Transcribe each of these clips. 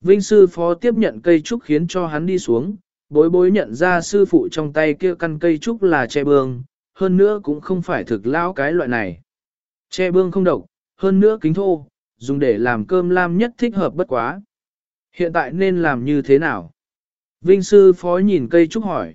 Vinh sư phó tiếp nhận cây trúc khiến cho hắn đi xuống, bối bối nhận ra sư phụ trong tay kia căn cây trúc là che bương, hơn nữa cũng không phải thực lao cái loại này. Che bương không độc, hơn nữa kính thô, dùng để làm cơm lam nhất thích hợp bất quá. Hiện tại nên làm như thế nào? Vinh sư phó nhìn cây trúc hỏi.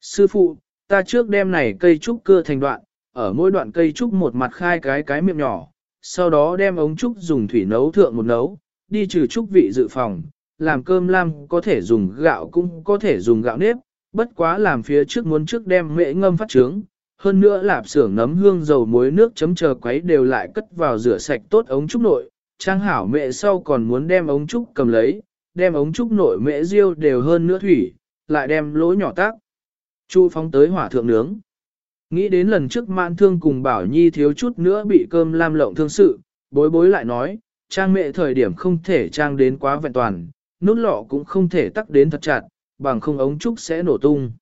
Sư phụ, ta trước đem này cây trúc cưa thành đoạn, ở mỗi đoạn cây trúc một mặt khai cái cái miệng nhỏ, sau đó đem ống trúc dùng thủy nấu thượng một nấu, đi trừ trúc vị dự phòng, làm cơm lam có thể dùng gạo cũng có thể dùng gạo nếp, bất quá làm phía trước muốn trước đem mễ ngâm phát trướng, hơn nữa lạp xưởng nấm hương dầu muối nước chấm chờ quấy đều lại cất vào rửa sạch tốt ống trúc nội, trang hảo mẹ sau còn muốn đem ống trúc cầm lấy, đem ống trúc nội mễ riêu đều hơn nữa thủy, lại đem lỗ nhỏ tác. Chu phóng tới hỏa thượng nướng. Nghĩ đến lần trước mạn thương cùng bảo nhi thiếu chút nữa bị cơm lam lộng thương sự, bối bối lại nói, trang mẹ thời điểm không thể trang đến quá vẹn toàn, nút lọ cũng không thể tắc đến thật chặt, bằng không ống trúc sẽ nổ tung.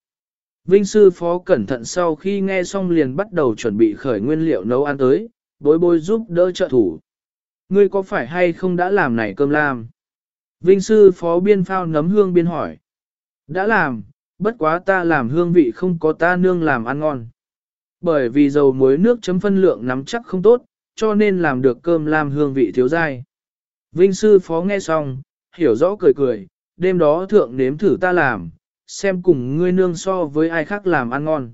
Vinh sư phó cẩn thận sau khi nghe xong liền bắt đầu chuẩn bị khởi nguyên liệu nấu ăn tới, bối bối giúp đỡ trợ thủ. Ngươi có phải hay không đã làm này cơm lam? Vinh sư phó biên phao nấm hương biên hỏi. Đã làm, bất quá ta làm hương vị không có ta nương làm ăn ngon. Bởi vì dầu muối nước chấm phân lượng nắm chắc không tốt, cho nên làm được cơm lam hương vị thiếu dai. Vinh sư phó nghe xong, hiểu rõ cười cười, đêm đó thượng nếm thử ta làm, xem cùng ngươi nương so với ai khác làm ăn ngon.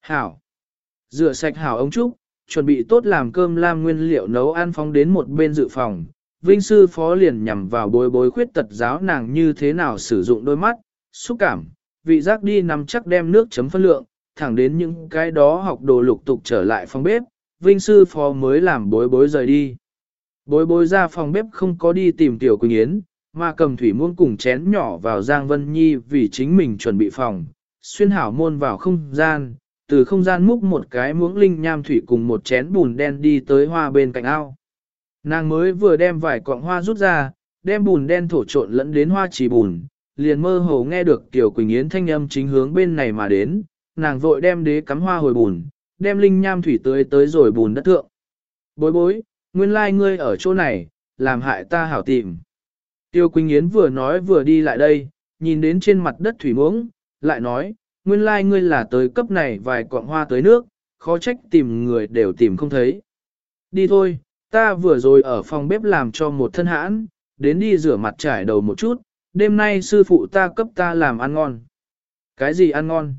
Hảo. Rửa sạch hảo ống trúc, chuẩn bị tốt làm cơm lam nguyên liệu nấu ăn phóng đến một bên dự phòng. Vinh sư phó liền nhằm vào bối bối khuyết tật giáo nàng như thế nào sử dụng đôi mắt, xúc cảm, vị giác đi nằm chắc đem nước chấm phân lượng, thẳng đến những cái đó học đồ lục tục trở lại phòng bếp, Vinh sư phó mới làm bối bối rời đi. Bối bối ra phòng bếp không có đi tìm Tiểu Quỳnh Yến, mà cầm thủy muôn cùng chén nhỏ vào Giang Vân Nhi vì chính mình chuẩn bị phòng, xuyên hảo môn vào không gian, từ không gian múc một cái muỗng linh nham thủy cùng một chén bùn đen đi tới hoa bên cạnh ao. Nàng mới vừa đem vài cọng hoa rút ra, đem bùn đen thổ trộn lẫn đến hoa chỉ bùn, liền mơ hồ nghe được Tiểu Quỳnh Yến thanh âm chính hướng bên này mà đến, nàng vội đem đế cắm hoa hồi bùn, đem linh nham thủy tưới tới rồi bùn đất thượng. Bối bối, nguyên lai like ngươi ở chỗ này, làm hại ta hảo tìm. Tiêu Quỳnh Yến vừa nói vừa đi lại đây, nhìn đến trên mặt đất thủy muống, lại nói, nguyên lai like ngươi là tới cấp này vài quạng hoa tới nước, khó trách tìm người đều tìm không thấy. Đi thôi, ta vừa rồi ở phòng bếp làm cho một thân hãn, đến đi rửa mặt trải đầu một chút, đêm nay sư phụ ta cấp ta làm ăn ngon. Cái gì ăn ngon?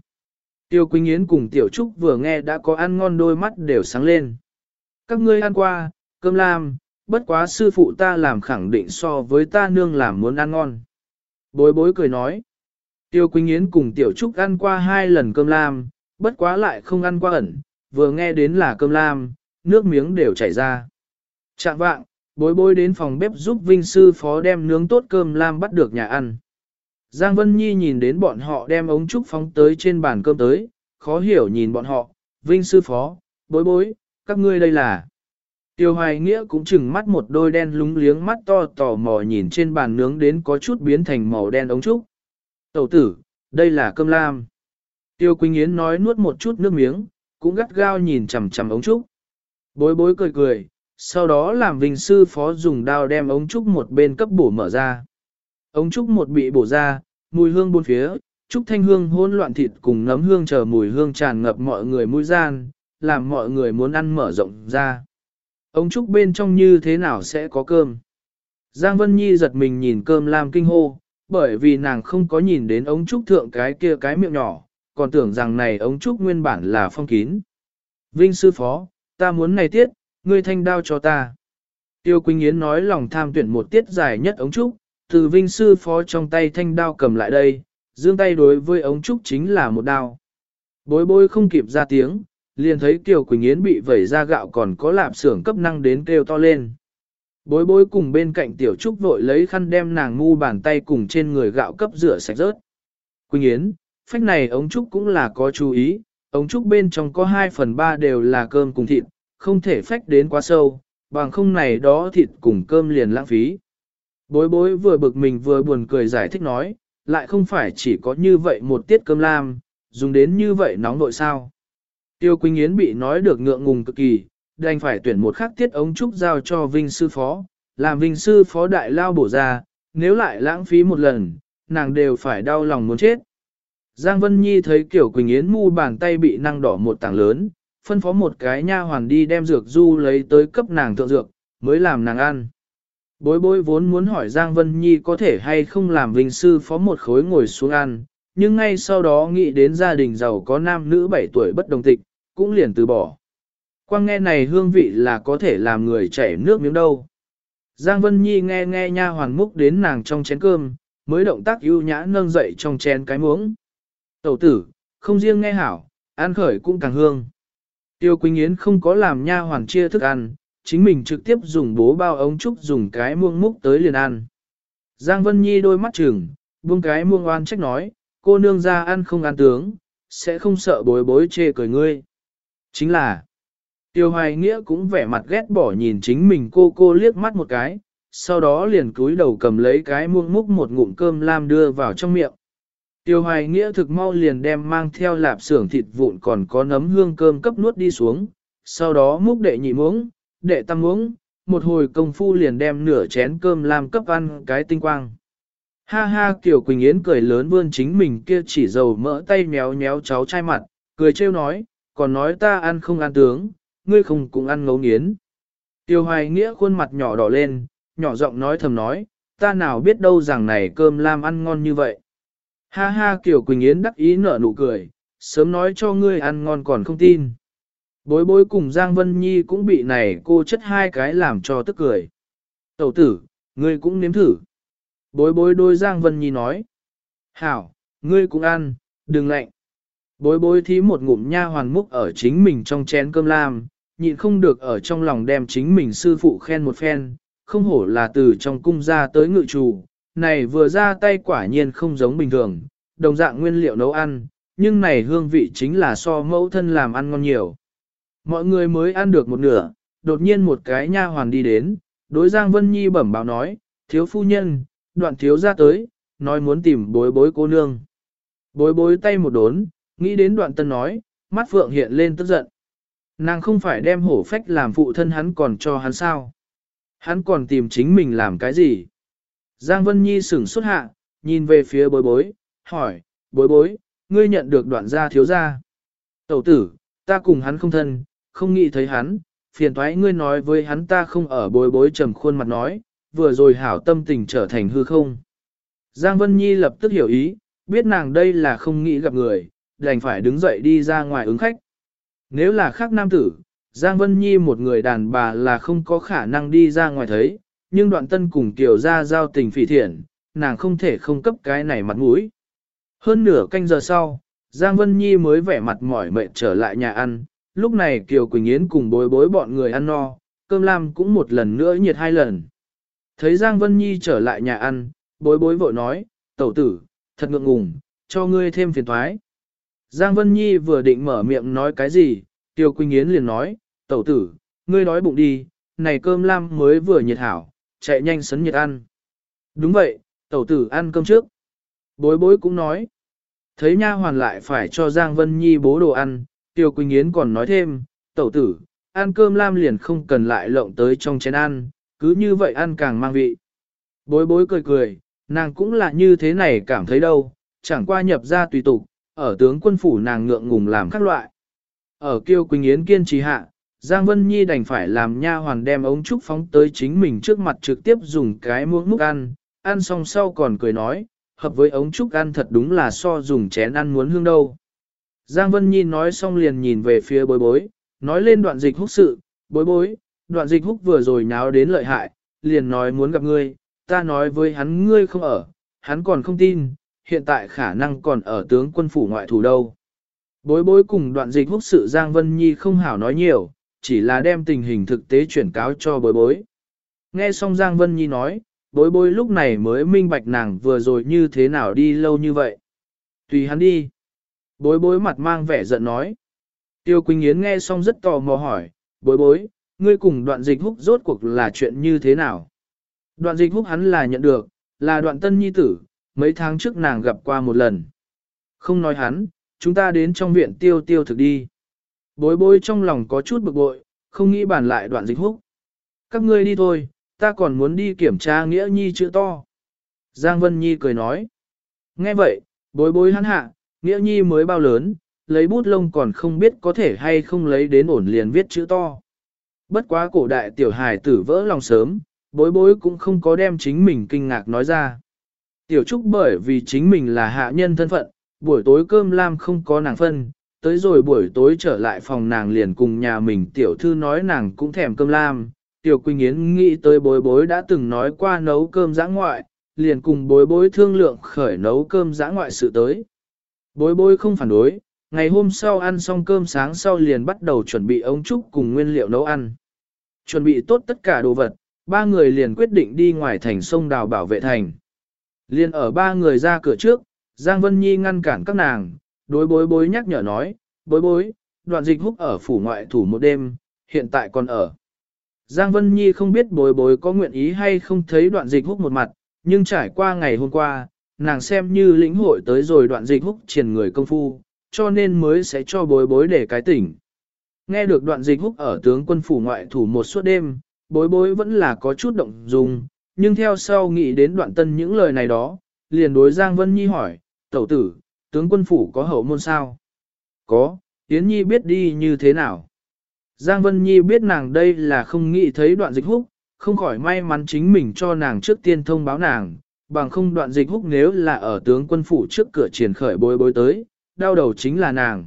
Tiêu Quỳnh Yến cùng Tiểu Trúc vừa nghe đã có ăn ngon đôi mắt đều sáng lên. Các ngươi ăn qua, cơm lam, bất quá sư phụ ta làm khẳng định so với ta nương làm muốn ăn ngon. Bối bối cười nói. Tiêu Quỳnh Yến cùng Tiểu Trúc ăn qua hai lần cơm lam, bất quá lại không ăn qua ẩn, vừa nghe đến là cơm lam, nước miếng đều chảy ra. Chạm vạng, bối bối đến phòng bếp giúp Vinh Sư Phó đem nướng tốt cơm lam bắt được nhà ăn. Giang Vân Nhi nhìn đến bọn họ đem ống trúc phóng tới trên bàn cơm tới, khó hiểu nhìn bọn họ, Vinh Sư Phó, bối bối, các ngươi đây là. Tiêu hoài nghĩa cũng chừng mắt một đôi đen lúng liếng mắt to tò mò nhìn trên bàn nướng đến có chút biến thành màu đen ống trúc. Tẩu tử, đây là cơm lam. Tiêu Quỳnh Yến nói nuốt một chút nước miếng, cũng gắt gao nhìn chằm chằm ống trúc. Bối bối cười cười, sau đó làm vinh sư phó dùng đao đem ống trúc một bên cấp bổ mở ra. Ống trúc một bị bổ ra, mùi hương bốn phía, trúc thanh hương hỗn loạn thịt cùng nấm hương chờ mùi hương tràn ngập mọi người mũi gian, làm mọi người muốn ăn mở rộng ra. Ống trúc bên trong như thế nào sẽ có cơm? Giang Vân Nhi giật mình nhìn cơm làm kinh hô, bởi vì nàng không có nhìn đến ống trúc thượng cái kia cái miệng nhỏ, còn tưởng rằng này ống trúc nguyên bản là phong kín. Vinh sư phó, ta muốn này tiết, ngươi thanh đao cho ta. Tiêu Quỳnh Yến nói lòng tham tuyển một tiết dài nhất ống trúc, từ Vinh sư phó trong tay thanh đao cầm lại đây, dương tay đối với ống trúc chính là một đao. Bối bối không kịp ra tiếng, liền thấy Kiều Quỳnh Yến bị vẩy ra gạo còn có lạp xưởng cấp năng đến kêu to lên. Bối bối cùng bên cạnh Tiểu Trúc vội lấy khăn đem nàng ngu bàn tay cùng trên người gạo cấp rửa sạch rớt. Quỳnh Yến, phách này ống Trúc cũng là có chú ý, ống Trúc bên trong có 2 phần 3 đều là cơm cùng thịt, không thể phách đến quá sâu, bằng không này đó thịt cùng cơm liền lãng phí. Bối bối vừa bực mình vừa buồn cười giải thích nói, lại không phải chỉ có như vậy một tiết cơm lam, dùng đến như vậy nóng nội sao. Tiêu Quỳnh Yến bị nói được ngượng ngùng cực kỳ, đành phải tuyển một khắc tiết ống trúc giao cho Vinh Sư Phó, làm Vinh Sư Phó đại lao bổ ra, nếu lại lãng phí một lần, nàng đều phải đau lòng muốn chết. Giang Vân Nhi thấy Kiều Quỳnh Yến mu bàn tay bị năng đỏ một tảng lớn, phân phó một cái nha hoàn đi đem dược du lấy tới cấp nàng thượng dược, mới làm nàng ăn. Bối bối vốn muốn hỏi Giang Vân Nhi có thể hay không làm vinh sư phó một khối ngồi xuống ăn, nhưng ngay sau đó nghĩ đến gia đình giàu có nam nữ 7 tuổi bất đồng tịch, cũng liền từ bỏ. Quang nghe này hương vị là có thể làm người chảy nước miếng đâu. Giang Vân Nhi nghe nghe nha hoàn múc đến nàng trong chén cơm, mới động tác ưu nhã nâng dậy trong chén cái muỗng. Tẩu tử, không riêng nghe hảo, ăn khởi cũng càng hương. Tiêu Quỳnh Yến không có làm nha hoàn chia thức ăn, chính mình trực tiếp dùng bố bao ống trúc dùng cái muông múc tới liền ăn. Giang Vân Nhi đôi mắt trừng, buông cái muông oan trách nói, cô nương ra ăn không ăn tướng, sẽ không sợ bối bối chê cười ngươi. Chính là, Tiêu Hoài Nghĩa cũng vẻ mặt ghét bỏ nhìn chính mình cô cô liếc mắt một cái, sau đó liền cúi đầu cầm lấy cái muông múc một ngụm cơm lam đưa vào trong miệng. Tiêu Hoài Nghĩa thực mau liền đem mang theo lạp xưởng thịt vụn còn có nấm hương cơm cấp nuốt đi xuống, sau đó múc đệ nhị muỗng, đệ tam uống, một hồi công phu liền đem nửa chén cơm làm cấp ăn cái tinh quang. Ha ha Kiều Quỳnh Yến cười lớn vươn chính mình kia chỉ dầu mỡ tay méo méo cháu trai mặt, cười trêu nói, còn nói ta ăn không ăn tướng, ngươi không cũng ăn ngấu nghiến. Tiêu hoài nghĩa khuôn mặt nhỏ đỏ lên, nhỏ giọng nói thầm nói, ta nào biết đâu rằng này cơm lam ăn ngon như vậy. Ha ha Kiều Quỳnh Yến đắc ý nở nụ cười, sớm nói cho ngươi ăn ngon còn không tin. Bối bối cùng Giang Vân Nhi cũng bị này cô chất hai cái làm cho tức cười. Tẩu tử, ngươi cũng nếm thử. Bối bối đôi Giang Vân Nhi nói. Hảo, ngươi cũng ăn, đừng lạnh. Bối bối thí một ngụm nha hoàn múc ở chính mình trong chén cơm lam, nhịn không được ở trong lòng đem chính mình sư phụ khen một phen, không hổ là từ trong cung ra tới ngự trù, này vừa ra tay quả nhiên không giống bình thường, đồng dạng nguyên liệu nấu ăn, nhưng này hương vị chính là so mẫu thân làm ăn ngon nhiều. Mọi người mới ăn được một nửa, đột nhiên một cái nha hoàn đi đến, đối Giang Vân Nhi bẩm báo nói, thiếu phu nhân, đoạn thiếu ra tới, nói muốn tìm bối bối cô nương. Bối bối tay một đốn, nghĩ đến đoạn tân nói, mắt phượng hiện lên tức giận. Nàng không phải đem hổ phách làm phụ thân hắn còn cho hắn sao. Hắn còn tìm chính mình làm cái gì? Giang Vân Nhi sửng xuất hạ, nhìn về phía bối bối, hỏi, bối bối, ngươi nhận được đoạn gia thiếu gia. Tẩu tử, ta cùng hắn không thân, không nghĩ thấy hắn, phiền thoái ngươi nói với hắn ta không ở bối bối trầm khuôn mặt nói, vừa rồi hảo tâm tình trở thành hư không. Giang Vân Nhi lập tức hiểu ý, biết nàng đây là không nghĩ gặp người, đành phải đứng dậy đi ra ngoài ứng khách. Nếu là khác nam tử, Giang Vân Nhi một người đàn bà là không có khả năng đi ra ngoài thấy, nhưng đoạn tân cùng kiểu ra giao tình phỉ thiện, nàng không thể không cấp cái này mặt mũi. Hơn nửa canh giờ sau, Giang Vân Nhi mới vẻ mặt mỏi mệt trở lại nhà ăn, lúc này Kiều Quỳnh Yến cùng bối bối bọn người ăn no, cơm lam cũng một lần nữa nhiệt hai lần. Thấy Giang Vân Nhi trở lại nhà ăn, bối bối vội nói, tẩu tử, thật ngượng ngùng, cho ngươi thêm phiền thoái. Giang Vân Nhi vừa định mở miệng nói cái gì, Kiều Quỳnh Yến liền nói, tẩu tử, ngươi đói bụng đi, này cơm lam mới vừa nhiệt hảo, chạy nhanh sấn nhiệt ăn. Đúng vậy, tẩu tử ăn cơm trước. Bối bối cũng nói, thấy nha hoàn lại phải cho Giang Vân Nhi bố đồ ăn, Tiêu Quỳnh Yến còn nói thêm, tẩu tử, ăn cơm lam liền không cần lại lộng tới trong chén ăn, cứ như vậy ăn càng mang vị. Bối bối cười cười, nàng cũng là như thế này cảm thấy đâu, chẳng qua nhập ra tùy tục, ở tướng quân phủ nàng ngượng ngùng làm các loại. Ở Kiêu Quỳnh Yến kiên trì hạ, Giang Vân Nhi đành phải làm nha hoàn đem ống trúc phóng tới chính mình trước mặt trực tiếp dùng cái muỗng múc ăn, ăn xong sau còn cười nói, hợp với ống trúc ăn thật đúng là so dùng chén ăn muốn hương đâu. Giang Vân Nhi nói xong liền nhìn về phía bối bối, nói lên đoạn dịch húc sự, bối bối, đoạn dịch húc vừa rồi nháo đến lợi hại, liền nói muốn gặp ngươi, ta nói với hắn ngươi không ở, hắn còn không tin, hiện tại khả năng còn ở tướng quân phủ ngoại thủ đâu. Bối bối cùng đoạn dịch húc sự Giang Vân Nhi không hảo nói nhiều, chỉ là đem tình hình thực tế chuyển cáo cho bối bối. Nghe xong Giang Vân Nhi nói, bối bối lúc này mới minh bạch nàng vừa rồi như thế nào đi lâu như vậy. Tùy hắn đi. Bối bối mặt mang vẻ giận nói. Tiêu Quỳnh Yến nghe xong rất tò mò hỏi, bối bối, ngươi cùng đoạn dịch húc rốt cuộc là chuyện như thế nào? Đoạn dịch húc hắn là nhận được, là đoạn tân nhi tử, mấy tháng trước nàng gặp qua một lần. Không nói hắn, chúng ta đến trong viện tiêu tiêu thực đi. Bối bối trong lòng có chút bực bội, không nghĩ bàn lại đoạn dịch húc. Các ngươi đi thôi, ta còn muốn đi kiểm tra nghĩa nhi chữ to. Giang Vân Nhi cười nói. Nghe vậy, bối bối hắn hạ, nghĩa nhi mới bao lớn, lấy bút lông còn không biết có thể hay không lấy đến ổn liền viết chữ to. Bất quá cổ đại tiểu hài tử vỡ lòng sớm, bối bối cũng không có đem chính mình kinh ngạc nói ra. Tiểu Trúc bởi vì chính mình là hạ nhân thân phận, buổi tối cơm lam không có nàng phân, tới rồi buổi tối trở lại phòng nàng liền cùng nhà mình tiểu thư nói nàng cũng thèm cơm lam. Tiểu Quỳnh Yến nghĩ tới bối bối đã từng nói qua nấu cơm giã ngoại, liền cùng bối bối thương lượng khởi nấu cơm giã ngoại sự tới. Bối bối không phản đối, ngày hôm sau ăn xong cơm sáng sau liền bắt đầu chuẩn bị ống trúc cùng nguyên liệu nấu ăn. Chuẩn bị tốt tất cả đồ vật, ba người liền quyết định đi ngoài thành sông đào bảo vệ thành. Liền ở ba người ra cửa trước, Giang Vân Nhi ngăn cản các nàng, đối bối bối nhắc nhở nói, bối bối, đoạn dịch húc ở phủ ngoại thủ một đêm, hiện tại còn ở. Giang Vân Nhi không biết bối bối có nguyện ý hay không thấy đoạn dịch húc một mặt, nhưng trải qua ngày hôm qua, nàng xem như lĩnh hội tới rồi đoạn dịch húc triển người công phu, cho nên mới sẽ cho bối bối để cái tỉnh. Nghe được đoạn dịch húc ở tướng quân phủ ngoại thủ một suốt đêm, bối bối vẫn là có chút động dung, nhưng theo sau nghĩ đến đoạn tân những lời này đó, liền đối Giang Vân Nhi hỏi, tẩu tử, tướng quân phủ có hậu môn sao? Có, Yến Nhi biết đi như thế nào? Giang Vân Nhi biết nàng đây là không nghĩ thấy đoạn dịch húc, không khỏi may mắn chính mình cho nàng trước tiên thông báo nàng, bằng không đoạn dịch húc nếu là ở tướng quân phủ trước cửa triển khởi bối bối tới, đau đầu chính là nàng.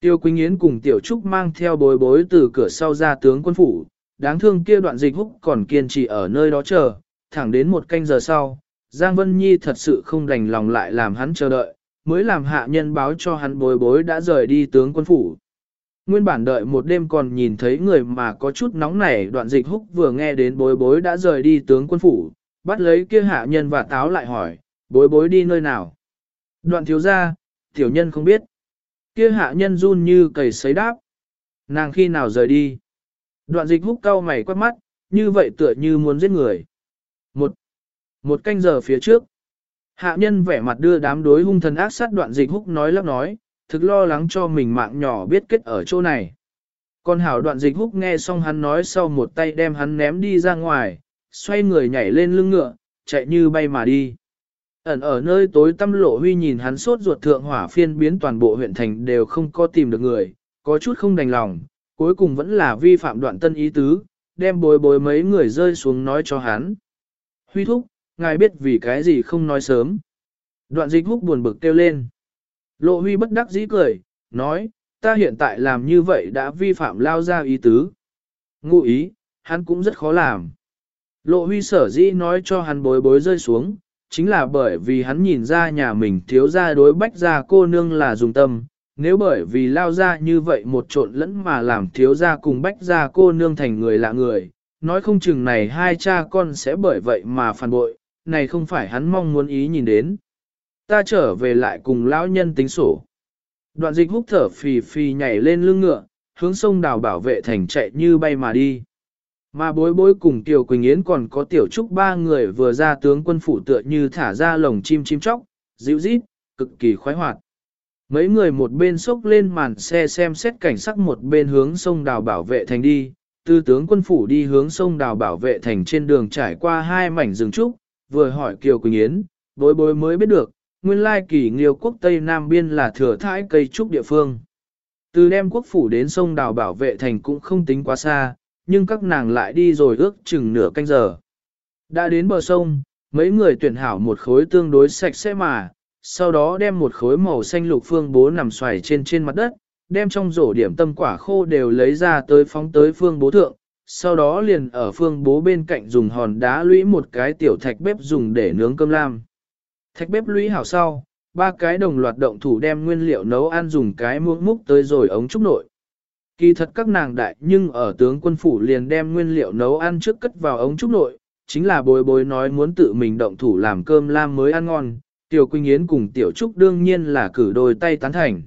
Tiêu Quỳnh Yến cùng Tiểu Trúc mang theo bối bối từ cửa sau ra tướng quân phủ, đáng thương kia đoạn dịch húc còn kiên trì ở nơi đó chờ, thẳng đến một canh giờ sau, Giang Vân Nhi thật sự không đành lòng lại làm hắn chờ đợi, mới làm hạ nhân báo cho hắn bối bối đã rời đi tướng quân phủ. Nguyên bản đợi một đêm còn nhìn thấy người mà có chút nóng nảy đoạn dịch húc vừa nghe đến bối bối đã rời đi tướng quân phủ, bắt lấy kia hạ nhân và táo lại hỏi, bối bối đi nơi nào. Đoạn thiếu ra, tiểu nhân không biết. Kia hạ nhân run như cầy sấy đáp. Nàng khi nào rời đi? Đoạn dịch húc cau mày quát mắt, như vậy tựa như muốn giết người. Một, một canh giờ phía trước. Hạ nhân vẻ mặt đưa đám đối hung thần ác sát đoạn dịch húc nói lắp nói, thực lo lắng cho mình mạng nhỏ biết kết ở chỗ này. Còn hảo đoạn dịch húc nghe xong hắn nói sau một tay đem hắn ném đi ra ngoài, xoay người nhảy lên lưng ngựa, chạy như bay mà đi. Ẩn ở nơi tối tăm lộ huy nhìn hắn sốt ruột thượng hỏa phiên biến toàn bộ huyện thành đều không có tìm được người, có chút không đành lòng, cuối cùng vẫn là vi phạm đoạn tân ý tứ, đem bối bối mấy người rơi xuống nói cho hắn. Huy thúc, ngài biết vì cái gì không nói sớm. Đoạn dịch húc buồn bực kêu lên. Lộ huy bất đắc dĩ cười, nói, ta hiện tại làm như vậy đã vi phạm lao ra ý tứ. Ngụ ý, hắn cũng rất khó làm. Lộ huy sở dĩ nói cho hắn bối bối rơi xuống, chính là bởi vì hắn nhìn ra nhà mình thiếu ra đối bách ra cô nương là dùng tâm. Nếu bởi vì lao ra như vậy một trộn lẫn mà làm thiếu ra cùng bách ra cô nương thành người lạ người, nói không chừng này hai cha con sẽ bởi vậy mà phản bội, này không phải hắn mong muốn ý nhìn đến. Ta trở về lại cùng lão nhân tính sổ. Đoạn dịch húc thở phì phì nhảy lên lưng ngựa, hướng sông đào bảo vệ thành chạy như bay mà đi. Mà bối bối cùng Tiểu Quỳnh Yến còn có Tiểu Trúc ba người vừa ra tướng quân phủ tựa như thả ra lồng chim chim chóc, dịu rít, cực kỳ khoái hoạt. Mấy người một bên xốc lên màn xe xem xét cảnh sắc một bên hướng sông đào bảo vệ thành đi, từ tướng quân phủ đi hướng sông đào bảo vệ thành trên đường trải qua hai mảnh rừng trúc, vừa hỏi Kiều Quỳnh Yến, bối bối mới biết được, nguyên lai kỳ nghiêu quốc Tây Nam Biên là thừa thãi cây trúc địa phương. Từ đem quốc phủ đến sông đào bảo vệ thành cũng không tính quá xa, nhưng các nàng lại đi rồi ước chừng nửa canh giờ. Đã đến bờ sông, mấy người tuyển hảo một khối tương đối sạch sẽ mà, sau đó đem một khối màu xanh lục phương bố nằm xoài trên trên mặt đất, đem trong rổ điểm tâm quả khô đều lấy ra tới phóng tới phương bố thượng, sau đó liền ở phương bố bên cạnh dùng hòn đá lũy một cái tiểu thạch bếp dùng để nướng cơm lam. Thạch bếp lũy hảo sau, ba cái đồng loạt động thủ đem nguyên liệu nấu ăn dùng cái muỗng múc tới rồi ống trúc nội. Kỳ thật các nàng đại nhưng ở tướng quân phủ liền đem nguyên liệu nấu ăn trước cất vào ống trúc nội, chính là bồi bồi nói muốn tự mình động thủ làm cơm lam mới ăn ngon, Tiểu Quỳnh Yến cùng Tiểu Trúc đương nhiên là cử đôi tay tán thành.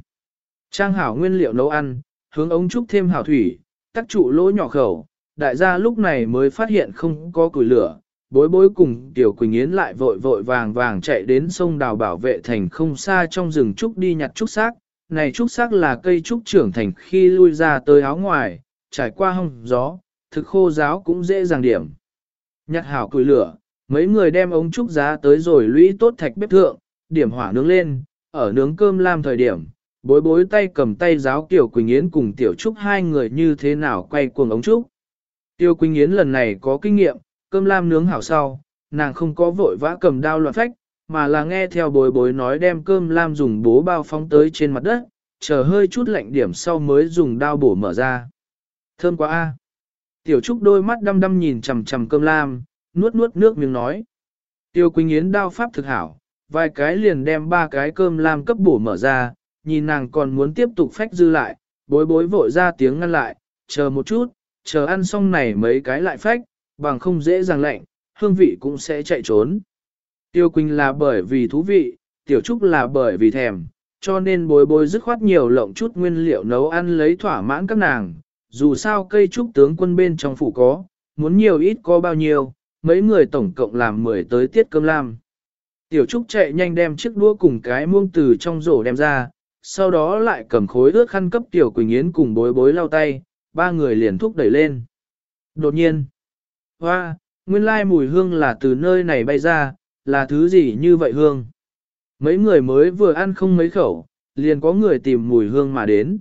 Trang hảo nguyên liệu nấu ăn, hướng ống trúc thêm hảo thủy, tắc trụ lỗ nhỏ khẩu, đại gia lúc này mới phát hiện không có củi lửa, bối bối cùng Tiểu Quỳnh Yến lại vội vội vàng vàng chạy đến sông đào bảo vệ thành không xa trong rừng trúc đi nhặt trúc xác. Này trúc xác là cây trúc trưởng thành khi lui ra tới áo ngoài, trải qua hông gió, thực khô giáo cũng dễ dàng điểm. Nhặt hảo củi lửa, Mấy người đem ống trúc giá tới rồi lũy tốt thạch bếp thượng, điểm hỏa nướng lên, ở nướng cơm lam thời điểm, bối bối tay cầm tay giáo Tiểu Quỳnh Yến cùng Tiểu Trúc hai người như thế nào quay cuồng ống trúc. Tiểu Quỳnh Yến lần này có kinh nghiệm, cơm lam nướng hảo sau, nàng không có vội vã cầm đao loạn phách, mà là nghe theo bối bối nói đem cơm lam dùng bố bao phóng tới trên mặt đất, chờ hơi chút lạnh điểm sau mới dùng đao bổ mở ra. Thơm quá a. Tiểu Trúc đôi mắt đăm đăm nhìn chằm chằm cơm lam, nuốt nuốt nước miếng nói. Tiêu Quỳnh Yến đao pháp thực hảo, vài cái liền đem ba cái cơm lam cấp bổ mở ra, nhìn nàng còn muốn tiếp tục phách dư lại, bối bối vội ra tiếng ngăn lại, chờ một chút, chờ ăn xong này mấy cái lại phách, bằng không dễ dàng lạnh, hương vị cũng sẽ chạy trốn. Tiêu Quỳnh là bởi vì thú vị, Tiểu Trúc là bởi vì thèm, cho nên bối bối dứt khoát nhiều lộng chút nguyên liệu nấu ăn lấy thỏa mãn các nàng, dù sao cây trúc tướng quân bên trong phủ có, muốn nhiều ít có bao nhiêu, mấy người tổng cộng làm 10 tới tiết cơm lam. Tiểu Trúc chạy nhanh đem chiếc đũa cùng cái muông từ trong rổ đem ra, sau đó lại cầm khối ướt khăn cấp Tiểu Quỳnh Yến cùng bối bối lau tay, ba người liền thúc đẩy lên. Đột nhiên, hoa, nguyên lai mùi hương là từ nơi này bay ra, là thứ gì như vậy hương? Mấy người mới vừa ăn không mấy khẩu, liền có người tìm mùi hương mà đến.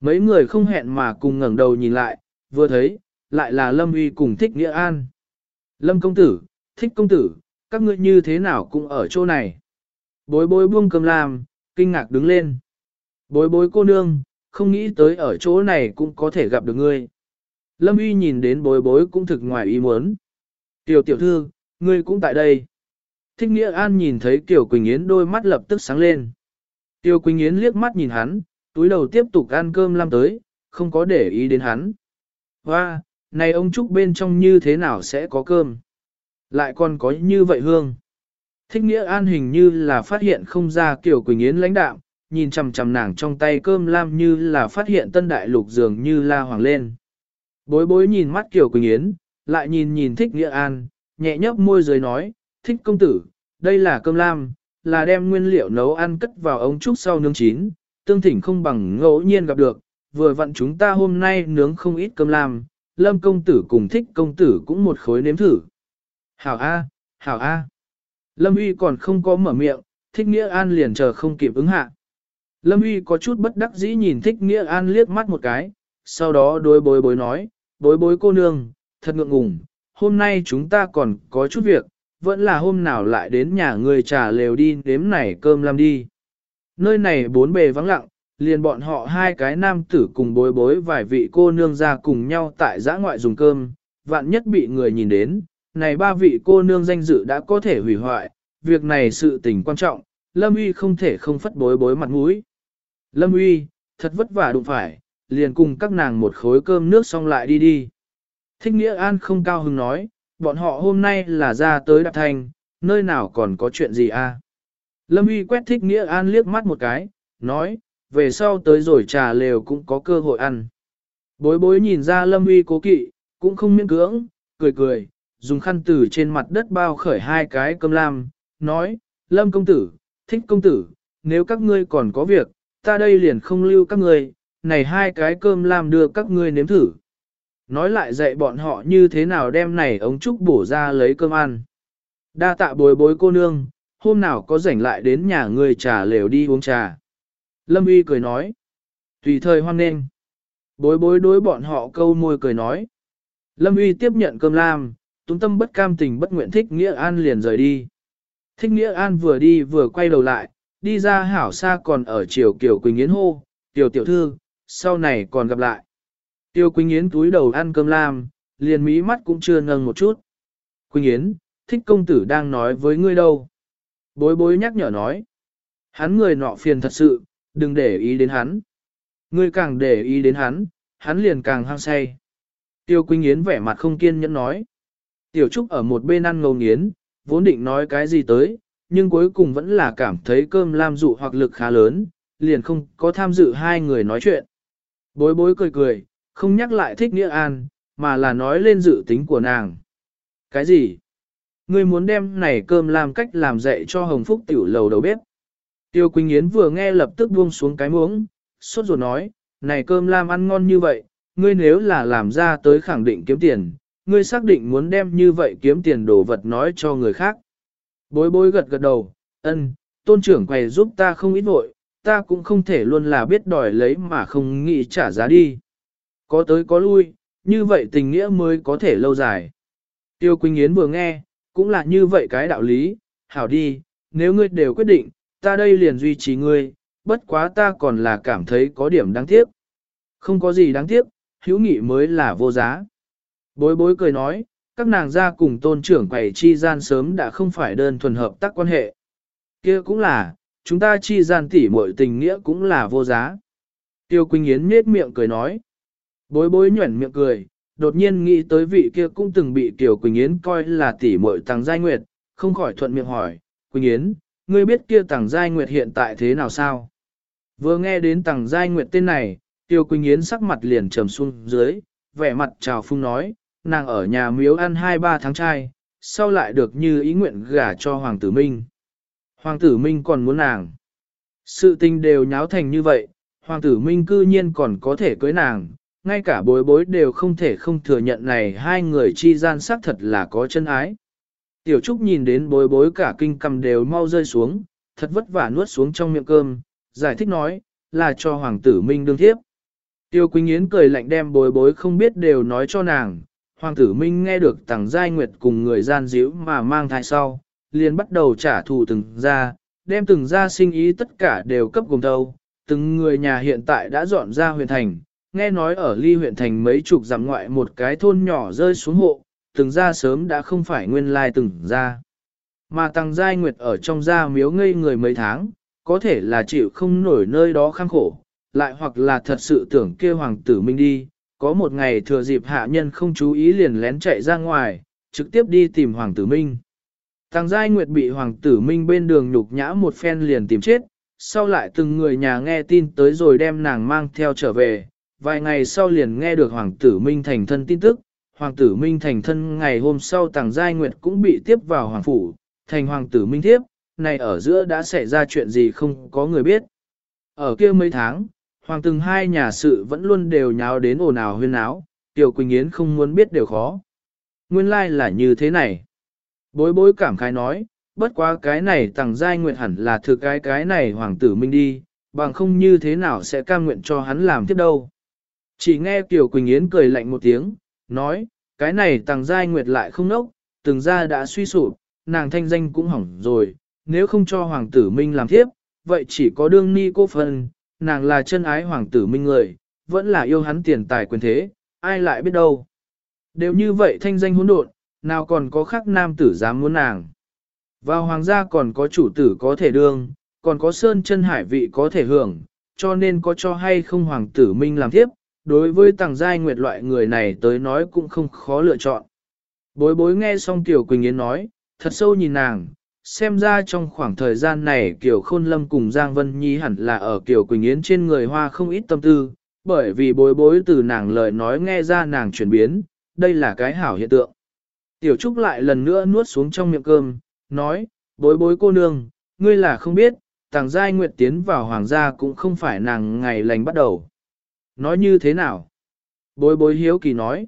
Mấy người không hẹn mà cùng ngẩng đầu nhìn lại, vừa thấy, lại là Lâm Uy cùng Thích Nghĩa An. Lâm công tử, Thích công tử, các ngươi như thế nào cũng ở chỗ này. Bối bối buông cầm làm, kinh ngạc đứng lên. Bối bối cô nương, không nghĩ tới ở chỗ này cũng có thể gặp được ngươi. Lâm Uy nhìn đến bối bối cũng thực ngoài ý muốn. Tiểu tiểu thư, ngươi cũng tại đây. Thích Nghĩa An nhìn thấy Tiểu Quỳnh Yến đôi mắt lập tức sáng lên. Tiểu Quỳnh Yến liếc mắt nhìn hắn, túi đầu tiếp tục ăn cơm lam tới, không có để ý đến hắn. Hoa, này ông Trúc bên trong như thế nào sẽ có cơm? Lại còn có như vậy hương. Thích Nghĩa An hình như là phát hiện không ra Tiểu Quỳnh Yến lãnh đạm, nhìn chằm chằm nàng trong tay cơm lam như là phát hiện tân đại lục dường như la hoàng lên. Bối bối nhìn mắt Tiểu Quỳnh Yến, lại nhìn nhìn Thích Nghĩa An, nhẹ nhấp môi dưới nói, thích công tử, đây là cơm lam, là đem nguyên liệu nấu ăn cất vào ống trúc sau nướng chín, tương thỉnh không bằng ngẫu nhiên gặp được, vừa vặn chúng ta hôm nay nướng không ít cơm lam, lâm công tử cùng thích công tử cũng một khối nếm thử. Hảo A, hảo A. Lâm uy còn không có mở miệng, thích nghĩa an liền chờ không kịp ứng hạ. Lâm uy có chút bất đắc dĩ nhìn thích nghĩa an liếc mắt một cái, sau đó đối bối bối nói, bối bối cô nương, thật ngượng ngùng, hôm nay chúng ta còn có chút việc, vẫn là hôm nào lại đến nhà người trà lều đi đếm này cơm làm đi. Nơi này bốn bề vắng lặng, liền bọn họ hai cái nam tử cùng bối bối vài vị cô nương ra cùng nhau tại giã ngoại dùng cơm, vạn nhất bị người nhìn đến, này ba vị cô nương danh dự đã có thể hủy hoại, việc này sự tình quan trọng, Lâm Uy không thể không phất bối bối mặt mũi. Lâm Uy, thật vất vả đụng phải, liền cùng các nàng một khối cơm nước xong lại đi đi. Thích Nghĩa An không cao hứng nói, bọn họ hôm nay là ra tới Đạp Thành, nơi nào còn có chuyện gì a? À? Lâm Uy quét thích Nghĩa An liếc mắt một cái, nói, về sau tới rồi trà lều cũng có cơ hội ăn. Bối bối nhìn ra Lâm Uy cố kỵ, cũng không miễn cưỡng, cười cười, dùng khăn tử trên mặt đất bao khởi hai cái cơm lam, nói, Lâm công tử, thích công tử, nếu các ngươi còn có việc, ta đây liền không lưu các ngươi, này hai cái cơm lam đưa các ngươi nếm thử nói lại dạy bọn họ như thế nào đem này ống trúc bổ ra lấy cơm ăn. Đa tạ bối bối cô nương, hôm nào có rảnh lại đến nhà người trà lều đi uống trà. Lâm uy cười nói. Tùy thời hoan nghênh. Bối bối đối bọn họ câu môi cười nói. Lâm uy tiếp nhận cơm lam, túng tâm bất cam tình bất nguyện thích nghĩa an liền rời đi. Thích nghĩa an vừa đi vừa quay đầu lại, đi ra hảo xa còn ở chiều kiểu Quỳnh Yến hô, tiểu tiểu thư, sau này còn gặp lại. Tiêu Quỳnh Yến túi đầu ăn cơm lam, liền mí mắt cũng chưa nâng một chút. Quỳnh Yến, thích công tử đang nói với ngươi đâu. Bối bối nhắc nhở nói. Hắn người nọ phiền thật sự, đừng để ý đến hắn. Ngươi càng để ý đến hắn, hắn liền càng hăng say. Tiêu Quỳnh Yến vẻ mặt không kiên nhẫn nói. Tiểu Trúc ở một bên ăn ngầu nghiến, vốn định nói cái gì tới, nhưng cuối cùng vẫn là cảm thấy cơm lam dụ hoặc lực khá lớn, liền không có tham dự hai người nói chuyện. Bối bối cười cười, không nhắc lại thích nghĩa an, mà là nói lên dự tính của nàng. Cái gì? Ngươi muốn đem này cơm làm cách làm dạy cho Hồng Phúc tiểu lầu đầu bếp. Tiêu Quỳnh Yến vừa nghe lập tức buông xuống cái muỗng, sốt ruột nói, này cơm làm ăn ngon như vậy, ngươi nếu là làm ra tới khẳng định kiếm tiền, ngươi xác định muốn đem như vậy kiếm tiền đồ vật nói cho người khác. Bối bối gật gật đầu, ân, tôn trưởng quầy giúp ta không ít vội, ta cũng không thể luôn là biết đòi lấy mà không nghĩ trả giá đi. Có tới có lui, như vậy tình nghĩa mới có thể lâu dài. Tiêu Quỳnh Yến vừa nghe, cũng là như vậy cái đạo lý, hảo đi, nếu ngươi đều quyết định, ta đây liền duy trì ngươi, bất quá ta còn là cảm thấy có điểm đáng tiếc. Không có gì đáng tiếc, hữu nghị mới là vô giá. Bối bối cười nói, các nàng gia cùng tôn trưởng quầy chi gian sớm đã không phải đơn thuần hợp tác quan hệ. kia cũng là, chúng ta chi gian tỉ mọi tình nghĩa cũng là vô giá. Tiêu Quỳnh Yến nết miệng cười nói. Bối bối nhuẩn miệng cười, đột nhiên nghĩ tới vị kia cũng từng bị Tiêu Quỳnh Yến coi là tỉ muội Tàng giai nguyệt, không khỏi thuận miệng hỏi, Quỳnh Yến, ngươi biết kia Tàng giai nguyệt hiện tại thế nào sao? Vừa nghe đến Tàng giai nguyệt tên này, Tiêu Quỳnh Yến sắc mặt liền trầm xuống dưới, vẻ mặt trào phung nói, nàng ở nhà miếu ăn 2-3 tháng trai, sau lại được như ý nguyện gả cho Hoàng tử Minh. Hoàng tử Minh còn muốn nàng. Sự tình đều nháo thành như vậy, Hoàng tử Minh cư nhiên còn có thể cưới nàng, ngay cả bối bối đều không thể không thừa nhận này hai người chi gian xác thật là có chân ái. Tiểu Trúc nhìn đến bối bối cả kinh cầm đều mau rơi xuống, thật vất vả nuốt xuống trong miệng cơm, giải thích nói, là cho Hoàng tử Minh đương thiếp. Tiêu Quỳnh Yến cười lạnh đem bối bối không biết đều nói cho nàng, Hoàng tử Minh nghe được tàng Giai Nguyệt cùng người gian díu mà mang thai sau, liền bắt đầu trả thù từng ra, đem từng ra sinh ý tất cả đều cấp gồm thâu. Từng người nhà hiện tại đã dọn ra huyền thành, nghe nói ở ly huyện thành mấy chục dặm ngoại một cái thôn nhỏ rơi xuống hộ, từng ra sớm đã không phải nguyên lai từng ra. Mà Tăng Giai Nguyệt ở trong gia miếu ngây người mấy tháng, có thể là chịu không nổi nơi đó khăng khổ, lại hoặc là thật sự tưởng kêu hoàng tử Minh đi, có một ngày thừa dịp hạ nhân không chú ý liền lén chạy ra ngoài, trực tiếp đi tìm Hoàng tử Minh. Tăng Giai Nguyệt bị Hoàng tử Minh bên đường nhục nhã một phen liền tìm chết, sau lại từng người nhà nghe tin tới rồi đem nàng mang theo trở về, vài ngày sau liền nghe được Hoàng tử Minh thành thân tin tức, Hoàng tử Minh thành thân ngày hôm sau tàng Giai Nguyệt cũng bị tiếp vào Hoàng phủ, thành Hoàng tử Minh thiếp này ở giữa đã xảy ra chuyện gì không có người biết. Ở kia mấy tháng, Hoàng từng hai nhà sự vẫn luôn đều nháo đến ồn ào huyên áo, Tiểu Quỳnh Yến không muốn biết đều khó. Nguyên lai like là như thế này. Bối bối cảm khái nói, bất quá cái này tàng giai nguyệt hẳn là thực cái cái này hoàng tử minh đi, bằng không như thế nào sẽ cam nguyện cho hắn làm tiếp đâu. Chỉ nghe Tiểu Quỳnh Yến cười lạnh một tiếng, nói, cái này tàng giai nguyệt lại không nốc, từng ra đã suy sụp, nàng thanh danh cũng hỏng rồi, nếu không cho hoàng tử minh làm thiếp, vậy chỉ có đương ni cô phân, nàng là chân ái hoàng tử minh người, vẫn là yêu hắn tiền tài quyền thế, ai lại biết đâu. Đều như vậy thanh danh hỗn độn, nào còn có khác nam tử dám muốn nàng. Vào hoàng gia còn có chủ tử có thể đương, còn có sơn chân hải vị có thể hưởng, cho nên có cho hay không hoàng tử minh làm thiếp? Đối với tàng giai nguyệt loại người này tới nói cũng không khó lựa chọn. Bối bối nghe xong Tiểu Quỳnh Yến nói, thật sâu nhìn nàng, xem ra trong khoảng thời gian này Kiều Khôn Lâm cùng Giang Vân Nhi hẳn là ở Kiều Quỳnh Yến trên người hoa không ít tâm tư, bởi vì bối bối từ nàng lời nói nghe ra nàng chuyển biến, đây là cái hảo hiện tượng. Tiểu Trúc lại lần nữa nuốt xuống trong miệng cơm, nói, bối bối cô nương, ngươi là không biết, tàng giai nguyệt tiến vào hoàng gia cũng không phải nàng ngày lành bắt đầu. Nói như thế nào? Bối bối hiếu kỳ nói.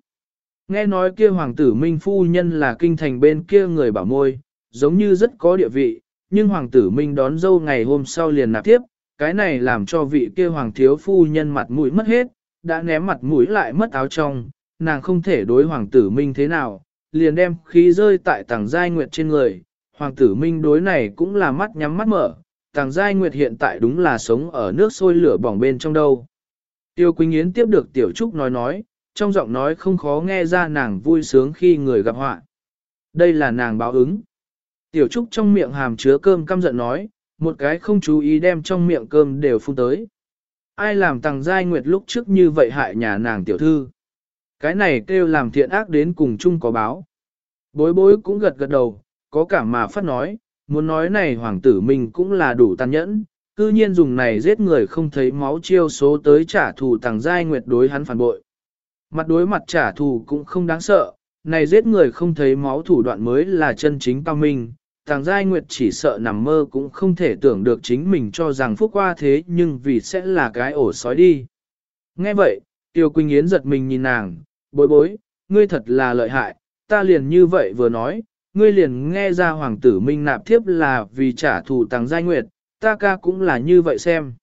Nghe nói kia hoàng tử Minh Phu Nhân là kinh thành bên kia người bảo môi, giống như rất có địa vị, nhưng hoàng tử Minh đón dâu ngày hôm sau liền nạp tiếp, cái này làm cho vị kia hoàng thiếu phu nhân mặt mũi mất hết, đã ném mặt mũi lại mất áo trong, nàng không thể đối hoàng tử Minh thế nào, liền đem khí rơi tại tàng giai nguyệt trên người, hoàng tử Minh đối này cũng là mắt nhắm mắt mở, tàng giai nguyệt hiện tại đúng là sống ở nước sôi lửa bỏng bên trong đâu. Tiêu Quỳnh Yến tiếp được Tiểu Trúc nói nói, trong giọng nói không khó nghe ra nàng vui sướng khi người gặp họa. Đây là nàng báo ứng. Tiểu Trúc trong miệng hàm chứa cơm căm giận nói, một cái không chú ý đem trong miệng cơm đều phun tới. Ai làm tàng giai nguyệt lúc trước như vậy hại nhà nàng tiểu thư. Cái này kêu làm thiện ác đến cùng chung có báo. Bối bối cũng gật gật đầu, có cả mà phát nói, muốn nói này hoàng tử mình cũng là đủ tàn nhẫn, cư nhiên dùng này giết người không thấy máu chiêu số tới trả thù tàng giai nguyệt đối hắn phản bội. Mặt đối mặt trả thù cũng không đáng sợ, này giết người không thấy máu thủ đoạn mới là chân chính cao minh, Tàng Giai Nguyệt chỉ sợ nằm mơ cũng không thể tưởng được chính mình cho rằng phúc qua thế nhưng vì sẽ là cái ổ sói đi. Nghe vậy, Tiêu Quỳnh Yến giật mình nhìn nàng, bối bối, ngươi thật là lợi hại, ta liền như vậy vừa nói, ngươi liền nghe ra hoàng tử minh nạp thiếp là vì trả thù Tàng giai nguyệt, ta ca cũng là như vậy xem.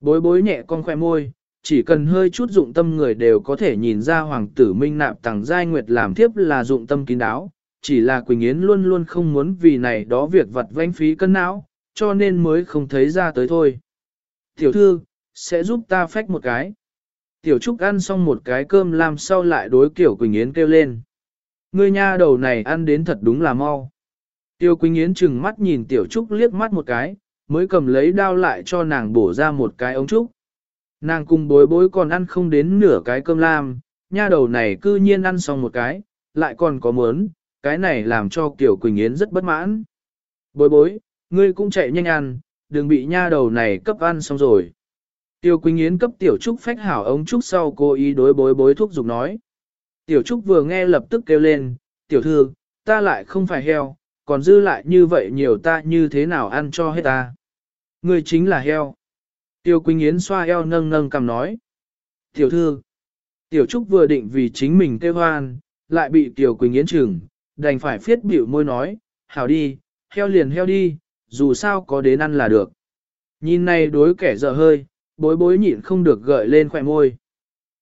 Bối bối nhẹ con khoe môi, chỉ cần hơi chút dụng tâm người đều có thể nhìn ra hoàng tử minh nạp tàng giai nguyệt làm thiếp là dụng tâm kín đáo, chỉ là Quỳnh Yến luôn luôn không muốn vì này đó việc vặt vãnh phí cân não, cho nên mới không thấy ra tới thôi. Tiểu thư, sẽ giúp ta phách một cái. Tiểu Trúc ăn xong một cái cơm làm sau lại đối kiểu Quỳnh Yến kêu lên. Ngươi nha đầu này ăn đến thật đúng là mau. Tiêu Quỳnh Yến chừng mắt nhìn Tiểu Trúc liếc mắt một cái, mới cầm lấy đao lại cho nàng bổ ra một cái ống trúc. Nàng cùng bối bối còn ăn không đến nửa cái cơm lam, nha đầu này cư nhiên ăn xong một cái, lại còn có muốn, cái này làm cho Kiều Quỳnh Yến rất bất mãn. Bối bối, ngươi cũng chạy nhanh ăn, đừng bị nha đầu này cấp ăn xong rồi. Tiêu Quỳnh Yến cấp Tiểu Trúc phách hảo ống Trúc sau cô ý đối bối bối thuốc dục nói. Tiểu Trúc vừa nghe lập tức kêu lên, Tiểu thư, ta lại không phải heo, còn dư lại như vậy nhiều ta như thế nào ăn cho hết ta. người chính là heo. Tiêu Quỳnh Yến xoa eo nâng nâng cầm nói. Tiểu thư, Tiểu Trúc vừa định vì chính mình kêu hoan, lại bị Tiểu Quỳnh Yến chừng, đành phải phiết biểu môi nói, hảo đi, heo liền heo đi, dù sao có đến ăn là được. Nhìn này đối kẻ dở hơi, bối bối nhịn không được gợi lên khỏe môi.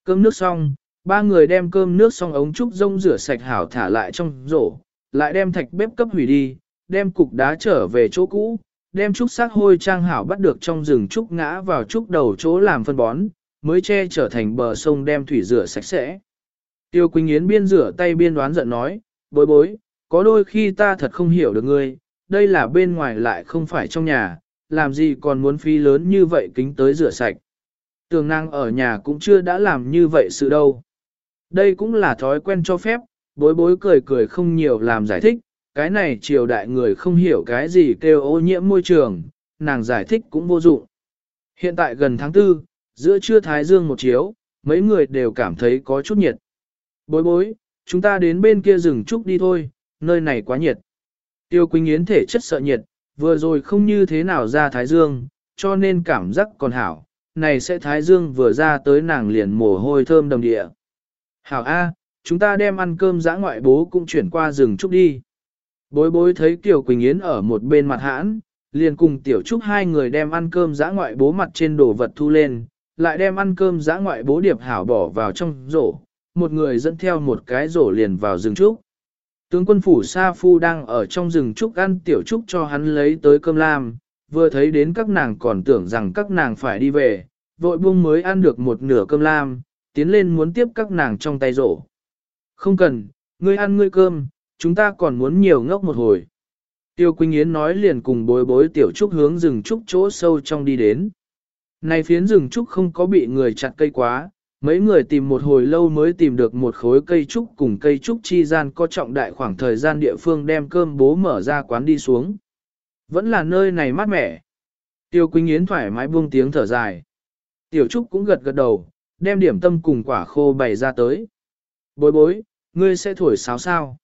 Cơm nước xong, ba người đem cơm nước xong ống trúc rông rửa sạch hảo thả lại trong rổ, lại đem thạch bếp cấp hủy đi, đem cục đá trở về chỗ cũ, đem trúc xác hôi trang hảo bắt được trong rừng trúc ngã vào trúc đầu chỗ làm phân bón, mới che trở thành bờ sông đem thủy rửa sạch sẽ. Tiêu Quỳnh Yến biên rửa tay biên đoán giận nói, bối bối, có đôi khi ta thật không hiểu được ngươi, đây là bên ngoài lại không phải trong nhà, làm gì còn muốn phí lớn như vậy kính tới rửa sạch. Tường năng ở nhà cũng chưa đã làm như vậy sự đâu. Đây cũng là thói quen cho phép, bối bối cười cười không nhiều làm giải thích, cái này triều đại người không hiểu cái gì kêu ô nhiễm môi trường, nàng giải thích cũng vô dụng. Hiện tại gần tháng tư, giữa trưa thái dương một chiếu, mấy người đều cảm thấy có chút nhiệt. Bối bối, chúng ta đến bên kia rừng trúc đi thôi, nơi này quá nhiệt. Tiêu Quỳnh Yến thể chất sợ nhiệt, vừa rồi không như thế nào ra Thái Dương, cho nên cảm giác còn hảo, này sẽ Thái Dương vừa ra tới nàng liền mồ hôi thơm đồng địa. Hảo A, chúng ta đem ăn cơm giã ngoại bố cũng chuyển qua rừng trúc đi. Bối bối thấy Tiểu Quỳnh Yến ở một bên mặt hãn, liền cùng Tiểu Trúc hai người đem ăn cơm giã ngoại bố mặt trên đồ vật thu lên, lại đem ăn cơm giã ngoại bố điệp hảo bỏ vào trong rổ, một người dẫn theo một cái rổ liền vào rừng trúc. Tướng quân phủ Sa Phu đang ở trong rừng trúc ăn tiểu trúc cho hắn lấy tới cơm lam, vừa thấy đến các nàng còn tưởng rằng các nàng phải đi về, vội buông mới ăn được một nửa cơm lam, tiến lên muốn tiếp các nàng trong tay rổ. Không cần, ngươi ăn ngươi cơm, chúng ta còn muốn nhiều ngốc một hồi. Tiêu Quỳnh Yến nói liền cùng bối bối tiểu trúc hướng rừng trúc chỗ sâu trong đi đến. Này phiến rừng trúc không có bị người chặt cây quá, Mấy người tìm một hồi lâu mới tìm được một khối cây trúc cùng cây trúc chi gian có trọng đại khoảng thời gian địa phương đem cơm bố mở ra quán đi xuống. Vẫn là nơi này mát mẻ. Tiêu Quỳnh Yến thoải mái buông tiếng thở dài. Tiểu Trúc cũng gật gật đầu, đem điểm tâm cùng quả khô bày ra tới. Bối bối, ngươi sẽ thổi sáo sao?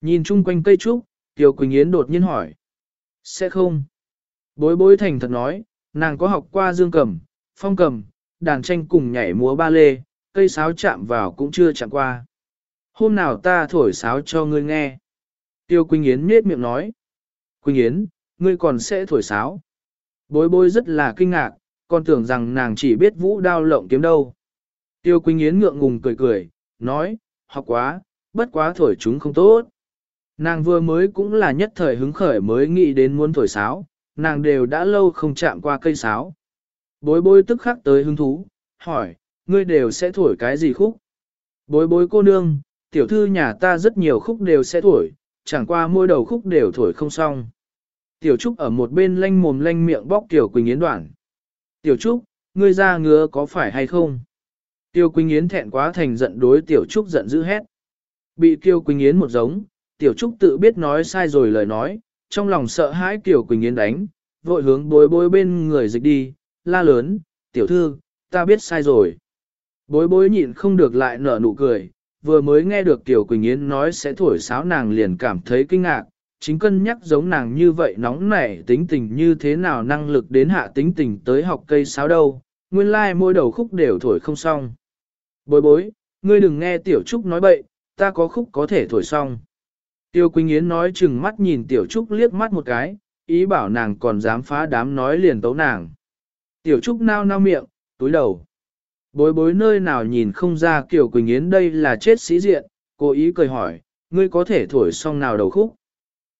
Nhìn chung quanh cây trúc, Tiêu Quỳnh Yến đột nhiên hỏi. Sẽ không. Bối bối thành thật nói, nàng có học qua dương cầm, phong cầm, đàn tranh cùng nhảy múa ba lê, cây sáo chạm vào cũng chưa chạm qua. Hôm nào ta thổi sáo cho ngươi nghe. Tiêu Quỳnh Yến miết miệng nói. Quỳnh Yến, ngươi còn sẽ thổi sáo. Bối bối rất là kinh ngạc, còn tưởng rằng nàng chỉ biết vũ đao lộng kiếm đâu. Tiêu Quỳnh Yến ngượng ngùng cười cười, nói, học quá, bất quá thổi chúng không tốt. Nàng vừa mới cũng là nhất thời hứng khởi mới nghĩ đến muốn thổi sáo, nàng đều đã lâu không chạm qua cây sáo. Bối bối tức khắc tới hứng thú, hỏi, ngươi đều sẽ thổi cái gì khúc? Bối bối cô nương, tiểu thư nhà ta rất nhiều khúc đều sẽ thổi, chẳng qua mỗi đầu khúc đều thổi không xong. Tiểu Trúc ở một bên lanh mồm lanh miệng bóc Tiểu Quỳnh Yến đoạn. Tiểu Trúc, ngươi ra ngứa có phải hay không? Tiêu Quỳnh Yến thẹn quá thành giận đối Tiểu Trúc giận dữ hét. Bị Tiêu Quỳnh Yến một giống, Tiểu Trúc tự biết nói sai rồi lời nói, trong lòng sợ hãi Tiểu Quỳnh Yến đánh, vội hướng bối bối bên người dịch đi, la lớn, tiểu thư, ta biết sai rồi. Bối bối nhịn không được lại nở nụ cười, vừa mới nghe được Tiểu Quỳnh Yến nói sẽ thổi sáo nàng liền cảm thấy kinh ngạc, chính cân nhắc giống nàng như vậy nóng nảy tính tình như thế nào năng lực đến hạ tính tình tới học cây sáo đâu, nguyên lai like mỗi đầu khúc đều thổi không xong. Bối bối, ngươi đừng nghe Tiểu Trúc nói bậy, ta có khúc có thể thổi xong. Tiêu Quỳnh Yến nói chừng mắt nhìn Tiểu Trúc liếc mắt một cái, ý bảo nàng còn dám phá đám nói liền tấu nàng. Tiểu Trúc nao nao miệng, túi đầu. Bối bối nơi nào nhìn không ra Kiều Quỳnh Yến đây là chết sĩ diện, cố ý cười hỏi, ngươi có thể thổi xong nào đầu khúc.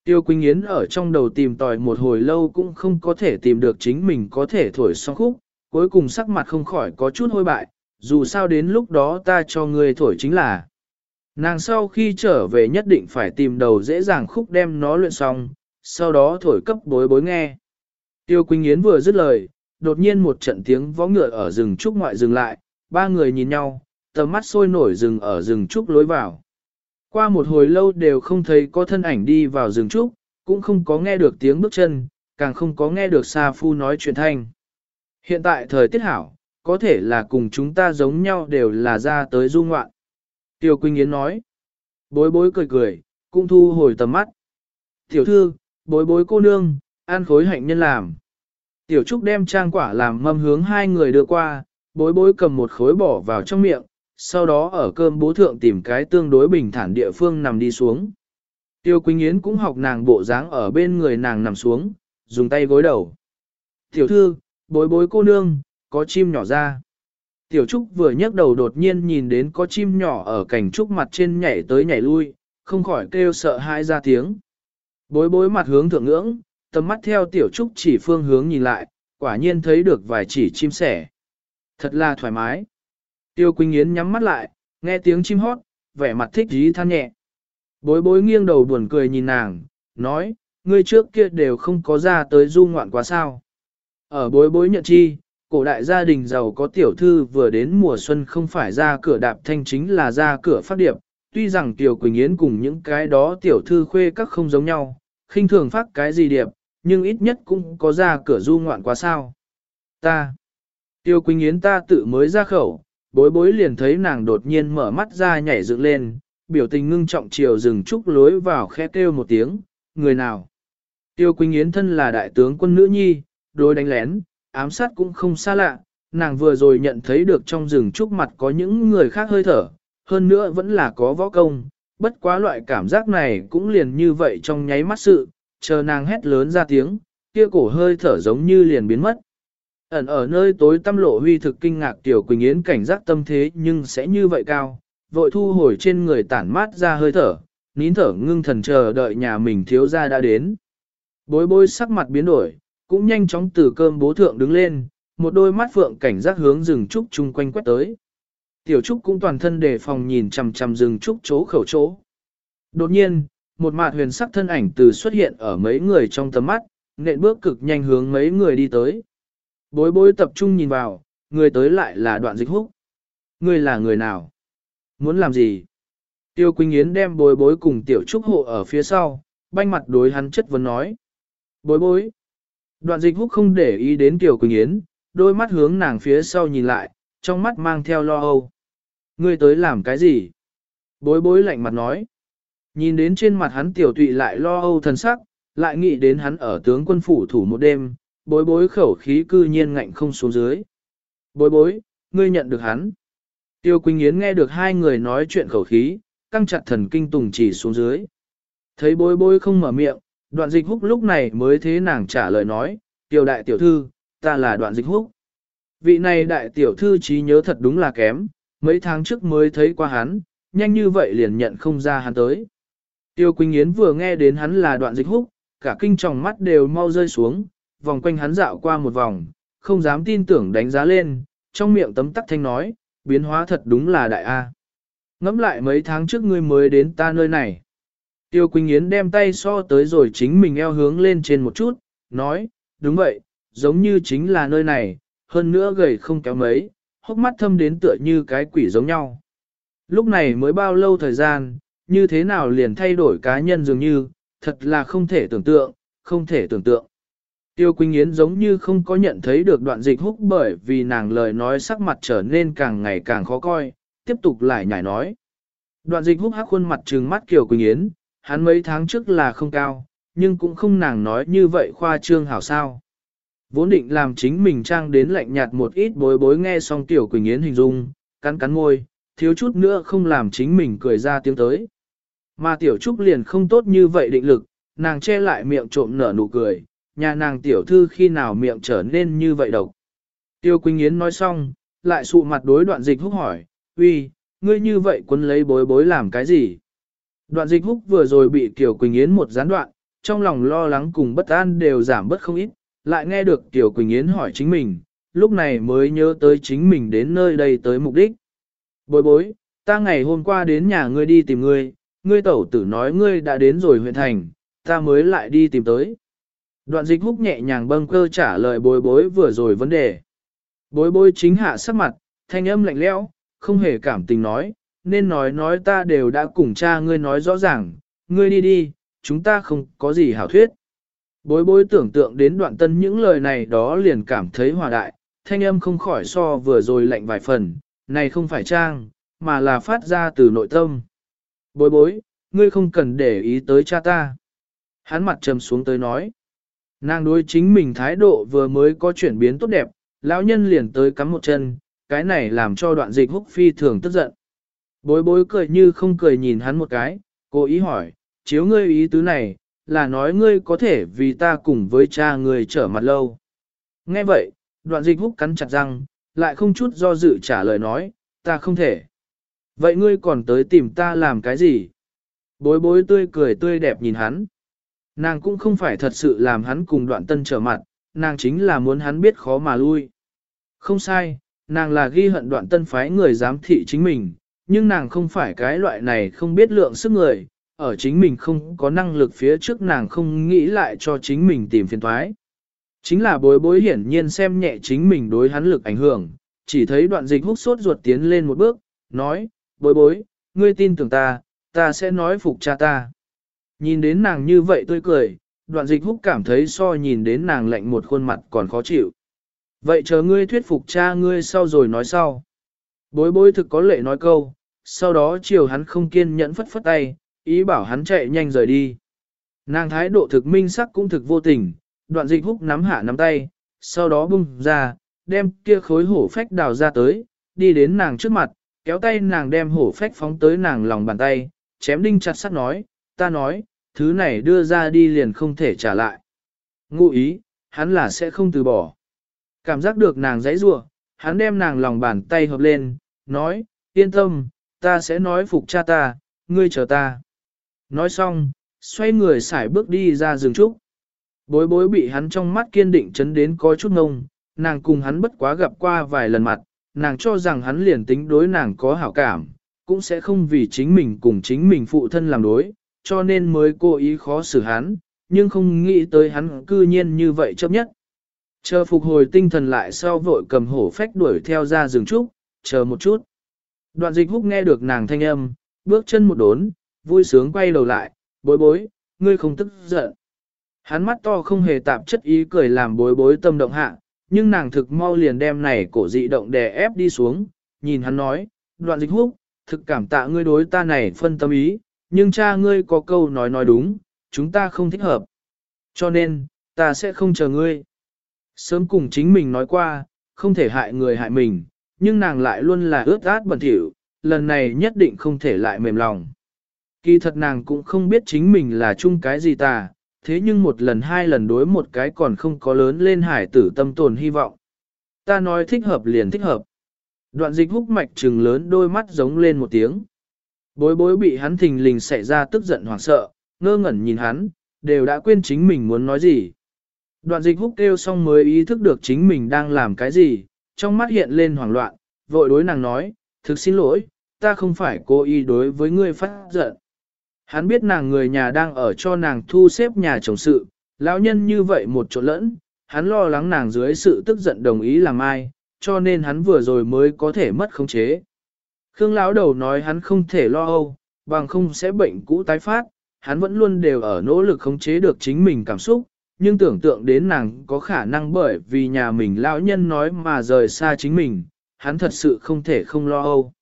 Tiêu Quỳnh Yến ở trong đầu tìm tòi một hồi lâu cũng không có thể tìm được chính mình có thể thổi xong khúc, cuối cùng sắc mặt không khỏi có chút hôi bại, dù sao đến lúc đó ta cho ngươi thổi chính là. Nàng sau khi trở về nhất định phải tìm đầu dễ dàng khúc đem nó luyện xong, sau đó thổi cấp bối bối nghe. Tiêu Quỳnh Yến vừa dứt lời, đột nhiên một trận tiếng võ ngựa ở rừng trúc ngoại dừng lại, ba người nhìn nhau, tầm mắt sôi nổi rừng ở rừng trúc lối vào. Qua một hồi lâu đều không thấy có thân ảnh đi vào rừng trúc, cũng không có nghe được tiếng bước chân, càng không có nghe được Sa Phu nói chuyện thanh. Hiện tại thời tiết hảo, có thể là cùng chúng ta giống nhau đều là ra tới du ngoạn. Tiêu Quỳnh Yến nói. Bối bối cười cười, cũng thu hồi tầm mắt. Tiểu thư, bối bối cô nương, an khối hạnh nhân làm. Tiểu Trúc đem trang quả làm mâm hướng hai người đưa qua, bối bối cầm một khối bỏ vào trong miệng, sau đó ở cơm bố thượng tìm cái tương đối bình thản địa phương nằm đi xuống. Tiêu Quỳnh Yến cũng học nàng bộ dáng ở bên người nàng nằm xuống, dùng tay gối đầu. Tiểu thư, bối bối cô nương, có chim nhỏ ra. Tiểu Trúc vừa nhấc đầu đột nhiên nhìn đến có chim nhỏ ở cành trúc mặt trên nhảy tới nhảy lui, không khỏi kêu sợ hãi ra tiếng. Bối bối mặt hướng thượng ngưỡng, tầm mắt theo Tiểu Trúc chỉ phương hướng nhìn lại, quả nhiên thấy được vài chỉ chim sẻ. Thật là thoải mái. Tiêu Quỳnh Yến nhắm mắt lại, nghe tiếng chim hót, vẻ mặt thích dí than nhẹ. Bối bối nghiêng đầu buồn cười nhìn nàng, nói, ngươi trước kia đều không có ra tới du ngoạn quá sao. Ở bối bối nhận chi, cổ đại gia đình giàu có tiểu thư vừa đến mùa xuân không phải ra cửa đạp thanh chính là ra cửa phát điệp, tuy rằng Tiểu Quỳnh Yến cùng những cái đó tiểu thư khuê các không giống nhau, khinh thường phát cái gì điệp, nhưng ít nhất cũng có ra cửa du ngoạn quá sao. Ta, Tiêu Quỳnh Yến ta tự mới ra khẩu, bối bối liền thấy nàng đột nhiên mở mắt ra nhảy dựng lên, biểu tình ngưng trọng chiều rừng trúc lối vào khe kêu một tiếng, người nào. Tiêu Quỳnh Yến thân là đại tướng quân nữ nhi, đôi đánh lén, ám sát cũng không xa lạ, nàng vừa rồi nhận thấy được trong rừng trúc mặt có những người khác hơi thở, hơn nữa vẫn là có võ công, bất quá loại cảm giác này cũng liền như vậy trong nháy mắt sự, chờ nàng hét lớn ra tiếng, kia cổ hơi thở giống như liền biến mất. Ẩn ở nơi tối tâm lộ huy thực kinh ngạc Tiểu Quỳnh Yến cảnh giác tâm thế nhưng sẽ như vậy cao, vội thu hồi trên người tản mát ra hơi thở, nín thở ngưng thần chờ đợi nhà mình thiếu gia đã đến. Bối bối sắc mặt biến đổi, cũng nhanh chóng từ cơm bố thượng đứng lên, một đôi mắt phượng cảnh giác hướng rừng trúc chung quanh quét tới. Tiểu trúc cũng toàn thân đề phòng nhìn chằm chằm rừng trúc chỗ khẩu chỗ. Đột nhiên, một mạt huyền sắc thân ảnh từ xuất hiện ở mấy người trong tầm mắt, nện bước cực nhanh hướng mấy người đi tới. Bối bối tập trung nhìn vào, người tới lại là đoạn dịch húc. Người là người nào? Muốn làm gì? Tiêu Quỳnh Yến đem bối bối cùng tiểu trúc hộ ở phía sau, banh mặt đối hắn chất vấn nói. Bối bối. Đoạn dịch húc không để ý đến Tiểu Quỳnh Yến, đôi mắt hướng nàng phía sau nhìn lại, trong mắt mang theo lo âu. Ngươi tới làm cái gì? Bối bối lạnh mặt nói. Nhìn đến trên mặt hắn tiểu tụy lại lo âu thần sắc, lại nghĩ đến hắn ở tướng quân phủ thủ một đêm, bối bối khẩu khí cư nhiên ngạnh không xuống dưới. Bối bối, ngươi nhận được hắn. Tiêu Quỳnh Yến nghe được hai người nói chuyện khẩu khí, căng chặt thần kinh tùng chỉ xuống dưới. Thấy bối bối không mở miệng, đoạn dịch húc lúc này mới thế nàng trả lời nói, tiểu đại tiểu thư, ta là đoạn dịch húc. Vị này đại tiểu thư trí nhớ thật đúng là kém, mấy tháng trước mới thấy qua hắn, nhanh như vậy liền nhận không ra hắn tới. Tiêu Quỳnh Yến vừa nghe đến hắn là đoạn dịch húc, cả kinh tròng mắt đều mau rơi xuống, vòng quanh hắn dạo qua một vòng, không dám tin tưởng đánh giá lên, trong miệng tấm tắc thanh nói, biến hóa thật đúng là đại A. Ngắm lại mấy tháng trước ngươi mới đến ta nơi này. Tiêu Quỳnh Yến đem tay so tới rồi chính mình eo hướng lên trên một chút, nói, đúng vậy, giống như chính là nơi này, hơn nữa gầy không kéo mấy, hốc mắt thâm đến tựa như cái quỷ giống nhau. Lúc này mới bao lâu thời gian, như thế nào liền thay đổi cá nhân dường như, thật là không thể tưởng tượng, không thể tưởng tượng. Tiêu Quỳnh Yến giống như không có nhận thấy được đoạn dịch húc bởi vì nàng lời nói sắc mặt trở nên càng ngày càng khó coi, tiếp tục lại nhảy nói. Đoạn dịch húc hắc khuôn mặt trừng mắt Kiều Quỳnh Yến, hắn mấy tháng trước là không cao, nhưng cũng không nàng nói như vậy khoa trương hảo sao. Vốn định làm chính mình trang đến lạnh nhạt một ít bối bối nghe xong Tiểu Quỳnh Yến hình dung, cắn cắn môi, thiếu chút nữa không làm chính mình cười ra tiếng tới. Mà tiểu trúc liền không tốt như vậy định lực, nàng che lại miệng trộm nở nụ cười, nhà nàng tiểu thư khi nào miệng trở nên như vậy độc. Tiêu Quỳnh Yến nói xong, lại sụ mặt đối đoạn dịch húc hỏi, uy, ngươi như vậy quân lấy bối bối làm cái gì? Đoạn dịch húc vừa rồi bị Tiểu Quỳnh Yến một gián đoạn, trong lòng lo lắng cùng bất an đều giảm bớt không ít, lại nghe được Tiểu Quỳnh Yến hỏi chính mình, lúc này mới nhớ tới chính mình đến nơi đây tới mục đích. Bối bối, ta ngày hôm qua đến nhà ngươi đi tìm ngươi, ngươi tẩu tử nói ngươi đã đến rồi huyện thành, ta mới lại đi tìm tới. Đoạn dịch húc nhẹ nhàng bâng cơ trả lời bối bối vừa rồi vấn đề. Bối bối chính hạ sắc mặt, thanh âm lạnh lẽo, không hề cảm tình nói, nên nói nói ta đều đã cùng cha ngươi nói rõ ràng, ngươi đi đi, chúng ta không có gì hảo thuyết. Bối bối tưởng tượng đến đoạn tân những lời này đó liền cảm thấy hòa đại, thanh âm không khỏi so vừa rồi lạnh vài phần, này không phải trang, mà là phát ra từ nội tâm. Bối bối, ngươi không cần để ý tới cha ta. Hắn mặt trầm xuống tới nói. Nàng đối chính mình thái độ vừa mới có chuyển biến tốt đẹp, lão nhân liền tới cắm một chân, cái này làm cho đoạn dịch húc phi thường tức giận. Bối bối cười như không cười nhìn hắn một cái, cô ý hỏi, chiếu ngươi ý tứ này, là nói ngươi có thể vì ta cùng với cha ngươi trở mặt lâu. Nghe vậy, đoạn dịch húc cắn chặt răng, lại không chút do dự trả lời nói, ta không thể. Vậy ngươi còn tới tìm ta làm cái gì? Bối bối tươi cười tươi đẹp nhìn hắn. Nàng cũng không phải thật sự làm hắn cùng đoạn tân trở mặt, nàng chính là muốn hắn biết khó mà lui. Không sai, nàng là ghi hận đoạn tân phái người giám thị chính mình, nhưng nàng không phải cái loại này không biết lượng sức người, ở chính mình không có năng lực phía trước nàng không nghĩ lại cho chính mình tìm phiền thoái. Chính là bối bối hiển nhiên xem nhẹ chính mình đối hắn lực ảnh hưởng, chỉ thấy đoạn dịch hút sốt ruột tiến lên một bước, nói, bối bối, ngươi tin tưởng ta, ta sẽ nói phục cha ta. Nhìn đến nàng như vậy tươi cười, đoạn dịch húc cảm thấy so nhìn đến nàng lạnh một khuôn mặt còn khó chịu. Vậy chờ ngươi thuyết phục cha ngươi sau rồi nói sau. Bối bối thực có lệ nói câu, sau đó chiều hắn không kiên nhẫn phất phất tay, ý bảo hắn chạy nhanh rời đi. Nàng thái độ thực minh sắc cũng thực vô tình, đoạn dịch húc nắm hạ nắm tay, sau đó bung ra, đem kia khối hổ phách đào ra tới, đi đến nàng trước mặt, kéo tay nàng đem hổ phách phóng tới nàng lòng bàn tay, chém đinh chặt sắt nói, ta nói, thứ này đưa ra đi liền không thể trả lại. Ngụ ý, hắn là sẽ không từ bỏ. Cảm giác được nàng dãy rủa, hắn đem nàng lòng bàn tay hợp lên, nói, yên tâm, ta sẽ nói phục cha ta, ngươi chờ ta. Nói xong, xoay người xải bước đi ra rừng trúc. Bối bối bị hắn trong mắt kiên định chấn đến có chút ngông, nàng cùng hắn bất quá gặp qua vài lần mặt, nàng cho rằng hắn liền tính đối nàng có hảo cảm, cũng sẽ không vì chính mình cùng chính mình phụ thân làm đối, cho nên mới cố ý khó xử hắn, nhưng không nghĩ tới hắn cư nhiên như vậy chấp nhất. Chờ phục hồi tinh thần lại sau vội cầm hổ phách đuổi theo ra rừng trúc, chờ một chút. Đoạn dịch húc nghe được nàng thanh âm, bước chân một đốn, vui sướng quay đầu lại, bối bối, ngươi không tức giận. Hắn mắt to không hề tạp chất ý cười làm bối bối tâm động hạ, nhưng nàng thực mau liền đem này cổ dị động đè ép đi xuống, nhìn hắn nói, đoạn dịch húc, thực cảm tạ ngươi đối ta này phân tâm ý, nhưng cha ngươi có câu nói nói đúng, chúng ta không thích hợp. Cho nên, ta sẽ không chờ ngươi. Sớm cùng chính mình nói qua, không thể hại người hại mình, nhưng nàng lại luôn là ướt át bẩn thỉu, lần này nhất định không thể lại mềm lòng. Kỳ thật nàng cũng không biết chính mình là chung cái gì ta, thế nhưng một lần hai lần đối một cái còn không có lớn lên hải tử tâm tồn hy vọng. Ta nói thích hợp liền thích hợp. Đoạn dịch húc mạch trừng lớn đôi mắt giống lên một tiếng. Bối bối bị hắn thình lình xảy ra tức giận hoảng sợ, ngơ ngẩn nhìn hắn, đều đã quên chính mình muốn nói gì. Đoạn dịch húc kêu xong mới ý thức được chính mình đang làm cái gì, trong mắt hiện lên hoảng loạn, vội đối nàng nói, thực xin lỗi, ta không phải cố ý đối với ngươi phát giận. Hắn biết nàng người nhà đang ở cho nàng thu xếp nhà chồng sự, lão nhân như vậy một chỗ lẫn, hắn lo lắng nàng dưới sự tức giận đồng ý làm ai, cho nên hắn vừa rồi mới có thể mất khống chế. Khương lão đầu nói hắn không thể lo âu, bằng không sẽ bệnh cũ tái phát, hắn vẫn luôn đều ở nỗ lực khống chế được chính mình cảm xúc, nhưng tưởng tượng đến nàng có khả năng bởi vì nhà mình lão nhân nói mà rời xa chính mình, hắn thật sự không thể không lo âu.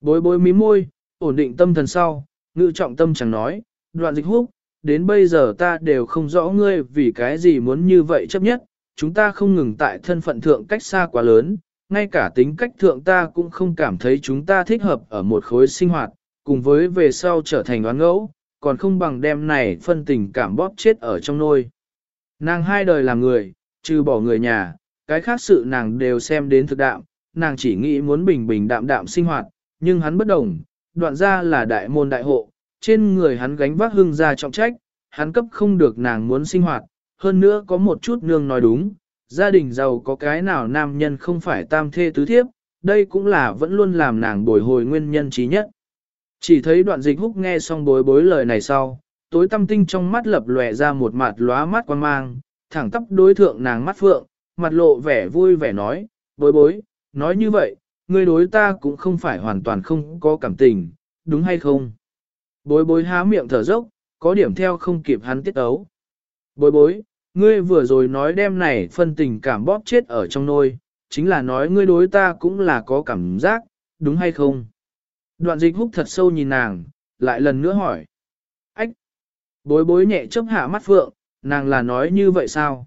Bối bối mí môi, ổn định tâm thần sau, ngự trọng tâm chẳng nói, đoạn dịch húc, đến bây giờ ta đều không rõ ngươi vì cái gì muốn như vậy chấp nhất, chúng ta không ngừng tại thân phận thượng cách xa quá lớn, ngay cả tính cách thượng ta cũng không cảm thấy chúng ta thích hợp ở một khối sinh hoạt, cùng với về sau trở thành oán ngẫu, còn không bằng đem này phân tình cảm bóp chết ở trong nôi. Nàng hai đời làm người, trừ bỏ người nhà, cái khác sự nàng đều xem đến thực đạo, nàng chỉ nghĩ muốn bình bình đạm đạm sinh hoạt, nhưng hắn bất đồng, đoạn ra là đại môn đại hộ, trên người hắn gánh vác hưng ra trọng trách, hắn cấp không được nàng muốn sinh hoạt, hơn nữa có một chút nương nói đúng, gia đình giàu có cái nào nam nhân không phải tam thê tứ thiếp, đây cũng là vẫn luôn làm nàng bồi hồi nguyên nhân trí nhất. Chỉ thấy đoạn dịch húc nghe xong bối bối lời này sau, tối tâm tinh trong mắt lập lòe ra một mặt lóa mắt quan mang, thẳng tắp đối thượng nàng mắt phượng, mặt lộ vẻ vui vẻ nói, bối bối, nói như vậy, ngươi đối ta cũng không phải hoàn toàn không có cảm tình, đúng hay không? Bối bối há miệng thở dốc, có điểm theo không kịp hắn tiết ấu. Bối bối, ngươi vừa rồi nói đem này phân tình cảm bóp chết ở trong nôi, chính là nói ngươi đối ta cũng là có cảm giác, đúng hay không? Đoạn dịch húc thật sâu nhìn nàng, lại lần nữa hỏi. Bối bối nhẹ chớp hạ mắt phượng, nàng là nói như vậy sao?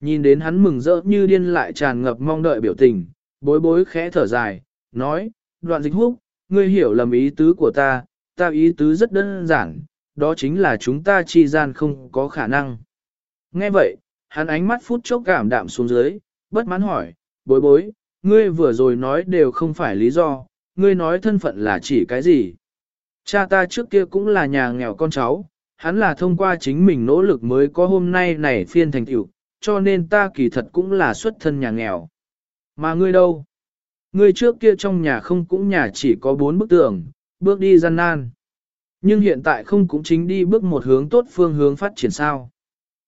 Nhìn đến hắn mừng rỡ như điên lại tràn ngập mong đợi biểu tình, bối bối khẽ thở dài, nói, đoạn dịch húc, ngươi hiểu lầm ý tứ của ta, ta ý tứ rất đơn giản, đó chính là chúng ta chi gian không có khả năng. Nghe vậy, hắn ánh mắt phút chốc cảm đạm xuống dưới, bất mãn hỏi, bối bối, ngươi vừa rồi nói đều không phải lý do, ngươi nói thân phận là chỉ cái gì. Cha ta trước kia cũng là nhà nghèo con cháu, hắn là thông qua chính mình nỗ lực mới có hôm nay này phiên thành tựu, cho nên ta kỳ thật cũng là xuất thân nhà nghèo. Mà ngươi đâu? Ngươi trước kia trong nhà không cũng nhà chỉ có bốn bức tường, bước đi gian nan. Nhưng hiện tại không cũng chính đi bước một hướng tốt phương hướng phát triển sao.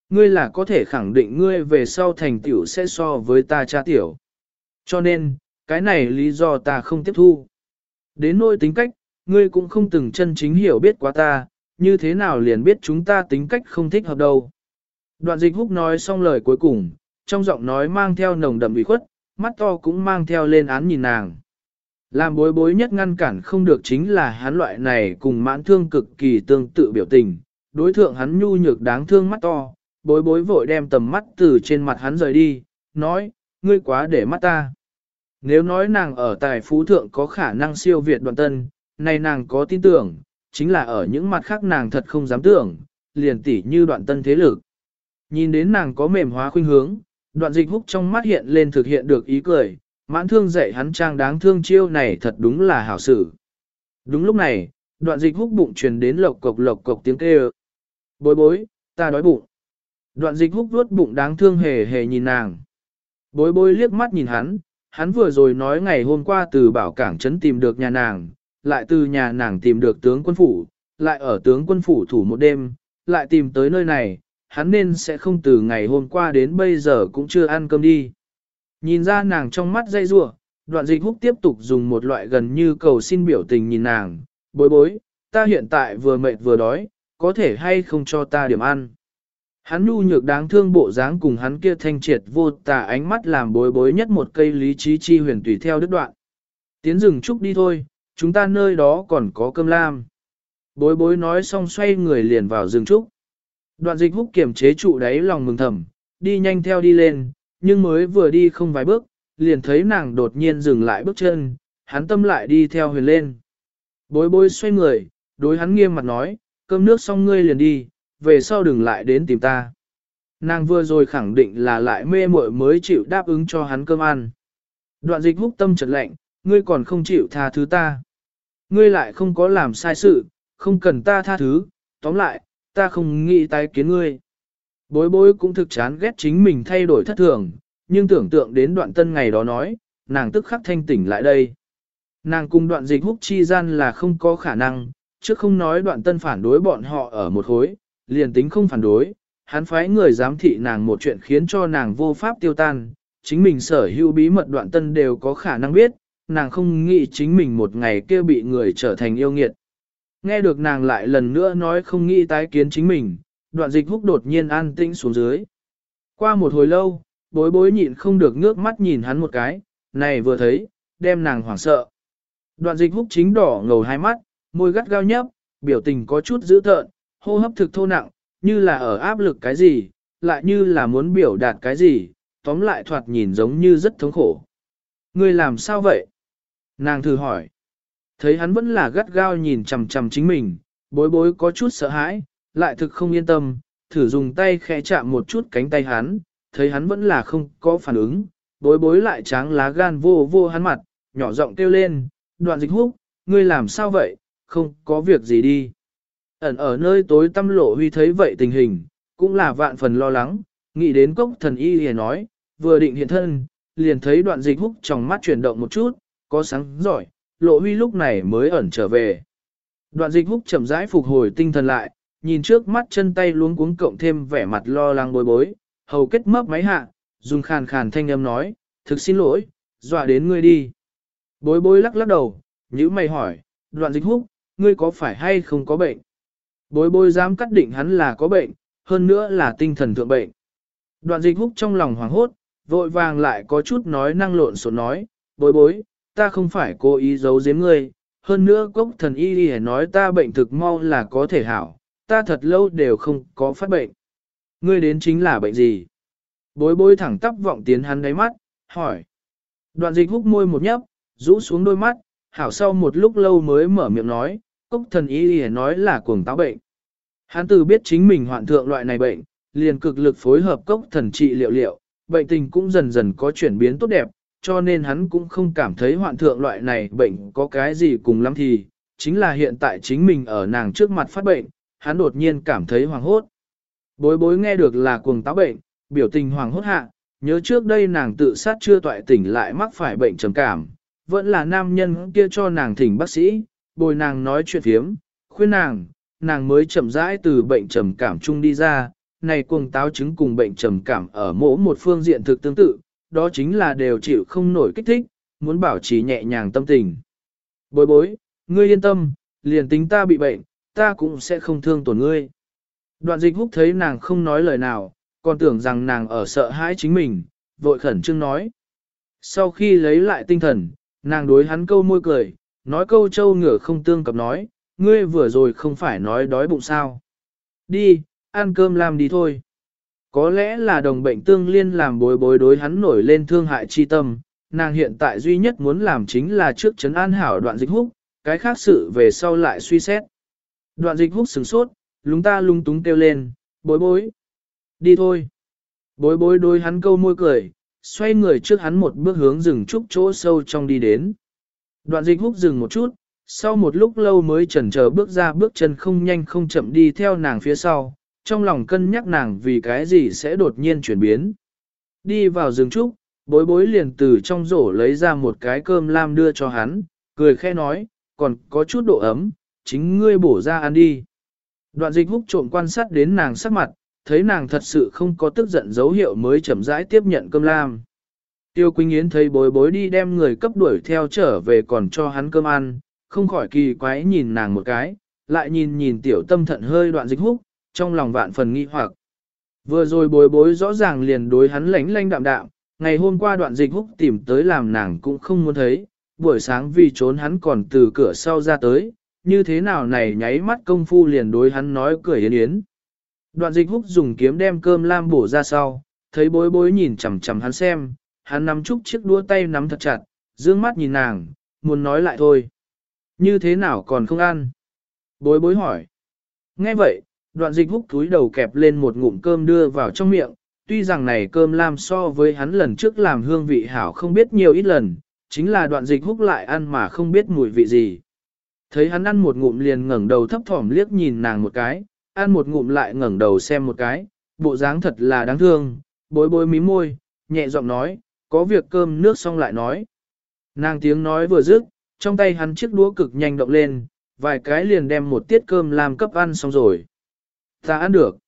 Ngươi là có thể khẳng định ngươi về sau thành tiểu sẽ so với ta cha tiểu. Cho nên, cái này lý do ta không tiếp thu. Đến nỗi tính cách, ngươi cũng không từng chân chính hiểu biết quá ta, như thế nào liền biết chúng ta tính cách không thích hợp đâu. Đoạn dịch húc nói xong lời cuối cùng, trong giọng nói mang theo nồng đậm ủy khuất, mắt to cũng mang theo lên án nhìn nàng. Làm bối bối nhất ngăn cản không được chính là hắn loại này cùng mãn thương cực kỳ tương tự biểu tình, đối thượng hắn nhu nhược đáng thương mắt to, bối bối vội đem tầm mắt từ trên mặt hắn rời đi, nói, ngươi quá để mắt ta. Nếu nói nàng ở tài phú thượng có khả năng siêu việt đoạn tân, này nàng có tin tưởng, chính là ở những mặt khác nàng thật không dám tưởng, liền tỉ như đoạn tân thế lực. Nhìn đến nàng có mềm hóa khuynh hướng, đoạn dịch húc trong mắt hiện lên thực hiện được ý cười, mãn thương dạy hắn trang đáng thương chiêu này thật đúng là hảo sự. Đúng lúc này, đoạn dịch húc bụng truyền đến lộc cộc lộc cộc tiếng kêu. Bối bối, ta đói bụng. Đoạn dịch húc vuốt bụng đáng thương hề hề nhìn nàng. Bối bối liếc mắt nhìn hắn, hắn vừa rồi nói ngày hôm qua từ bảo cảng trấn tìm được nhà nàng, lại từ nhà nàng tìm được tướng quân phủ, lại ở tướng quân phủ thủ một đêm, lại tìm tới nơi này, hắn nên sẽ không từ ngày hôm qua đến bây giờ cũng chưa ăn cơm đi. Nhìn ra nàng trong mắt dây rủa đoạn dịch húc tiếp tục dùng một loại gần như cầu xin biểu tình nhìn nàng, bối bối, ta hiện tại vừa mệt vừa đói, có thể hay không cho ta điểm ăn. Hắn nhu nhược đáng thương bộ dáng cùng hắn kia thanh triệt vô tà ánh mắt làm bối bối nhất một cây lý trí chi huyền tùy theo đứt đoạn. Tiến rừng trúc đi thôi, chúng ta nơi đó còn có cơm lam. Bối bối nói xong xoay người liền vào rừng trúc. Đoạn dịch húc kiểm chế trụ đáy lòng mừng thầm, đi nhanh theo đi lên, nhưng mới vừa đi không vài bước, liền thấy nàng đột nhiên dừng lại bước chân, hắn tâm lại đi theo huyền lên. Bối bối xoay người, đối hắn nghiêm mặt nói, cơm nước xong ngươi liền đi, về sau đừng lại đến tìm ta. Nàng vừa rồi khẳng định là lại mê muội mới chịu đáp ứng cho hắn cơm ăn. Đoạn dịch húc tâm trật lạnh, ngươi còn không chịu tha thứ ta. Ngươi lại không có làm sai sự, không cần ta tha thứ, tóm lại, ta không nghĩ tái kiến ngươi. Bối bối cũng thực chán ghét chính mình thay đổi thất thường, nhưng tưởng tượng đến đoạn tân ngày đó nói, nàng tức khắc thanh tỉnh lại đây. Nàng cùng đoạn dịch húc chi gian là không có khả năng, chứ không nói đoạn tân phản đối bọn họ ở một hối, liền tính không phản đối, hắn phái người giám thị nàng một chuyện khiến cho nàng vô pháp tiêu tan, chính mình sở hữu bí mật đoạn tân đều có khả năng biết, nàng không nghĩ chính mình một ngày kia bị người trở thành yêu nghiệt. Nghe được nàng lại lần nữa nói không nghĩ tái kiến chính mình, đoạn dịch húc đột nhiên an tĩnh xuống dưới. Qua một hồi lâu, bối bối nhịn không được ngước mắt nhìn hắn một cái, này vừa thấy, đem nàng hoảng sợ. Đoạn dịch húc chính đỏ ngầu hai mắt, môi gắt gao nhấp, biểu tình có chút dữ tợn, hô hấp thực thô nặng, như là ở áp lực cái gì, lại như là muốn biểu đạt cái gì, tóm lại thoạt nhìn giống như rất thống khổ. ngươi làm sao vậy? Nàng thử hỏi. Thấy hắn vẫn là gắt gao nhìn chằm chằm chính mình, bối bối có chút sợ hãi, lại thực không yên tâm, thử dùng tay khẽ chạm một chút cánh tay hắn, thấy hắn vẫn là không có phản ứng, bối bối lại tráng lá gan vô vô hắn mặt, nhỏ giọng kêu lên, đoạn dịch húc, ngươi làm sao vậy, không có việc gì đi. Ẩn ở nơi tối tâm lộ huy thấy vậy tình hình, cũng là vạn phần lo lắng, nghĩ đến cốc thần y hề nói, vừa định hiện thân, liền thấy đoạn dịch húc trong mắt chuyển động một chút, có sáng giỏi, lộ huy lúc này mới ẩn trở về. Đoạn dịch húc chậm rãi phục hồi tinh thần lại, nhìn trước mắt chân tay luống cuống cộng thêm vẻ mặt lo lắng bối bối, hầu kết mấp máy hạ, dùng khàn khàn thanh âm nói, thực xin lỗi, dọa đến ngươi đi. Bối bối lắc lắc đầu, nhữ mày hỏi, đoạn dịch húc, ngươi có phải hay không có bệnh? Bối bối dám cắt định hắn là có bệnh, hơn nữa là tinh thần thượng bệnh. Đoạn dịch húc trong lòng hoảng hốt, vội vàng lại có chút nói năng lộn xộn nói, bối bối, ta không phải cố ý giấu giếm ngươi, hơn nữa cốc thần y đi nói ta bệnh thực mau là có thể hảo, ta thật lâu đều không có phát bệnh. Ngươi đến chính là bệnh gì? Bối bối thẳng tắp vọng tiến hắn đáy mắt, hỏi. Đoạn dịch húc môi một nhấp, rũ xuống đôi mắt, hảo sau một lúc lâu mới mở miệng nói, cốc thần y đi nói là cuồng táo bệnh. Hắn từ biết chính mình hoạn thượng loại này bệnh, liền cực lực phối hợp cốc thần trị liệu liệu, bệnh tình cũng dần dần có chuyển biến tốt đẹp, cho nên hắn cũng không cảm thấy hoạn thượng loại này bệnh có cái gì cùng lắm thì, chính là hiện tại chính mình ở nàng trước mặt phát bệnh, hắn đột nhiên cảm thấy hoàng hốt. Bối bối nghe được là cuồng táo bệnh, biểu tình hoàng hốt hạ, nhớ trước đây nàng tự sát chưa toại tỉnh lại mắc phải bệnh trầm cảm, vẫn là nam nhân kia cho nàng thỉnh bác sĩ, bồi nàng nói chuyện phiếm, khuyên nàng, nàng mới chậm rãi từ bệnh trầm cảm chung đi ra, này cuồng táo chứng cùng bệnh trầm cảm ở mỗi một phương diện thực tương tự, đó chính là đều chịu không nổi kích thích, muốn bảo trì nhẹ nhàng tâm tình. Bối bối, ngươi yên tâm, liền tính ta bị bệnh, ta cũng sẽ không thương tổn ngươi. Đoạn dịch húc thấy nàng không nói lời nào, còn tưởng rằng nàng ở sợ hãi chính mình, vội khẩn trương nói. Sau khi lấy lại tinh thần, nàng đối hắn câu môi cười, nói câu trâu ngửa không tương cập nói, ngươi vừa rồi không phải nói đói bụng sao. Đi, ăn cơm làm đi thôi. Có lẽ là đồng bệnh tương liên làm bối bối đối hắn nổi lên thương hại chi tâm, nàng hiện tại duy nhất muốn làm chính là trước chấn an hảo đoạn dịch húc, cái khác sự về sau lại suy xét. Đoạn dịch húc sừng sốt, lúng ta lung túng kêu lên, bối bối. Đi thôi. Bối bối đối hắn câu môi cười, xoay người trước hắn một bước hướng rừng trúc chỗ sâu trong đi đến. Đoạn dịch húc dừng một chút, sau một lúc lâu mới chần chờ bước ra bước chân không nhanh không chậm đi theo nàng phía sau, trong lòng cân nhắc nàng vì cái gì sẽ đột nhiên chuyển biến. Đi vào rừng trúc, bối bối liền từ trong rổ lấy ra một cái cơm lam đưa cho hắn, cười khẽ nói, còn có chút độ ấm, chính ngươi bổ ra ăn đi. Đoạn dịch húc trộm quan sát đến nàng sắc mặt, thấy nàng thật sự không có tức giận dấu hiệu mới chậm rãi tiếp nhận cơm lam. Tiêu Quỳnh Yến thấy bối bối đi đem người cấp đuổi theo trở về còn cho hắn cơm ăn, không khỏi kỳ quái nhìn nàng một cái, lại nhìn nhìn tiểu tâm thận hơi đoạn dịch húc, trong lòng vạn phần nghi hoặc. Vừa rồi bối bối rõ ràng liền đối hắn lánh lánh đạm đạm, ngày hôm qua đoạn dịch húc tìm tới làm nàng cũng không muốn thấy, buổi sáng vì trốn hắn còn từ cửa sau ra tới, như thế nào này nháy mắt công phu liền đối hắn nói cười yến yến. Đoạn dịch húc dùng kiếm đem cơm lam bổ ra sau, thấy bối bối nhìn chằm chằm hắn xem, hắn nắm chúc chiếc đua tay nắm thật chặt, dương mắt nhìn nàng, muốn nói lại thôi. Như thế nào còn không ăn? Bối bối hỏi. Nghe vậy, đoạn dịch húc túi đầu kẹp lên một ngụm cơm đưa vào trong miệng, tuy rằng này cơm lam so với hắn lần trước làm hương vị hảo không biết nhiều ít lần, chính là đoạn dịch húc lại ăn mà không biết mùi vị gì. Thấy hắn ăn một ngụm liền ngẩng đầu thấp thỏm liếc nhìn nàng một cái, ăn một ngụm lại ngẩng đầu xem một cái, bộ dáng thật là đáng thương, bối bối mí môi, nhẹ giọng nói, có việc cơm nước xong lại nói. Nàng tiếng nói vừa dứt, trong tay hắn chiếc đũa cực nhanh động lên, vài cái liền đem một tiết cơm làm cấp ăn xong rồi. Ta ăn được.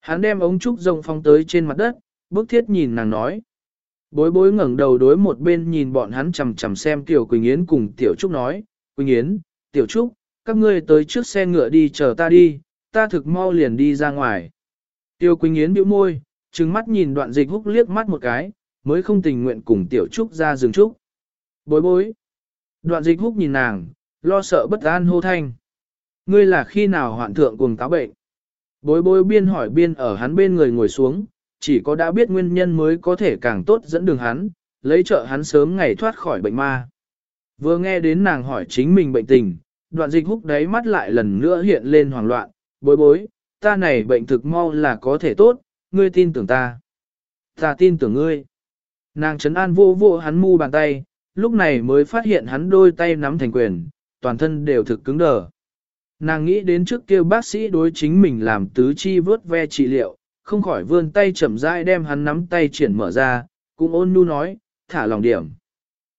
Hắn đem ống trúc rồng phong tới trên mặt đất, bước thiết nhìn nàng nói. Bối bối ngẩng đầu đối một bên nhìn bọn hắn chầm chầm xem Tiểu Quỳnh Yến cùng Tiểu Trúc nói, Quỳnh Yến, Tiểu Trúc, các ngươi tới trước xe ngựa đi chờ ta đi, ta thực mau liền đi ra ngoài. Tiêu Quỳnh Yến bĩu môi, trừng mắt nhìn đoạn dịch húc liếc mắt một cái, mới không tình nguyện cùng Tiểu Trúc ra rừng Trúc. Bối bối. Đoạn dịch húc nhìn nàng, lo sợ bất an hô thanh. Ngươi là khi nào hoạn thượng cùng táo bệnh? Bối bối biên hỏi biên ở hắn bên người ngồi xuống, chỉ có đã biết nguyên nhân mới có thể càng tốt dẫn đường hắn, lấy trợ hắn sớm ngày thoát khỏi bệnh ma. Vừa nghe đến nàng hỏi chính mình bệnh tình, đoạn dịch húc đáy mắt lại lần nữa hiện lên hoảng loạn, bối bối, ta này bệnh thực mau là có thể tốt, ngươi tin tưởng ta. Ta tin tưởng ngươi. Nàng chấn an vô vô hắn mu bàn tay, lúc này mới phát hiện hắn đôi tay nắm thành quyền, toàn thân đều thực cứng đờ. Nàng nghĩ đến trước kia bác sĩ đối chính mình làm tứ chi vớt ve trị liệu, không khỏi vươn tay chậm rãi đem hắn nắm tay triển mở ra, cũng ôn nhu nói, thả lòng điểm.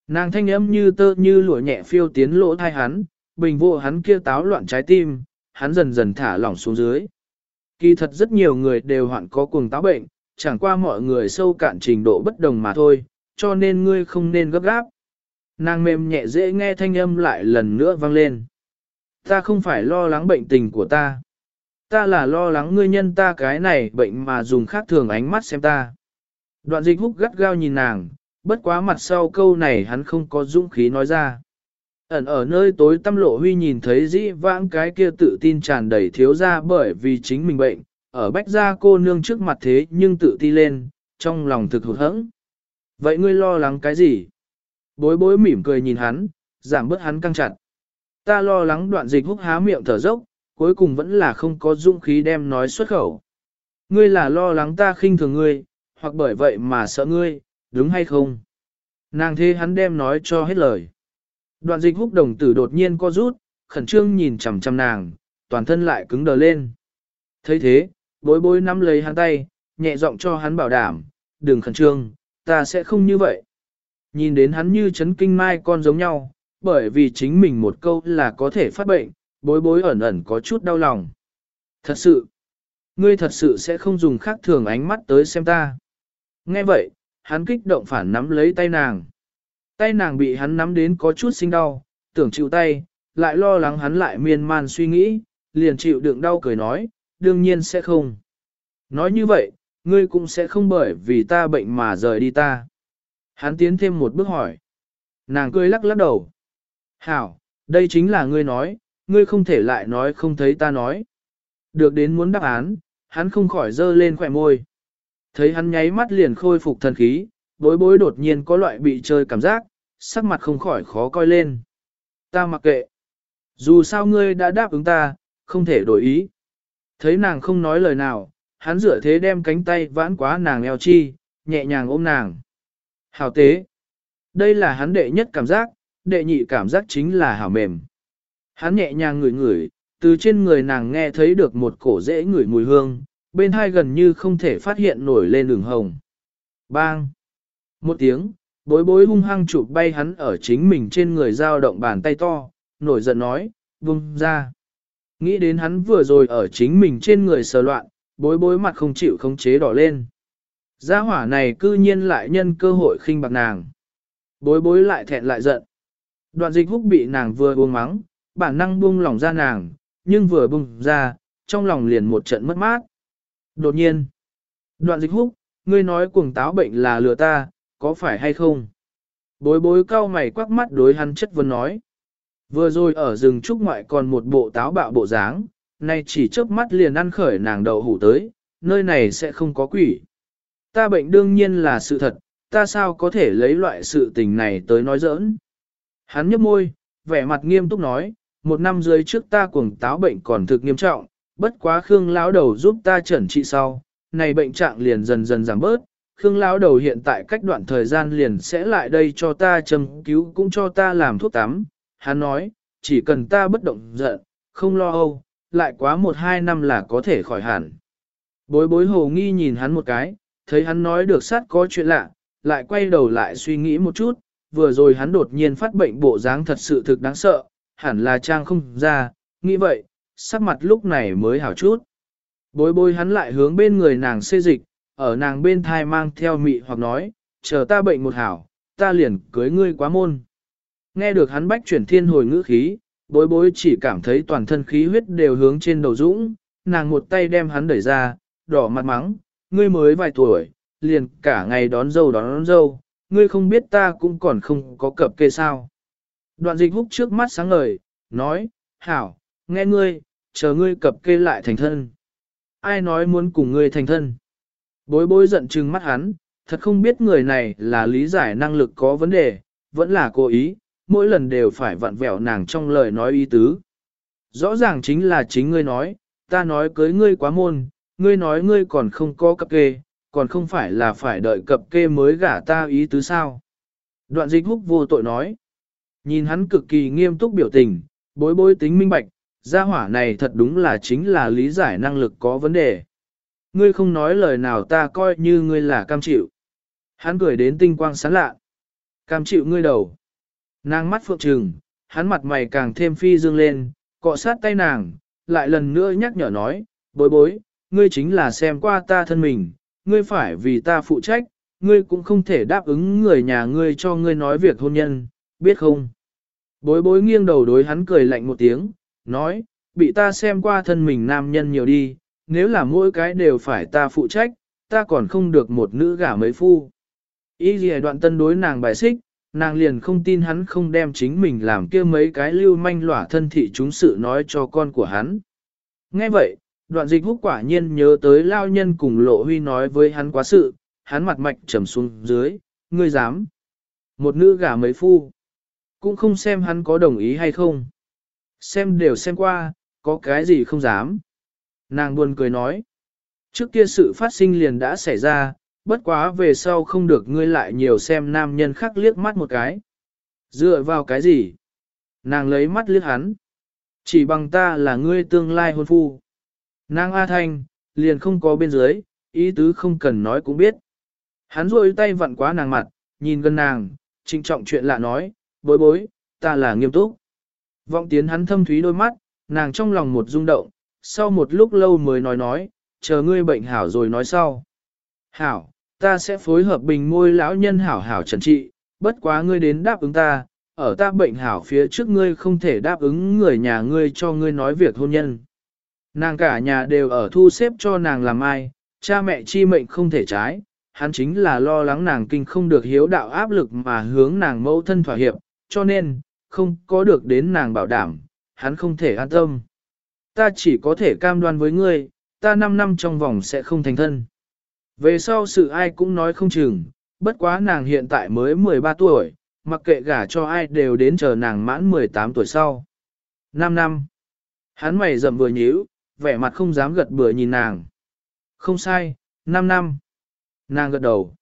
Nàng thanh âm như tơ như lụa nhẹ phiêu tiến lỗ thai hắn, bình vô hắn kia táo loạn trái tim, hắn dần dần thả lỏng xuống dưới. Kỳ thật rất nhiều người đều hoạn có cuồng táo bệnh, chẳng qua mọi người sâu cạn trình độ bất đồng mà thôi, cho nên ngươi không nên gấp gáp. Nàng mềm nhẹ dễ nghe thanh âm lại lần nữa vang lên. Ta không phải lo lắng bệnh tình của ta. Ta là lo lắng ngươi nhân ta cái này bệnh mà dùng khác thường ánh mắt xem ta. Đoạn dịch húc gắt gao nhìn nàng, bất quá mặt sau câu này hắn không có dũng khí nói ra. Ẩn ở nơi tối tâm lộ huy nhìn thấy dĩ vãng cái kia tự tin tràn đầy thiếu ra bởi vì chính mình bệnh, ở bách gia cô nương trước mặt thế nhưng tự ti lên, trong lòng thực hụt hẫng. Vậy ngươi lo lắng cái gì? Bối bối mỉm cười nhìn hắn, giảm bớt hắn căng chặt. Ta lo lắng đoạn dịch húc há miệng thở dốc, cuối cùng vẫn là không có dũng khí đem nói xuất khẩu. Ngươi là lo lắng ta khinh thường ngươi, hoặc bởi vậy mà sợ ngươi, đúng hay không? Nàng thế hắn đem nói cho hết lời. Đoạn dịch húc đồng tử đột nhiên co rút, khẩn trương nhìn chằm chằm nàng, toàn thân lại cứng đờ lên. thấy thế, bối bối nắm lấy hắn tay, nhẹ giọng cho hắn bảo đảm, đừng khẩn trương, ta sẽ không như vậy. Nhìn đến hắn như chấn kinh mai con giống nhau, bởi vì chính mình một câu là có thể phát bệnh, bối bối ẩn ẩn có chút đau lòng. Thật sự, ngươi thật sự sẽ không dùng khác thường ánh mắt tới xem ta. Nghe vậy, hắn kích động phản nắm lấy tay nàng. Tay nàng bị hắn nắm đến có chút sinh đau, tưởng chịu tay, lại lo lắng hắn lại miên man suy nghĩ, liền chịu đựng đau cười nói, đương nhiên sẽ không. Nói như vậy, ngươi cũng sẽ không bởi vì ta bệnh mà rời đi ta. Hắn tiến thêm một bước hỏi. Nàng cười lắc lắc đầu. Hảo, đây chính là ngươi nói, ngươi không thể lại nói không thấy ta nói. Được đến muốn đáp án, hắn không khỏi dơ lên khỏe môi. Thấy hắn nháy mắt liền khôi phục thần khí, bối bối đột nhiên có loại bị chơi cảm giác, sắc mặt không khỏi khó coi lên. Ta mặc kệ. Dù sao ngươi đã đáp ứng ta, không thể đổi ý. Thấy nàng không nói lời nào, hắn dựa thế đem cánh tay vãn quá nàng eo chi, nhẹ nhàng ôm nàng. Hảo tế. Đây là hắn đệ nhất cảm giác, đệ nhị cảm giác chính là hảo mềm. Hắn nhẹ nhàng ngửi ngửi, từ trên người nàng nghe thấy được một cổ dễ ngửi mùi hương, bên hai gần như không thể phát hiện nổi lên đường hồng. Bang! Một tiếng, bối bối hung hăng chụp bay hắn ở chính mình trên người dao động bàn tay to, nổi giận nói, vung ra. Nghĩ đến hắn vừa rồi ở chính mình trên người sờ loạn, bối bối mặt không chịu không chế đỏ lên. Gia hỏa này cư nhiên lại nhân cơ hội khinh bạc nàng. Bối bối lại thẹn lại giận. Đoạn dịch húc bị nàng vừa buông mắng, bản năng buông lỏng ra nàng, nhưng vừa buông ra, trong lòng liền một trận mất mát. Đột nhiên, đoạn dịch húc, ngươi nói cuồng táo bệnh là lừa ta, có phải hay không? Bối bối cao mày quắc mắt đối hắn chất vấn nói. Vừa rồi ở rừng trúc ngoại còn một bộ táo bạo bộ dáng, nay chỉ chớp mắt liền ăn khởi nàng đậu hủ tới, nơi này sẽ không có quỷ. Ta bệnh đương nhiên là sự thật, ta sao có thể lấy loại sự tình này tới nói giỡn. Hắn nhấp môi, vẻ mặt nghiêm túc nói, một năm dưới trước ta cuồng táo bệnh còn thực nghiêm trọng, bất quá Khương lão đầu giúp ta chẩn trị sau, này bệnh trạng liền dần dần giảm bớt, Khương lão đầu hiện tại cách đoạn thời gian liền sẽ lại đây cho ta châm cứu cũng cho ta làm thuốc tắm. Hắn nói, chỉ cần ta bất động giận, không lo âu, lại quá một hai năm là có thể khỏi hẳn. Bối bối hồ nghi nhìn hắn một cái, thấy hắn nói được sát có chuyện lạ, lại quay đầu lại suy nghĩ một chút, vừa rồi hắn đột nhiên phát bệnh bộ dáng thật sự thực đáng sợ, hẳn là trang không ra, nghĩ vậy, sắc mặt lúc này mới hảo chút. Bối bối hắn lại hướng bên người nàng xê dịch, ở nàng bên thai mang theo mị hoặc nói, chờ ta bệnh một hảo, ta liền cưới ngươi quá môn. Nghe được hắn bách chuyển thiên hồi ngữ khí, bối bối chỉ cảm thấy toàn thân khí huyết đều hướng trên đầu dũng, nàng một tay đem hắn đẩy ra, đỏ mặt mắng, ngươi mới vài tuổi, liền cả ngày đón dâu đón, đón dâu, ngươi không biết ta cũng còn không có cập kê sao. Đoạn dịch húc trước mắt sáng ngời, nói, hảo, nghe ngươi, chờ ngươi cập kê lại thành thân. Ai nói muốn cùng ngươi thành thân? Bối bối giận trừng mắt hắn, thật không biết người này là lý giải năng lực có vấn đề, vẫn là cố ý, mỗi lần đều phải vặn vẹo nàng trong lời nói ý tứ. Rõ ràng chính là chính ngươi nói, ta nói cưới ngươi quá môn, ngươi nói ngươi còn không có cập kê, còn không phải là phải đợi cập kê mới gả ta ý tứ sao. Đoạn dịch húc vô tội nói, nhìn hắn cực kỳ nghiêm túc biểu tình, bối bối tính minh bạch, gia hỏa này thật đúng là chính là lý giải năng lực có vấn đề. Ngươi không nói lời nào ta coi như ngươi là cam chịu. Hắn cười đến tinh quang sáng lạ. Cam chịu ngươi đầu. Nàng mắt phượng trừng, hắn mặt mày càng thêm phi dương lên, cọ sát tay nàng, lại lần nữa nhắc nhở nói, bối bối, ngươi chính là xem qua ta thân mình, ngươi phải vì ta phụ trách, ngươi cũng không thể đáp ứng người nhà ngươi cho ngươi nói việc hôn nhân, biết không? Bối bối nghiêng đầu đối hắn cười lạnh một tiếng, nói, bị ta xem qua thân mình nam nhân nhiều đi, nếu là mỗi cái đều phải ta phụ trách, ta còn không được một nữ gả mấy phu. Ý gì đoạn tân đối nàng bài xích, nàng liền không tin hắn không đem chính mình làm kia mấy cái lưu manh lỏa thân thị chúng sự nói cho con của hắn. Nghe vậy, đoạn dịch húc quả nhiên nhớ tới lao nhân cùng lộ huy nói với hắn quá sự, hắn mặt mạch trầm xuống dưới, ngươi dám. Một nữ gả mấy phu, cũng không xem hắn có đồng ý hay không. Xem đều xem qua, có cái gì không dám. Nàng buồn cười nói, trước kia sự phát sinh liền đã xảy ra, bất quá về sau không được ngươi lại nhiều xem nam nhân khác liếc mắt một cái. Dựa vào cái gì? Nàng lấy mắt liếc hắn. Chỉ bằng ta là ngươi tương lai hôn phu. Nàng A Thanh, liền không có bên dưới, ý tứ không cần nói cũng biết. Hắn rôi tay vặn quá nàng mặt, nhìn gần nàng, trinh trọng chuyện lạ nói, bối bối, ta là nghiêm túc. Vọng tiến hắn thâm thúy đôi mắt, nàng trong lòng một rung động, sau một lúc lâu mới nói nói, chờ ngươi bệnh hảo rồi nói sau. Hảo, ta sẽ phối hợp bình môi lão nhân hảo hảo trần trị, bất quá ngươi đến đáp ứng ta, ở ta bệnh hảo phía trước ngươi không thể đáp ứng người nhà ngươi cho ngươi nói việc hôn nhân. Nàng cả nhà đều ở thu xếp cho nàng làm ai, cha mẹ chi mệnh không thể trái, hắn chính là lo lắng nàng kinh không được hiếu đạo áp lực mà hướng nàng mẫu thân thỏa hiệp, cho nên, không có được đến nàng bảo đảm, hắn không thể an tâm. Ta chỉ có thể cam đoan với ngươi, ta 5 năm trong vòng sẽ không thành thân. Về sau sự ai cũng nói không chừng, bất quá nàng hiện tại mới 13 tuổi, mặc kệ gả cho ai đều đến chờ nàng mãn 18 tuổi sau. 5 năm. Hắn mày rậm vừa nhíu, vẻ mặt không dám gật bừa nhìn nàng. Không sai, 5 năm. Nàng gật đầu.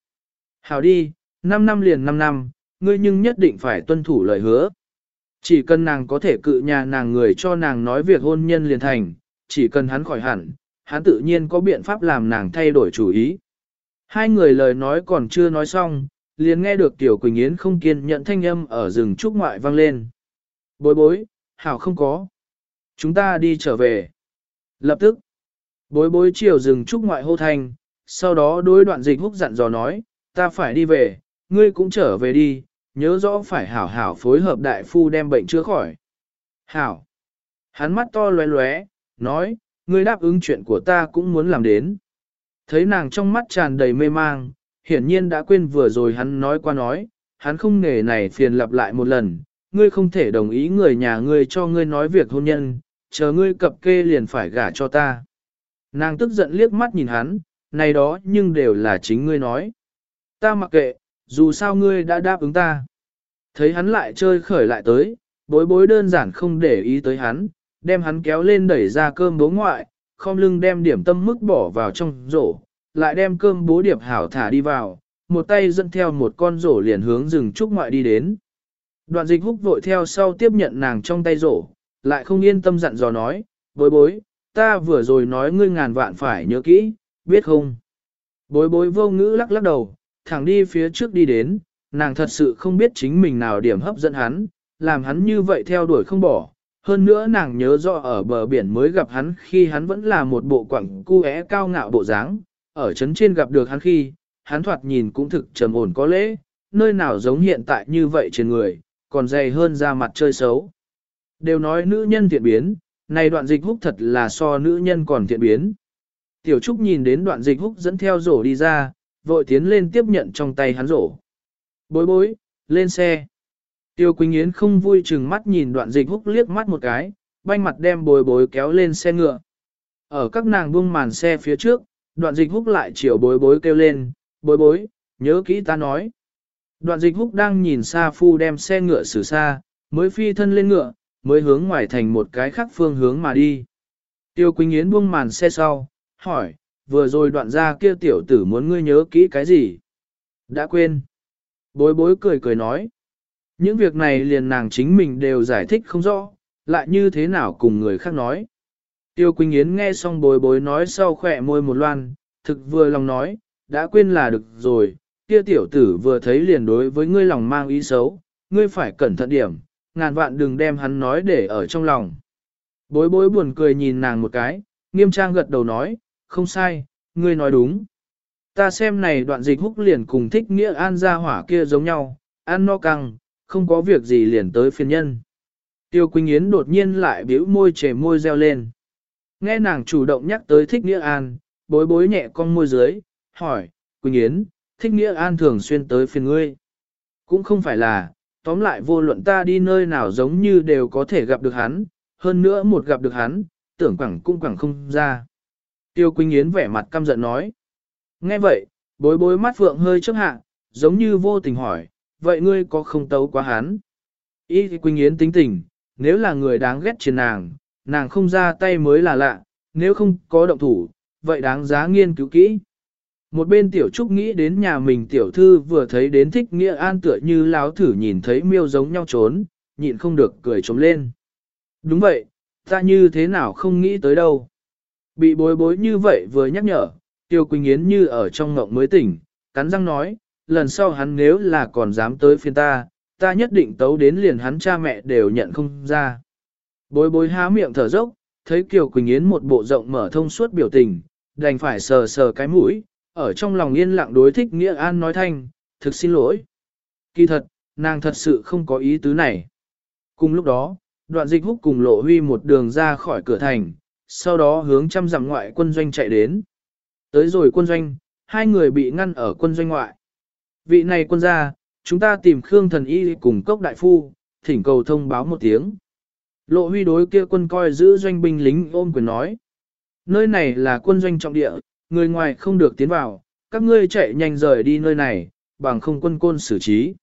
Hảo đi, 5 năm liền 5 năm, ngươi nhưng nhất định phải tuân thủ lời hứa. Chỉ cần nàng có thể cự nhà nàng người cho nàng nói việc hôn nhân liền thành, chỉ cần hắn khỏi hẳn, hắn tự nhiên có biện pháp làm nàng thay đổi chủ ý. Hai người lời nói còn chưa nói xong, liền nghe được Tiểu Quỳnh Yến không kiên nhận thanh âm ở rừng trúc ngoại vang lên. Bối bối, hảo không có. Chúng ta đi trở về. Lập tức, bối bối chiều rừng trúc ngoại hô thanh, sau đó đối đoạn dịch húc dặn dò nói, ta phải đi về, ngươi cũng trở về đi, nhớ rõ phải hảo hảo phối hợp đại phu đem bệnh chữa khỏi. Hảo. Hắn mắt to lóe lóe, nói, ngươi đáp ứng chuyện của ta cũng muốn làm đến. Thấy nàng trong mắt tràn đầy mê mang, hiển nhiên đã quên vừa rồi hắn nói qua nói, hắn không nghề này phiền lặp lại một lần, ngươi không thể đồng ý người nhà ngươi cho ngươi nói việc hôn nhân, chờ ngươi cập kê liền phải gả cho ta. Nàng tức giận liếc mắt nhìn hắn, này đó nhưng đều là chính ngươi nói. Ta mặc kệ, dù sao ngươi đã đáp ứng ta. Thấy hắn lại chơi khởi lại tới, bối bối đơn giản không để ý tới hắn, đem hắn kéo lên đẩy ra cơm bố ngoại, không lưng đem điểm tâm mức bỏ vào trong rổ, lại đem cơm bố điệp hảo thả đi vào, một tay dẫn theo một con rổ liền hướng rừng trúc ngoại đi đến. Đoạn dịch húc vội theo sau tiếp nhận nàng trong tay rổ, lại không yên tâm dặn dò nói, bối bối, ta vừa rồi nói ngươi ngàn vạn phải nhớ kỹ, biết không? Bối bối vô ngữ lắc lắc đầu, thẳng đi phía trước đi đến, nàng thật sự không biết chính mình nào điểm hấp dẫn hắn, làm hắn như vậy theo đuổi không bỏ. Hơn nữa nàng nhớ rõ ở bờ biển mới gặp hắn khi hắn vẫn là một bộ quẳng cu é cao ngạo bộ dáng, ở trấn trên gặp được hắn khi, hắn thoạt nhìn cũng thực trầm ổn có lễ, nơi nào giống hiện tại như vậy trên người, còn dày hơn ra mặt chơi xấu. Đều nói nữ nhân thiện biến, này đoạn dịch húc thật là so nữ nhân còn thiện biến. Tiểu Trúc nhìn đến đoạn dịch húc dẫn theo rổ đi ra, vội tiến lên tiếp nhận trong tay hắn rổ. Bối bối, lên xe. Tiêu Quỳnh Yến không vui chừng mắt nhìn đoạn dịch húc liếc mắt một cái, banh mặt đem bối bối kéo lên xe ngựa. Ở các nàng buông màn xe phía trước, đoạn dịch húc lại chiều bối bối kêu lên, bối bối, Nhớ kỹ ta nói. Đoạn dịch húc đang nhìn xa phu đem xe ngựa xử xa, mới phi thân lên ngựa, mới hướng ngoài thành một cái khác phương hướng mà đi. Tiêu Quỳnh Yến buông màn xe sau, hỏi, vừa rồi đoạn ra kia tiểu tử muốn ngươi nhớ kỹ cái gì? Đã quên. Bối bối cười cười nói. Những việc này liền nàng chính mình đều giải thích không rõ, lại như thế nào cùng người khác nói. Tiêu Quỳnh Yến nghe xong bối bối nói sau khỏe môi một loan, thực vừa lòng nói, đã quên là được rồi, kia tiểu tử vừa thấy liền đối với ngươi lòng mang ý xấu, ngươi phải cẩn thận điểm, ngàn vạn đừng đem hắn nói để ở trong lòng. Bối bối buồn cười nhìn nàng một cái, nghiêm trang gật đầu nói, không sai, ngươi nói đúng. Ta xem này đoạn dịch húc liền cùng thích nghĩa an gia hỏa kia giống nhau, ăn no căng, không có việc gì liền tới phiền nhân. Tiêu Quỳnh Yến đột nhiên lại biểu môi trẻ môi reo lên. Nghe nàng chủ động nhắc tới thích nghĩa an, bối bối nhẹ con môi dưới, hỏi, Quỳnh Yến, thích nghĩa an thường xuyên tới phiền ngươi. Cũng không phải là, tóm lại vô luận ta đi nơi nào giống như đều có thể gặp được hắn, hơn nữa một gặp được hắn, tưởng quẳng cũng quẳng không ra. Tiêu Quỳnh Yến vẻ mặt căm giận nói. Nghe vậy, bối bối mắt phượng hơi trước hạ, giống như vô tình hỏi, vậy ngươi có không tấu quá hắn? Y thì Quỳnh Yến tính tình, nếu là người đáng ghét trên nàng, nàng không ra tay mới là lạ, nếu không có động thủ, vậy đáng giá nghiên cứu kỹ. Một bên tiểu trúc nghĩ đến nhà mình tiểu thư vừa thấy đến thích nghĩa an tựa như láo thử nhìn thấy miêu giống nhau trốn, nhịn không được cười trống lên. Đúng vậy, ta như thế nào không nghĩ tới đâu. Bị bối bối như vậy vừa nhắc nhở, Tiêu Quỳnh Yến như ở trong ngộng mới tỉnh, cắn răng nói, lần sau hắn nếu là còn dám tới phiên ta, ta nhất định tấu đến liền hắn cha mẹ đều nhận không ra. Bối bối há miệng thở dốc, thấy Kiều Quỳnh Yến một bộ rộng mở thông suốt biểu tình, đành phải sờ sờ cái mũi, ở trong lòng yên lặng đối thích Nghĩa An nói thanh, thực xin lỗi. Kỳ thật, nàng thật sự không có ý tứ này. Cùng lúc đó, đoạn dịch húc cùng lộ huy một đường ra khỏi cửa thành, sau đó hướng trăm dặm ngoại quân doanh chạy đến. Tới rồi quân doanh, hai người bị ngăn ở quân doanh ngoại. Vị này quân gia, chúng ta tìm Khương thần y cùng cốc đại phu, thỉnh cầu thông báo một tiếng. Lộ huy đối kia quân coi giữ doanh binh lính ôm quyền nói. Nơi này là quân doanh trọng địa, người ngoài không được tiến vào, các ngươi chạy nhanh rời đi nơi này, bằng không quân côn xử trí.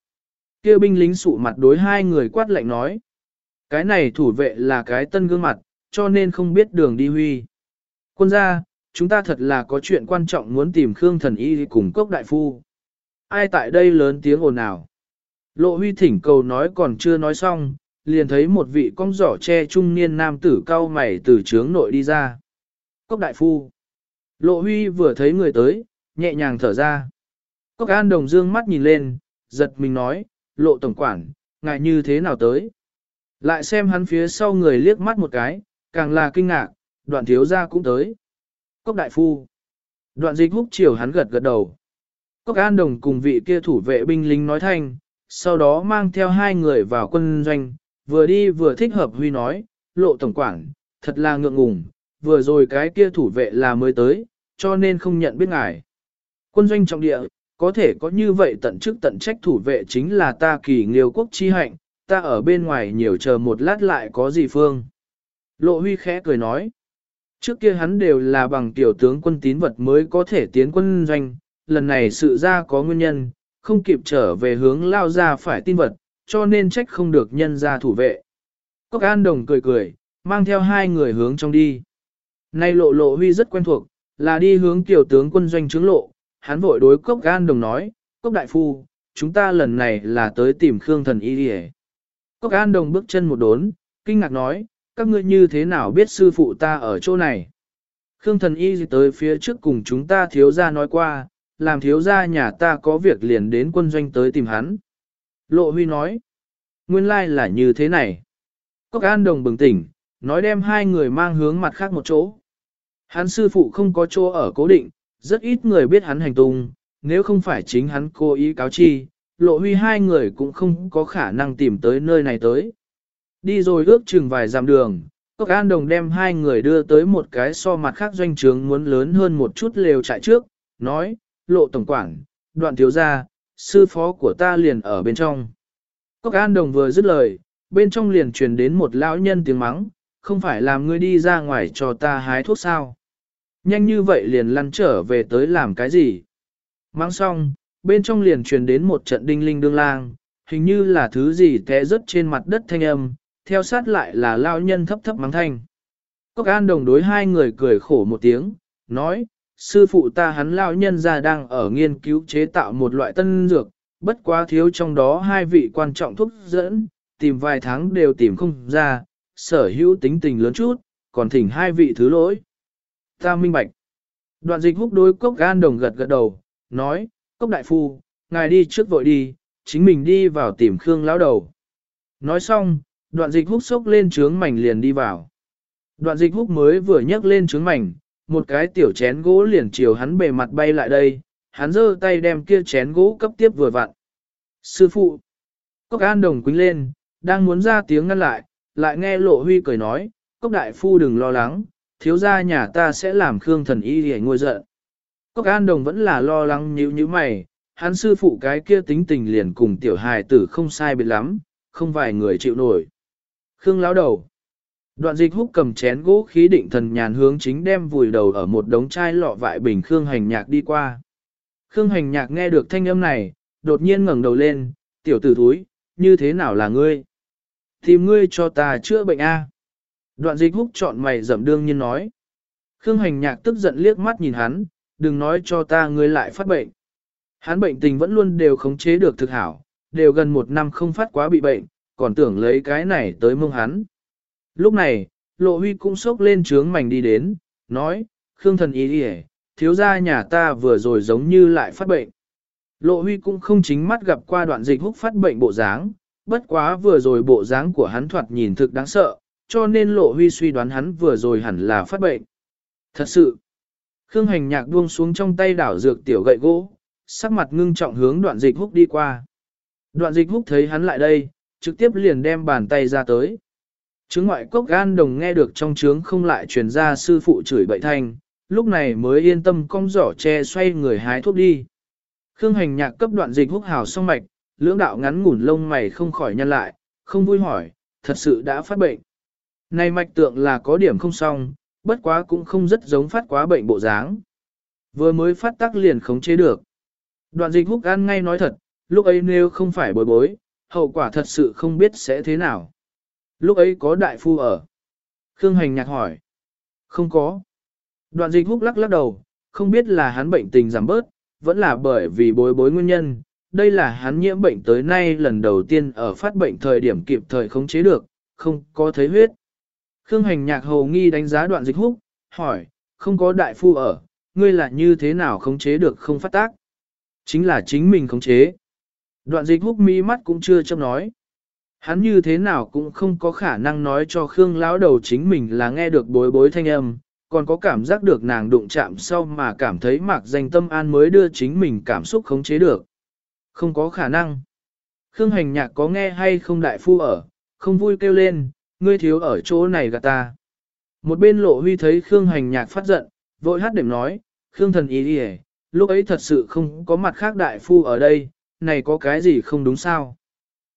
Kia binh lính sụ mặt đối hai người quát lạnh nói. Cái này thủ vệ là cái tân gương mặt, cho nên không biết đường đi huy. Quân gia, chúng ta thật là có chuyện quan trọng muốn tìm Khương thần y cùng cốc đại phu. Ai tại đây lớn tiếng ồn ào? Lộ huy thỉnh cầu nói còn chưa nói xong, liền thấy một vị con giỏ che trung niên nam tử cao mày từ trướng nội đi ra. Cốc đại phu. Lộ huy vừa thấy người tới, nhẹ nhàng thở ra. Cốc an đồng dương mắt nhìn lên, giật mình nói, lộ tổng quản, ngại như thế nào tới. Lại xem hắn phía sau người liếc mắt một cái, càng là kinh ngạc, đoạn thiếu gia cũng tới. Cốc đại phu. Đoạn dịch húc chiều hắn gật gật đầu. Cốc an đồng cùng vị kia thủ vệ binh lính nói thanh, sau đó mang theo hai người vào quân doanh, vừa đi vừa thích hợp huy nói, lộ tổng quản, thật là ngượng ngùng, vừa rồi cái kia thủ vệ là mới tới, cho nên không nhận biết ngài. Quân doanh trọng địa, có thể có như vậy tận chức tận trách thủ vệ chính là ta kỳ nghiêu quốc chi hạnh, ta ở bên ngoài nhiều chờ một lát lại có gì phương. Lộ huy khẽ cười nói, trước kia hắn đều là bằng tiểu tướng quân tín vật mới có thể tiến quân doanh, lần này sự ra có nguyên nhân, không kịp trở về hướng lao ra phải tin vật, cho nên trách không được nhân ra thủ vệ. Cốc An Đồng cười cười, mang theo hai người hướng trong đi. Nay lộ lộ huy rất quen thuộc, là đi hướng tiểu tướng quân doanh trướng lộ, hắn vội đối Cốc An Đồng nói, Cốc Đại Phu, chúng ta lần này là tới tìm Khương Thần Y đi Cốc An Đồng bước chân một đốn, kinh ngạc nói, các ngươi như thế nào biết sư phụ ta ở chỗ này? Khương Thần Y tới phía trước cùng chúng ta thiếu gia nói qua, làm thiếu gia nhà ta có việc liền đến quân doanh tới tìm hắn. Lộ Huy nói, nguyên lai là như thế này. Cốc An Đồng bừng tỉnh, nói đem hai người mang hướng mặt khác một chỗ. Hắn sư phụ không có chỗ ở cố định, rất ít người biết hắn hành tung, nếu không phải chính hắn cố ý cáo chi, lộ huy hai người cũng không có khả năng tìm tới nơi này tới. Đi rồi ước chừng vài dặm đường, Cốc An Đồng đem hai người đưa tới một cái so mặt khác doanh trướng muốn lớn hơn một chút lều trại trước, nói, lộ tổng quản, đoạn thiếu gia, sư phó của ta liền ở bên trong. Cốc An Đồng vừa dứt lời, bên trong liền truyền đến một lão nhân tiếng mắng, không phải làm ngươi đi ra ngoài cho ta hái thuốc sao. Nhanh như vậy liền lăn trở về tới làm cái gì. Mang xong, bên trong liền truyền đến một trận đinh linh đương lang, hình như là thứ gì té rớt trên mặt đất thanh âm, theo sát lại là lao nhân thấp thấp mắng thanh. Cốc an đồng đối hai người cười khổ một tiếng, nói, sư phụ ta hắn lao nhân ra đang ở nghiên cứu chế tạo một loại tân dược, bất quá thiếu trong đó hai vị quan trọng thuốc dẫn, tìm vài tháng đều tìm không ra, sở hữu tính tình lớn chút, còn thỉnh hai vị thứ lỗi. Ta minh bạch. Đoạn dịch húc đối cốc gan đồng gật gật đầu, nói, cốc đại phu, ngài đi trước vội đi, chính mình đi vào tìm Khương lão đầu. Nói xong, đoạn dịch húc sốc lên trướng mảnh liền đi vào. Đoạn dịch húc mới vừa nhấc lên trướng mảnh, một cái tiểu chén gỗ liền chiều hắn bề mặt bay lại đây, hắn giơ tay đem kia chén gỗ cấp tiếp vừa vặn. Sư phụ, cốc an đồng quính lên, đang muốn ra tiếng ngăn lại, lại nghe lộ huy cười nói, cốc đại phu đừng lo lắng, thiếu gia nhà ta sẽ làm khương thần y để ngôi giận. Cốc an đồng vẫn là lo lắng như như mày, hắn sư phụ cái kia tính tình liền cùng tiểu hài tử không sai biệt lắm, không vài người chịu nổi. Khương lão đầu. Đoạn dịch húc cầm chén gỗ khí định thần nhàn hướng chính đem vùi đầu ở một đống chai lọ vại bình Khương hành nhạc đi qua. Khương hành nhạc nghe được thanh âm này, đột nhiên ngẩng đầu lên, tiểu tử thúi, như thế nào là ngươi? Tìm ngươi cho ta chữa bệnh A. Đoạn dịch húc chọn mày dậm đương nhiên nói. Khương hành nhạc tức giận liếc mắt nhìn hắn, đừng nói cho ta ngươi lại phát bệnh. Hắn bệnh tình vẫn luôn đều khống chế được thực hảo, đều gần một năm không phát quá bị bệnh, còn tưởng lấy cái này tới mông hắn. Lúc này, lộ huy cũng sốc lên trướng mảnh đi đến, nói, Khương thần ý đi thiếu gia nhà ta vừa rồi giống như lại phát bệnh. Lộ huy cũng không chính mắt gặp qua đoạn dịch húc phát bệnh bộ dáng, bất quá vừa rồi bộ dáng của hắn thoạt nhìn thực đáng sợ, cho nên lộ huy suy đoán hắn vừa rồi hẳn là phát bệnh. Thật sự, Khương hành nhạc buông xuống trong tay đảo dược tiểu gậy gỗ, sắc mặt ngưng trọng hướng đoạn dịch húc đi qua. Đoạn dịch húc thấy hắn lại đây, trực tiếp liền đem bàn tay ra tới. Trứng ngoại cốc gan đồng nghe được trong trướng không lại truyền ra sư phụ chửi bậy thanh, lúc này mới yên tâm cong giỏ che xoay người hái thuốc đi. Khương hành nhạc cấp đoạn dịch húc hào xong mạch, lưỡng đạo ngắn ngủn lông mày không khỏi nhăn lại, không vui hỏi, thật sự đã phát bệnh. Này mạch tượng là có điểm không xong, bất quá cũng không rất giống phát quá bệnh bộ dáng. Vừa mới phát tác liền khống chế được. Đoạn dịch húc ăn ngay nói thật, lúc ấy nếu không phải bối bối, hậu quả thật sự không biết sẽ thế nào. Lúc ấy có đại phu ở. Khương Hành nhạc hỏi. Không có. Đoạn dịch húc lắc lắc đầu, không biết là hắn bệnh tình giảm bớt, vẫn là bởi vì bối bối nguyên nhân. Đây là hắn nhiễm bệnh tới nay lần đầu tiên ở phát bệnh thời điểm kịp thời khống chế được, không có thấy huyết. Khương Hành nhạc hầu nghi đánh giá đoạn dịch húc, hỏi, không có đại phu ở, ngươi là như thế nào khống chế được không phát tác? Chính là chính mình khống chế. Đoạn dịch húc mi mắt cũng chưa chấp nói. Hắn như thế nào cũng không có khả năng nói cho Khương lão đầu chính mình là nghe được bối bối thanh âm, còn có cảm giác được nàng đụng chạm sau mà cảm thấy mạc danh tâm an mới đưa chính mình cảm xúc khống chế được. Không có khả năng. Khương hành nhạc có nghe hay không đại phu ở, không vui kêu lên, ngươi thiếu ở chỗ này gạt ta. Một bên lộ huy thấy Khương hành nhạc phát giận, vội hát điểm nói, Khương thần ý đi lúc ấy thật sự không có mặt khác đại phu ở đây, này có cái gì không đúng sao?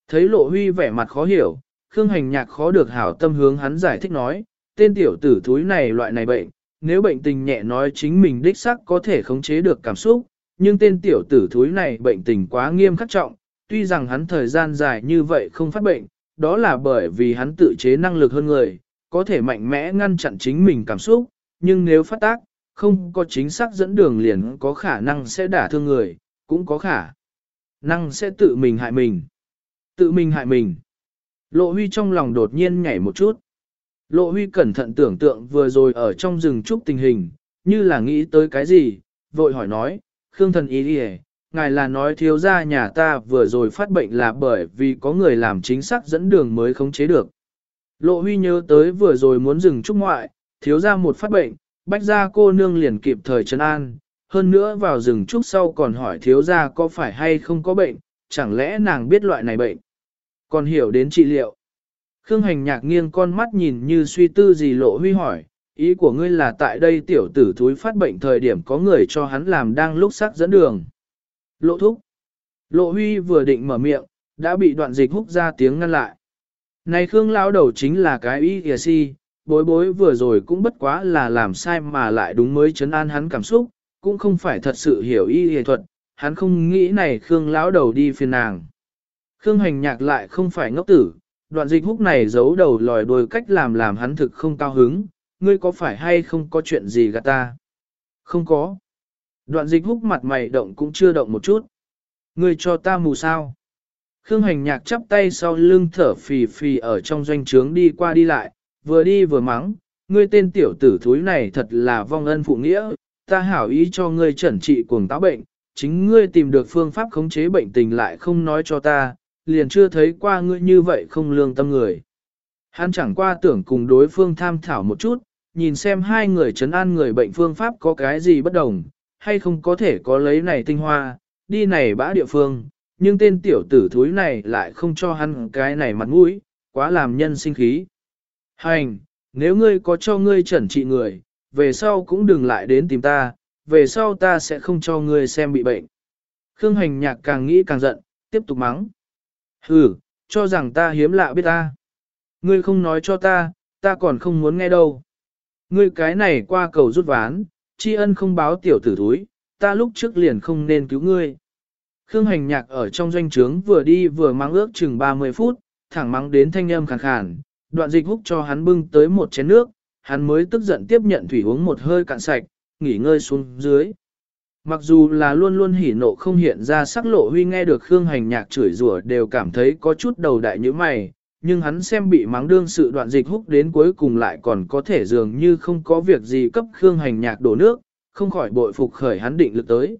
Thấy lộ huy vẻ mặt khó hiểu, Khương hành nhạc khó được hảo tâm hướng hắn giải thích nói, tên tiểu tử thúi này loại này bệnh, nếu bệnh tình nhẹ nói chính mình đích sắc có thể khống chế được cảm xúc, nhưng tên tiểu tử thúi này bệnh tình quá nghiêm khắc trọng, tuy rằng hắn thời gian dài như vậy không phát bệnh, đó là bởi vì hắn tự chế năng lực hơn người, có thể mạnh mẽ ngăn chặn chính mình cảm xúc, nhưng nếu phát tác, không có chính xác dẫn đường liền có khả năng sẽ đả thương người, cũng có khả năng sẽ tự mình hại mình. Tự mình hại mình. Lộ huy trong lòng đột nhiên nhảy một chút. Lộ huy cẩn thận tưởng tượng vừa rồi ở trong rừng trúc tình hình, như là nghĩ tới cái gì, vội hỏi nói, Khương thần ý đi ngài là nói thiếu gia nhà ta vừa rồi phát bệnh là bởi vì có người làm chính xác dẫn đường mới khống chế được. Lộ huy nhớ tới vừa rồi muốn dừng trúc ngoại, thiếu gia một phát bệnh, bách gia cô nương liền kịp thời trấn an, hơn nữa vào rừng trúc sau còn hỏi thiếu gia có phải hay không có bệnh, chẳng lẽ nàng biết loại này bệnh, còn hiểu đến trị liệu. Khương hành nhạc nghiêng con mắt nhìn như suy tư gì lộ huy hỏi, ý của ngươi là tại đây tiểu tử thúi phát bệnh thời điểm có người cho hắn làm đang lúc sắc dẫn đường. Lộ thúc. Lộ huy vừa định mở miệng, đã bị đoạn dịch húc ra tiếng ngăn lại. Này Khương lão đầu chính là cái ý kìa si, bối bối vừa rồi cũng bất quá là làm sai mà lại đúng mới chấn an hắn cảm xúc, cũng không phải thật sự hiểu y y thuật, hắn không nghĩ này Khương lão đầu đi phiền nàng. Khương hành nhạc lại không phải ngốc tử, đoạn dịch húc này giấu đầu lòi đuôi cách làm làm hắn thực không cao hứng, ngươi có phải hay không có chuyện gì gạt ta? Không có. Đoạn dịch húc mặt mày động cũng chưa động một chút. Ngươi cho ta mù sao? Khương hành nhạc chắp tay sau lưng thở phì phì ở trong doanh trướng đi qua đi lại, vừa đi vừa mắng, ngươi tên tiểu tử thúi này thật là vong ân phụ nghĩa, ta hảo ý cho ngươi chẩn trị cuồng táo bệnh, chính ngươi tìm được phương pháp khống chế bệnh tình lại không nói cho ta, liền chưa thấy qua ngươi như vậy không lương tâm người. Hắn chẳng qua tưởng cùng đối phương tham thảo một chút, nhìn xem hai người chấn an người bệnh phương pháp có cái gì bất đồng, hay không có thể có lấy này tinh hoa, đi này bã địa phương, nhưng tên tiểu tử thúi này lại không cho hắn cái này mặt mũi, quá làm nhân sinh khí. Hành, nếu ngươi có cho ngươi chẩn trị người, về sau cũng đừng lại đến tìm ta, về sau ta sẽ không cho ngươi xem bị bệnh. Khương hành nhạc càng nghĩ càng giận, tiếp tục mắng. Hừ, cho rằng ta hiếm lạ biết ta. Ngươi không nói cho ta, ta còn không muốn nghe đâu. Ngươi cái này qua cầu rút ván, tri ân không báo tiểu tử thúi, ta lúc trước liền không nên cứu ngươi. Khương hành nhạc ở trong doanh trướng vừa đi vừa mang ước chừng 30 phút, thẳng mắng đến thanh âm khàn khàn, đoạn dịch húc cho hắn bưng tới một chén nước, hắn mới tức giận tiếp nhận thủy uống một hơi cạn sạch, nghỉ ngơi xuống dưới. Mặc dù là luôn luôn hỉ nộ không hiện ra sắc lộ huy nghe được Khương hành nhạc chửi rủa đều cảm thấy có chút đầu đại như mày, nhưng hắn xem bị mắng đương sự đoạn dịch húc đến cuối cùng lại còn có thể dường như không có việc gì cấp Khương hành nhạc đổ nước, không khỏi bội phục khởi hắn định lực tới.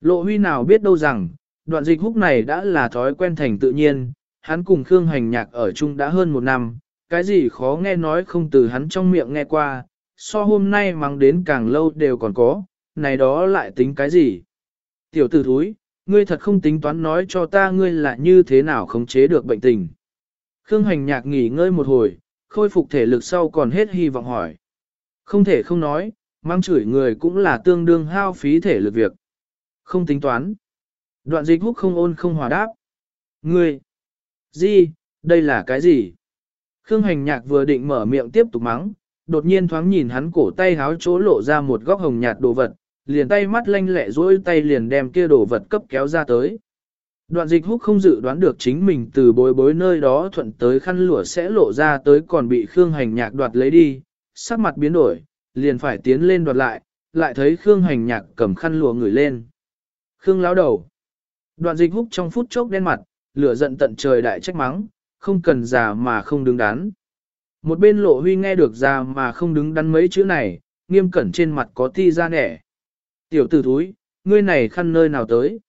Lộ huy nào biết đâu rằng, đoạn dịch húc này đã là thói quen thành tự nhiên, hắn cùng Khương hành nhạc ở chung đã hơn một năm, cái gì khó nghe nói không từ hắn trong miệng nghe qua, so hôm nay mắng đến càng lâu đều còn có, này đó lại tính cái gì? Tiểu tử thúi, ngươi thật không tính toán nói cho ta ngươi là như thế nào khống chế được bệnh tình. Khương hành nhạc nghỉ ngơi một hồi, khôi phục thể lực sau còn hết hy vọng hỏi. Không thể không nói, mang chửi người cũng là tương đương hao phí thể lực việc. Không tính toán. Đoạn dịch húc không ôn không hòa đáp. Ngươi! Gì? Đây là cái gì? Khương hành nhạc vừa định mở miệng tiếp tục mắng, đột nhiên thoáng nhìn hắn cổ tay háo chỗ lộ ra một góc hồng nhạt đồ vật, liền tay mắt lanh lẹ dối tay liền đem kia đồ vật cấp kéo ra tới. Đoạn dịch húc không dự đoán được chính mình từ bối bối nơi đó thuận tới khăn lụa sẽ lộ ra tới còn bị Khương hành nhạc đoạt lấy đi, sắc mặt biến đổi, liền phải tiến lên đoạt lại, lại thấy Khương hành nhạc cầm khăn lụa ngửi lên. Khương láo đầu. Đoạn dịch húc trong phút chốc đen mặt, lửa giận tận trời đại trách mắng, không cần già mà không đứng đắn. Một bên lộ huy nghe được già mà không đứng đắn mấy chữ này, nghiêm cẩn trên mặt có ti ra nẻ. Tiểu tử thúi, ngươi này khăn nơi nào tới?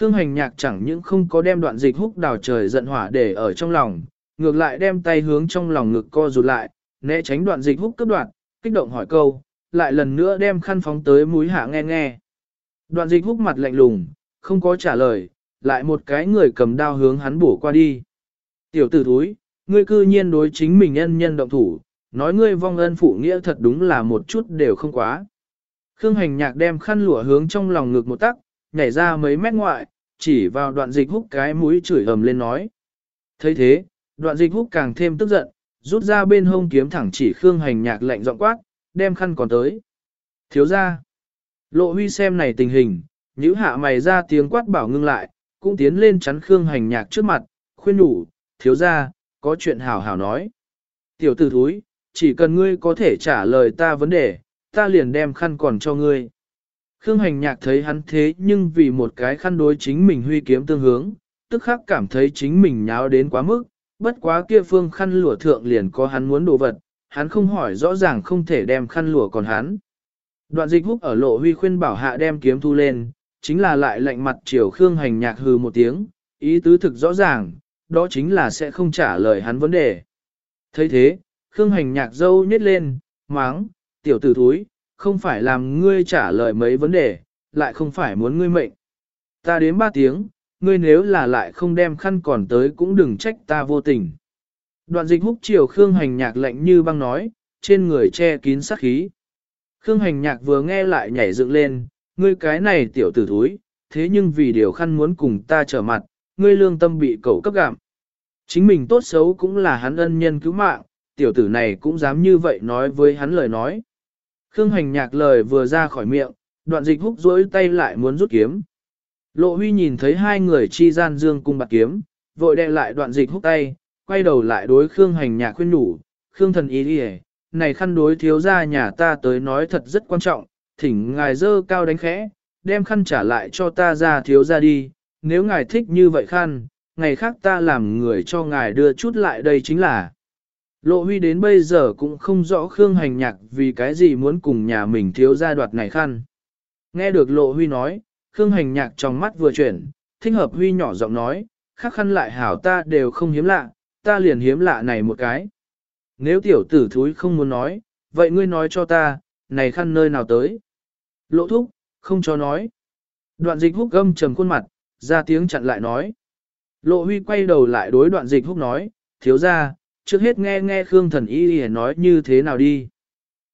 Khương hành nhạc chẳng những không có đem đoạn dịch húc đào trời giận hỏa để ở trong lòng, ngược lại đem tay hướng trong lòng ngực co rụt lại, né tránh đoạn dịch húc cấp đoạn, kích động hỏi câu, lại lần nữa đem khăn phóng tới mũi hạ nghe nghe. Đoạn dịch húc mặt lạnh lùng, không có trả lời, lại một cái người cầm đao hướng hắn bổ qua đi. Tiểu tử thúi, ngươi cư nhiên đối chính mình nhân nhân động thủ, nói ngươi vong ân phụ nghĩa thật đúng là một chút đều không quá. Khương hành nhạc đem khăn lụa hướng trong lòng ngực một tắc, nhảy ra mấy mét ngoại, chỉ vào đoạn dịch húc cái mũi chửi ầm lên nói. thấy thế, đoạn dịch húc càng thêm tức giận, rút ra bên hông kiếm thẳng chỉ Khương hành nhạc lạnh giọng quát, đem khăn còn tới. Thiếu ra. Lộ huy xem này tình hình, nhữ hạ mày ra tiếng quát bảo ngưng lại, cũng tiến lên chắn Khương hành nhạc trước mặt, khuyên đủ, thiếu ra, có chuyện hảo hảo nói. Tiểu tử thúi, chỉ cần ngươi có thể trả lời ta vấn đề, ta liền đem khăn còn cho ngươi. Khương hành nhạc thấy hắn thế nhưng vì một cái khăn đối chính mình huy kiếm tương hướng, tức khắc cảm thấy chính mình nháo đến quá mức, bất quá kia phương khăn lụa thượng liền có hắn muốn đồ vật, hắn không hỏi rõ ràng không thể đem khăn lụa còn hắn. Đoạn dịch húc ở lộ huy khuyên bảo hạ đem kiếm thu lên, chính là lại lạnh mặt chiều Khương hành nhạc hừ một tiếng, ý tứ thực rõ ràng, đó chính là sẽ không trả lời hắn vấn đề. thấy thế, Khương hành nhạc dâu nhét lên, máng, tiểu tử thúi, không phải làm ngươi trả lời mấy vấn đề, lại không phải muốn ngươi mệnh. Ta đến ba tiếng, ngươi nếu là lại không đem khăn còn tới cũng đừng trách ta vô tình. Đoạn dịch húc chiều Khương hành nhạc lạnh như băng nói, trên người che kín sát khí. Khương hành nhạc vừa nghe lại nhảy dựng lên, ngươi cái này tiểu tử thúi, thế nhưng vì điều khăn muốn cùng ta trở mặt, ngươi lương tâm bị cẩu cấp gạm. Chính mình tốt xấu cũng là hắn ân nhân cứu mạng, tiểu tử này cũng dám như vậy nói với hắn lời nói. Khương hành nhạc lời vừa ra khỏi miệng, đoạn dịch húc rỗi tay lại muốn rút kiếm. Lộ huy nhìn thấy hai người chi gian dương cung bạc kiếm, vội đe lại đoạn dịch hút tay, quay đầu lại đối Khương hành nhạc khuyên nhủ, Khương thần ý đi này khăn đối thiếu ra nhà ta tới nói thật rất quan trọng, thỉnh ngài dơ cao đánh khẽ, đem khăn trả lại cho ta ra thiếu ra đi, nếu ngài thích như vậy khăn, ngày khác ta làm người cho ngài đưa chút lại đây chính là. Lộ huy đến bây giờ cũng không rõ Khương hành nhạc vì cái gì muốn cùng nhà mình thiếu gia đoạt này khăn. Nghe được lộ huy nói, Khương hành nhạc trong mắt vừa chuyển, thích hợp huy nhỏ giọng nói, khắc khăn lại hảo ta đều không hiếm lạ, ta liền hiếm lạ này một cái. Nếu tiểu tử thúi không muốn nói, vậy ngươi nói cho ta, này khăn nơi nào tới? Lộ thúc, không cho nói. Đoạn dịch húc gâm trầm khuôn mặt, ra tiếng chặn lại nói. Lộ huy quay đầu lại đối đoạn dịch húc nói, thiếu ra, trước hết nghe nghe Khương thần y nói như thế nào đi.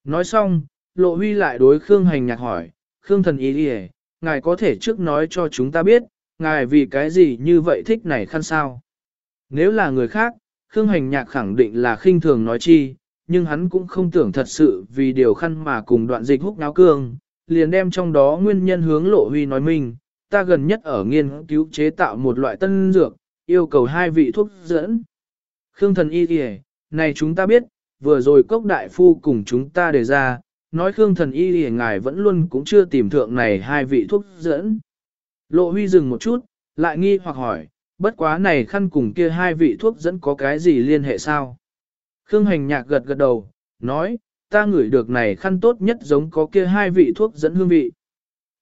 Nói xong, lộ huy lại đối Khương hành nhạc hỏi, Khương thần y ngài có thể trước nói cho chúng ta biết, ngài vì cái gì như vậy thích này khăn sao. Nếu là người khác, Khương hành nhạc khẳng định là khinh thường nói chi, nhưng hắn cũng không tưởng thật sự vì điều khăn mà cùng đoạn dịch húc náo cương, liền đem trong đó nguyên nhân hướng lộ huy nói mình, ta gần nhất ở nghiên cứu chế tạo một loại tân dược, yêu cầu hai vị thuốc dẫn. Khương thần y kìa, này chúng ta biết, vừa rồi cốc đại phu cùng chúng ta đề ra, nói Khương thần y kìa ngài vẫn luôn cũng chưa tìm thượng này hai vị thuốc dẫn. Lộ huy dừng một chút, lại nghi hoặc hỏi, bất quá này khăn cùng kia hai vị thuốc dẫn có cái gì liên hệ sao? Khương hành nhạc gật gật đầu, nói, ta ngửi được này khăn tốt nhất giống có kia hai vị thuốc dẫn hương vị.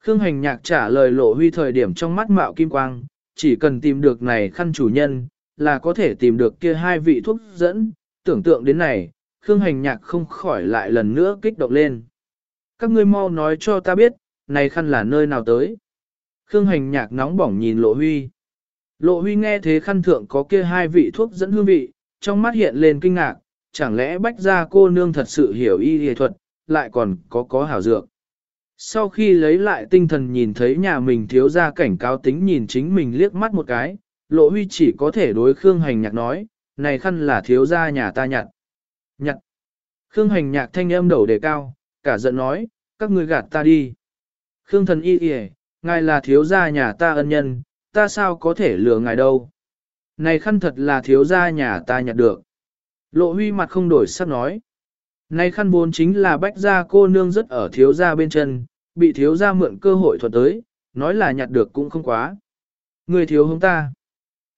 Khương hành nhạc trả lời lộ huy thời điểm trong mắt mạo kim quang, chỉ cần tìm được này khăn chủ nhân, là có thể tìm được kia hai vị thuốc dẫn, tưởng tượng đến này, Khương hành nhạc không khỏi lại lần nữa kích động lên. Các ngươi mau nói cho ta biết, này khăn là nơi nào tới. Khương hành nhạc nóng bỏng nhìn lộ huy. Lộ huy nghe thế khăn thượng có kia hai vị thuốc dẫn hương vị, trong mắt hiện lên kinh ngạc, chẳng lẽ bách gia cô nương thật sự hiểu y y thuật, lại còn có có hảo dược. Sau khi lấy lại tinh thần nhìn thấy nhà mình thiếu ra cảnh cáo tính nhìn chính mình liếc mắt một cái, lộ huy chỉ có thể đối Khương Hành Nhạc nói, này khăn là thiếu gia nhà ta nhặt. Nhặt. Khương Hành Nhạc thanh âm đầu đề cao, cả giận nói, các ngươi gạt ta đi. Khương thần y y ngài là thiếu gia nhà ta ân nhân, ta sao có thể lừa ngài đâu. Này khăn thật là thiếu gia nhà ta nhặt được. Lộ huy mặt không đổi sắc nói. Này khăn vốn chính là bách gia cô nương rất ở thiếu gia bên chân, bị thiếu gia mượn cơ hội thuật tới, nói là nhặt được cũng không quá. Người thiếu hông ta.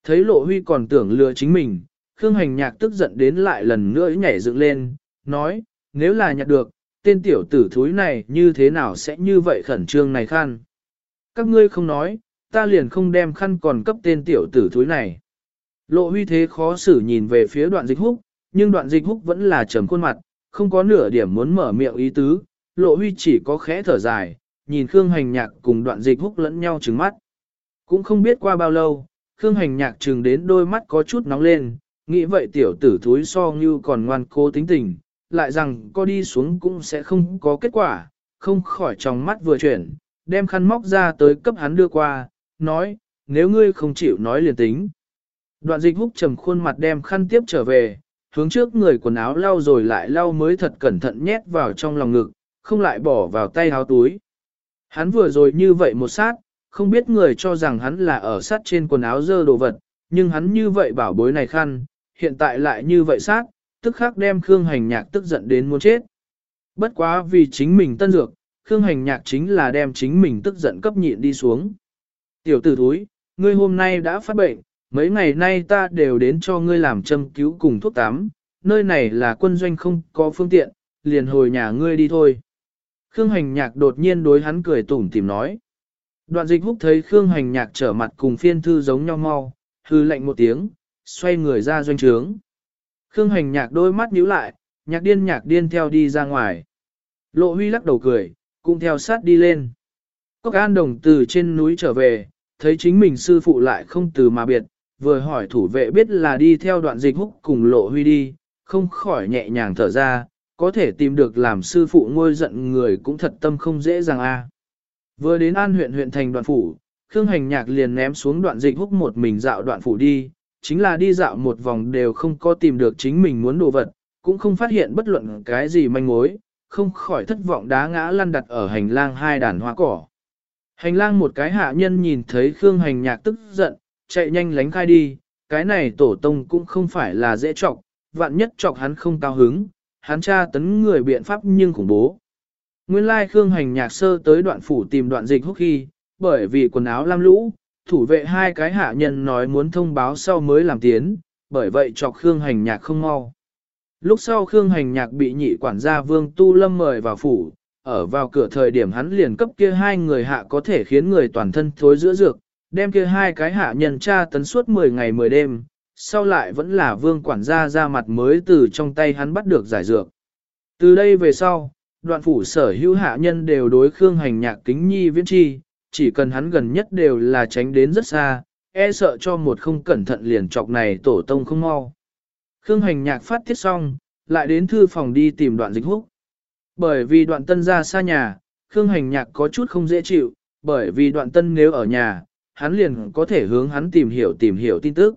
Thấy lộ huy còn tưởng lừa chính mình, Khương hành nhạc tức giận đến lại lần nữa nhảy dựng lên, nói, nếu là nhặt được, tên tiểu tử thúi này như thế nào sẽ như vậy khẩn trương này khăn. Các ngươi không nói, ta liền không đem khăn còn cấp tên tiểu tử thúi này. Lộ huy thế khó xử nhìn về phía đoạn dịch húc, nhưng đoạn dịch húc vẫn là trầm khuôn mặt, không có nửa điểm muốn mở miệng ý tứ, lộ huy chỉ có khẽ thở dài, nhìn Khương Hành Nhạc cùng đoạn dịch húc lẫn nhau trừng mắt. Cũng không biết qua bao lâu, Khương Hành Nhạc trừng đến đôi mắt có chút nóng lên, nghĩ vậy tiểu tử thúi so như còn ngoan cố tính tình, lại rằng có đi xuống cũng sẽ không có kết quả, không khỏi trong mắt vừa chuyển, đem khăn móc ra tới cấp hắn đưa qua, nói, nếu ngươi không chịu nói liền tính. Đoạn dịch húc trầm khuôn mặt đem khăn tiếp trở về, hướng trước người quần áo lau rồi lại lau mới thật cẩn thận nhét vào trong lòng ngực, không lại bỏ vào tay áo túi. Hắn vừa rồi như vậy một sát, không biết người cho rằng hắn là ở sát trên quần áo dơ đồ vật, nhưng hắn như vậy bảo bối này khăn, hiện tại lại như vậy sát, tức khắc đem Khương Hành Nhạc tức giận đến muốn chết. Bất quá vì chính mình tân dược, Khương Hành Nhạc chính là đem chính mình tức giận cấp nhịn đi xuống. Tiểu tử thúi, ngươi hôm nay đã phát bệnh, mấy ngày nay ta đều đến cho ngươi làm châm cứu cùng thuốc tắm, nơi này là quân doanh không có phương tiện, liền hồi nhà ngươi đi thôi. Khương Hành Nhạc đột nhiên đối hắn cười tủm tìm nói. Đoạn dịch húc thấy Khương Hành Nhạc trở mặt cùng phiên thư giống nhau mau, hư lạnh một tiếng, xoay người ra doanh trướng. Khương Hành Nhạc đôi mắt nhíu lại, nhạc điên nhạc điên theo đi ra ngoài. Lộ huy lắc đầu cười, cũng theo sát đi lên. Cốc an đồng từ trên núi trở về, thấy chính mình sư phụ lại không từ mà biệt, vừa hỏi thủ vệ biết là đi theo đoạn dịch húc cùng lộ huy đi, không khỏi nhẹ nhàng thở ra, có thể tìm được làm sư phụ ngôi giận người cũng thật tâm không dễ dàng a. Vừa đến an huyện huyện thành đoạn phủ, Khương Hành Nhạc liền ném xuống đoạn dịch húc một mình dạo đoạn phủ đi, chính là đi dạo một vòng đều không có tìm được chính mình muốn đồ vật, cũng không phát hiện bất luận cái gì manh mối, không khỏi thất vọng đá ngã lăn đặt ở hành lang hai đàn hoa cỏ. Hành lang một cái hạ nhân nhìn thấy Khương Hành Nhạc tức giận, chạy nhanh lánh khai đi, cái này tổ tông cũng không phải là dễ trọc, vạn nhất trọc hắn không cao hứng, hắn tra tấn người biện pháp nhưng khủng bố. Nguyên lai Khương Hành Nhạc sơ tới đoạn phủ tìm đoạn dịch húc khi, bởi vì quần áo lam lũ, thủ vệ hai cái hạ nhân nói muốn thông báo sau mới làm tiến, bởi vậy chọc Khương Hành Nhạc không mau. Lúc sau Khương Hành Nhạc bị nhị quản gia Vương Tu Lâm mời vào phủ, ở vào cửa thời điểm hắn liền cấp kia hai người hạ có thể khiến người toàn thân thối giữa dược, đem kia hai cái hạ nhân tra tấn suốt 10 ngày 10 đêm, sau lại vẫn là vương quản gia ra mặt mới từ trong tay hắn bắt được giải dược. Từ đây về sau, đoạn phủ sở hữu hạ nhân đều đối Khương Hành Nhạc kính nhi viễn chi, chỉ cần hắn gần nhất đều là tránh đến rất xa, e sợ cho một không cẩn thận liền chọc này tổ tông không mau. Khương Hành Nhạc phát tiết xong, lại đến thư phòng đi tìm đoạn dịch húc. Bởi vì đoạn tân ra xa nhà, Khương Hành Nhạc có chút không dễ chịu, bởi vì đoạn tân nếu ở nhà, hắn liền có thể hướng hắn tìm hiểu tìm hiểu tin tức.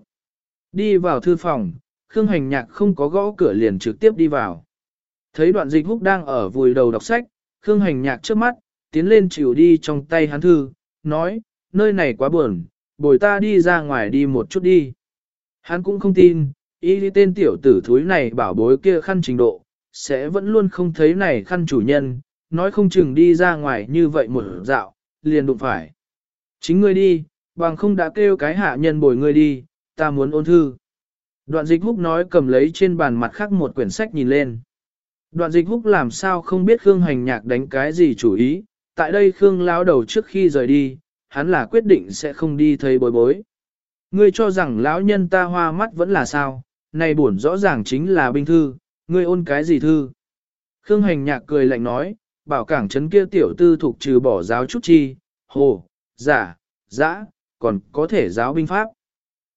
Đi vào thư phòng, Khương Hành Nhạc không có gõ cửa liền trực tiếp đi vào. Thấy đoạn dịch húc đang ở vùi đầu đọc sách, Khương Hành Nhạc trước mắt, tiến lên chịu đi trong tay hắn thư, nói, nơi này quá buồn, bồi ta đi ra ngoài đi một chút đi. Hắn cũng không tin, y tên tiểu tử thúi này bảo bối kia khăn trình độ, sẽ vẫn luôn không thấy này khăn chủ nhân, nói không chừng đi ra ngoài như vậy một dạo, liền đụng phải. Chính ngươi đi, bằng không đã kêu cái hạ nhân bồi ngươi đi, ta muốn ôn thư. Đoạn dịch húc nói cầm lấy trên bàn mặt khác một quyển sách nhìn lên. Đoạn dịch húc làm sao không biết Khương hành nhạc đánh cái gì chủ ý, tại đây Khương lão đầu trước khi rời đi, hắn là quyết định sẽ không đi thấy bối bối. Ngươi cho rằng lão nhân ta hoa mắt vẫn là sao, này buồn rõ ràng chính là binh thư, ngươi ôn cái gì thư? Khương hành nhạc cười lạnh nói, bảo cảng trấn kia tiểu tư thuộc trừ bỏ giáo chút chi, hồ, giả, dã, còn có thể giáo binh pháp.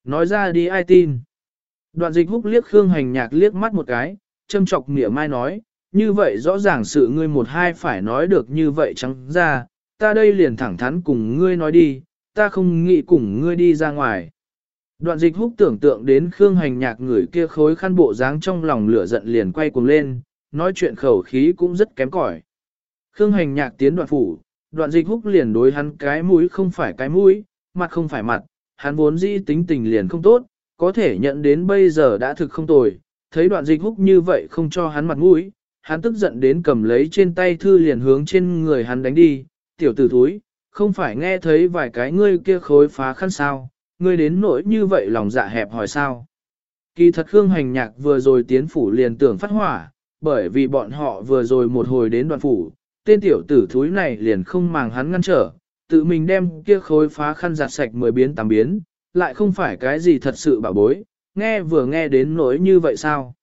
Nói ra đi ai tin. Đoạn dịch húc liếc Khương hành nhạc liếc mắt một cái, châm chọc mỉa mai nói, như vậy rõ ràng sự ngươi một hai phải nói được như vậy trắng ra, ta đây liền thẳng thắn cùng ngươi nói đi, ta không nghĩ cùng ngươi đi ra ngoài. Đoạn dịch húc tưởng tượng đến Khương hành nhạc người kia khối khăn bộ dáng trong lòng lửa giận liền quay cuồng lên, nói chuyện khẩu khí cũng rất kém cỏi. Khương hành nhạc tiến đoạn phủ, đoạn dịch húc liền đối hắn cái mũi không phải cái mũi, mặt không phải mặt, hắn vốn dĩ tính tình liền không tốt, có thể nhận đến bây giờ đã thực không tồi, thấy đoạn dịch húc như vậy không cho hắn mặt mũi, hắn tức giận đến cầm lấy trên tay thư liền hướng trên người hắn đánh đi, tiểu tử thúi, không phải nghe thấy vài cái ngươi kia khối phá khăn sao, ngươi đến nỗi như vậy lòng dạ hẹp hỏi sao. Kỳ thật Khương Hành Nhạc vừa rồi tiến phủ liền tưởng phát hỏa, bởi vì bọn họ vừa rồi một hồi đến đoạn phủ, tên tiểu tử thúi này liền không màng hắn ngăn trở, tự mình đem kia khối phá khăn giặt sạch mười biến tám biến, lại không phải cái gì thật sự bảo bối, nghe vừa nghe đến nỗi như vậy sao.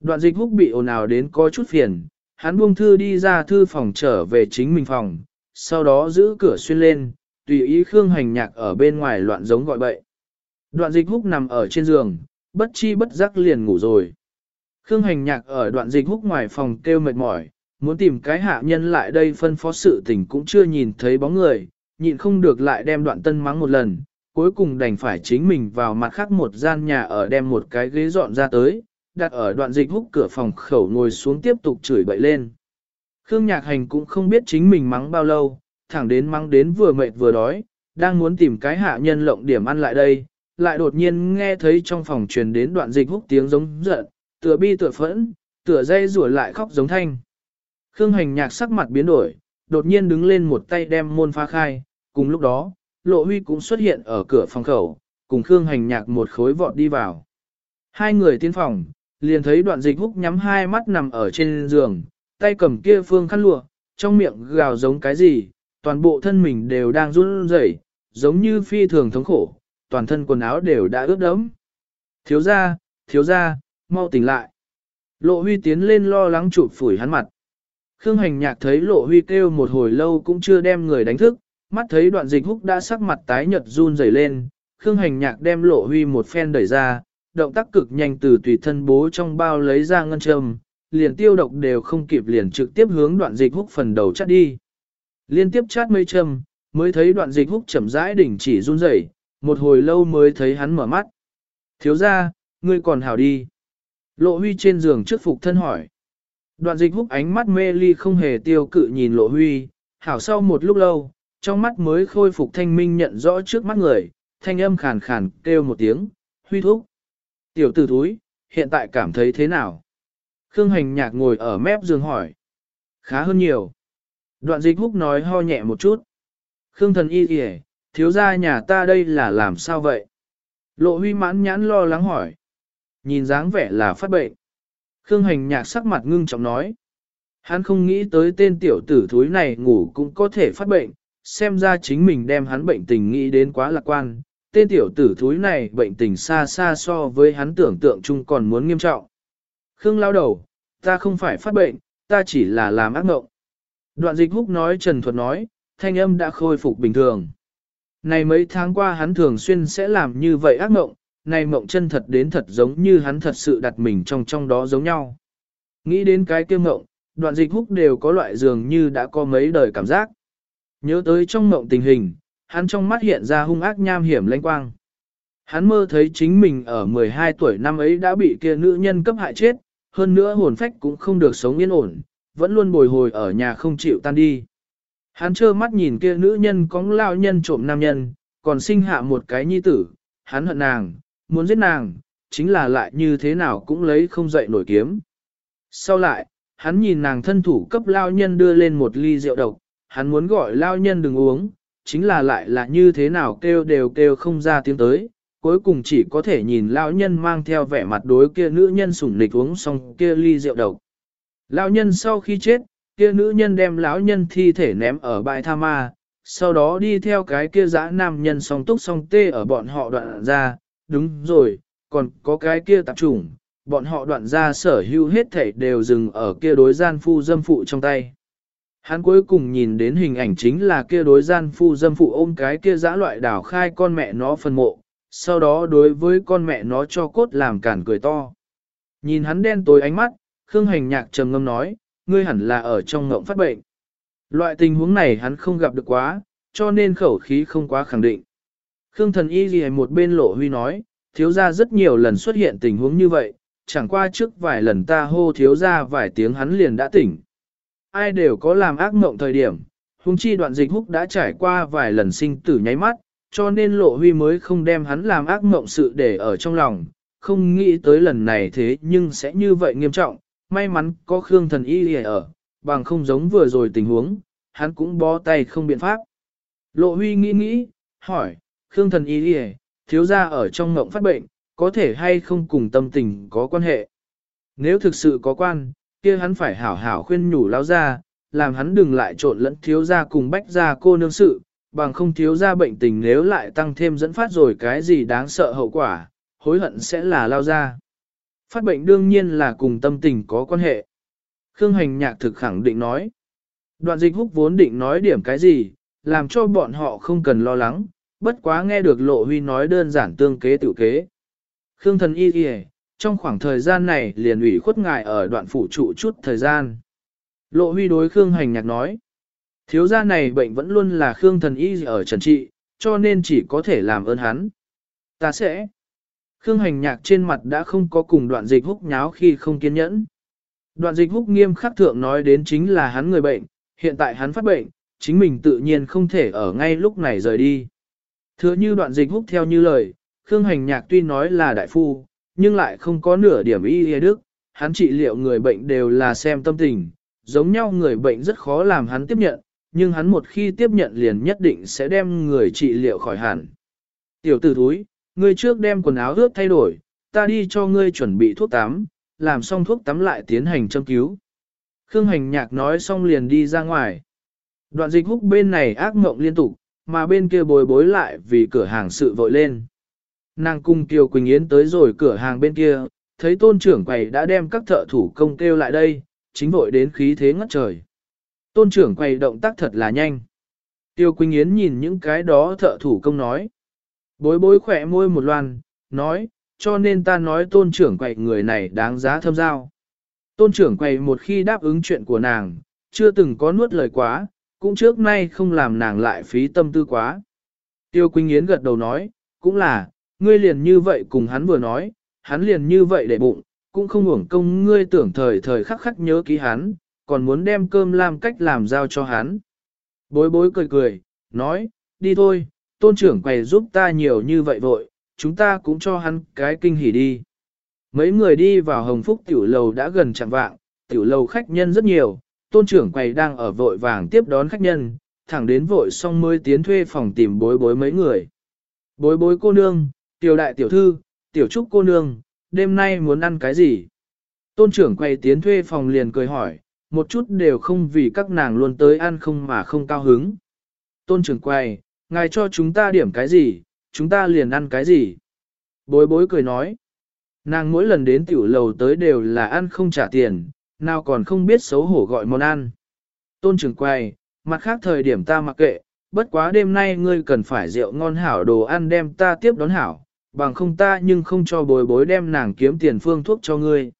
Đoạn dịch húc bị ồn ào đến có chút phiền, hắn buông thư đi ra thư phòng trở về chính mình phòng, sau đó giữ cửa xuyên lên, tùy ý Khương Hành Nhạc ở bên ngoài loạn giống gọi bậy. Đoạn dịch húc nằm ở trên giường, bất chi bất giác liền ngủ rồi. Khương Hành Nhạc ở đoạn dịch húc ngoài phòng kêu mệt mỏi, muốn tìm cái hạ nhân lại đây phân phó sự tình cũng chưa nhìn thấy bóng người, nhịn không được lại đem đoạn tân mắng một lần, cuối cùng đành phải chính mình vào mặt khác một gian nhà ở đem một cái ghế dọn ra tới, đặt ở đoạn dịch húc cửa phòng khẩu ngồi xuống tiếp tục chửi bậy lên. Khương Nhạc Hành cũng không biết chính mình mắng bao lâu, thẳng đến mắng đến vừa mệt vừa đói, đang muốn tìm cái hạ nhân lộng điểm ăn lại đây, lại đột nhiên nghe thấy trong phòng truyền đến đoạn dịch húc tiếng giống giận, tựa bi tựa phẫn, tựa dây rủa lại khóc giống thanh. Khương Hành Nhạc sắc mặt biến đổi, đột nhiên đứng lên một tay đem môn phá khai, cùng lúc đó, Lộ Huy cũng xuất hiện ở cửa phòng khẩu, cùng Khương Hành Nhạc một khối vọt đi vào. Hai người tiến phòng, liền thấy đoạn dịch húc nhắm hai mắt nằm ở trên giường, tay cầm kia phương khăn lụa, trong miệng gào giống cái gì, toàn bộ thân mình đều đang run rẩy, giống như phi thường thống khổ, toàn thân quần áo đều đã ướt đẫm. Thiếu ra, thiếu ra, mau tỉnh lại. Lộ huy tiến lên lo lắng chụp phủi hắn mặt. Khương hành nhạc thấy lộ huy kêu một hồi lâu cũng chưa đem người đánh thức, mắt thấy đoạn dịch húc đã sắc mặt tái nhợt run rẩy lên. Khương hành nhạc đem lộ huy một phen đẩy ra, động tác cực nhanh từ tùy thân bố trong bao lấy ra ngân châm, liền tiêu độc đều không kịp liền trực tiếp hướng đoạn dịch húc phần đầu chắt đi. Liên tiếp chát mây châm, mới thấy đoạn dịch húc chậm rãi đỉnh chỉ run rẩy, một hồi lâu mới thấy hắn mở mắt. Thiếu ra, ngươi còn hảo đi. Lộ huy trên giường trước phục thân hỏi. Đoạn dịch húc ánh mắt mê ly không hề tiêu cự nhìn lộ huy, hảo sau một lúc lâu, trong mắt mới khôi phục thanh minh nhận rõ trước mắt người, thanh âm khàn khàn kêu một tiếng, huy thúc. Tiểu tử thúi, hiện tại cảm thấy thế nào? Khương hành nhạc ngồi ở mép giường hỏi. Khá hơn nhiều. Đoạn dịch húc nói ho nhẹ một chút. Khương thần y kìa, thiếu gia nhà ta đây là làm sao vậy? Lộ huy mãn nhãn lo lắng hỏi. Nhìn dáng vẻ là phát bệnh. Khương hành nhạc sắc mặt ngưng trọng nói. Hắn không nghĩ tới tên tiểu tử thúi này ngủ cũng có thể phát bệnh, xem ra chính mình đem hắn bệnh tình nghĩ đến quá lạc quan. Tên tiểu tử thúi này bệnh tình xa xa so với hắn tưởng tượng chung còn muốn nghiêm trọng. Khương lao đầu, ta không phải phát bệnh, ta chỉ là làm ác mộng. Đoạn dịch húc nói trần thuật nói, thanh âm đã khôi phục bình thường. Này mấy tháng qua hắn thường xuyên sẽ làm như vậy ác mộng, này mộng chân thật đến thật giống như hắn thật sự đặt mình trong trong đó giống nhau. Nghĩ đến cái kia mộng, đoạn dịch húc đều có loại dường như đã có mấy đời cảm giác. Nhớ tới trong mộng tình hình, hắn trong mắt hiện ra hung ác nham hiểm lanh quang. Hắn mơ thấy chính mình ở 12 tuổi năm ấy đã bị kia nữ nhân cấp hại chết, hơn nữa hồn phách cũng không được sống yên ổn, vẫn luôn bồi hồi ở nhà không chịu tan đi. Hắn trơ mắt nhìn kia nữ nhân có lao nhân trộm nam nhân, còn sinh hạ một cái nhi tử, hắn hận nàng, muốn giết nàng, chính là lại như thế nào cũng lấy không dậy nổi kiếm. Sau lại, hắn nhìn nàng thân thủ cấp lao nhân đưa lên một ly rượu độc, hắn muốn gọi lao nhân đừng uống, chính là lại là như thế nào kêu đều kêu không ra tiếng tới, cuối cùng chỉ có thể nhìn lao nhân mang theo vẻ mặt đối kia nữ nhân sủng nịch uống xong kia ly rượu độc. Lao nhân sau khi chết, kia nữ nhân đem lão nhân thi thể ném ở bãi tha ma, sau đó đi theo cái kia dã nam nhân song túc song tê ở bọn họ đoạn ra, đúng rồi, còn có cái kia tạp chủng, bọn họ đoạn ra sở hữu hết thảy đều dừng ở kia đối gian phu dâm phụ trong tay. Hắn cuối cùng nhìn đến hình ảnh chính là kia đối gian phu dâm phụ ôm cái kia dã loại đảo khai con mẹ nó phân mộ, sau đó đối với con mẹ nó cho cốt làm cản cười to. Nhìn hắn đen tối ánh mắt, Khương Hành Nhạc trầm ngâm nói, ngươi hẳn là ở trong ngộng phát bệnh. Loại tình huống này hắn không gặp được quá, cho nên khẩu khí không quá khẳng định. Khương thần y gì một bên lộ huy nói, thiếu gia rất nhiều lần xuất hiện tình huống như vậy, chẳng qua trước vài lần ta hô thiếu gia vài tiếng hắn liền đã tỉnh. Ai đều có làm ác mộng thời điểm, huống chi đoạn dịch húc đã trải qua vài lần sinh tử nháy mắt, cho nên lộ huy mới không đem hắn làm ác mộng sự để ở trong lòng, không nghĩ tới lần này thế nhưng sẽ như vậy nghiêm trọng, may mắn có Khương thần y ở, bằng không giống vừa rồi tình huống, hắn cũng bó tay không biện pháp. Lộ huy nghĩ nghĩ, hỏi, Khương thần y thiếu gia ở trong mộng phát bệnh, có thể hay không cùng tâm tình có quan hệ. Nếu thực sự có quan, kia hắn phải hảo hảo khuyên nhủ lao ra, làm hắn đừng lại trộn lẫn thiếu gia cùng bách gia cô nương sự, bằng không thiếu gia bệnh tình nếu lại tăng thêm dẫn phát rồi cái gì đáng sợ hậu quả, hối hận sẽ là lao ra. Phát bệnh đương nhiên là cùng tâm tình có quan hệ. Khương Hành Nhạc thực khẳng định nói. Đoạn dịch húc vốn định nói điểm cái gì, làm cho bọn họ không cần lo lắng, bất quá nghe được Lộ Huy nói đơn giản tương kế tự kế. Khương thần y kìa, trong khoảng thời gian này liền ủy khuất ngài ở đoạn phụ trụ chút thời gian. Lộ Huy đối Khương Hành Nhạc nói. Thiếu gia này bệnh vẫn luôn là Khương thần y ở trần trị, cho nên chỉ có thể làm ơn hắn. Ta sẽ. Khương hành nhạc trên mặt đã không có cùng đoạn dịch húc nháo khi không kiên nhẫn. Đoạn dịch húc nghiêm khắc thượng nói đến chính là hắn người bệnh, hiện tại hắn phát bệnh, chính mình tự nhiên không thể ở ngay lúc này rời đi. Thừa như đoạn dịch húc theo như lời, Khương hành nhạc tuy nói là đại phu, nhưng lại không có nửa điểm y y đức, hắn trị liệu người bệnh đều là xem tâm tình, giống nhau người bệnh rất khó làm hắn tiếp nhận, nhưng hắn một khi tiếp nhận liền nhất định sẽ đem người trị liệu khỏi hẳn. Tiểu tử thúi, ngươi trước đem quần áo ướt thay đổi, ta đi cho ngươi chuẩn bị thuốc tắm, làm xong thuốc tắm lại tiến hành châm cứu. Khương hành nhạc nói xong liền đi ra ngoài. Đoạn dịch húc bên này ác mộng liên tục, mà bên kia bồi bối lại vì cửa hàng sự vội lên. Nàng cung Kiều Quỳnh Yến tới rồi cửa hàng bên kia, thấy tôn trưởng quầy đã đem các thợ thủ công kêu lại đây, chính vội đến khí thế ngất trời. Tôn trưởng quầy động tác thật là nhanh. Tiêu Quỳnh Yến nhìn những cái đó thợ thủ công nói. Bối bối khỏe môi một loan, nói, cho nên ta nói tôn trưởng quầy người này đáng giá thâm giao. Tôn trưởng quầy một khi đáp ứng chuyện của nàng, chưa từng có nuốt lời quá, cũng trước nay không làm nàng lại phí tâm tư quá. Tiêu Quỳnh Yến gật đầu nói, cũng là, ngươi liền như vậy cùng hắn vừa nói, hắn liền như vậy để bụng, cũng không uổng công ngươi tưởng thời thời khắc khắc nhớ ký hắn, còn muốn đem cơm làm cách làm giao cho hắn. Bối bối cười cười, nói, đi thôi, tôn trưởng quầy giúp ta nhiều như vậy vội, chúng ta cũng cho hắn cái kinh hỉ đi. Mấy người đi vào hồng phúc tiểu lầu đã gần chẳng vạng, tiểu lầu khách nhân rất nhiều, tôn trưởng quầy đang ở vội vàng tiếp đón khách nhân, thẳng đến vội xong mới tiến thuê phòng tìm bối bối mấy người. Bối bối cô nương, tiểu đại tiểu thư, tiểu trúc cô nương, đêm nay muốn ăn cái gì? Tôn trưởng quầy tiến thuê phòng liền cười hỏi, một chút đều không vì các nàng luôn tới ăn không mà không cao hứng. Tôn trưởng quầy, ngài cho chúng ta điểm cái gì, chúng ta liền ăn cái gì? Bối bối cười nói, nàng mỗi lần đến tiểu lầu tới đều là ăn không trả tiền, nào còn không biết xấu hổ gọi món ăn. Tôn trưởng quầy, mặt khác thời điểm ta mặc kệ, bất quá đêm nay ngươi cần phải rượu ngon hảo đồ ăn đem ta tiếp đón hảo, bằng không ta nhưng không cho bối bối đem nàng kiếm tiền phương thuốc cho ngươi.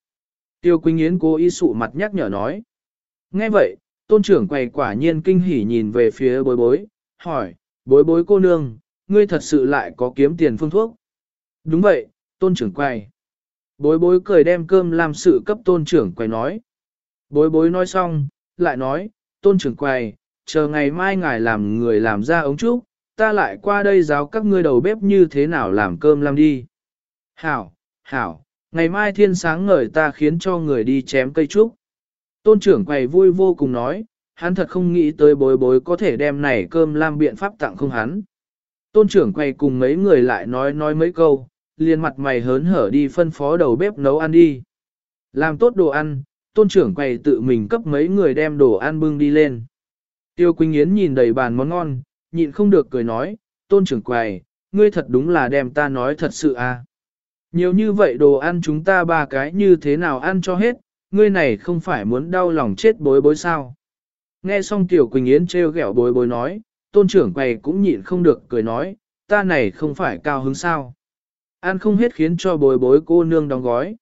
Tiêu Quỳnh Yến cố ý sụ mặt nhắc nhở nói. Nghe vậy, tôn trưởng quầy quả nhiên kinh hỉ nhìn về phía bối bối, hỏi, bối bối cô nương, ngươi thật sự lại có kiếm tiền phương thuốc. Đúng vậy, tôn trưởng quầy. Bối bối cười đem cơm làm sự cấp tôn trưởng quầy nói. Bối bối nói xong, lại nói, tôn trưởng quầy, chờ ngày mai ngài làm người làm ra ống trúc, ta lại qua đây giáo các ngươi đầu bếp như thế nào làm cơm làm đi. Hảo, hảo, ngày mai thiên sáng ngời ta khiến cho người đi chém cây trúc. Tôn trưởng quầy vui vô cùng nói, hắn thật không nghĩ tới bối bối có thể đem này cơm làm biện pháp tặng không hắn. Tôn trưởng quầy cùng mấy người lại nói nói mấy câu, liền mặt mày hớn hở đi phân phó đầu bếp nấu ăn đi. Làm tốt đồ ăn, tôn trưởng quầy tự mình cấp mấy người đem đồ ăn bưng đi lên. Tiêu Quỳnh Yến nhìn đầy bàn món ngon, nhịn không được cười nói, tôn trưởng quầy, ngươi thật đúng là đem ta nói thật sự à. Nhiều như vậy đồ ăn chúng ta ba cái như thế nào ăn cho hết, ngươi này không phải muốn đau lòng chết bối bối sao. Nghe xong Tiểu Quỳnh Yến trêu ghẹo bối bối nói, tôn trưởng quầy cũng nhịn không được cười nói, ta này không phải cao hứng sao. Ăn không hết khiến cho bối bối cô nương đóng gói.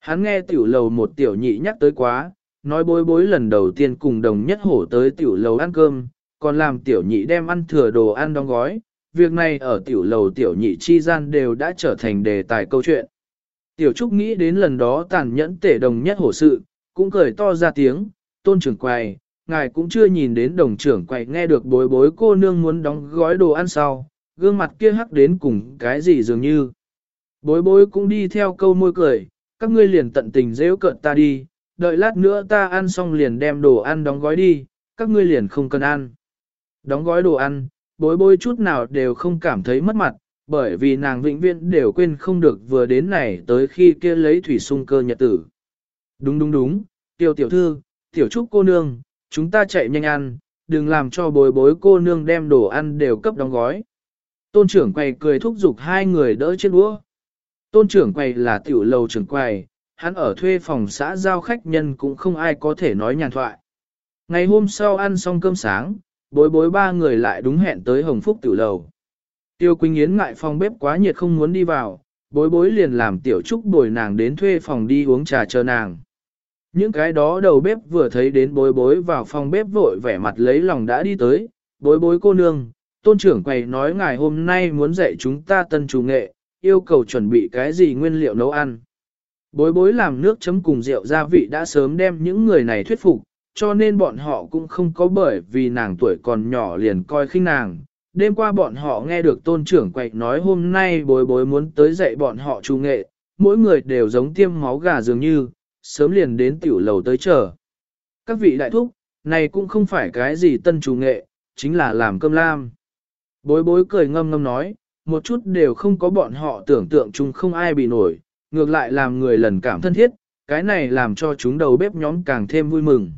Hắn nghe tiểu lầu một tiểu nhị nhắc tới quá, nói bối bối lần đầu tiên cùng đồng nhất hổ tới tiểu lầu ăn cơm, còn làm tiểu nhị đem ăn thừa đồ ăn đóng gói. Việc này ở tiểu lầu tiểu nhị chi gian đều đã trở thành đề tài câu chuyện. Tiểu Trúc nghĩ đến lần đó tàn nhẫn tể đồng nhất hổ sự, cũng cười to ra tiếng, tôn trưởng quầy, ngài cũng chưa nhìn đến đồng trưởng quầy nghe được bối bối cô nương muốn đóng gói đồ ăn sau, gương mặt kia hắc đến cùng cái gì dường như. Bối bối cũng đi theo câu môi cười, các ngươi liền tận tình dễ cợt ta đi, đợi lát nữa ta ăn xong liền đem đồ ăn đóng gói đi, các ngươi liền không cần ăn. Đóng gói đồ ăn, bối bối chút nào đều không cảm thấy mất mặt, bởi vì nàng vĩnh viễn đều quên không được vừa đến này tới khi kia lấy thủy sung cơ nhật tử. Đúng đúng đúng, tiểu tiểu thư, tiểu trúc cô nương, chúng ta chạy nhanh ăn, đừng làm cho bối bối cô nương đem đồ ăn đều cấp đóng gói. Tôn trưởng quầy cười thúc giục hai người đỡ trên đũa. Tôn trưởng quầy là tiểu lầu trưởng quầy, hắn ở thuê phòng xã giao khách nhân cũng không ai có thể nói nhàn thoại. Ngày hôm sau ăn xong cơm sáng, bối bối ba người lại đúng hẹn tới Hồng Phúc tiểu lầu. Tiêu Quỳnh Yến ngại phòng bếp quá nhiệt không muốn đi vào, bối bối liền làm tiểu trúc bồi nàng đến thuê phòng đi uống trà chờ nàng. Những cái đó đầu bếp vừa thấy đến bối bối vào phòng bếp vội vẻ mặt lấy lòng đã đi tới, bối bối cô nương, tôn trưởng quầy nói ngài hôm nay muốn dạy chúng ta tân chủ nghệ, yêu cầu chuẩn bị cái gì nguyên liệu nấu ăn. Bối bối làm nước chấm cùng rượu gia vị đã sớm đem những người này thuyết phục, cho nên bọn họ cũng không có bởi vì nàng tuổi còn nhỏ liền coi khinh nàng. Đêm qua bọn họ nghe được tôn trưởng quậy nói hôm nay bối bối muốn tới dạy bọn họ trung nghệ, mỗi người đều giống tiêm máu gà dường như, sớm liền đến tiểu lầu tới chờ. Các vị đại thúc, này cũng không phải cái gì tân trù nghệ, chính là làm cơm lam. Bối bối cười ngâm ngâm nói, một chút đều không có bọn họ tưởng tượng chung không ai bị nổi, ngược lại làm người lần cảm thân thiết, cái này làm cho chúng đầu bếp nhóm càng thêm vui mừng.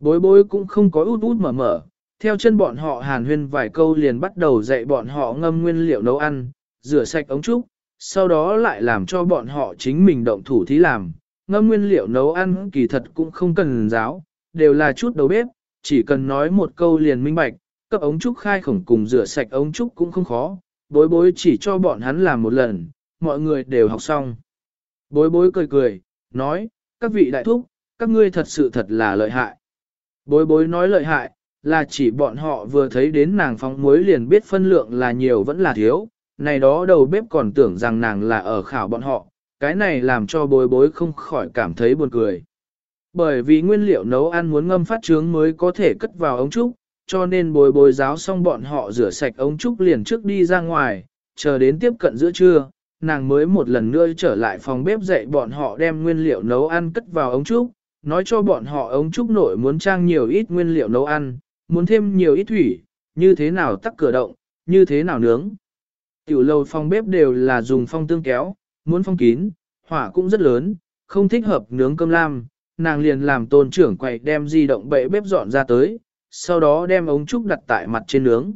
Bối bối cũng không có út út mở mở, theo chân bọn họ hàn huyên vài câu liền bắt đầu dạy bọn họ ngâm nguyên liệu nấu ăn, rửa sạch ống trúc, sau đó lại làm cho bọn họ chính mình động thủ thí làm. Ngâm nguyên liệu nấu ăn kỳ thật cũng không cần giáo, đều là chút đầu bếp, chỉ cần nói một câu liền minh bạch, cấp ống trúc khai khổng cùng rửa sạch ống trúc cũng không khó, bối bối chỉ cho bọn hắn làm một lần, mọi người đều học xong. Bối bối cười cười, nói, các vị đại thúc, các ngươi thật sự thật là lợi hại. Bối bối nói lợi hại, là chỉ bọn họ vừa thấy đến nàng phóng muối liền biết phân lượng là nhiều vẫn là thiếu, này đó đầu bếp còn tưởng rằng nàng là ở khảo bọn họ, cái này làm cho bối bối không khỏi cảm thấy buồn cười. Bởi vì nguyên liệu nấu ăn muốn ngâm phát trướng mới có thể cất vào ống trúc, cho nên bồi bồi giáo xong bọn họ rửa sạch ống trúc liền trước đi ra ngoài, chờ đến tiếp cận giữa trưa, nàng mới một lần nữa trở lại phòng bếp dạy bọn họ đem nguyên liệu nấu ăn cất vào ống trúc, nói cho bọn họ ống trúc nội muốn trang nhiều ít nguyên liệu nấu ăn, muốn thêm nhiều ít thủy, như thế nào tắt cửa động, như thế nào nướng. Tiểu lầu phòng bếp đều là dùng phong tương kéo, muốn phong kín, hỏa cũng rất lớn, không thích hợp nướng cơm lam, nàng liền làm tôn trưởng quậy đem di động bệ bếp dọn ra tới, sau đó đem ống trúc đặt tại mặt trên nướng.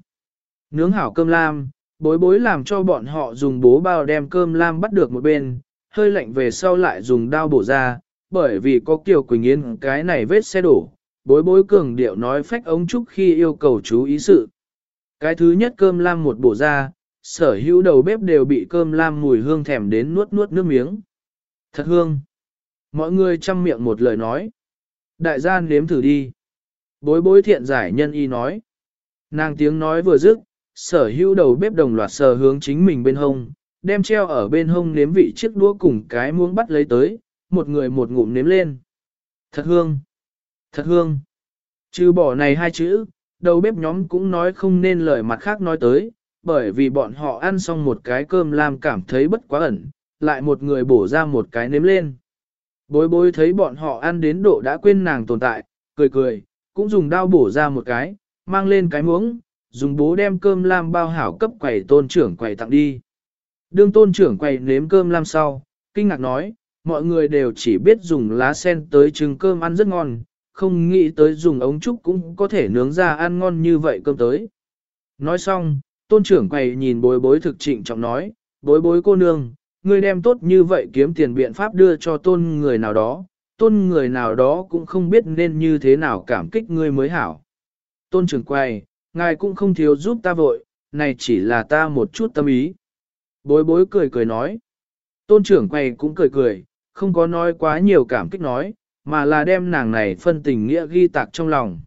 Nướng hảo cơm lam, bối bối làm cho bọn họ dùng bố bao đem cơm lam bắt được một bên, hơi lạnh về sau lại dùng đao bổ ra, bởi vì có Kiều Quỳnh yến cái này vết xe đổ, bối bối cường điệu nói phách ống trúc khi yêu cầu chú ý sự. Cái thứ nhất cơm lam một bổ ra, sở hữu đầu bếp đều bị cơm lam mùi hương thèm đến nuốt nuốt nước miếng. Thật hương. Mọi người chăm miệng một lời nói. Đại gian nếm thử đi. Bối bối thiện giải nhân y nói. Nàng tiếng nói vừa dứt, sở hữu đầu bếp đồng loạt sờ hướng chính mình bên hông, đem treo ở bên hông nếm vị chiếc đũa cùng cái muỗng bắt lấy tới, một người một ngụm nếm lên. Thật hương! Thật hương! Trừ bỏ này hai chữ, đầu bếp nhóm cũng nói không nên lời mặt khác nói tới, bởi vì bọn họ ăn xong một cái cơm làm cảm thấy bất quá ẩn, lại một người bổ ra một cái nếm lên. Bối bối thấy bọn họ ăn đến độ đã quên nàng tồn tại, cười cười, cũng dùng đao bổ ra một cái, mang lên cái muỗng, dùng bố đem cơm lam bao hảo cấp quầy tôn trưởng quầy tặng đi. Đương tôn trưởng quầy nếm cơm lam sau, kinh ngạc nói, mọi người đều chỉ biết dùng lá sen tới trứng cơm ăn rất ngon, không nghĩ tới dùng ống trúc cũng có thể nướng ra ăn ngon như vậy cơm tới. Nói xong, tôn trưởng quầy nhìn bối bối thực trịnh trọng nói, bối bối cô nương, ngươi đem tốt như vậy kiếm tiền biện pháp đưa cho tôn người nào đó, tôn người nào đó cũng không biết nên như thế nào cảm kích ngươi mới hảo. Tôn trưởng quầy, ngài cũng không thiếu giúp ta vội, này chỉ là ta một chút tâm ý. Bối bối cười cười nói. Tôn trưởng quầy cũng cười cười, không có nói quá nhiều cảm kích nói, mà là đem nàng này phân tình nghĩa ghi tạc trong lòng.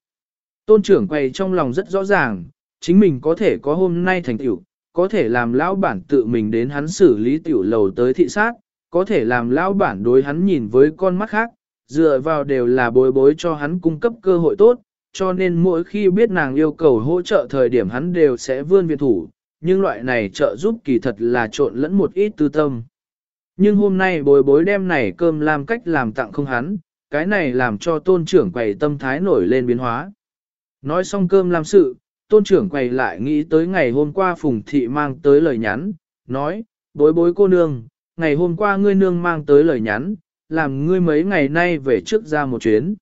Tôn trưởng quầy trong lòng rất rõ ràng, chính mình có thể có hôm nay thành tiểu, có thể làm lão bản tự mình đến hắn xử lý tiểu lầu tới thị sát, có thể làm lão bản đối hắn nhìn với con mắt khác, dựa vào đều là bối bối cho hắn cung cấp cơ hội tốt, cho nên mỗi khi biết nàng yêu cầu hỗ trợ thời điểm hắn đều sẽ vươn viện thủ, nhưng loại này trợ giúp kỳ thật là trộn lẫn một ít tư tâm. Nhưng hôm nay bối bối đem này cơm làm cách làm tặng không hắn, cái này làm cho tôn trưởng quầy tâm thái nổi lên biến hóa. Nói xong cơm làm sự, tôn trưởng quầy lại nghĩ tới ngày hôm qua Phùng Thị mang tới lời nhắn, nói, bối bối cô nương, ngày hôm qua ngươi nương mang tới lời nhắn, làm ngươi mấy ngày nay về trước ra một chuyến.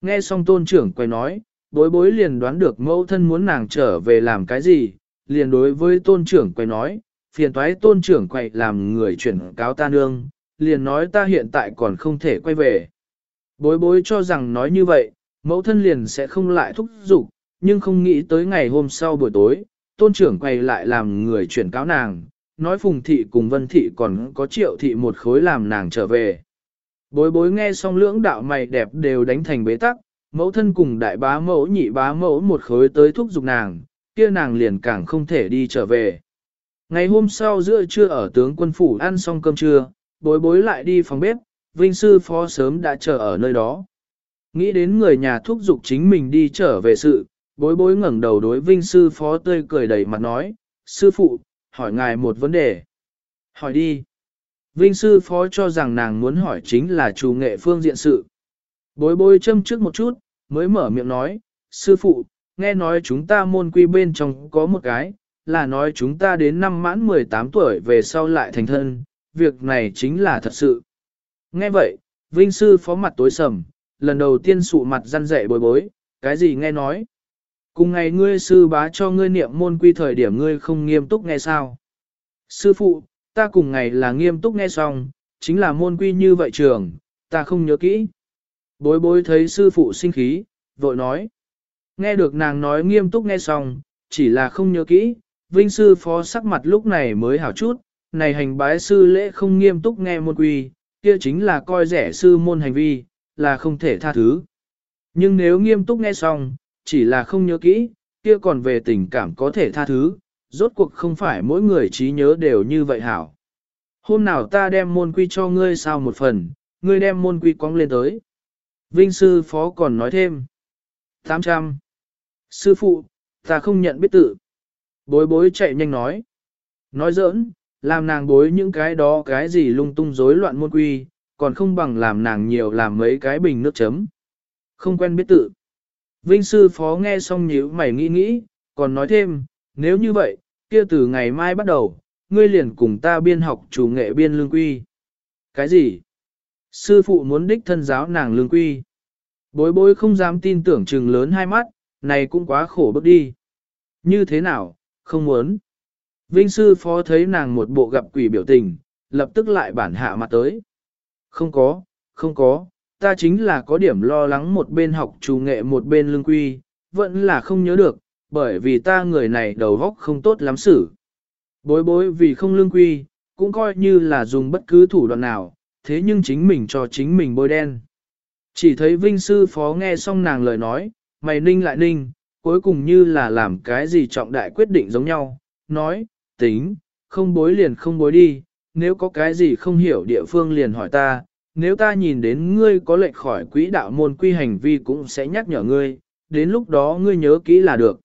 Nghe xong tôn trưởng quầy nói, bối bối liền đoán được mẫu thân muốn nàng trở về làm cái gì, liền đối với tôn trưởng quầy nói, phiền toái tôn trưởng quậy làm người chuyển cáo ta nương, liền nói ta hiện tại còn không thể quay về. Bối bối cho rằng nói như vậy, mẫu thân liền sẽ không lại thúc giục, nhưng không nghĩ tới ngày hôm sau buổi tối, tôn trưởng quay lại làm người chuyển cáo nàng, nói phùng thị cùng vân thị còn có triệu thị một khối làm nàng trở về. Bối bối nghe xong lưỡng đạo mày đẹp đều đánh thành bế tắc, mẫu thân cùng đại bá mẫu nhị bá mẫu một khối tới thúc giục nàng, kia nàng liền càng không thể đi trở về. Ngày hôm sau giữa trưa ở tướng quân phủ ăn xong cơm trưa, bối bối lại đi phòng bếp, vinh sư phó sớm đã chờ ở nơi đó. Nghĩ đến người nhà thúc giục chính mình đi trở về sự, bối bối ngẩng đầu đối vinh sư phó tươi cười đầy mặt nói, sư phụ, hỏi ngài một vấn đề. Hỏi đi. Vinh sư phó cho rằng nàng muốn hỏi chính là chủ nghệ phương diện sự. Bối bối châm trước một chút, mới mở miệng nói, sư phụ, nghe nói chúng ta môn quy bên trong có một cái, là nói chúng ta đến năm mãn 18 tuổi về sau lại thành thân, việc này chính là thật sự. Nghe vậy, Vinh sư phó mặt tối sầm, lần đầu tiên sụ mặt răn dạy bối bối, cái gì nghe nói. Cùng ngày ngươi sư bá cho ngươi niệm môn quy thời điểm ngươi không nghiêm túc nghe sao. Sư phụ, ta cùng ngày là nghiêm túc nghe xong, chính là môn quy như vậy trường, ta không nhớ kỹ. Bối bối thấy sư phụ sinh khí, vội nói. Nghe được nàng nói nghiêm túc nghe xong, chỉ là không nhớ kỹ, vinh sư phó sắc mặt lúc này mới hảo chút, này hành bái sư lễ không nghiêm túc nghe môn quy, kia chính là coi rẻ sư môn hành vi, là không thể tha thứ. Nhưng nếu nghiêm túc nghe xong, chỉ là không nhớ kỹ, kia còn về tình cảm có thể tha thứ, rốt cuộc không phải mỗi người trí nhớ đều như vậy hảo. Hôm nào ta đem môn quy cho ngươi sao một phần, ngươi đem môn quy quăng lên tới. Vinh sư phó còn nói thêm. 800. Sư phụ, ta không nhận biết tự. Bối bối chạy nhanh nói. Nói giỡn, làm nàng bối những cái đó cái gì lung tung rối loạn môn quy, còn không bằng làm nàng nhiều làm mấy cái bình nước chấm. Không quen biết tự. Vinh sư phó nghe xong nhíu mày nghĩ nghĩ, còn nói thêm, nếu như vậy, kia từ ngày mai bắt đầu, ngươi liền cùng ta biên học chủ nghệ biên lương quy. Cái gì? Sư phụ muốn đích thân giáo nàng lương quy. Bối bối không dám tin tưởng trừng lớn hai mắt, này cũng quá khổ bước đi. Như thế nào, không muốn. Vinh sư phó thấy nàng một bộ gặp quỷ biểu tình, lập tức lại bản hạ mặt tới. Không có, không có, ta chính là có điểm lo lắng một bên học trù nghệ một bên lương quy, vẫn là không nhớ được, bởi vì ta người này đầu góc không tốt lắm xử. Bối bối vì không lương quy, cũng coi như là dùng bất cứ thủ đoạn nào, thế nhưng chính mình cho chính mình bôi đen. Chỉ thấy Vinh Sư Phó nghe xong nàng lời nói, mày ninh lại ninh, cuối cùng như là làm cái gì trọng đại quyết định giống nhau, nói, tính, không bối liền không bối đi, nếu có cái gì không hiểu địa phương liền hỏi ta, nếu ta nhìn đến ngươi có lệch khỏi quỹ đạo môn quy hành vi cũng sẽ nhắc nhở ngươi, đến lúc đó ngươi nhớ kỹ là được.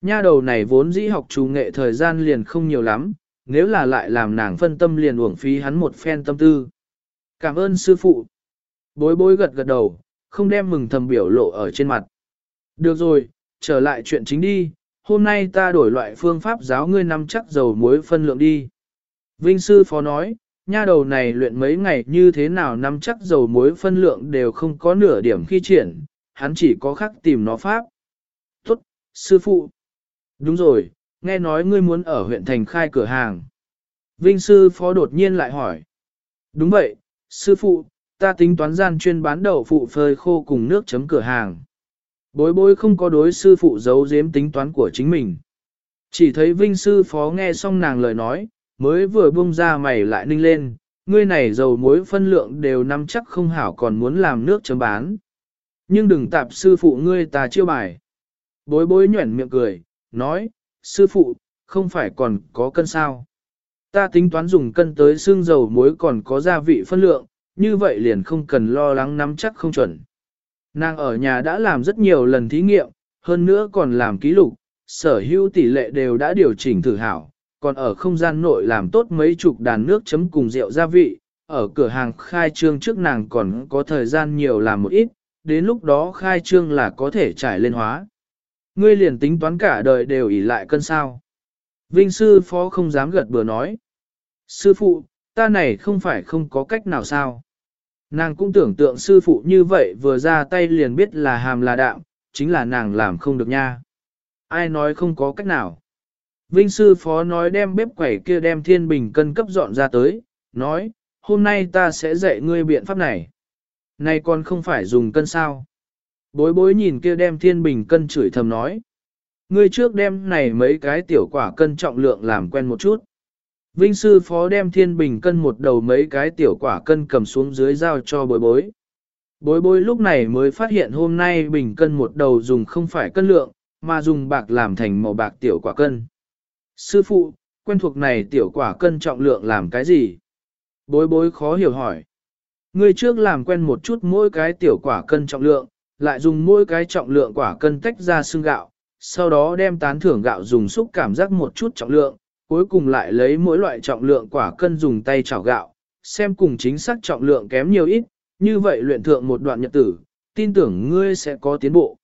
Nha đầu này vốn dĩ học chủ nghệ thời gian liền không nhiều lắm, nếu là lại làm nàng phân tâm liền uổng phí hắn một phen tâm tư. Cảm ơn sư phụ. Bối bối gật gật đầu, không đem mừng thầm biểu lộ ở trên mặt. Được rồi, trở lại chuyện chính đi, hôm nay ta đổi loại phương pháp giáo ngươi nắm chắc dầu muối phân lượng đi. Vinh sư phó nói, nha đầu này luyện mấy ngày như thế nào nắm chắc dầu muối phân lượng đều không có nửa điểm khi triển, hắn chỉ có khắc tìm nó pháp. Tốt, sư phụ. Đúng rồi, nghe nói ngươi muốn ở huyện thành khai cửa hàng. Vinh sư phó đột nhiên lại hỏi. Đúng vậy, sư phụ, ta tính toán gian chuyên bán đậu phụ phơi khô cùng nước chấm cửa hàng. Bối bối không có đối sư phụ giấu giếm tính toán của chính mình. Chỉ thấy Vinh sư phó nghe xong nàng lời nói, mới vừa buông ra mày lại ninh lên, ngươi này dầu muối phân lượng đều nắm chắc không hảo còn muốn làm nước chấm bán. Nhưng đừng tạp sư phụ ngươi ta chiêu bài. Bối bối nhuẩn miệng cười, nói, sư phụ, không phải còn có cân sao. Ta tính toán dùng cân tới xương dầu muối còn có gia vị phân lượng, như vậy liền không cần lo lắng nắm chắc không chuẩn. Nàng ở nhà đã làm rất nhiều lần thí nghiệm, hơn nữa còn làm ký lục, sở hữu tỷ lệ đều đã điều chỉnh thử hảo, còn ở không gian nội làm tốt mấy chục đàn nước chấm cùng rượu gia vị, ở cửa hàng khai trương trước nàng còn có thời gian nhiều làm một ít, đến lúc đó khai trương là có thể trải lên hóa. Ngươi liền tính toán cả đời đều ỉ lại cân sao. Vinh sư phó không dám gật bừa nói. Sư phụ, ta này không phải không có cách nào sao. Nàng cũng tưởng tượng sư phụ như vậy vừa ra tay liền biết là hàm là đạm, chính là nàng làm không được nha. Ai nói không có cách nào. Vinh sư phó nói đem bếp quẩy kia đem thiên bình cân cấp dọn ra tới, nói, hôm nay ta sẽ dạy ngươi biện pháp này. Này còn không phải dùng cân sao. Bối bối nhìn kia đem thiên bình cân chửi thầm nói. Ngươi trước đem này mấy cái tiểu quả cân trọng lượng làm quen một chút. Vinh sư phó đem thiên bình cân một đầu mấy cái tiểu quả cân cầm xuống dưới giao cho bối bối. Bối bối lúc này mới phát hiện hôm nay bình cân một đầu dùng không phải cân lượng, mà dùng bạc làm thành màu bạc tiểu quả cân. Sư phụ, quen thuộc này tiểu quả cân trọng lượng làm cái gì? Bối bối khó hiểu hỏi. Ngươi trước làm quen một chút mỗi cái tiểu quả cân trọng lượng, lại dùng mỗi cái trọng lượng quả cân tách ra xương gạo, sau đó đem tán thưởng gạo dùng xúc cảm giác một chút trọng lượng, cuối cùng lại lấy mỗi loại trọng lượng quả cân dùng tay chảo gạo, xem cùng chính xác trọng lượng kém nhiều ít, như vậy luyện thượng một đoạn nhật tử, tin tưởng ngươi sẽ có tiến bộ.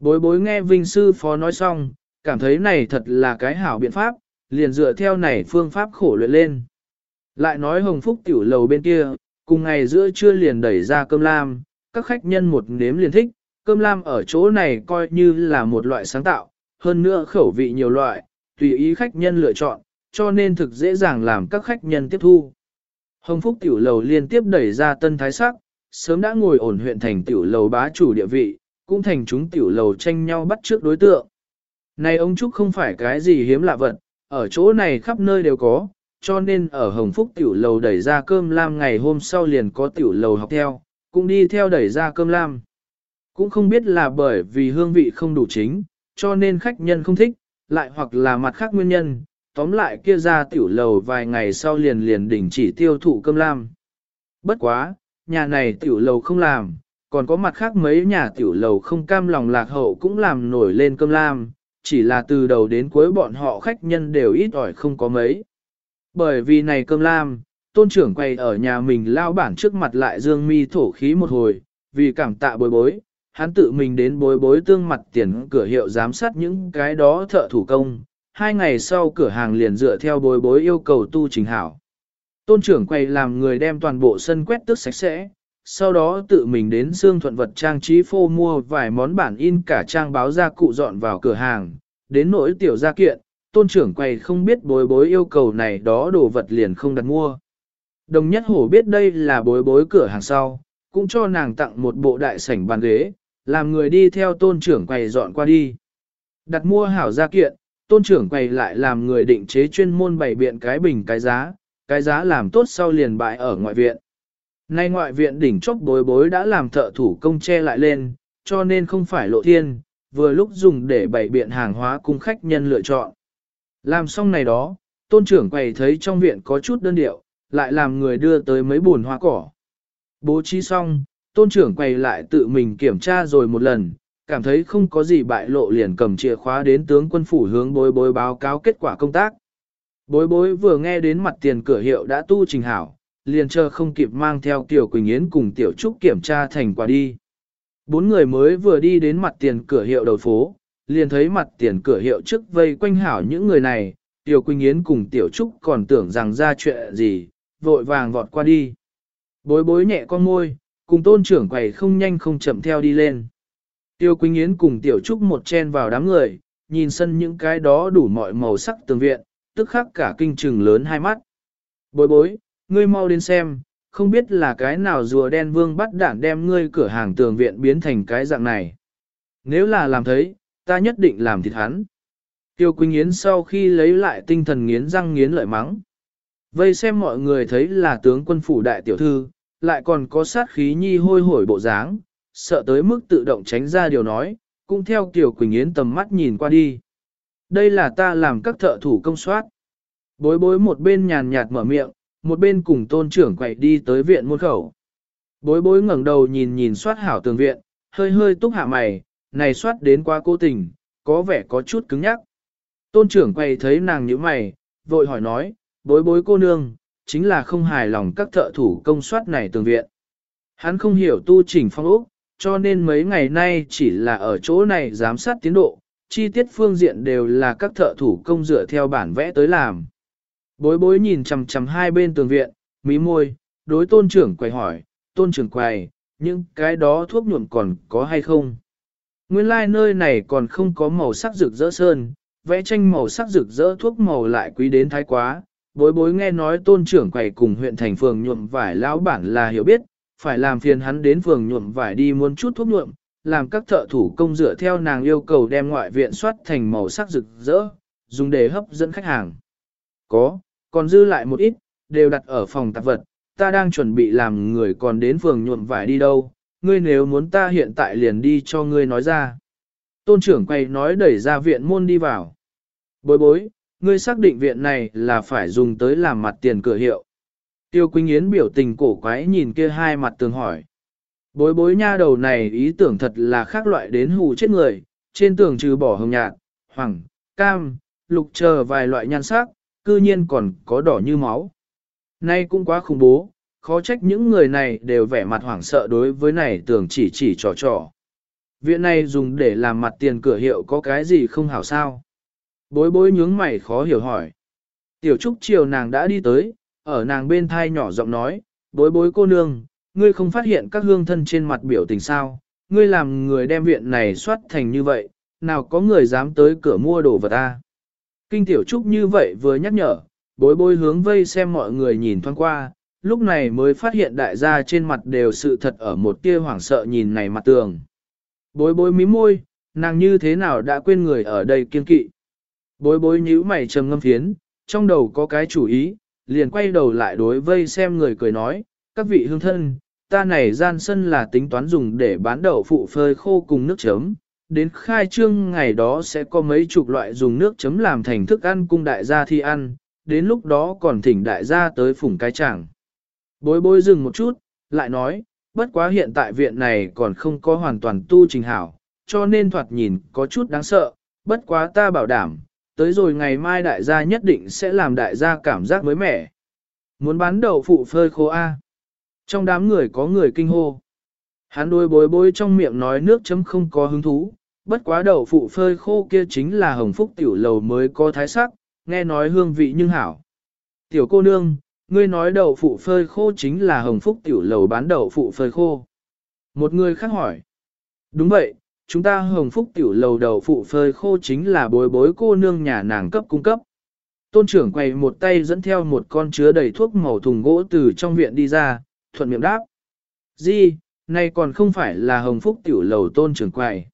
Bối bối nghe Vinh Sư Phó nói xong, cảm thấy này thật là cái hảo biện pháp, liền dựa theo này phương pháp khổ luyện lên. Lại nói Hồng Phúc tiểu lầu bên kia, cùng ngày giữa trưa liền đẩy ra cơm lam, các khách nhân một nếm liền thích, cơm lam ở chỗ này coi như là một loại sáng tạo, hơn nữa khẩu vị nhiều loại, tùy ý khách nhân lựa chọn, cho nên thực dễ dàng làm các khách nhân tiếp thu. Hồng Phúc tiểu lầu liên tiếp đẩy ra tân thái sắc, sớm đã ngồi ổn huyện thành tiểu lầu bá chủ địa vị, cũng thành chúng tiểu lầu tranh nhau bắt trước đối tượng. Này ông Trúc không phải cái gì hiếm lạ vật, ở chỗ này khắp nơi đều có, cho nên ở Hồng Phúc tiểu lầu đẩy ra cơm lam ngày hôm sau liền có tiểu lầu học theo, cũng đi theo đẩy ra cơm lam. Cũng không biết là bởi vì hương vị không đủ chính, cho nên khách nhân không thích, lại hoặc là mặt khác nguyên nhân, tóm lại kia ra tiểu lầu vài ngày sau liền liền đình chỉ tiêu thụ cơm lam. Bất quá, nhà này tiểu lầu không làm, còn có mặt khác mấy nhà tiểu lầu không cam lòng lạc hậu cũng làm nổi lên cơm lam, chỉ là từ đầu đến cuối bọn họ khách nhân đều ít ỏi không có mấy. Bởi vì này cơm lam, tôn trưởng quay ở nhà mình lao bản trước mặt lại dương mi thổ khí một hồi, vì cảm tạ bối bối, hắn tự mình đến bối bối tương mặt tiền cửa hiệu giám sát những cái đó thợ thủ công. Hai ngày sau cửa hàng liền dựa theo bối bối yêu cầu tu trình hảo. Tôn trưởng quay làm người đem toàn bộ sân quét tước sạch sẽ, sau đó tự mình đến xương thuận vật trang trí phô mua vài món bản in cả trang báo gia cụ dọn vào cửa hàng, đến nỗi tiểu gia kiện, tôn trưởng quầy không biết bối bối yêu cầu này đó đồ vật liền không đặt mua. Đồng nhất hổ biết đây là bối bối cửa hàng sau, cũng cho nàng tặng một bộ đại sảnh bàn ghế, làm người đi theo tôn trưởng quầy dọn qua đi. Đặt mua hảo gia kiện, tôn trưởng quầy lại làm người định chế chuyên môn bày biện cái bình cái giá, cái giá làm tốt sau liền bại ở ngoại viện. Nay ngoại viện đỉnh chốc bối bối đã làm thợ thủ công che lại lên, cho nên không phải lộ thiên, vừa lúc dùng để bày biện hàng hóa cung khách nhân lựa chọn. Làm xong này đó, tôn trưởng quầy thấy trong viện có chút đơn điệu, lại làm người đưa tới mấy buồn hoa cỏ. Bố trí xong, tôn trưởng quay lại tự mình kiểm tra rồi một lần, cảm thấy không có gì bại lộ liền cầm chìa khóa đến tướng quân phủ hướng bối bối báo cáo kết quả công tác. Bối bối vừa nghe đến mặt tiền cửa hiệu đã tu trình hảo, liền chờ không kịp mang theo Tiểu Quỳnh Yến cùng Tiểu Trúc kiểm tra thành quả đi. Bốn người mới vừa đi đến mặt tiền cửa hiệu đầu phố, liền thấy mặt tiền cửa hiệu trước vây quanh hảo những người này, Tiểu Quỳnh Yến cùng Tiểu Trúc còn tưởng rằng ra chuyện gì, vội vàng vọt qua đi. Bối bối nhẹ con môi, cùng tôn trưởng quầy không nhanh không chậm theo đi lên. Tiêu Quỳnh Yến cùng Tiểu Trúc một chen vào đám người, nhìn sân những cái đó đủ mọi màu sắc tường viện, tức khắc cả kinh trừng lớn hai mắt. Bối bối, ngươi mau đến xem, không biết là cái nào rùa đen vương bắt đản đem ngươi cửa hàng tường viện biến thành cái dạng này. Nếu là làm thấy, ta nhất định làm thịt hắn. Tiêu Quỳnh Yến sau khi lấy lại tinh thần nghiến răng nghiến lợi mắng. Vây xem mọi người thấy là tướng quân phủ đại tiểu thư, lại còn có sát khí nhi hôi hổi bộ dáng, sợ tới mức tự động tránh ra điều nói, cũng theo Kiều Quỳnh Yến tầm mắt nhìn qua đi. Đây là ta làm các thợ thủ công soát. Bối bối một bên nhàn nhạt mở miệng, một bên cùng tôn trưởng quậy đi tới viện môn khẩu. Bối bối ngẩng đầu nhìn nhìn soát hảo tường viện, hơi hơi túc hạ mày, này soát đến quá cố tình, có vẻ có chút cứng nhắc. Tôn trưởng quay thấy nàng như mày, vội hỏi nói, bối bối cô nương, chính là không hài lòng các thợ thủ công soát này tường viện. Hắn không hiểu tu chỉnh phong ốc, cho nên mấy ngày nay chỉ là ở chỗ này giám sát tiến độ, chi tiết phương diện đều là các thợ thủ công dựa theo bản vẽ tới làm. Bối bối nhìn chằm chằm hai bên tường viện, mí môi, đối tôn trưởng quầy hỏi, tôn trưởng quầy, những cái đó thuốc nhuộm còn có hay không? Nguyên lai like nơi này còn không có màu sắc rực rỡ sơn, vẽ tranh màu sắc rực rỡ thuốc màu lại quý đến thái quá. Bối bối nghe nói tôn trưởng quầy cùng huyện thành phường nhuộm vải lão bản là hiểu biết, phải làm phiền hắn đến phường nhuộm vải đi muốn chút thuốc nhuộm, làm các thợ thủ công dựa theo nàng yêu cầu đem ngoại viện soát thành màu sắc rực rỡ, dùng để hấp dẫn khách hàng. Có, còn dư lại một ít, đều đặt ở phòng tạp vật, ta đang chuẩn bị làm người còn đến phường nhuộm vải đi đâu, ngươi nếu muốn ta hiện tại liền đi cho ngươi nói ra. Tôn trưởng quay nói đẩy ra viện môn đi vào. Bối bối, ngươi xác định viện này là phải dùng tới làm mặt tiền cửa hiệu. Tiêu Quỳnh Yến biểu tình cổ quái nhìn kia hai mặt tường hỏi. Bối bối nha đầu này ý tưởng thật là khác loại đến hù chết người, trên tường trừ bỏ hồng nhạt, hoàng, cam, lục chờ vài loại nhan sắc, cư nhiên còn có đỏ như máu. Nay cũng quá khủng bố, khó trách những người này đều vẻ mặt hoảng sợ đối với này tưởng chỉ chỉ trò trò. Viện này dùng để làm mặt tiền cửa hiệu có cái gì không hảo sao? Bối bối nhướng mày khó hiểu hỏi. Tiểu Trúc chiều nàng đã đi tới, ở nàng bên thai nhỏ giọng nói, bối bối cô nương, ngươi không phát hiện các hương thân trên mặt biểu tình sao, ngươi làm người đem viện này soát thành như vậy, nào có người dám tới cửa mua đồ vật ta. Kinh tiểu trúc như vậy vừa nhắc nhở, bối bối hướng vây xem mọi người nhìn thoáng qua, lúc này mới phát hiện đại gia trên mặt đều sự thật ở một tia hoảng sợ nhìn này mặt tường. Bối bối mím môi, nàng như thế nào đã quên người ở đây kiên kỵ. Bối bối nhíu mày trầm ngâm phiến, trong đầu có cái chủ ý, liền quay đầu lại đối vây xem người cười nói, các vị hương thân, ta này gian sân là tính toán dùng để bán đậu phụ phơi khô cùng nước chấm, đến khai trương ngày đó sẽ có mấy chục loại dùng nước chấm làm thành thức ăn cung đại gia thi ăn, đến lúc đó còn thỉnh đại gia tới phủng cái chẳng. Bối bối dừng một chút, lại nói, bất quá hiện tại viện này còn không có hoàn toàn tu trình hảo, cho nên thoạt nhìn có chút đáng sợ, bất quá ta bảo đảm, tới rồi ngày mai đại gia nhất định sẽ làm đại gia cảm giác mới mẻ. Muốn bán đậu phụ phơi khô A. Trong đám người có người kinh hô. Hắn đôi bối bối trong miệng nói nước chấm không có hứng thú, bất quá đậu phụ phơi khô kia chính là hồng phúc tiểu lầu mới có thái sắc, nghe nói hương vị nhưng hảo. Tiểu cô nương, ngươi nói đậu phụ phơi khô chính là hồng phúc tiểu lầu bán đậu phụ phơi khô. Một người khác hỏi. Đúng vậy, chúng ta hồng phúc tiểu lầu đầu phụ phơi khô chính là bối bối cô nương nhà nàng cấp cung cấp. Tôn trưởng quay một tay dẫn theo một con chứa đầy thuốc màu thùng gỗ từ trong viện đi ra, thuận miệng đáp. Di, nay còn không phải là hồng phúc tiểu lầu tôn trưởng quầy.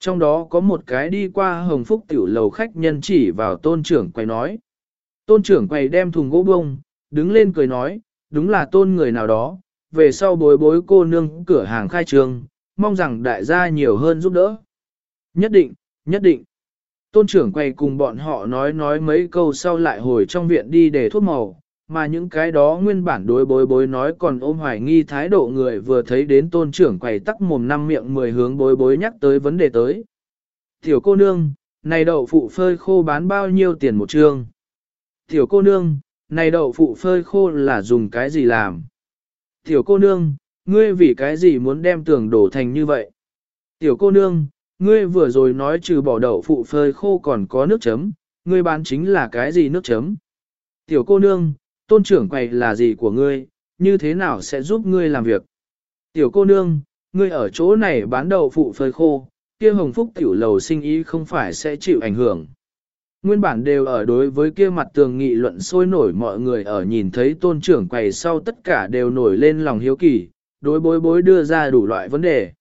Trong đó có một cái đi qua hồng phúc tiểu lầu khách nhân chỉ vào tôn trưởng quầy nói. Tôn trưởng quầy đem thùng gỗ bông, đứng lên cười nói, đúng là tôn người nào đó, về sau bối bối cô nương cửa hàng khai trường mong rằng đại gia nhiều hơn giúp đỡ. Nhất định, nhất định. Tôn trưởng quay cùng bọn họ nói nói mấy câu sau lại hồi trong viện đi để thuốc màu, mà những cái đó nguyên bản đối bối bối nói còn ôm hoài nghi thái độ người vừa thấy đến tôn trưởng quầy tắc mồm năm miệng mười hướng bối bối nhắc tới vấn đề tới. Tiểu cô nương, này đậu phụ phơi khô bán bao nhiêu tiền một trương? Tiểu cô nương, này đậu phụ phơi khô là dùng cái gì làm? Tiểu cô nương, ngươi vì cái gì muốn đem tường đổ thành như vậy? Tiểu cô nương, ngươi vừa rồi nói trừ bỏ đậu phụ phơi khô còn có nước chấm, ngươi bán chính là cái gì nước chấm? Tiểu cô nương, tôn trưởng quầy là gì của ngươi, như thế nào sẽ giúp ngươi làm việc? Tiểu cô nương, ngươi ở chỗ này bán đậu phụ phơi khô, kia hồng phúc tiểu lầu sinh ý không phải sẽ chịu ảnh hưởng. Nguyên bản đều ở đối với kia mặt tường nghị luận sôi nổi mọi người ở nhìn thấy tôn trưởng quầy sau tất cả đều nổi lên lòng hiếu kỳ, đối bối bối đưa ra đủ loại vấn đề.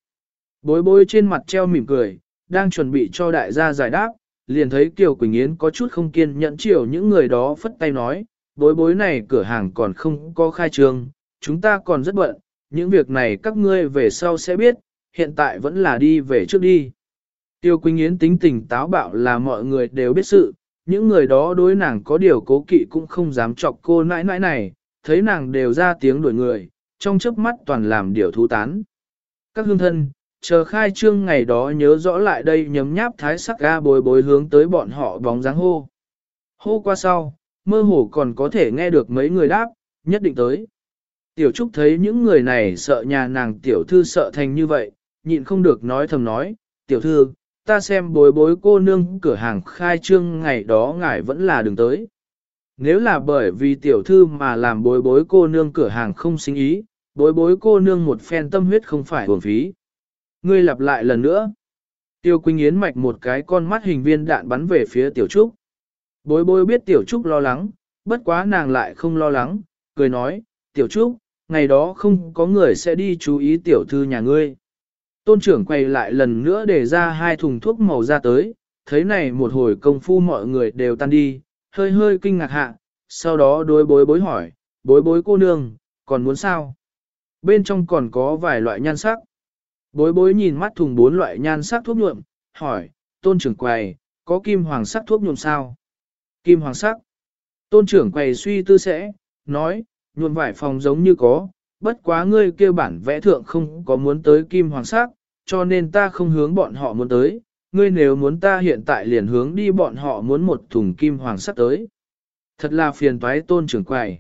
Bối bối trên mặt treo mỉm cười, đang chuẩn bị cho đại gia giải đáp, liền thấy Kiều Quỳnh Yến có chút không kiên nhẫn chiều những người đó phất tay nói, bối bối này cửa hàng còn không có khai trương, chúng ta còn rất bận, những việc này các ngươi về sau sẽ biết, hiện tại vẫn là đi về trước đi. Tiêu Quỳnh Yến tính tình táo bạo là mọi người đều biết sự, những người đó đối nàng có điều cố kỵ cũng không dám chọc cô nãi nãi này, thấy nàng đều ra tiếng đuổi người, trong chớp mắt toàn làm điều thú tán. Các hương thân, chờ khai trương ngày đó nhớ rõ lại đây nhấm nháp thái sắc ga bồi bối hướng tới bọn họ bóng dáng hô. Hô qua sau, mơ hồ còn có thể nghe được mấy người đáp, nhất định tới. Tiểu Trúc thấy những người này sợ nhà nàng tiểu thư sợ thành như vậy, nhịn không được nói thầm nói, tiểu thư, ta xem bối bối cô nương cửa hàng khai trương ngày đó ngài vẫn là đường tới. Nếu là bởi vì tiểu thư mà làm bối bối cô nương cửa hàng không sinh ý, bối bối cô nương một phen tâm huyết không phải hưởng phí. Ngươi lặp lại lần nữa. Tiêu Quỳnh Yến mạch một cái con mắt hình viên đạn bắn về phía tiểu trúc. Bối bối biết tiểu trúc lo lắng, bất quá nàng lại không lo lắng, cười nói, tiểu trúc, ngày đó không có người sẽ đi chú ý tiểu thư nhà ngươi. Tôn trưởng quay lại lần nữa để ra hai thùng thuốc màu ra tới, thấy này một hồi công phu mọi người đều tan đi, hơi hơi kinh ngạc hạ, sau đó đối bối bối hỏi, bối bối cô nương, còn muốn sao? Bên trong còn có vài loại nhan sắc. Bối bối nhìn mắt thùng bốn loại nhan sắc thuốc nhuộm, hỏi, tôn trưởng quầy, có kim hoàng sắc thuốc nhuộm sao? Kim hoàng sắc. Tôn trưởng quầy suy tư sẽ, nói, nhuộm vải phòng giống như có, bất quá ngươi kêu bản vẽ thượng không có muốn tới kim hoàng sắc, cho nên ta không hướng bọn họ muốn tới, ngươi nếu muốn ta hiện tại liền hướng đi bọn họ muốn một thùng kim hoàng sắc tới. Thật là phiền toái tôn trưởng quầy.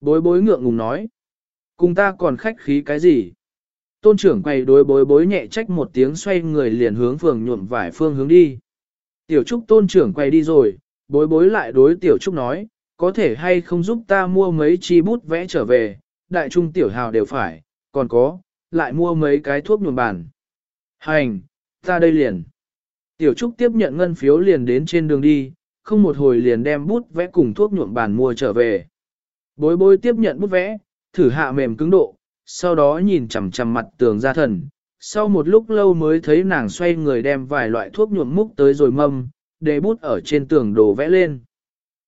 Bối bối ngượng ngùng nói. Cùng ta còn khách khí cái gì? Tôn trưởng quay đối bối bối nhẹ trách một tiếng xoay người liền hướng phường nhuộm vải phương hướng đi. Tiểu Trúc tôn trưởng quay đi rồi, bối bối lại đối Tiểu Trúc nói, có thể hay không giúp ta mua mấy chi bút vẽ trở về, đại trung tiểu hào đều phải, còn có, lại mua mấy cái thuốc nhuộm bàn. Hành, ta đây liền. Tiểu Trúc tiếp nhận ngân phiếu liền đến trên đường đi, không một hồi liền đem bút vẽ cùng thuốc nhuộm bàn mua trở về. Bối bối tiếp nhận bút vẽ, thử hạ mềm cứng độ, sau đó nhìn chằm chằm mặt tường ra thần. Sau một lúc lâu mới thấy nàng xoay người đem vài loại thuốc nhuộm múc tới rồi mâm, để bút ở trên tường đồ vẽ lên.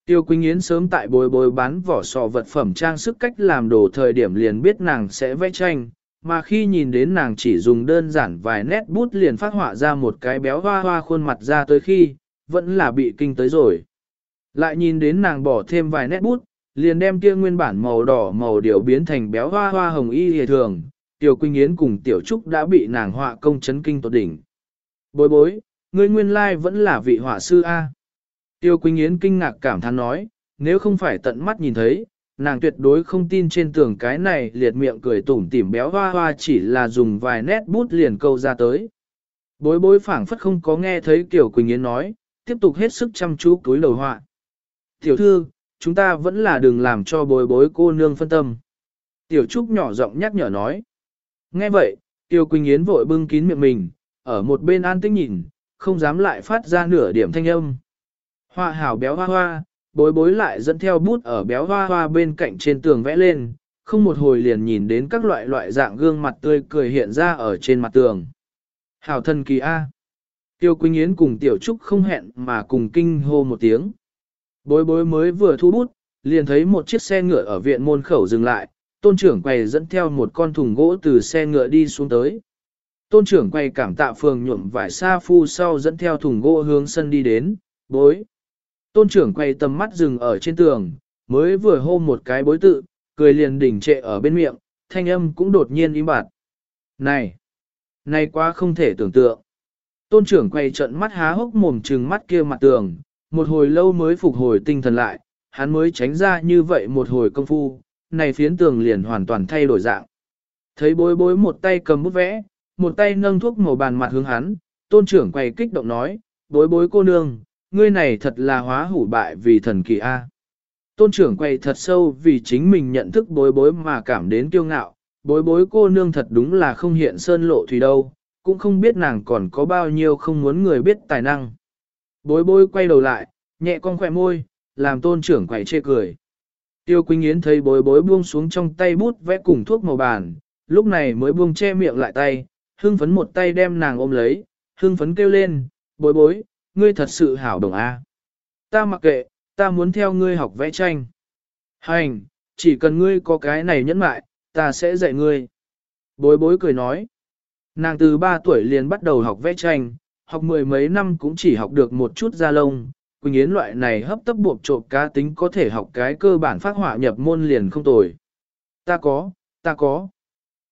Tiêu Quỳnh Yến sớm tại bồi bồi bán vỏ sò vật phẩm trang sức cách làm đồ thời điểm liền biết nàng sẽ vẽ tranh, mà khi nhìn đến nàng chỉ dùng đơn giản vài nét bút liền phát họa ra một cái béo hoa hoa khuôn mặt ra tới khi, vẫn là bị kinh tới rồi. Lại nhìn đến nàng bỏ thêm vài nét bút, liền đem kia nguyên bản màu đỏ màu điều biến thành béo hoa hoa hồng y hề thường, Tiểu Quỳnh Yến cùng Tiểu Trúc đã bị nàng họa công chấn kinh tột đỉnh. Bối bối, ngươi nguyên lai vẫn là vị họa sư A. Tiêu Quỳnh Yến kinh ngạc cảm thán nói, nếu không phải tận mắt nhìn thấy, nàng tuyệt đối không tin trên tường cái này liệt miệng cười tủm tỉm béo hoa hoa chỉ là dùng vài nét bút liền câu ra tới. Bối bối phảng phất không có nghe thấy Tiểu Quỳnh Yến nói, tiếp tục hết sức chăm chú túi đầu họa. Tiểu thư, chúng ta vẫn là đừng làm cho bối bối cô nương phân tâm. Tiểu Trúc nhỏ giọng nhắc nhở nói. Nghe vậy, Tiêu Quỳnh Yến vội bưng kín miệng mình, ở một bên an tĩnh nhìn, không dám lại phát ra nửa điểm thanh âm. Hoa hảo béo hoa hoa, bối bối lại dẫn theo bút ở béo hoa hoa bên cạnh trên tường vẽ lên, không một hồi liền nhìn đến các loại loại dạng gương mặt tươi cười hiện ra ở trên mặt tường. Hảo thần kỳ A. Tiêu Quỳnh Yến cùng Tiểu Trúc không hẹn mà cùng kinh hô một tiếng. Bối bối mới vừa thu bút, liền thấy một chiếc xe ngựa ở viện môn khẩu dừng lại, tôn trưởng quầy dẫn theo một con thùng gỗ từ xe ngựa đi xuống tới. Tôn trưởng quầy cảm tạ phường nhuộm vải sa phu sau dẫn theo thùng gỗ hướng sân đi đến, bối. Tôn trưởng quầy tầm mắt dừng ở trên tường, mới vừa hô một cái bối tự, cười liền đỉnh trệ ở bên miệng, thanh âm cũng đột nhiên im bặt. Này! Này quá không thể tưởng tượng. Tôn trưởng quay trận mắt há hốc mồm trừng mắt kia mặt tường, một hồi lâu mới phục hồi tinh thần lại, hắn mới tránh ra như vậy một hồi công phu, này phiến tường liền hoàn toàn thay đổi dạng. Thấy bối bối một tay cầm bút vẽ, một tay nâng thuốc màu bàn mặt hướng hắn, tôn trưởng quay kích động nói, bối bối cô nương, ngươi này thật là hóa hủ bại vì thần kỳ A. Tôn trưởng quay thật sâu vì chính mình nhận thức bối bối mà cảm đến kiêu ngạo, bối bối cô nương thật đúng là không hiện sơn lộ thủy đâu, cũng không biết nàng còn có bao nhiêu không muốn người biết tài năng. Bối bối quay đầu lại, nhẹ con khỏe môi, làm tôn trưởng quậy chê cười. Tiêu Quỳnh Yến thấy bối bối buông xuống trong tay bút vẽ cùng thuốc màu bàn, lúc này mới buông che miệng lại tay, hưng phấn một tay đem nàng ôm lấy, hưng phấn kêu lên, bối bối, ngươi thật sự hảo đồng A. Ta mặc kệ, ta muốn theo ngươi học vẽ tranh. Hành, chỉ cần ngươi có cái này nhẫn mại, ta sẽ dạy ngươi. Bối bối cười nói. Nàng từ 3 tuổi liền bắt đầu học vẽ tranh, học mười mấy năm cũng chỉ học được một chút da lông. Quỳnh Yến loại này hấp tấp buộc trộm cá tính có thể học cái cơ bản phát họa nhập môn liền không tồi. Ta có, ta có.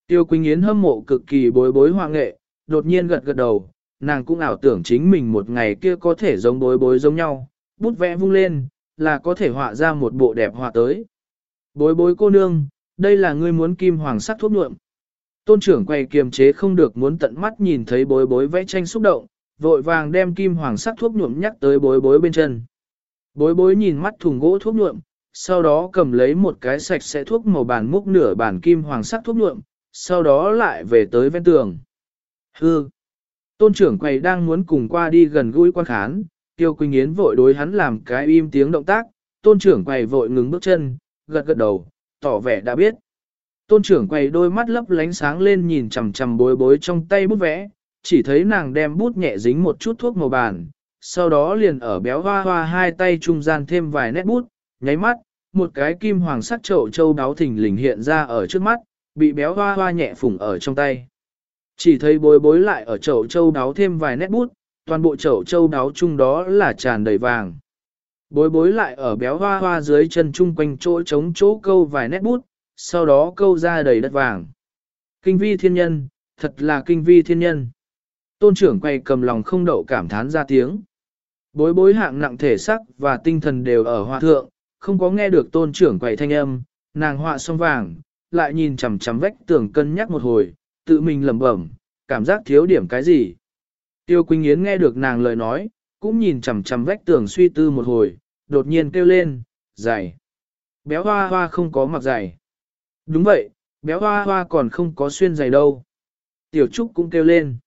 Tiêu Quỳnh Yến hâm mộ cực kỳ bối bối hoa nghệ, đột nhiên gật gật đầu, nàng cũng ảo tưởng chính mình một ngày kia có thể giống bối bối giống nhau, bút vẽ vung lên, là có thể họa ra một bộ đẹp họa tới. Bối bối cô nương, đây là ngươi muốn kim hoàng sắc thuốc nhuộm. Tôn trưởng quay kiềm chế không được muốn tận mắt nhìn thấy bối bối vẽ tranh xúc động, vội vàng đem kim hoàng sắc thuốc nhuộm nhắc tới bối bối bên chân. Bối bối nhìn mắt thùng gỗ thuốc nhuộm, sau đó cầm lấy một cái sạch sẽ thuốc màu bàn múc nửa bàn kim hoàng sắc thuốc nhuộm, sau đó lại về tới ven tường. Hư! Tôn trưởng quầy đang muốn cùng qua đi gần gũi quan khán, Tiêu Quỳnh Yến vội đối hắn làm cái im tiếng động tác, tôn trưởng quầy vội ngừng bước chân, gật gật đầu, tỏ vẻ đã biết. Tôn trưởng quầy đôi mắt lấp lánh sáng lên nhìn chằm chằm bối bối trong tay bút vẽ, chỉ thấy nàng đem bút nhẹ dính một chút thuốc màu bàn, sau đó liền ở béo hoa hoa hai tay trung gian thêm vài nét bút, nháy mắt, một cái kim hoàng sắc trậu châu đáo thình lình hiện ra ở trước mắt, bị béo hoa hoa nhẹ phủng ở trong tay. Chỉ thấy bối bối lại ở chậu châu đáo thêm vài nét bút, toàn bộ chậu châu đáo chung đó là tràn đầy vàng. Bối bối lại ở béo hoa hoa dưới chân chung quanh chỗ trống chỗ câu vài nét bút, sau đó câu ra đầy đất vàng. Kinh vi thiên nhân, thật là kinh vi thiên nhân. Tôn trưởng quay cầm lòng không đậu cảm thán ra tiếng. Bối bối hạng nặng thể sắc và tinh thần đều ở hoa thượng, không có nghe được tôn trưởng quay thanh âm, nàng họa xong vàng, lại nhìn chằm chằm vách tường cân nhắc một hồi, tự mình lẩm bẩm, cảm giác thiếu điểm cái gì. Tiêu Quỳnh Yến nghe được nàng lời nói, cũng nhìn chằm chằm vách tường suy tư một hồi, đột nhiên kêu lên, giày. Béo hoa hoa không có mặc giày. Đúng vậy, béo hoa hoa còn không có xuyên giày đâu. Tiểu Trúc cũng kêu lên.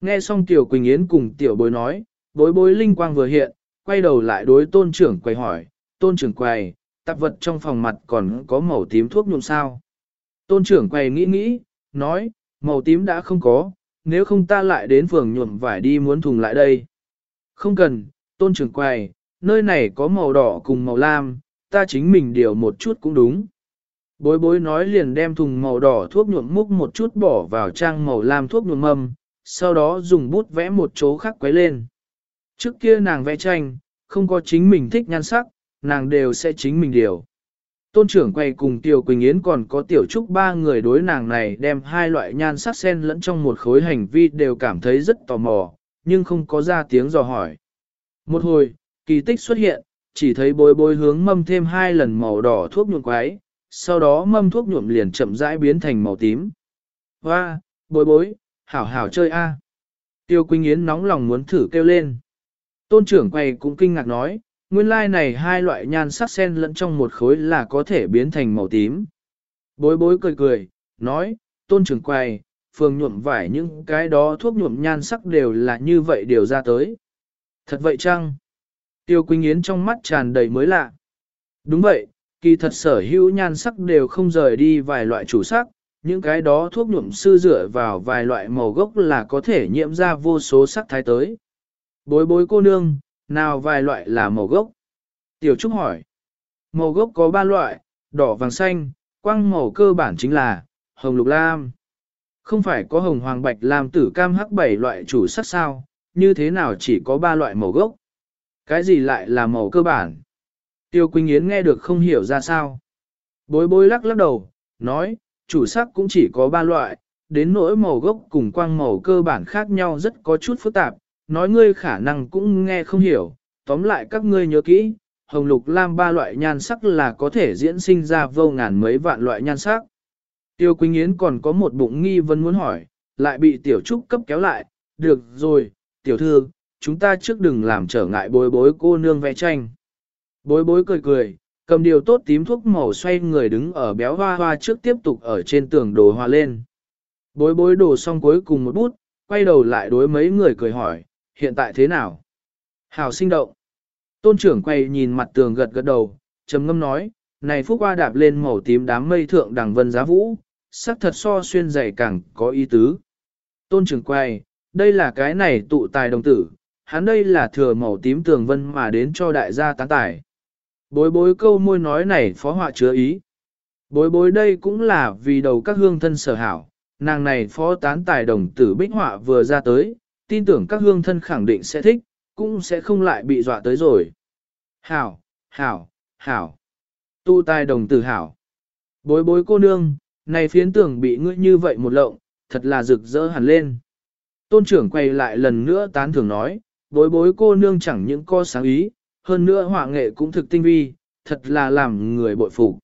Nghe xong Tiểu Quỳnh Yến cùng Tiểu Bối nói, bối bối linh quang vừa hiện, quay đầu lại đối tôn trưởng quầy hỏi, tôn trưởng quầy, tạp vật trong phòng mặt còn có màu tím thuốc nhuộm sao. Tôn trưởng quầy nghĩ nghĩ, nói, màu tím đã không có, nếu không ta lại đến phường nhuộm vải đi muốn thùng lại đây. Không cần, tôn trưởng quầy, nơi này có màu đỏ cùng màu lam, ta chính mình điều một chút cũng đúng. Bối bối nói liền đem thùng màu đỏ thuốc nhuộm múc một chút bỏ vào trang màu lam thuốc nhuộm mâm, sau đó dùng bút vẽ một chỗ khác quấy lên. Trước kia nàng vẽ tranh, không có chính mình thích nhan sắc, nàng đều sẽ chính mình điều. Tôn trưởng quay cùng Tiểu Quỳnh Yến còn có Tiểu Trúc ba người đối nàng này đem hai loại nhan sắc sen lẫn trong một khối hành vi đều cảm thấy rất tò mò, nhưng không có ra tiếng dò hỏi. Một hồi, kỳ tích xuất hiện, chỉ thấy bối bối hướng mâm thêm hai lần màu đỏ thuốc nhuộm quái, sau đó mâm thuốc nhuộm liền chậm rãi biến thành màu tím. Hoa, bối bối, hảo hảo chơi a. Tiêu Quỳnh Yến nóng lòng muốn thử kêu lên. Tôn trưởng quầy cũng kinh ngạc nói, nguyên lai này hai loại nhan sắc sen lẫn trong một khối là có thể biến thành màu tím. Bối bối cười cười, nói, tôn trưởng quầy phường nhuộm vải những cái đó thuốc nhuộm nhan sắc đều là như vậy điều ra tới. Thật vậy chăng? Tiêu Quỳnh Yến trong mắt tràn đầy mới lạ. Đúng vậy, kỳ thật sở hữu nhan sắc đều không rời đi vài loại chủ sắc, những cái đó thuốc nhuộm sư dựa vào vài loại màu gốc là có thể nhiễm ra vô số sắc thái tới. Bối bối cô nương, nào vài loại là màu gốc? Tiểu Trúc hỏi. Màu gốc có ba loại, đỏ vàng xanh, quang màu cơ bản chính là hồng lục lam. Không phải có hồng hoàng bạch lam tử cam hắc bảy loại chủ sắc sao, như thế nào chỉ có ba loại màu gốc? Cái gì lại là màu cơ bản? Tiêu Quỳnh Yến nghe được không hiểu ra sao. Bối bối lắc lắc đầu, nói, chủ sắc cũng chỉ có ba loại, đến nỗi màu gốc cùng quang màu cơ bản khác nhau rất có chút phức tạp, nói ngươi khả năng cũng nghe không hiểu, tóm lại các ngươi nhớ kỹ, hồng lục lam ba loại nhan sắc là có thể diễn sinh ra vô ngàn mấy vạn loại nhan sắc. Tiêu Quỳnh Yến còn có một bụng nghi vấn muốn hỏi, lại bị tiểu trúc cấp kéo lại, được rồi, tiểu thư, chúng ta trước đừng làm trở ngại bối bối cô nương vẽ tranh. Bối bối cười cười, cầm điều tốt tím thuốc màu xoay người đứng ở béo hoa hoa trước tiếp tục ở trên tường đồ hoa lên. Bối bối đồ xong cuối cùng một bút, quay đầu lại đối mấy người cười hỏi, hiện tại thế nào? Hào sinh động. Tôn trưởng quay nhìn mặt tường gật gật đầu, trầm ngâm nói, này phúc hoa đạp lên màu tím đám mây thượng đằng vân giá vũ, sắc thật so xuyên dày càng có ý tứ. Tôn trưởng quay, đây là cái này tụ tài đồng tử, hắn đây là thừa màu tím tường vân mà đến cho đại gia tán tài. Bối bối câu môi nói này phó họa chứa ý. Bối bối đây cũng là vì đầu các hương thân sở hảo, nàng này phó tán tài đồng tử bích họa vừa ra tới, tin tưởng các hương thân khẳng định sẽ thích, cũng sẽ không lại bị dọa tới rồi. Hảo, hảo, hảo. Tu tài đồng tử hảo. Bối bối cô nương, này phiến tưởng bị ngươi như vậy một lộng, thật là rực rỡ hẳn lên. Tôn trưởng quay lại lần nữa tán thưởng nói, bối bối cô nương chẳng những co sáng ý, hơn nữa họa nghệ cũng thực tinh vi, thật là làm người bội phục.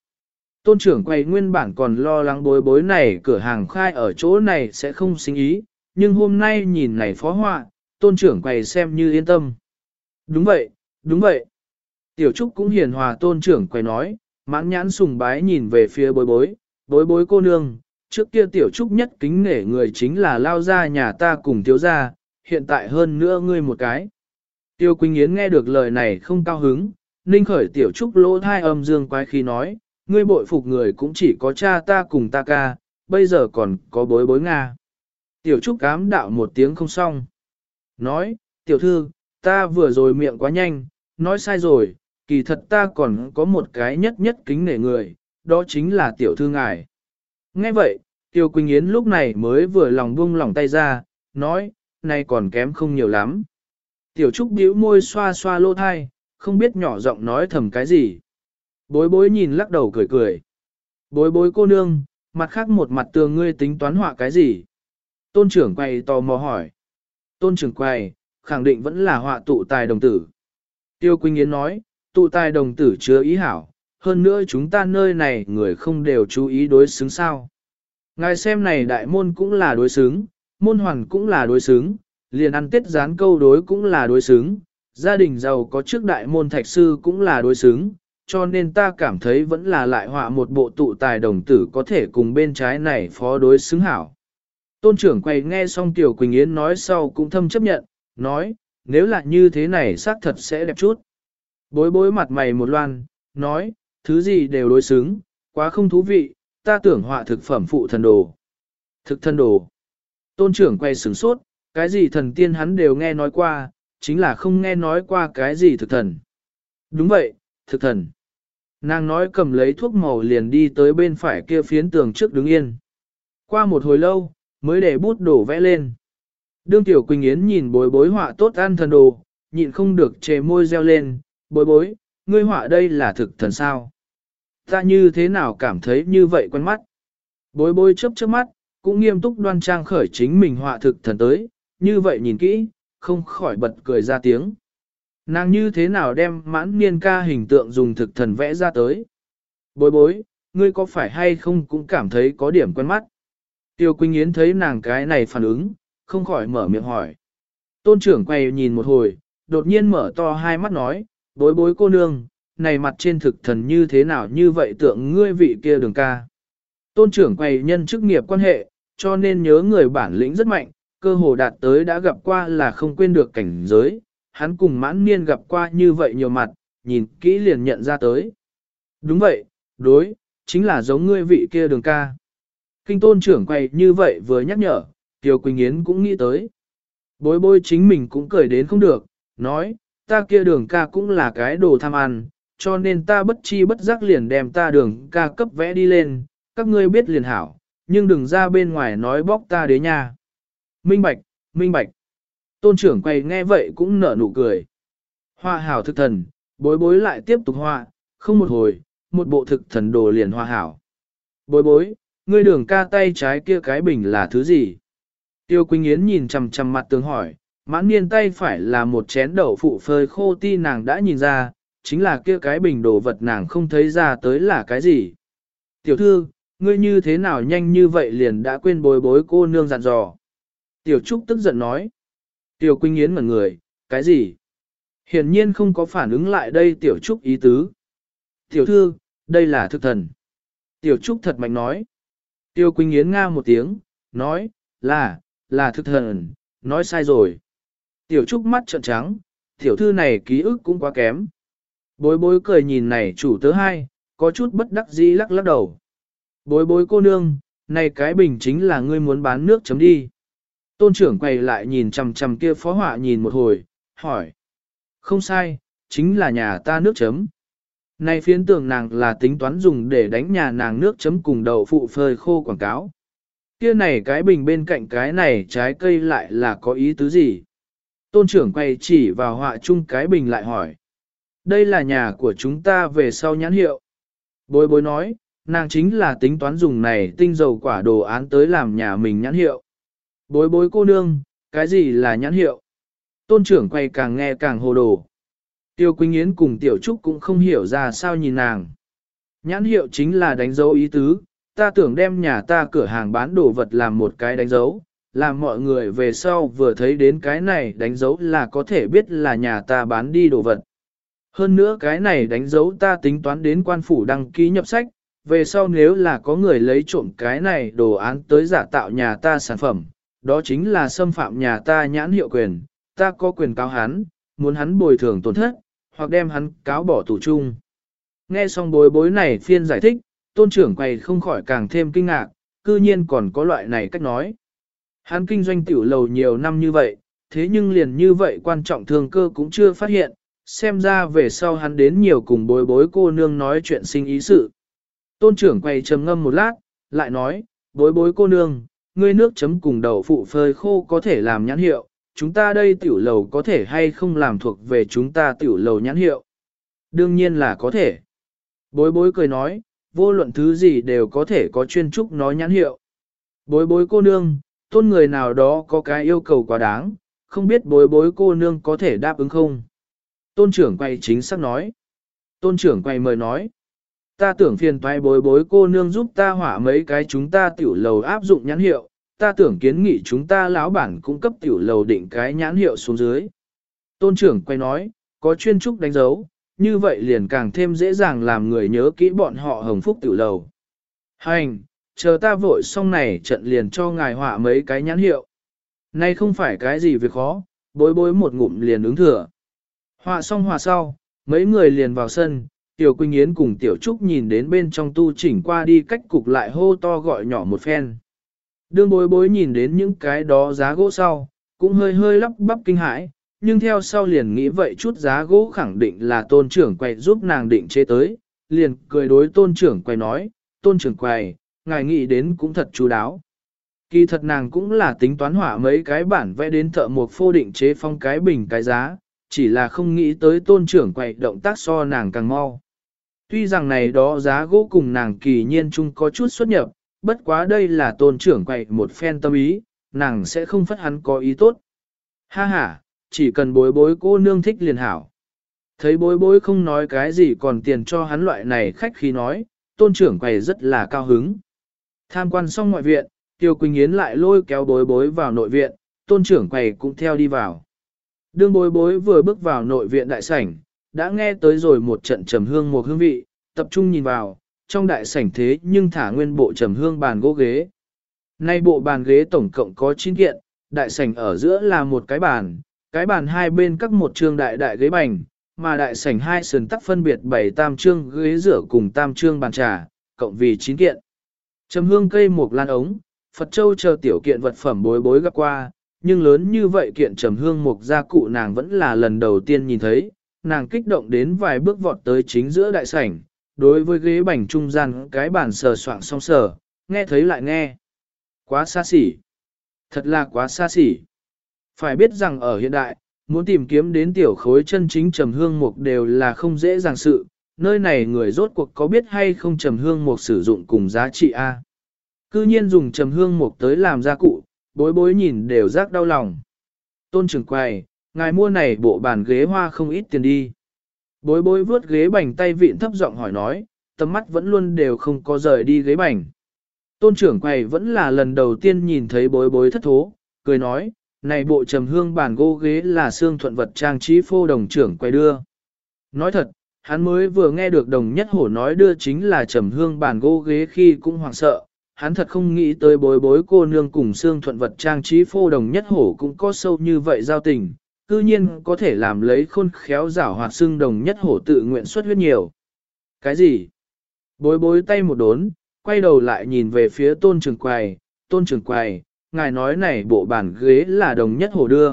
Tôn trưởng quay nguyên bản còn lo lắng bối bối này cửa hàng khai ở chỗ này sẽ không sinh ý, nhưng hôm nay nhìn này phó họa, tôn trưởng quay xem như yên tâm. Đúng vậy, đúng vậy. Tiểu Trúc cũng hiền hòa tôn trưởng quay nói, mãn nhãn sùng bái nhìn về phía bối bối, bối bối cô nương, trước kia Tiểu Trúc nhất kính nể người chính là lao ra nhà ta cùng thiếu gia, hiện tại hơn nữa ngươi một cái. Tiêu Quỳnh Yến nghe được lời này không cao hứng, ninh khởi Tiểu Trúc lỗ thai âm dương quái khi nói, ngươi bội phục người cũng chỉ có cha ta cùng ta ca, bây giờ còn có bối bối Nga. Tiểu Trúc cám đạo một tiếng không xong. Nói, tiểu thư, ta vừa rồi miệng quá nhanh, nói sai rồi, kỳ thật ta còn có một cái nhất nhất kính nể người, đó chính là tiểu thư ngài. Nghe vậy, Tiêu Quỳnh Yến lúc này mới vừa lòng buông lòng tay ra, nói, nay còn kém không nhiều lắm. Tiểu Trúc bĩu môi xoa xoa lô thai, không biết nhỏ giọng nói thầm cái gì. Bối bối nhìn lắc đầu cười cười. Bối bối cô nương, mặt khác một mặt tường ngươi tính toán họa cái gì? Tôn trưởng quay tò mò hỏi. Tôn trưởng quay, khẳng định vẫn là họa tụ tài đồng tử. Tiêu Quỳnh Yến nói, tụ tài đồng tử chứa ý hảo, hơn nữa chúng ta nơi này người không đều chú ý đối xứng sao. Ngài xem này đại môn cũng là đối xứng, môn hoàn cũng là đối xứng, liền ăn tết dán câu đối cũng là đối xứng, gia đình giàu có trước đại môn thạch sư cũng là đối xứng, cho nên ta cảm thấy vẫn là lại họa một bộ tụ tài đồng tử có thể cùng bên trái này phó đối xứng hảo. Tôn trưởng quay nghe xong Tiểu Quỳnh Yến nói sau cũng thâm chấp nhận, nói, nếu là như thế này xác thật sẽ đẹp chút. Bối bối mặt mày một loan, nói, thứ gì đều đối xứng, quá không thú vị, ta tưởng họa thực phẩm phụ thần đồ. Thực thần đồ. Tôn trưởng quay sửng sốt, cái gì thần tiên hắn đều nghe nói qua, chính là không nghe nói qua cái gì thực thần. Đúng vậy, thực thần. Nàng nói cầm lấy thuốc màu liền đi tới bên phải kia phiến tường trước đứng yên. Qua một hồi lâu, mới để bút đổ vẽ lên. Đương Tiểu Quỳnh Yến nhìn bối bối họa tốt ăn thần đồ, nhịn không được chề môi reo lên, bối bối, ngươi họa đây là thực thần sao. Ta như thế nào cảm thấy như vậy quen mắt. Bối bối chớp chớp mắt, cũng nghiêm túc đoan trang khởi chính mình họa thực thần tới, như vậy nhìn kỹ, không khỏi bật cười ra tiếng. Nàng như thế nào đem mãn niên ca hình tượng dùng thực thần vẽ ra tới. Bối bối, ngươi có phải hay không cũng cảm thấy có điểm quen mắt. Tiêu Quỳnh Yến thấy nàng cái này phản ứng, không khỏi mở miệng hỏi. Tôn trưởng quay nhìn một hồi, đột nhiên mở to hai mắt nói, bối bối cô nương, này mặt trên thực thần như thế nào như vậy tượng ngươi vị kia đường ca. Tôn trưởng quay nhân chức nghiệp quan hệ, cho nên nhớ người bản lĩnh rất mạnh, cơ hồ đạt tới đã gặp qua là không quên được cảnh giới, hắn cùng mãn niên gặp qua như vậy nhiều mặt, nhìn kỹ liền nhận ra tới. Đúng vậy, đối, chính là giống ngươi vị kia đường ca. Kinh tôn trưởng quay như vậy vừa nhắc nhở, Tiêu Quỳnh Yến cũng nghĩ tới. Bối bối chính mình cũng cười đến không được, nói, ta kia đường ca cũng là cái đồ tham ăn, cho nên ta bất chi bất giác liền đem ta đường ca cấp vẽ đi lên, các ngươi biết liền hảo, nhưng đừng ra bên ngoài nói bóc ta đế nha. Minh bạch, minh bạch. Tôn trưởng quay nghe vậy cũng nở nụ cười. Hoa hảo thực thần, bối bối lại tiếp tục hoa, không một hồi, một bộ thực thần đồ liền hoa hảo. Bối bối, ngươi đường ca tay trái kia cái bình là thứ gì? Tiêu Quỳnh Yến nhìn chằm chằm mặt tướng hỏi, mãn niên tay phải là một chén đậu phụ phơi khô ti nàng đã nhìn ra, chính là kia cái bình đồ vật nàng không thấy ra tới là cái gì. Tiểu thư, ngươi như thế nào nhanh như vậy liền đã quên bối bối cô nương dặn dò. Tiểu Trúc tức giận nói. Tiểu Quỳnh Yến ngẩn người, cái gì? Hiển nhiên không có phản ứng lại đây Tiểu Trúc ý tứ. Tiểu thư, đây là thực thần. Tiểu Trúc thật mạnh nói. Tiểu Quỳnh Yến nga một tiếng, nói, là, là thực thần, nói sai rồi. Tiểu Trúc mắt trợn trắng, tiểu thư này ký ức cũng quá kém. Bối bối cười nhìn này chủ tớ hai, có chút bất đắc dĩ lắc lắc đầu. Bối bối cô nương, này cái bình chính là ngươi muốn bán nước chấm đi. Tôn trưởng quay lại nhìn chằm chằm kia phó họa nhìn một hồi, hỏi. Không sai, chính là nhà ta nước chấm. Này phiến tưởng nàng là tính toán dùng để đánh nhà nàng nước chấm cùng đậu phụ phơi khô quảng cáo. Kia này cái bình bên cạnh cái này trái cây lại là có ý tứ gì? Tôn trưởng quay chỉ vào họa chung cái bình lại hỏi. Đây là nhà của chúng ta về sau nhãn hiệu. Bối bối nói, nàng chính là tính toán dùng này tinh dầu quả đồ án tới làm nhà mình nhãn hiệu. Bối bối cô nương, cái gì là nhãn hiệu? Tôn trưởng quay càng nghe càng hồ đồ. Tiêu Quỳnh Yến cùng Tiểu Trúc cũng không hiểu ra sao nhìn nàng. Nhãn hiệu chính là đánh dấu ý tứ, ta tưởng đem nhà ta cửa hàng bán đồ vật làm một cái đánh dấu, làm mọi người về sau vừa thấy đến cái này đánh dấu là có thể biết là nhà ta bán đi đồ vật. Hơn nữa cái này đánh dấu ta tính toán đến quan phủ đăng ký nhập sách, về sau nếu là có người lấy trộm cái này đồ án tới giả tạo nhà ta sản phẩm, đó chính là xâm phạm nhà ta nhãn hiệu quyền, ta có quyền cáo hắn, muốn hắn bồi thường tổn thất, hoặc đem hắn cáo bỏ tù chung. Nghe xong bối bối này phiên giải thích, tôn trưởng quầy không khỏi càng thêm kinh ngạc, cư nhiên còn có loại này cách nói. Hắn kinh doanh tiểu lầu nhiều năm như vậy, thế nhưng liền như vậy quan trọng thường cơ cũng chưa phát hiện, xem ra về sau hắn đến nhiều cùng bối bối cô nương nói chuyện sinh ý sự. Tôn trưởng quay trầm ngâm một lát, lại nói, bối bối cô nương, ngươi nước chấm cùng đậu phụ phơi khô có thể làm nhãn hiệu, chúng ta đây tiểu lầu có thể hay không làm thuộc về chúng ta tiểu lầu nhãn hiệu. Đương nhiên là có thể. Bối bối cười nói, vô luận thứ gì đều có thể có chuyên trúc nói nhãn hiệu. Bối bối cô nương, tôn người nào đó có cái yêu cầu quá đáng, không biết bối bối cô nương có thể đáp ứng không. Tôn trưởng quay chính xác nói. Tôn trưởng quay mời nói. Ta tưởng phiền toái bối bối cô nương giúp ta hỏa mấy cái chúng ta tiểu lầu áp dụng nhãn hiệu, ta tưởng kiến nghị chúng ta lão bản cung cấp tiểu lầu định cái nhãn hiệu xuống dưới. Tôn trưởng quay nói, có chuyên trúc đánh dấu, như vậy liền càng thêm dễ dàng làm người nhớ kỹ bọn họ hồng phúc tiểu lầu. Hành, chờ ta vội xong này trận liền cho ngài họa mấy cái nhãn hiệu. Nay không phải cái gì việc khó, bối bối một ngụm liền ứng thừa. Họa xong họa sau, mấy người liền vào sân, Tiểu Quỳnh Yến cùng Tiểu Trúc nhìn đến bên trong tu chỉnh qua đi cách cục lại hô to gọi nhỏ một phen. Đương bối bối nhìn đến những cái đó giá gỗ sau, cũng hơi hơi lắp bắp kinh hãi, nhưng theo sau liền nghĩ vậy chút giá gỗ khẳng định là tôn trưởng quầy giúp nàng định chế tới, liền cười đối tôn trưởng quầy nói, tôn trưởng quầy, ngài nghĩ đến cũng thật chú đáo. Kỳ thật nàng cũng là tính toán hỏa mấy cái bản vẽ đến thợ một phô định chế phong cái bình cái giá, chỉ là không nghĩ tới tôn trưởng quầy động tác so nàng càng mau. Tuy rằng này đó giá gỗ cùng nàng kỳ nhiên chung có chút xuất nhập, bất quá đây là tôn trưởng quậy một phen tâm ý, nàng sẽ không phất hắn có ý tốt. Ha ha, chỉ cần bối bối cô nương thích liền hảo. Thấy bối bối không nói cái gì còn tiền cho hắn loại này khách khí nói, tôn trưởng quầy rất là cao hứng. Tham quan xong ngoại viện, Tiêu Quỳnh Yến lại lôi kéo bối bối vào nội viện, tôn trưởng quầy cũng theo đi vào. Đương bối bối vừa bước vào nội viện đại sảnh, đã nghe tới rồi một trận trầm hương một hương vị, tập trung nhìn vào, trong đại sảnh thế nhưng thả nguyên bộ trầm hương bàn gỗ ghế. Nay bộ bàn ghế tổng cộng có 9 kiện, đại sảnh ở giữa là một cái bàn, cái bàn hai bên các một trường đại đại ghế bành, mà đại sảnh hai sườn tắc phân biệt bảy tam trương ghế rửa cùng tam trương bàn trà, cộng vì 9 kiện. Trầm hương cây một lan ống, Phật Châu chờ tiểu kiện vật phẩm bối bối gặp qua, nhưng lớn như vậy kiện trầm hương mục gia cụ nàng vẫn là lần đầu tiên nhìn thấy, nàng kích động đến vài bước vọt tới chính giữa đại sảnh, đối với ghế bành trung gian cái bàn sờ soạng song sờ, nghe thấy lại nghe. Quá xa xỉ. Thật là quá xa xỉ. Phải biết rằng ở hiện đại, muốn tìm kiếm đến tiểu khối chân chính trầm hương mục đều là không dễ dàng sự, nơi này người rốt cuộc có biết hay không trầm hương mục sử dụng cùng giá trị A. Cư nhiên dùng trầm hương mục tới làm gia cụ, bối bối nhìn đều rác đau lòng. Tôn trưởng quầy, ngài mua này bộ bàn ghế hoa không ít tiền đi. Bối bối vướt ghế bành tay vịn thấp giọng hỏi nói, tầm mắt vẫn luôn đều không có rời đi ghế bành. Tôn trưởng quầy vẫn là lần đầu tiên nhìn thấy bối bối thất thố, cười nói, này bộ trầm hương bàn gỗ ghế là xương thuận vật trang trí phô đồng trưởng quầy đưa. Nói thật, hắn mới vừa nghe được đồng nhất hổ nói đưa chính là trầm hương bàn gỗ ghế khi cũng hoảng sợ, hắn thật không nghĩ tới bối bối cô nương cùng xương thuận vật trang trí phô đồng nhất hổ cũng có sâu như vậy giao tình, cư nhiên có thể làm lấy khôn khéo giảo hoạt xương đồng nhất hổ tự nguyện xuất huyết nhiều. Cái gì? Bối bối tay một đốn, quay đầu lại nhìn về phía tôn trường quầy, tôn trường quầy, ngài nói này bộ bàn ghế là đồng nhất hổ đưa.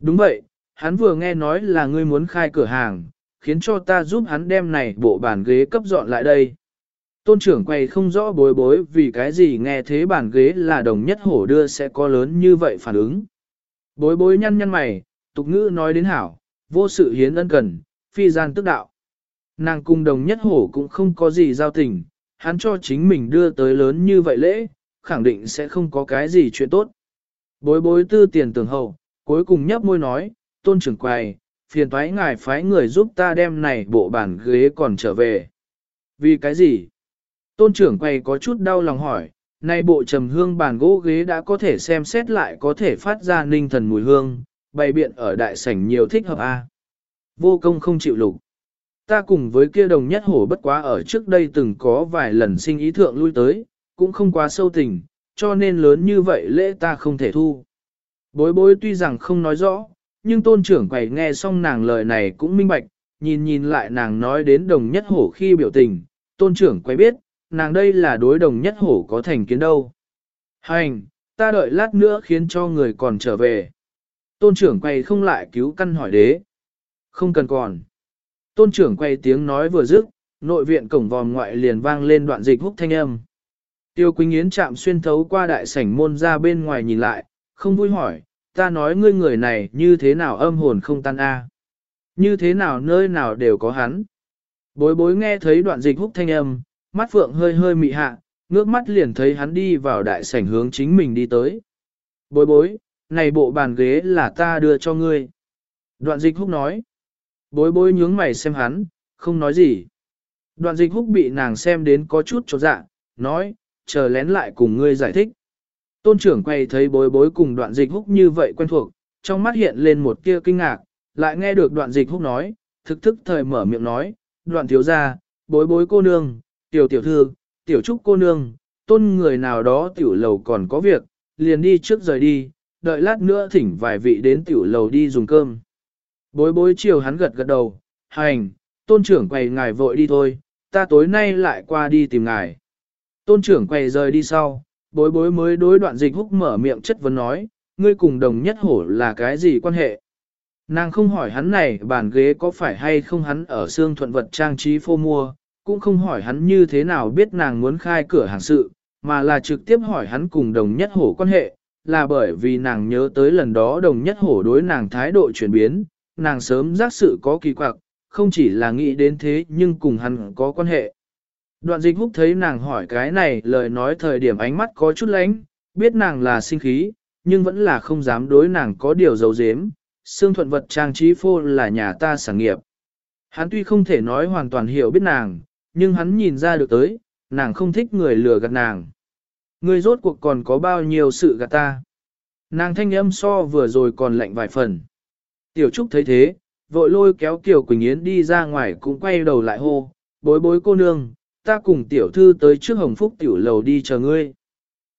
Đúng vậy, hắn vừa nghe nói là ngươi muốn khai cửa hàng, khiến cho ta giúp hắn đem này bộ bàn ghế cấp dọn lại đây. Tôn trưởng quay không rõ bối bối vì cái gì nghe thế bàn ghế là đồng nhất hổ đưa sẽ có lớn như vậy phản ứng. Bối bối nhăn nhăn mày, tục ngữ nói đến hảo, vô sự hiến ân cần, phi gian tức đạo. Nàng cung đồng nhất hổ cũng không có gì giao tình, hắn cho chính mình đưa tới lớn như vậy lễ, khẳng định sẽ không có cái gì chuyện tốt. Bối bối tư tiền tường hậu, cuối cùng nhấp môi nói, tôn trưởng quầy, phiền thoái ngài phái người giúp ta đem này bộ bàn ghế còn trở về. Vì cái gì? Tôn trưởng quầy có chút đau lòng hỏi, nay bộ trầm hương bàn gỗ ghế đã có thể xem xét lại có thể phát ra ninh thần mùi hương, bày biện ở đại sảnh nhiều thích hợp a. Vô công không chịu lục. Ta cùng với kia đồng nhất hổ bất quá ở trước đây từng có vài lần sinh ý thượng lui tới, cũng không quá sâu tình, cho nên lớn như vậy lễ ta không thể thu. Bối bối tuy rằng không nói rõ, nhưng tôn trưởng quầy nghe xong nàng lời này cũng minh bạch, nhìn nhìn lại nàng nói đến đồng nhất hổ khi biểu tình, tôn trưởng quầy biết, nàng đây là đối đồng nhất hổ có thành kiến đâu. Hành, ta đợi lát nữa khiến cho người còn trở về. Tôn trưởng quay không lại cứu căn hỏi đế. Không cần còn. Tôn trưởng quay tiếng nói vừa dứt, nội viện cổng vòm ngoại liền vang lên đoạn dịch húc thanh âm. Tiêu Quỳnh Yến chạm xuyên thấu qua đại sảnh môn ra bên ngoài nhìn lại, không vui hỏi, ta nói ngươi người này như thế nào âm hồn không tan a? Như thế nào nơi nào đều có hắn. Bối bối nghe thấy đoạn dịch húc thanh âm, mắt phượng hơi hơi mị hạ, ngước mắt liền thấy hắn đi vào đại sảnh hướng chính mình đi tới. Bối bối, này bộ bàn ghế là ta đưa cho ngươi. Đoạn dịch húc nói. Bối bối nhướng mày xem hắn, không nói gì. Đoạn dịch húc bị nàng xem đến có chút chột dạ, nói, chờ lén lại cùng ngươi giải thích. Tôn trưởng quay thấy bối bối cùng đoạn dịch húc như vậy quen thuộc, trong mắt hiện lên một tia kinh ngạc, lại nghe được đoạn dịch húc nói, thực thức thời mở miệng nói, đoạn thiếu ra, bối bối cô nương, tiểu tiểu thư, tiểu trúc cô nương, tôn người nào đó tiểu lầu còn có việc, liền đi trước rời đi, đợi lát nữa thỉnh vài vị đến tiểu lầu đi dùng cơm. Bối bối chiều hắn gật gật đầu, hành, tôn trưởng quầy ngài vội đi thôi, ta tối nay lại qua đi tìm ngài. Tôn trưởng quầy rời đi sau, bối bối mới đối đoạn dịch húc mở miệng chất vấn nói, ngươi cùng đồng nhất hổ là cái gì quan hệ? Nàng không hỏi hắn này bàn ghế có phải hay không hắn ở xương thuận vật trang trí phô mua, cũng không hỏi hắn như thế nào biết nàng muốn khai cửa hàng sự, mà là trực tiếp hỏi hắn cùng đồng nhất hổ quan hệ, là bởi vì nàng nhớ tới lần đó đồng nhất hổ đối nàng thái độ chuyển biến, nàng sớm giác sự có kỳ quặc, không chỉ là nghĩ đến thế nhưng cùng hắn có quan hệ. Đoạn dịch húc thấy nàng hỏi cái này lời nói thời điểm ánh mắt có chút lánh, biết nàng là sinh khí, nhưng vẫn là không dám đối nàng có điều dấu dếm. Sương thuận vật trang trí phô là nhà ta sản nghiệp. Hắn tuy không thể nói hoàn toàn hiểu biết nàng, nhưng hắn nhìn ra được tới, nàng không thích người lừa gạt nàng. Ngươi rốt cuộc còn có bao nhiêu sự gạt ta. Nàng thanh âm so vừa rồi còn lạnh vài phần. Tiểu Trúc thấy thế, vội lôi kéo Kiều Quỳnh Yến đi ra ngoài cũng quay đầu lại hô, bối bối cô nương, ta cùng tiểu thư tới trước hồng phúc tiểu lầu đi chờ ngươi.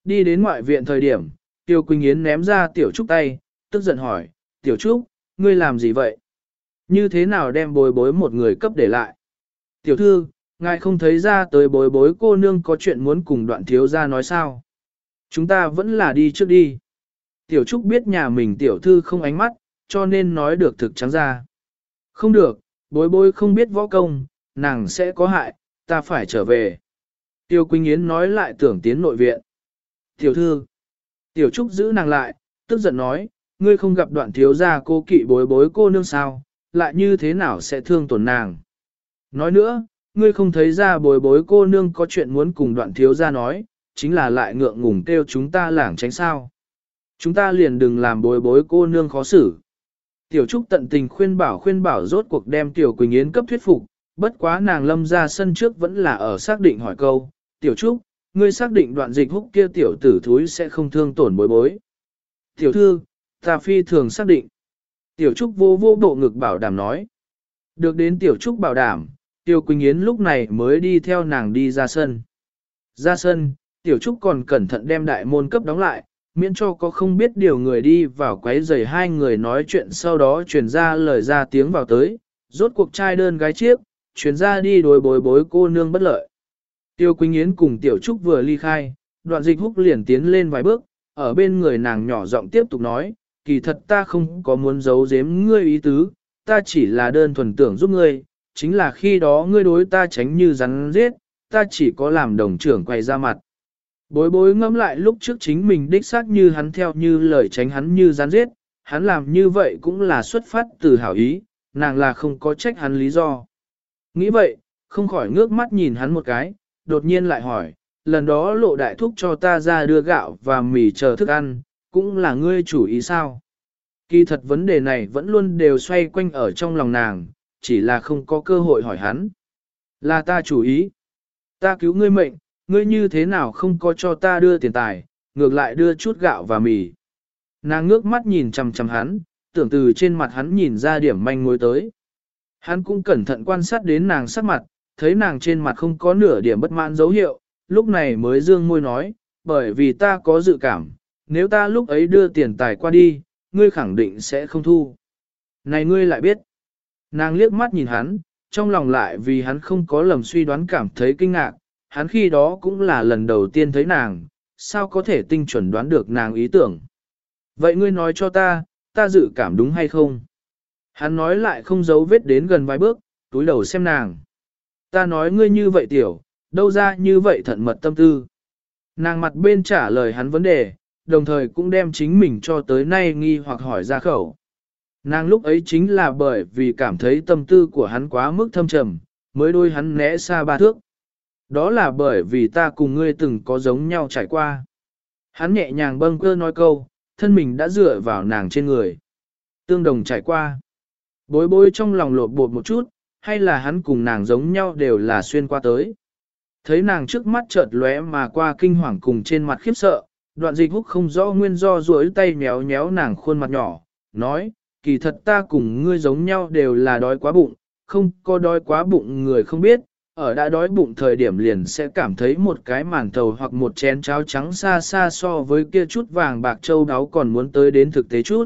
Đi đến ngoại viện thời điểm, Kiều Quỳnh Yến ném ra tiểu Trúc tay, tức giận hỏi, tiểu Trúc, ngươi làm gì vậy? Như thế nào đem bối bối một người cấp để lại? Tiểu thư, ngài không thấy ra tới bối bối cô nương có chuyện muốn cùng đoạn thiếu ra nói sao? Chúng ta vẫn là đi trước đi. Tiểu Trúc biết nhà mình tiểu thư không ánh mắt, cho nên nói được thực trắng ra. Không được, bối bối không biết võ công, nàng sẽ có hại, ta phải trở về. Tiêu Quỳnh Yến nói lại tưởng tiến nội viện. Tiểu thư, tiểu trúc giữ nàng lại, tức giận nói, ngươi không gặp đoạn thiếu gia cô kỵ bối bối cô nương sao, lại như thế nào sẽ thương tổn nàng. Nói nữa, ngươi không thấy ra bối bối cô nương có chuyện muốn cùng đoạn thiếu gia nói, chính là lại ngượng ngùng kêu chúng ta lảng tránh sao. Chúng ta liền đừng làm bối bối cô nương khó xử. Tiểu Trúc tận tình khuyên bảo khuyên bảo rốt cuộc đem Tiểu Quỳnh Yến cấp thuyết phục, bất quá nàng lâm ra sân trước vẫn là ở xác định hỏi câu, Tiểu Trúc, ngươi xác định đoạn dịch húc kia tiểu tử thúi sẽ không thương tổn bối bối. Tiểu thư, ta phi thường xác định. Tiểu Trúc vô vô bộ ngực bảo đảm nói. Được đến Tiểu Trúc bảo đảm, Tiêu Quỳnh Yến lúc này mới đi theo nàng đi ra sân. Ra sân, Tiểu Trúc còn cẩn thận đem đại môn cấp đóng lại, miễn cho có không biết điều người đi vào quấy rầy hai người nói chuyện sau đó truyền ra lời ra tiếng vào tới, rốt cuộc trai đơn gái chiếc, truyền ra đi đối bối bối cô nương bất lợi. Tiêu Quỳnh Yến cùng Tiểu Trúc vừa ly khai, đoạn dịch húc liền tiến lên vài bước, ở bên người nàng nhỏ giọng tiếp tục nói, kỳ thật ta không có muốn giấu giếm ngươi ý tứ, ta chỉ là đơn thuần tưởng giúp ngươi, chính là khi đó ngươi đối ta tránh như rắn giết, ta chỉ có làm đồng trưởng quay ra mặt. Bối bối ngẫm lại lúc trước chính mình đích xác như hắn theo như lời tránh hắn như gián giết, hắn làm như vậy cũng là xuất phát từ hảo ý, nàng là không có trách hắn lý do. Nghĩ vậy, không khỏi ngước mắt nhìn hắn một cái, đột nhiên lại hỏi, lần đó lộ đại thúc cho ta ra đưa gạo và mì chờ thức ăn, cũng là ngươi chủ ý sao? Kỳ thật vấn đề này vẫn luôn đều xoay quanh ở trong lòng nàng, chỉ là không có cơ hội hỏi hắn. Là ta chủ ý. Ta cứu ngươi mệnh, ngươi như thế nào không có cho ta đưa tiền tài, ngược lại đưa chút gạo và mì. Nàng ngước mắt nhìn chằm chằm hắn, tưởng từ trên mặt hắn nhìn ra điểm manh mối tới. Hắn cũng cẩn thận quan sát đến nàng sắc mặt, thấy nàng trên mặt không có nửa điểm bất mãn dấu hiệu, lúc này mới dương môi nói, bởi vì ta có dự cảm, nếu ta lúc ấy đưa tiền tài qua đi, ngươi khẳng định sẽ không thu. Này ngươi lại biết. Nàng liếc mắt nhìn hắn, trong lòng lại vì hắn không có lầm suy đoán cảm thấy kinh ngạc, hắn khi đó cũng là lần đầu tiên thấy nàng, sao có thể tinh chuẩn đoán được nàng ý tưởng. Vậy ngươi nói cho ta, ta dự cảm đúng hay không? Hắn nói lại không giấu vết đến gần vài bước, túi đầu xem nàng. Ta nói ngươi như vậy tiểu, đâu ra như vậy thận mật tâm tư. Nàng mặt bên trả lời hắn vấn đề, đồng thời cũng đem chính mình cho tới nay nghi hoặc hỏi ra khẩu. Nàng lúc ấy chính là bởi vì cảm thấy tâm tư của hắn quá mức thâm trầm, mới đôi hắn né xa ba thước. Đó là bởi vì ta cùng ngươi từng có giống nhau trải qua. Hắn nhẹ nhàng bâng cơ nói câu, thân mình đã dựa vào nàng trên người. Tương đồng trải qua. Bối bối trong lòng lột bột một chút, hay là hắn cùng nàng giống nhau đều là xuyên qua tới. Thấy nàng trước mắt chợt lóe mà qua kinh hoàng cùng trên mặt khiếp sợ, đoạn dịch húc không rõ nguyên do duỗi tay méo nhéo nàng khuôn mặt nhỏ, nói, kỳ thật ta cùng ngươi giống nhau đều là đói quá bụng, không có đói quá bụng người không biết, ở đã đói bụng thời điểm liền sẽ cảm thấy một cái màn thầu hoặc một chén cháo trắng xa xa so với kia chút vàng bạc châu đáo còn muốn tới đến thực tế chút.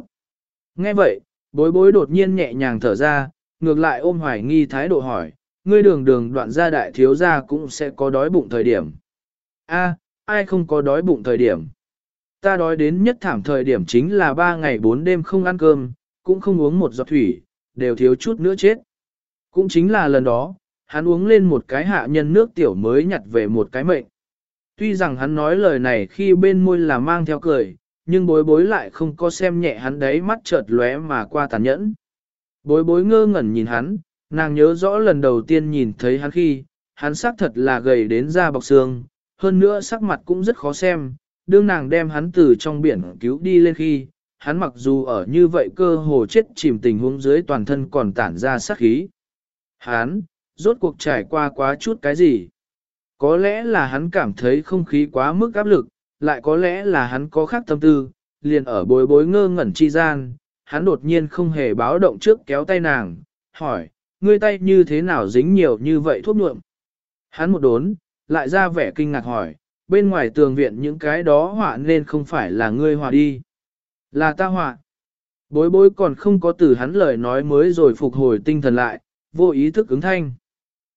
Nghe vậy, bối bối đột nhiên nhẹ nhàng thở ra, ngược lại ôm hoài nghi thái độ hỏi, ngươi đường đường đoạn gia đại thiếu gia cũng sẽ có đói bụng thời điểm. A, ai không có đói bụng thời điểm? Ta đói đến nhất thảm thời điểm chính là ba ngày bốn đêm không ăn cơm, cũng không uống một giọt thủy, đều thiếu chút nữa chết. Cũng chính là lần đó, hắn uống lên một cái hạ nhân nước tiểu mới nhặt về một cái mệnh. Tuy rằng hắn nói lời này khi bên môi là mang theo cười, nhưng bối bối lại không có xem nhẹ hắn đấy mắt chợt lóe mà qua tàn nhẫn. Bối bối ngơ ngẩn nhìn hắn, nàng nhớ rõ lần đầu tiên nhìn thấy hắn khi, hắn xác thật là gầy đến da bọc xương, hơn nữa sắc mặt cũng rất khó xem, đương nàng đem hắn từ trong biển cứu đi lên khi, hắn mặc dù ở như vậy cơ hồ chết chìm tình huống dưới toàn thân còn tản ra sát khí. Hắn, rốt cuộc trải qua quá chút cái gì? Có lẽ là hắn cảm thấy không khí quá mức áp lực, lại có lẽ là hắn có khác tâm tư, liền ở bối bối ngơ ngẩn chi gian, hắn đột nhiên không hề báo động trước kéo tay nàng, hỏi, ngươi tay như thế nào dính nhiều như vậy thuốc nhuộm? Hắn một đốn, lại ra vẻ kinh ngạc hỏi, bên ngoài tường viện những cái đó họa nên không phải là ngươi hòa đi. Là ta họa. Bối bối còn không có từ hắn lời nói mới rồi phục hồi tinh thần lại, vô ý thức ứng thanh.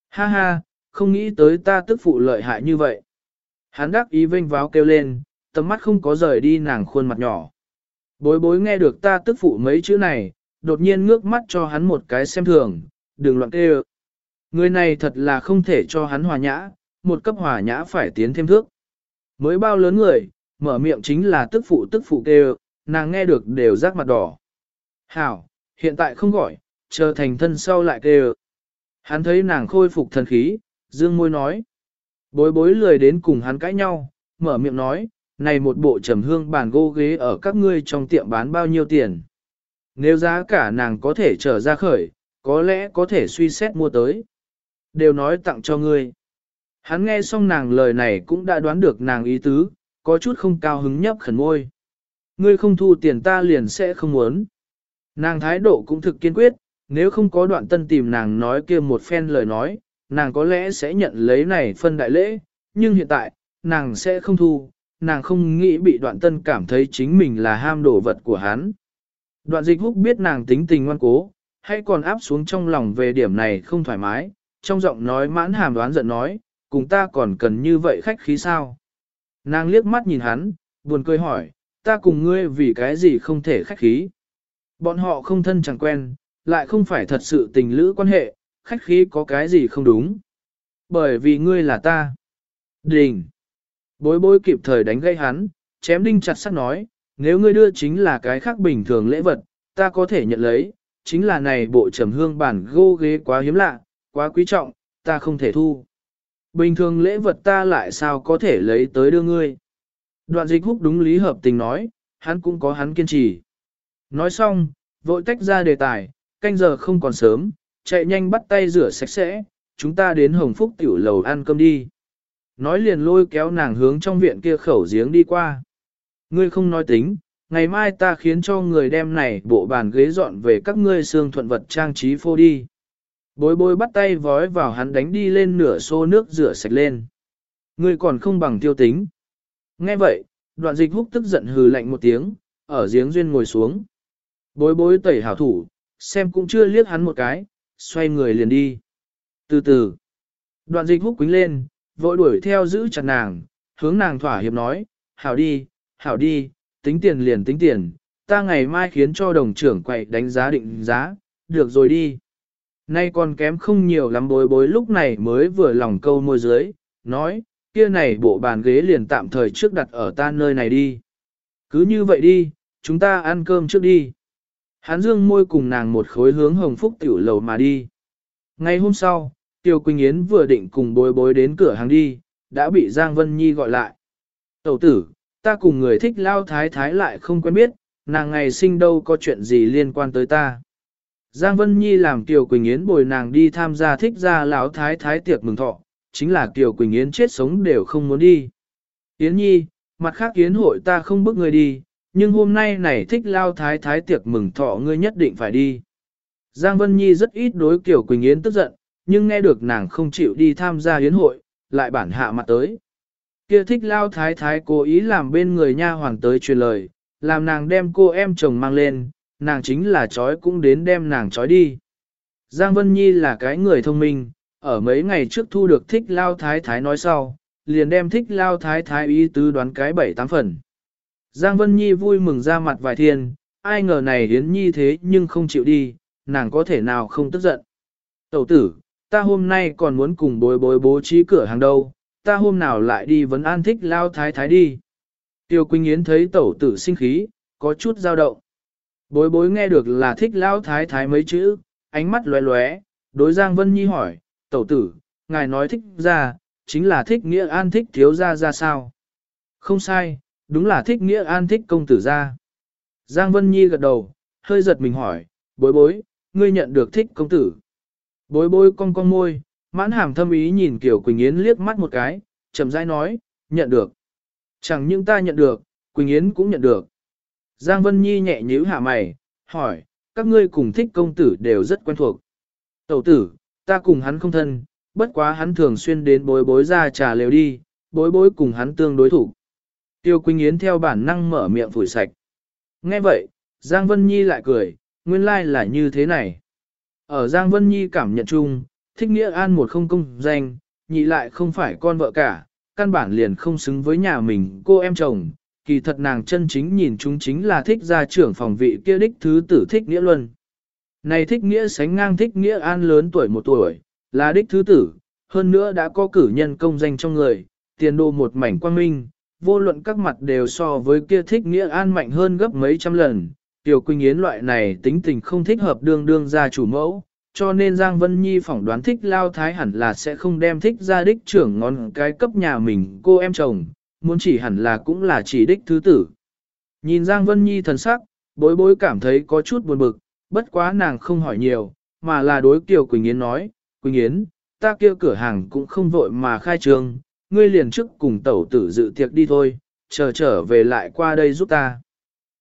Ha ha, không nghĩ tới ta tức phụ lợi hại như vậy. Hắn đắc ý vênh váo kêu lên, tầm mắt không có rời đi nàng khuôn mặt nhỏ. Bối bối nghe được ta tức phụ mấy chữ này, đột nhiên ngước mắt cho hắn một cái xem thường, đừng loạn kêu. Người này thật là không thể cho hắn hòa nhã, một cấp hòa nhã phải tiến thêm thước. Mới bao lớn người, mở miệng chính là tức phụ tức phụ kêu, nàng nghe được đều rác mặt đỏ. Hảo, hiện tại không gọi, chờ thành thân sau lại kêu. Hắn thấy nàng khôi phục thần khí, dương môi nói. Bối bối lười đến cùng hắn cãi nhau, mở miệng nói, này một bộ trầm hương bàn gô ghế ở các ngươi trong tiệm bán bao nhiêu tiền. Nếu giá cả nàng có thể trở ra khởi, có lẽ có thể suy xét mua tới. Đều nói tặng cho ngươi. Hắn nghe xong nàng lời này cũng đã đoán được nàng ý tứ, có chút không cao hứng nhấp khẩn môi. Ngươi không thu tiền ta liền sẽ không muốn. Nàng thái độ cũng thực kiên quyết, nếu không có đoạn tân tìm nàng nói kia một phen lời nói, nàng có lẽ sẽ nhận lấy này phân đại lễ, nhưng hiện tại, nàng sẽ không thu, nàng không nghĩ bị đoạn tân cảm thấy chính mình là ham đổ vật của hắn. Đoạn dịch húc biết nàng tính tình ngoan cố, hay còn áp xuống trong lòng về điểm này không thoải mái, trong giọng nói mãn hàm đoán giận nói, cùng ta còn cần như vậy khách khí sao? Nàng liếc mắt nhìn hắn, buồn cười hỏi, ta cùng ngươi vì cái gì không thể khách khí? Bọn họ không thân chẳng quen, lại không phải thật sự tình lữ quan hệ, khách khí có cái gì không đúng? Bởi vì ngươi là ta. Đình! Bối bối kịp thời đánh gây hắn, chém đinh chặt sắt nói, nếu ngươi đưa chính là cái khác bình thường lễ vật, ta có thể nhận lấy, chính là này bộ trầm hương bản gô ghế quá hiếm lạ, quá quý trọng, ta không thể thu. Bình thường lễ vật ta lại sao có thể lấy tới đưa ngươi. Đoạn dịch húc đúng lý hợp tình nói, hắn cũng có hắn kiên trì. Nói xong, vội tách ra đề tài, canh giờ không còn sớm, chạy nhanh bắt tay rửa sạch sẽ, chúng ta đến Hồng Phúc tiểu lầu ăn cơm đi. Nói liền lôi kéo nàng hướng trong viện kia khẩu giếng đi qua. Ngươi không nói tính, ngày mai ta khiến cho người đem này bộ bàn ghế dọn về các ngươi xương thuận vật trang trí phô đi. Bối bối bắt tay vói vào hắn đánh đi lên nửa xô nước rửa sạch lên. Ngươi còn không bằng tiêu tính. Nghe vậy, đoạn dịch húc tức giận hừ lạnh một tiếng, ở giếng duyên ngồi xuống. Bối bối tẩy hảo thủ, xem cũng chưa liếc hắn một cái, xoay người liền đi. Từ từ, đoạn dịch húc quính lên, vội đuổi theo giữ chặt nàng, hướng nàng thỏa hiệp nói, hảo đi, hảo đi, tính tiền liền tính tiền, ta ngày mai khiến cho đồng trưởng quậy đánh giá định giá, được rồi đi. Nay còn kém không nhiều lắm bối bối lúc này mới vừa lòng câu môi dưới, nói, kia này bộ bàn ghế liền tạm thời trước đặt ở ta nơi này đi. Cứ như vậy đi, chúng ta ăn cơm trước đi. Hán dương môi cùng nàng một khối hướng hồng phúc tiểu lầu mà đi. Ngày hôm sau, Tiêu Quỳnh Yến vừa định cùng bối bối đến cửa hàng đi, đã bị Giang Vân Nhi gọi lại. Tẩu tử, ta cùng người thích lao thái thái lại không quen biết, nàng ngày sinh đâu có chuyện gì liên quan tới ta. Giang Vân Nhi làm tiêu Quỳnh Yến bồi nàng đi tham gia thích gia lão thái thái tiệc mừng thọ, chính là Kiều Quỳnh Yến chết sống đều không muốn đi. Yến Nhi, mặt khác Yến hội ta không bức ngươi đi, nhưng hôm nay này thích lao thái thái tiệc mừng thọ ngươi nhất định phải đi. Giang Vân Nhi rất ít đối Kiều Quỳnh Yến tức giận, nhưng nghe được nàng không chịu đi tham gia yến hội, lại bản hạ mặt tới. Kia thích lao thái thái cố ý làm bên người nha hoàng tới truyền lời, làm nàng đem cô em chồng mang lên, nàng chính là chói cũng đến đem nàng chói đi. Giang Vân Nhi là cái người thông minh, ở mấy ngày trước thu được thích lao thái thái nói sau, liền đem thích lao thái thái ý tứ đoán cái bảy tám phần. Giang Vân Nhi vui mừng ra mặt vài thiên, ai ngờ này Yến Nhi thế nhưng không chịu đi, nàng có thể nào không tức giận. Tẩu tử, ta hôm nay còn muốn cùng bối bối bố trí cửa hàng đâu, ta hôm nào lại đi vấn an thích lao thái thái đi. Tiêu Quỳnh Yến thấy tẩu tử sinh khí, có chút dao động. Bối bối nghe được là thích lao thái thái mấy chữ, ánh mắt lóe lóe, đối Giang Vân Nhi hỏi, tẩu tử, ngài nói thích ra, chính là thích nghĩa an thích thiếu ra ra sao? Không sai, đúng là thích nghĩa an thích công tử ra. Giang Vân Nhi gật đầu, hơi giật mình hỏi, bối bối, ngươi nhận được thích công tử. Bối bối cong cong môi, mãn hàm thâm ý nhìn Kiều Quỳnh Yến liếc mắt một cái, chậm rãi nói, nhận được. Chẳng những ta nhận được, Quỳnh Yến cũng nhận được. Giang Vân Nhi nhẹ nhíu hạ mày, hỏi, các ngươi cùng thích công tử đều rất quen thuộc. Tẩu tử, ta cùng hắn không thân, bất quá hắn thường xuyên đến bối bối ra trà lều đi, bối bối cùng hắn tương đối thủ. Tiêu Quỳnh Yến theo bản năng mở miệng phủi sạch. Nghe vậy, Giang Vân Nhi lại cười, nguyên lai like là như thế này. Ở Giang Vân Nhi cảm nhận chung, thích nghĩa an một không công danh, nhị lại không phải con vợ cả, căn bản liền không xứng với nhà mình cô em chồng. Kỳ thật nàng chân chính nhìn chúng chính là thích gia trưởng phòng vị kia đích thứ tử thích nghĩa luân. Này thích nghĩa sánh ngang thích nghĩa an lớn tuổi một tuổi, là đích thứ tử, hơn nữa đã có cử nhân công danh trong người, tiền đồ một mảnh quang minh, vô luận các mặt đều so với kia thích nghĩa an mạnh hơn gấp mấy trăm lần. Tiểu Quỳnh Yến loại này tính tình không thích hợp đương đương ra chủ mẫu, cho nên Giang Vân Nhi phỏng đoán thích lao thái hẳn là sẽ không đem thích ra đích trưởng ngón cái cấp nhà mình cô em chồng, muốn chỉ hẳn là cũng là chỉ đích thứ tử. Nhìn Giang Vân Nhi thần sắc, bối bối cảm thấy có chút buồn bực, bất quá nàng không hỏi nhiều, mà là đối Kiều Quỳnh Yến nói, Quỳnh Yến, ta kia cửa hàng cũng không vội mà khai trương, ngươi liền trước cùng tẩu tử dự tiệc đi thôi, chờ trở về lại qua đây giúp ta.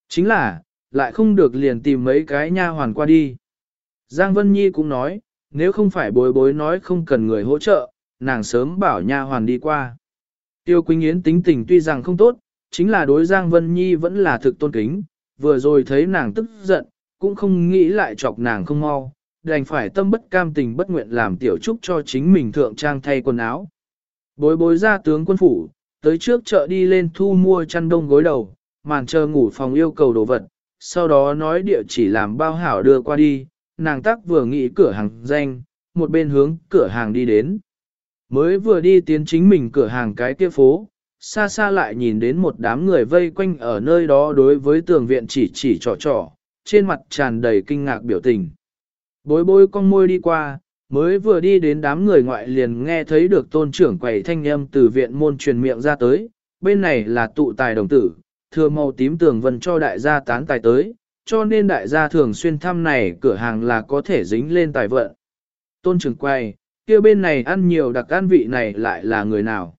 Chính là, lại không được liền tìm mấy cái nha hoàn qua đi. Giang Vân Nhi cũng nói, nếu không phải bối bối nói không cần người hỗ trợ, nàng sớm bảo nha hoàn đi qua. Tiêu Quỳnh Yến tính tình tuy rằng không tốt, chính là đối Giang Vân Nhi vẫn là thực tôn kính, vừa rồi thấy nàng tức giận, cũng không nghĩ lại chọc nàng không mau, đành phải tâm bất cam tình bất nguyện làm tiểu trúc cho chính mình thượng trang thay quần áo. Bối bối ra tướng quân phủ, tới trước chợ đi lên thu mua chăn đông gối đầu, màn chờ ngủ phòng yêu cầu đồ vật, sau đó nói địa chỉ làm bao hảo đưa qua đi, nàng tắc vừa nghĩ cửa hàng danh, một bên hướng cửa hàng đi đến. Mới vừa đi tiến chính mình cửa hàng cái kia phố, xa xa lại nhìn đến một đám người vây quanh ở nơi đó đối với tường viện chỉ chỉ trò trò, trên mặt tràn đầy kinh ngạc biểu tình. Bối bối con môi đi qua, mới vừa đi đến đám người ngoại liền nghe thấy được tôn trưởng quầy thanh âm từ viện môn truyền miệng ra tới, bên này là tụ tài đồng tử, thừa màu tím tường vân cho đại gia tán tài tới, cho nên đại gia thường xuyên thăm này cửa hàng là có thể dính lên tài vận. Tôn trưởng quầy, kia bên này ăn nhiều đặc ăn vị này lại là người nào?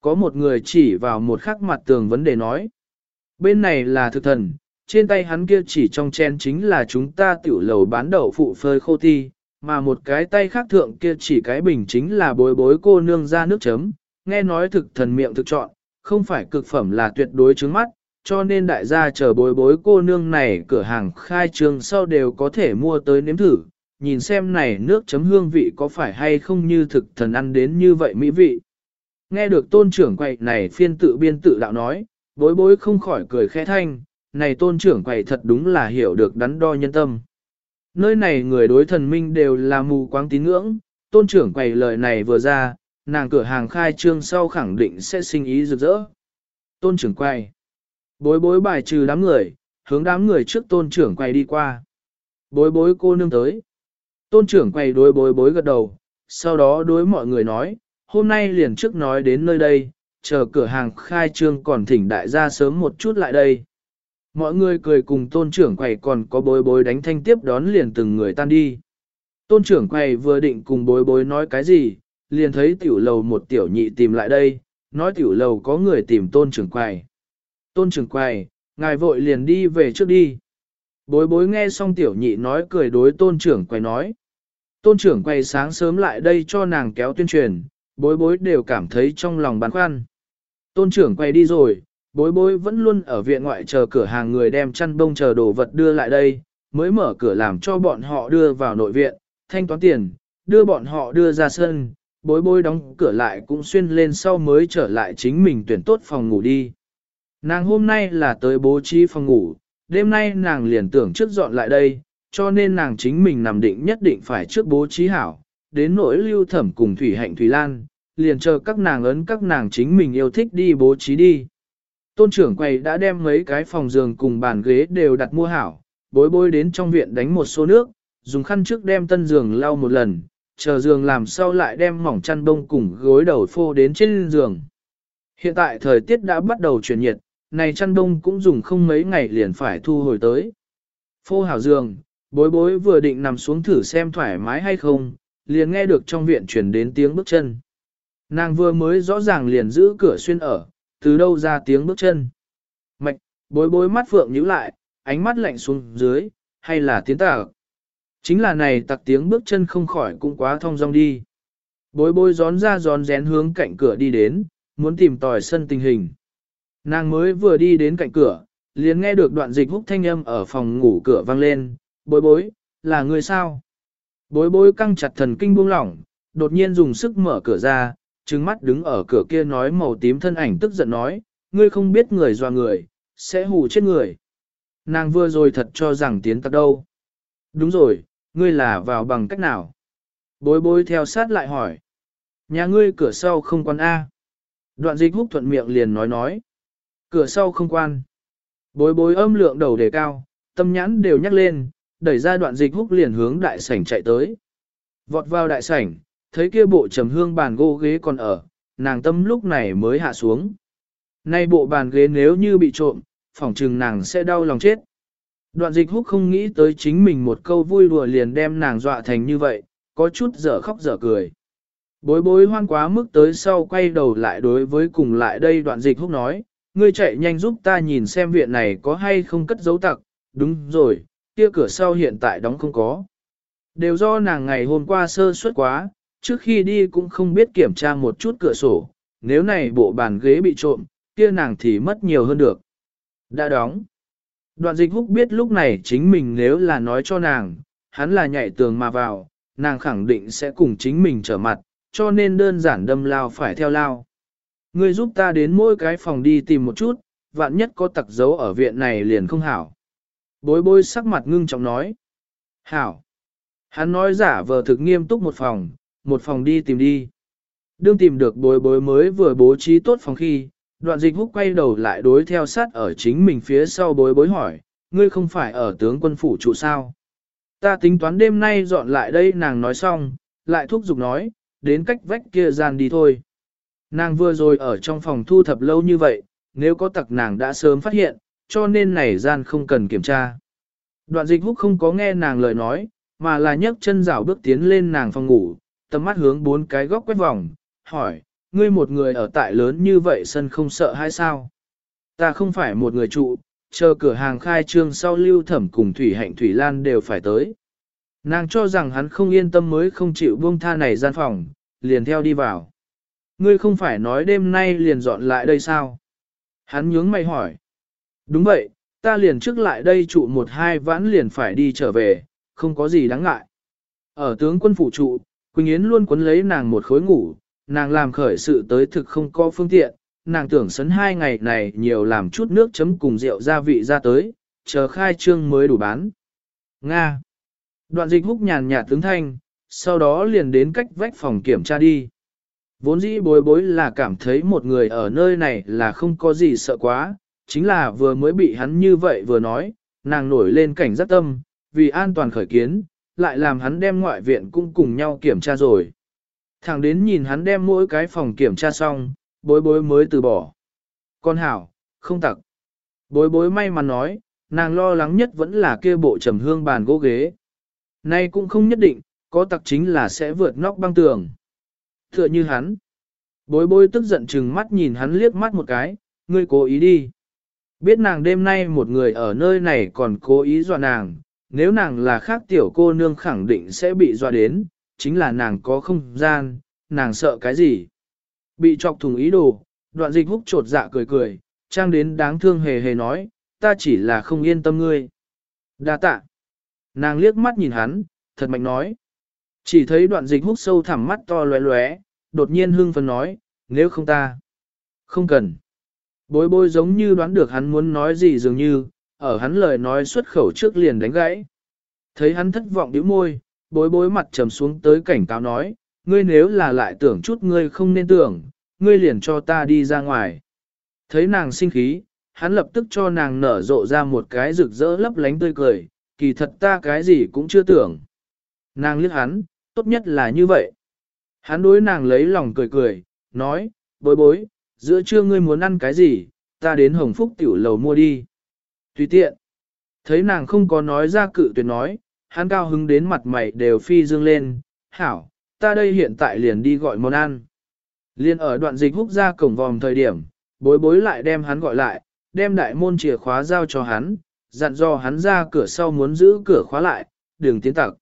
Có một người chỉ vào một khắc mặt tường vấn đề nói. Bên này là thực thần, trên tay hắn kia chỉ trong chen chính là chúng ta tiểu lầu bán đậu phụ phơi khô ti, mà một cái tay khác thượng kia chỉ cái bình chính là bối bối cô nương ra nước chấm, nghe nói thực thần miệng thực chọn, không phải cực phẩm là tuyệt đối trứng mắt, cho nên đại gia chờ bối bối cô nương này cửa hàng khai trương sau đều có thể mua tới nếm thử, nhìn xem này nước chấm hương vị có phải hay không như thực thần ăn đến như vậy mỹ vị. Nghe được tôn trưởng quậy này phiên tự biên tự đạo nói, bối bối không khỏi cười khẽ thanh, này tôn trưởng quầy thật đúng là hiểu được đắn đo nhân tâm. Nơi này người đối thần minh đều là mù quáng tín ngưỡng, tôn trưởng quầy lời này vừa ra, nàng cửa hàng khai trương sau khẳng định sẽ sinh ý rực rỡ. Tôn trưởng quầy. Bối bối bài trừ đám người, hướng đám người trước tôn trưởng quầy đi qua. Bối bối cô nương tới. Tôn trưởng quầy đối bối bối gật đầu, sau đó đối mọi người nói, hôm nay liền trước nói đến nơi đây, chờ cửa hàng khai trương còn thỉnh đại gia sớm một chút lại đây. Mọi người cười cùng tôn trưởng quầy còn có bối bối đánh thanh tiếp đón liền từng người tan đi. Tôn trưởng quầy vừa định cùng bối bối nói cái gì, liền thấy tiểu lầu một tiểu nhị tìm lại đây, nói tiểu lầu có người tìm tôn trưởng quầy. Tôn trưởng quầy, ngài vội liền đi về trước đi. Bối bối nghe xong tiểu nhị nói cười đối tôn trưởng quầy nói. Tôn trưởng quầy sáng sớm lại đây cho nàng kéo tuyên truyền, bối bối đều cảm thấy trong lòng băn khoăn. Tôn trưởng quầy đi rồi, bối bối vẫn luôn ở viện ngoại chờ cửa hàng người đem chăn bông chờ đồ vật đưa lại đây, mới mở cửa làm cho bọn họ đưa vào nội viện, thanh toán tiền, đưa bọn họ đưa ra sân, bối bối đóng cửa lại cũng xuyên lên sau mới trở lại chính mình tuyển tốt phòng ngủ đi. Nàng hôm nay là tới bố trí phòng ngủ, đêm nay nàng liền tưởng trước dọn lại đây, cho nên nàng chính mình nằm định nhất định phải trước bố trí hảo, đến nỗi lưu thẩm cùng Thủy Hạnh Thủy Lan, liền chờ các nàng ấn các nàng chính mình yêu thích đi bố trí đi. Tôn trưởng quầy đã đem mấy cái phòng giường cùng bàn ghế đều đặt mua hảo, bối bối đến trong viện đánh một số nước, dùng khăn trước đem tân giường lau một lần, chờ giường làm sau lại đem mỏng chăn bông cùng gối đầu phô đến trên giường. Hiện tại thời tiết đã bắt đầu chuyển nhiệt, này chăn bông cũng dùng không mấy ngày liền phải thu hồi tới. Phô hảo giường, bối bối vừa định nằm xuống thử xem thoải mái hay không, liền nghe được trong viện chuyển đến tiếng bước chân. Nàng vừa mới rõ ràng liền giữ cửa xuyên ở, từ đâu ra tiếng bước chân. Mạch, bối bối mắt phượng nhíu lại, ánh mắt lạnh xuống dưới, hay là tiến tạc. Chính là này tặc tiếng bước chân không khỏi cũng quá thong dong đi. Bối bối gión ra gión rén hướng cạnh cửa đi đến, muốn tìm tòi sân tình hình. Nàng mới vừa đi đến cạnh cửa, liền nghe được đoạn dịch húc thanh âm ở phòng ngủ cửa vang lên, bối bối, là người sao? Bối bối căng chặt thần kinh buông lỏng, đột nhiên dùng sức mở cửa ra, trừng mắt đứng ở cửa kia nói màu tím thân ảnh tức giận nói, ngươi không biết người dọa người, sẽ hù chết người. Nàng vừa rồi thật cho rằng tiến tặc đâu. Đúng rồi, ngươi là vào bằng cách nào? Bối bối theo sát lại hỏi. Nhà ngươi cửa sau không quan A. Đoạn dịch húc thuận miệng liền nói nói. Cửa sau không quan. Bối bối âm lượng đầu đề cao, tâm nhãn đều nhắc lên, đẩy ra đoạn dịch húc liền hướng đại sảnh chạy tới. Vọt vào đại sảnh, thấy kia bộ trầm hương bàn gỗ ghế còn ở, nàng tâm lúc này mới hạ xuống. Nay bộ bàn ghế nếu như bị trộm, phỏng trừng nàng sẽ đau lòng chết. Đoạn dịch húc không nghĩ tới chính mình một câu vui đùa liền đem nàng dọa thành như vậy, có chút dở khóc dở cười. Bối bối hoan quá mức tới sau quay đầu lại đối với cùng lại đây đoạn dịch húc nói, ngươi chạy nhanh giúp ta nhìn xem viện này có hay không cất dấu tặc, đúng rồi, kia cửa sau hiện tại đóng không có. Đều do nàng ngày hôm qua sơ suất quá, trước khi đi cũng không biết kiểm tra một chút cửa sổ, nếu này bộ bàn ghế bị trộm, kia nàng thì mất nhiều hơn được. Đã đóng. Đoạn dịch húc biết lúc này chính mình nếu là nói cho nàng, hắn là nhảy tường mà vào, nàng khẳng định sẽ cùng chính mình trở mặt, cho nên đơn giản đâm lao phải theo lao. Ngươi giúp ta đến mỗi cái phòng đi tìm một chút, vạn nhất có tặc dấu ở viện này liền không hảo. Bối bối sắc mặt ngưng trọng nói. Hảo. Hắn nói giả vờ thực nghiêm túc một phòng, một phòng đi tìm đi. Đương tìm được bối bối mới vừa bố trí tốt phòng khi, đoạn dịch húc quay đầu lại đối theo sát ở chính mình phía sau bối bối hỏi, ngươi không phải ở tướng quân phủ trụ sao? Ta tính toán đêm nay dọn lại đây nàng nói xong, lại thúc giục nói, đến cách vách kia gian đi thôi. Nàng vừa rồi ở trong phòng thu thập lâu như vậy, nếu có tặc nàng đã sớm phát hiện, cho nên này gian không cần kiểm tra. Đoạn dịch húc không có nghe nàng lời nói, mà là nhấc chân rảo bước tiến lên nàng phòng ngủ, tầm mắt hướng bốn cái góc quét vòng, hỏi, ngươi một người ở tại lớn như vậy sân không sợ hay sao? Ta không phải một người trụ, chờ cửa hàng khai trương sau lưu thẩm cùng Thủy Hạnh Thủy Lan đều phải tới. Nàng cho rằng hắn không yên tâm mới không chịu buông tha này gian phòng, liền theo đi vào. Ngươi không phải nói đêm nay liền dọn lại đây sao? Hắn nhướng mày hỏi. Đúng vậy, ta liền trước lại đây trụ một hai vãn liền phải đi trở về, không có gì đáng ngại. Ở tướng quân phủ trụ, Quỳnh Yến luôn quấn lấy nàng một khối ngủ, nàng làm khởi sự tới thực không có phương tiện, nàng tưởng sấn hai ngày này nhiều làm chút nước chấm cùng rượu gia vị ra tới, chờ khai trương mới đủ bán. Nga. Đoạn dịch húc nhàn nhạt tướng thanh, sau đó liền đến cách vách phòng kiểm tra đi. Vốn dĩ bối bối là cảm thấy một người ở nơi này là không có gì sợ quá, chính là vừa mới bị hắn như vậy vừa nói, nàng nổi lên cảnh giác tâm, vì an toàn khởi kiến, lại làm hắn đem ngoại viện cũng cùng nhau kiểm tra rồi. Thẳng đến nhìn hắn đem mỗi cái phòng kiểm tra xong, bối bối mới từ bỏ. Con hảo, không tặc. Bối bối may mắn nói, nàng lo lắng nhất vẫn là kia bộ trầm hương bàn gỗ ghế. Nay cũng không nhất định, có tặc chính là sẽ vượt nóc băng tường. Tựa như hắn. Bối bối tức giận chừng mắt nhìn hắn liếc mắt một cái, ngươi cố ý đi. Biết nàng đêm nay một người ở nơi này còn cố ý dọa nàng, nếu nàng là khác tiểu cô nương khẳng định sẽ bị dọa đến, chính là nàng có không gian, nàng sợ cái gì. Bị chọc thùng ý đồ, đoạn dịch húc trột dạ cười cười, trang đến đáng thương hề hề nói, ta chỉ là không yên tâm ngươi. đa tạ. Nàng liếc mắt nhìn hắn, thật mạnh nói. Chỉ thấy đoạn dịch húc sâu thẳm mắt to lóe lóe, đột nhiên hưng phấn nói, nếu không ta. Không cần. Bối bối giống như đoán được hắn muốn nói gì dường như, ở hắn lời nói xuất khẩu trước liền đánh gãy. Thấy hắn thất vọng bĩu môi, bối bối mặt trầm xuống tới cảnh cáo nói, ngươi nếu là lại tưởng chút ngươi không nên tưởng, ngươi liền cho ta đi ra ngoài. Thấy nàng sinh khí, hắn lập tức cho nàng nở rộ ra một cái rực rỡ lấp lánh tươi cười, kỳ thật ta cái gì cũng chưa tưởng. Nàng liếc hắn, tốt nhất là như vậy. Hắn đối nàng lấy lòng cười cười, nói, bối bối, giữa trưa ngươi muốn ăn cái gì, ta đến hồng phúc tiểu lầu mua đi. Tùy tiện. Thấy nàng không có nói ra cự tuyệt nói, hắn cao hứng đến mặt mày đều phi dương lên, hảo, ta đây hiện tại liền đi gọi món ăn. Liên ở đoạn dịch húc ra cổng vòm thời điểm, bối bối lại đem hắn gọi lại, đem đại môn chìa khóa giao cho hắn, dặn dò hắn ra cửa sau muốn giữ cửa khóa lại, đường tiến tặc.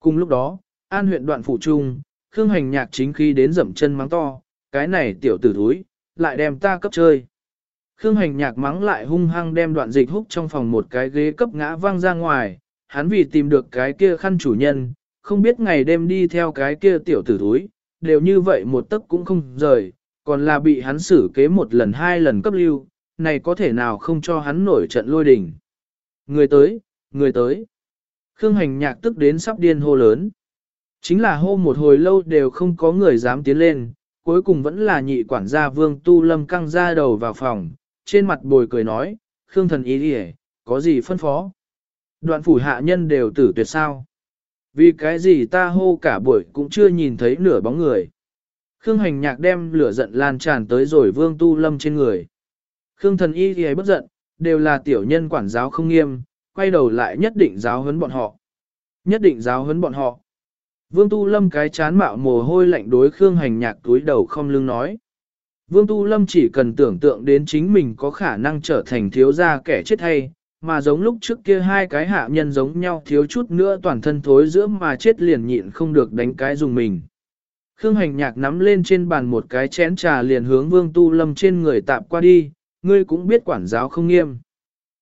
Cùng lúc đó, an huyện đoạn phủ trung, Khương Hành nhạc chính khi đến dậm chân mắng to, cái này tiểu tử thúi, lại đem ta cấp chơi. Khương Hành nhạc mắng lại hung hăng đem đoạn dịch húc trong phòng một cái ghế cấp ngã vang ra ngoài, hắn vì tìm được cái kia khăn chủ nhân, không biết ngày đêm đi theo cái kia tiểu tử túi, đều như vậy một tấc cũng không rời, còn là bị hắn xử kế một lần hai lần cấp lưu, này có thể nào không cho hắn nổi trận lôi đình. Người tới, người tới. Khương hành nhạc tức đến sắp điên hô lớn. Chính là hô một hồi lâu đều không có người dám tiến lên, cuối cùng vẫn là nhị quản gia vương tu lâm căng ra đầu vào phòng, trên mặt bồi cười nói, Khương thần ý đi có gì phân phó. Đoạn phủ hạ nhân đều tử tuyệt sao. Vì cái gì ta hô cả buổi cũng chưa nhìn thấy nửa bóng người. Khương hành nhạc đem lửa giận lan tràn tới rồi vương tu lâm trên người. Khương thần y thì bất giận, đều là tiểu nhân quản giáo không nghiêm, quay đầu lại nhất định giáo huấn bọn họ. Nhất định giáo huấn bọn họ. Vương Tu Lâm cái chán mạo mồ hôi lạnh đối Khương Hành Nhạc túi đầu không lưng nói. Vương Tu Lâm chỉ cần tưởng tượng đến chính mình có khả năng trở thành thiếu gia kẻ chết hay, mà giống lúc trước kia hai cái hạ nhân giống nhau thiếu chút nữa toàn thân thối giữa mà chết liền nhịn không được đánh cái dùng mình. Khương Hành Nhạc nắm lên trên bàn một cái chén trà liền hướng Vương Tu Lâm trên người tạm qua đi, ngươi cũng biết quản giáo không nghiêm.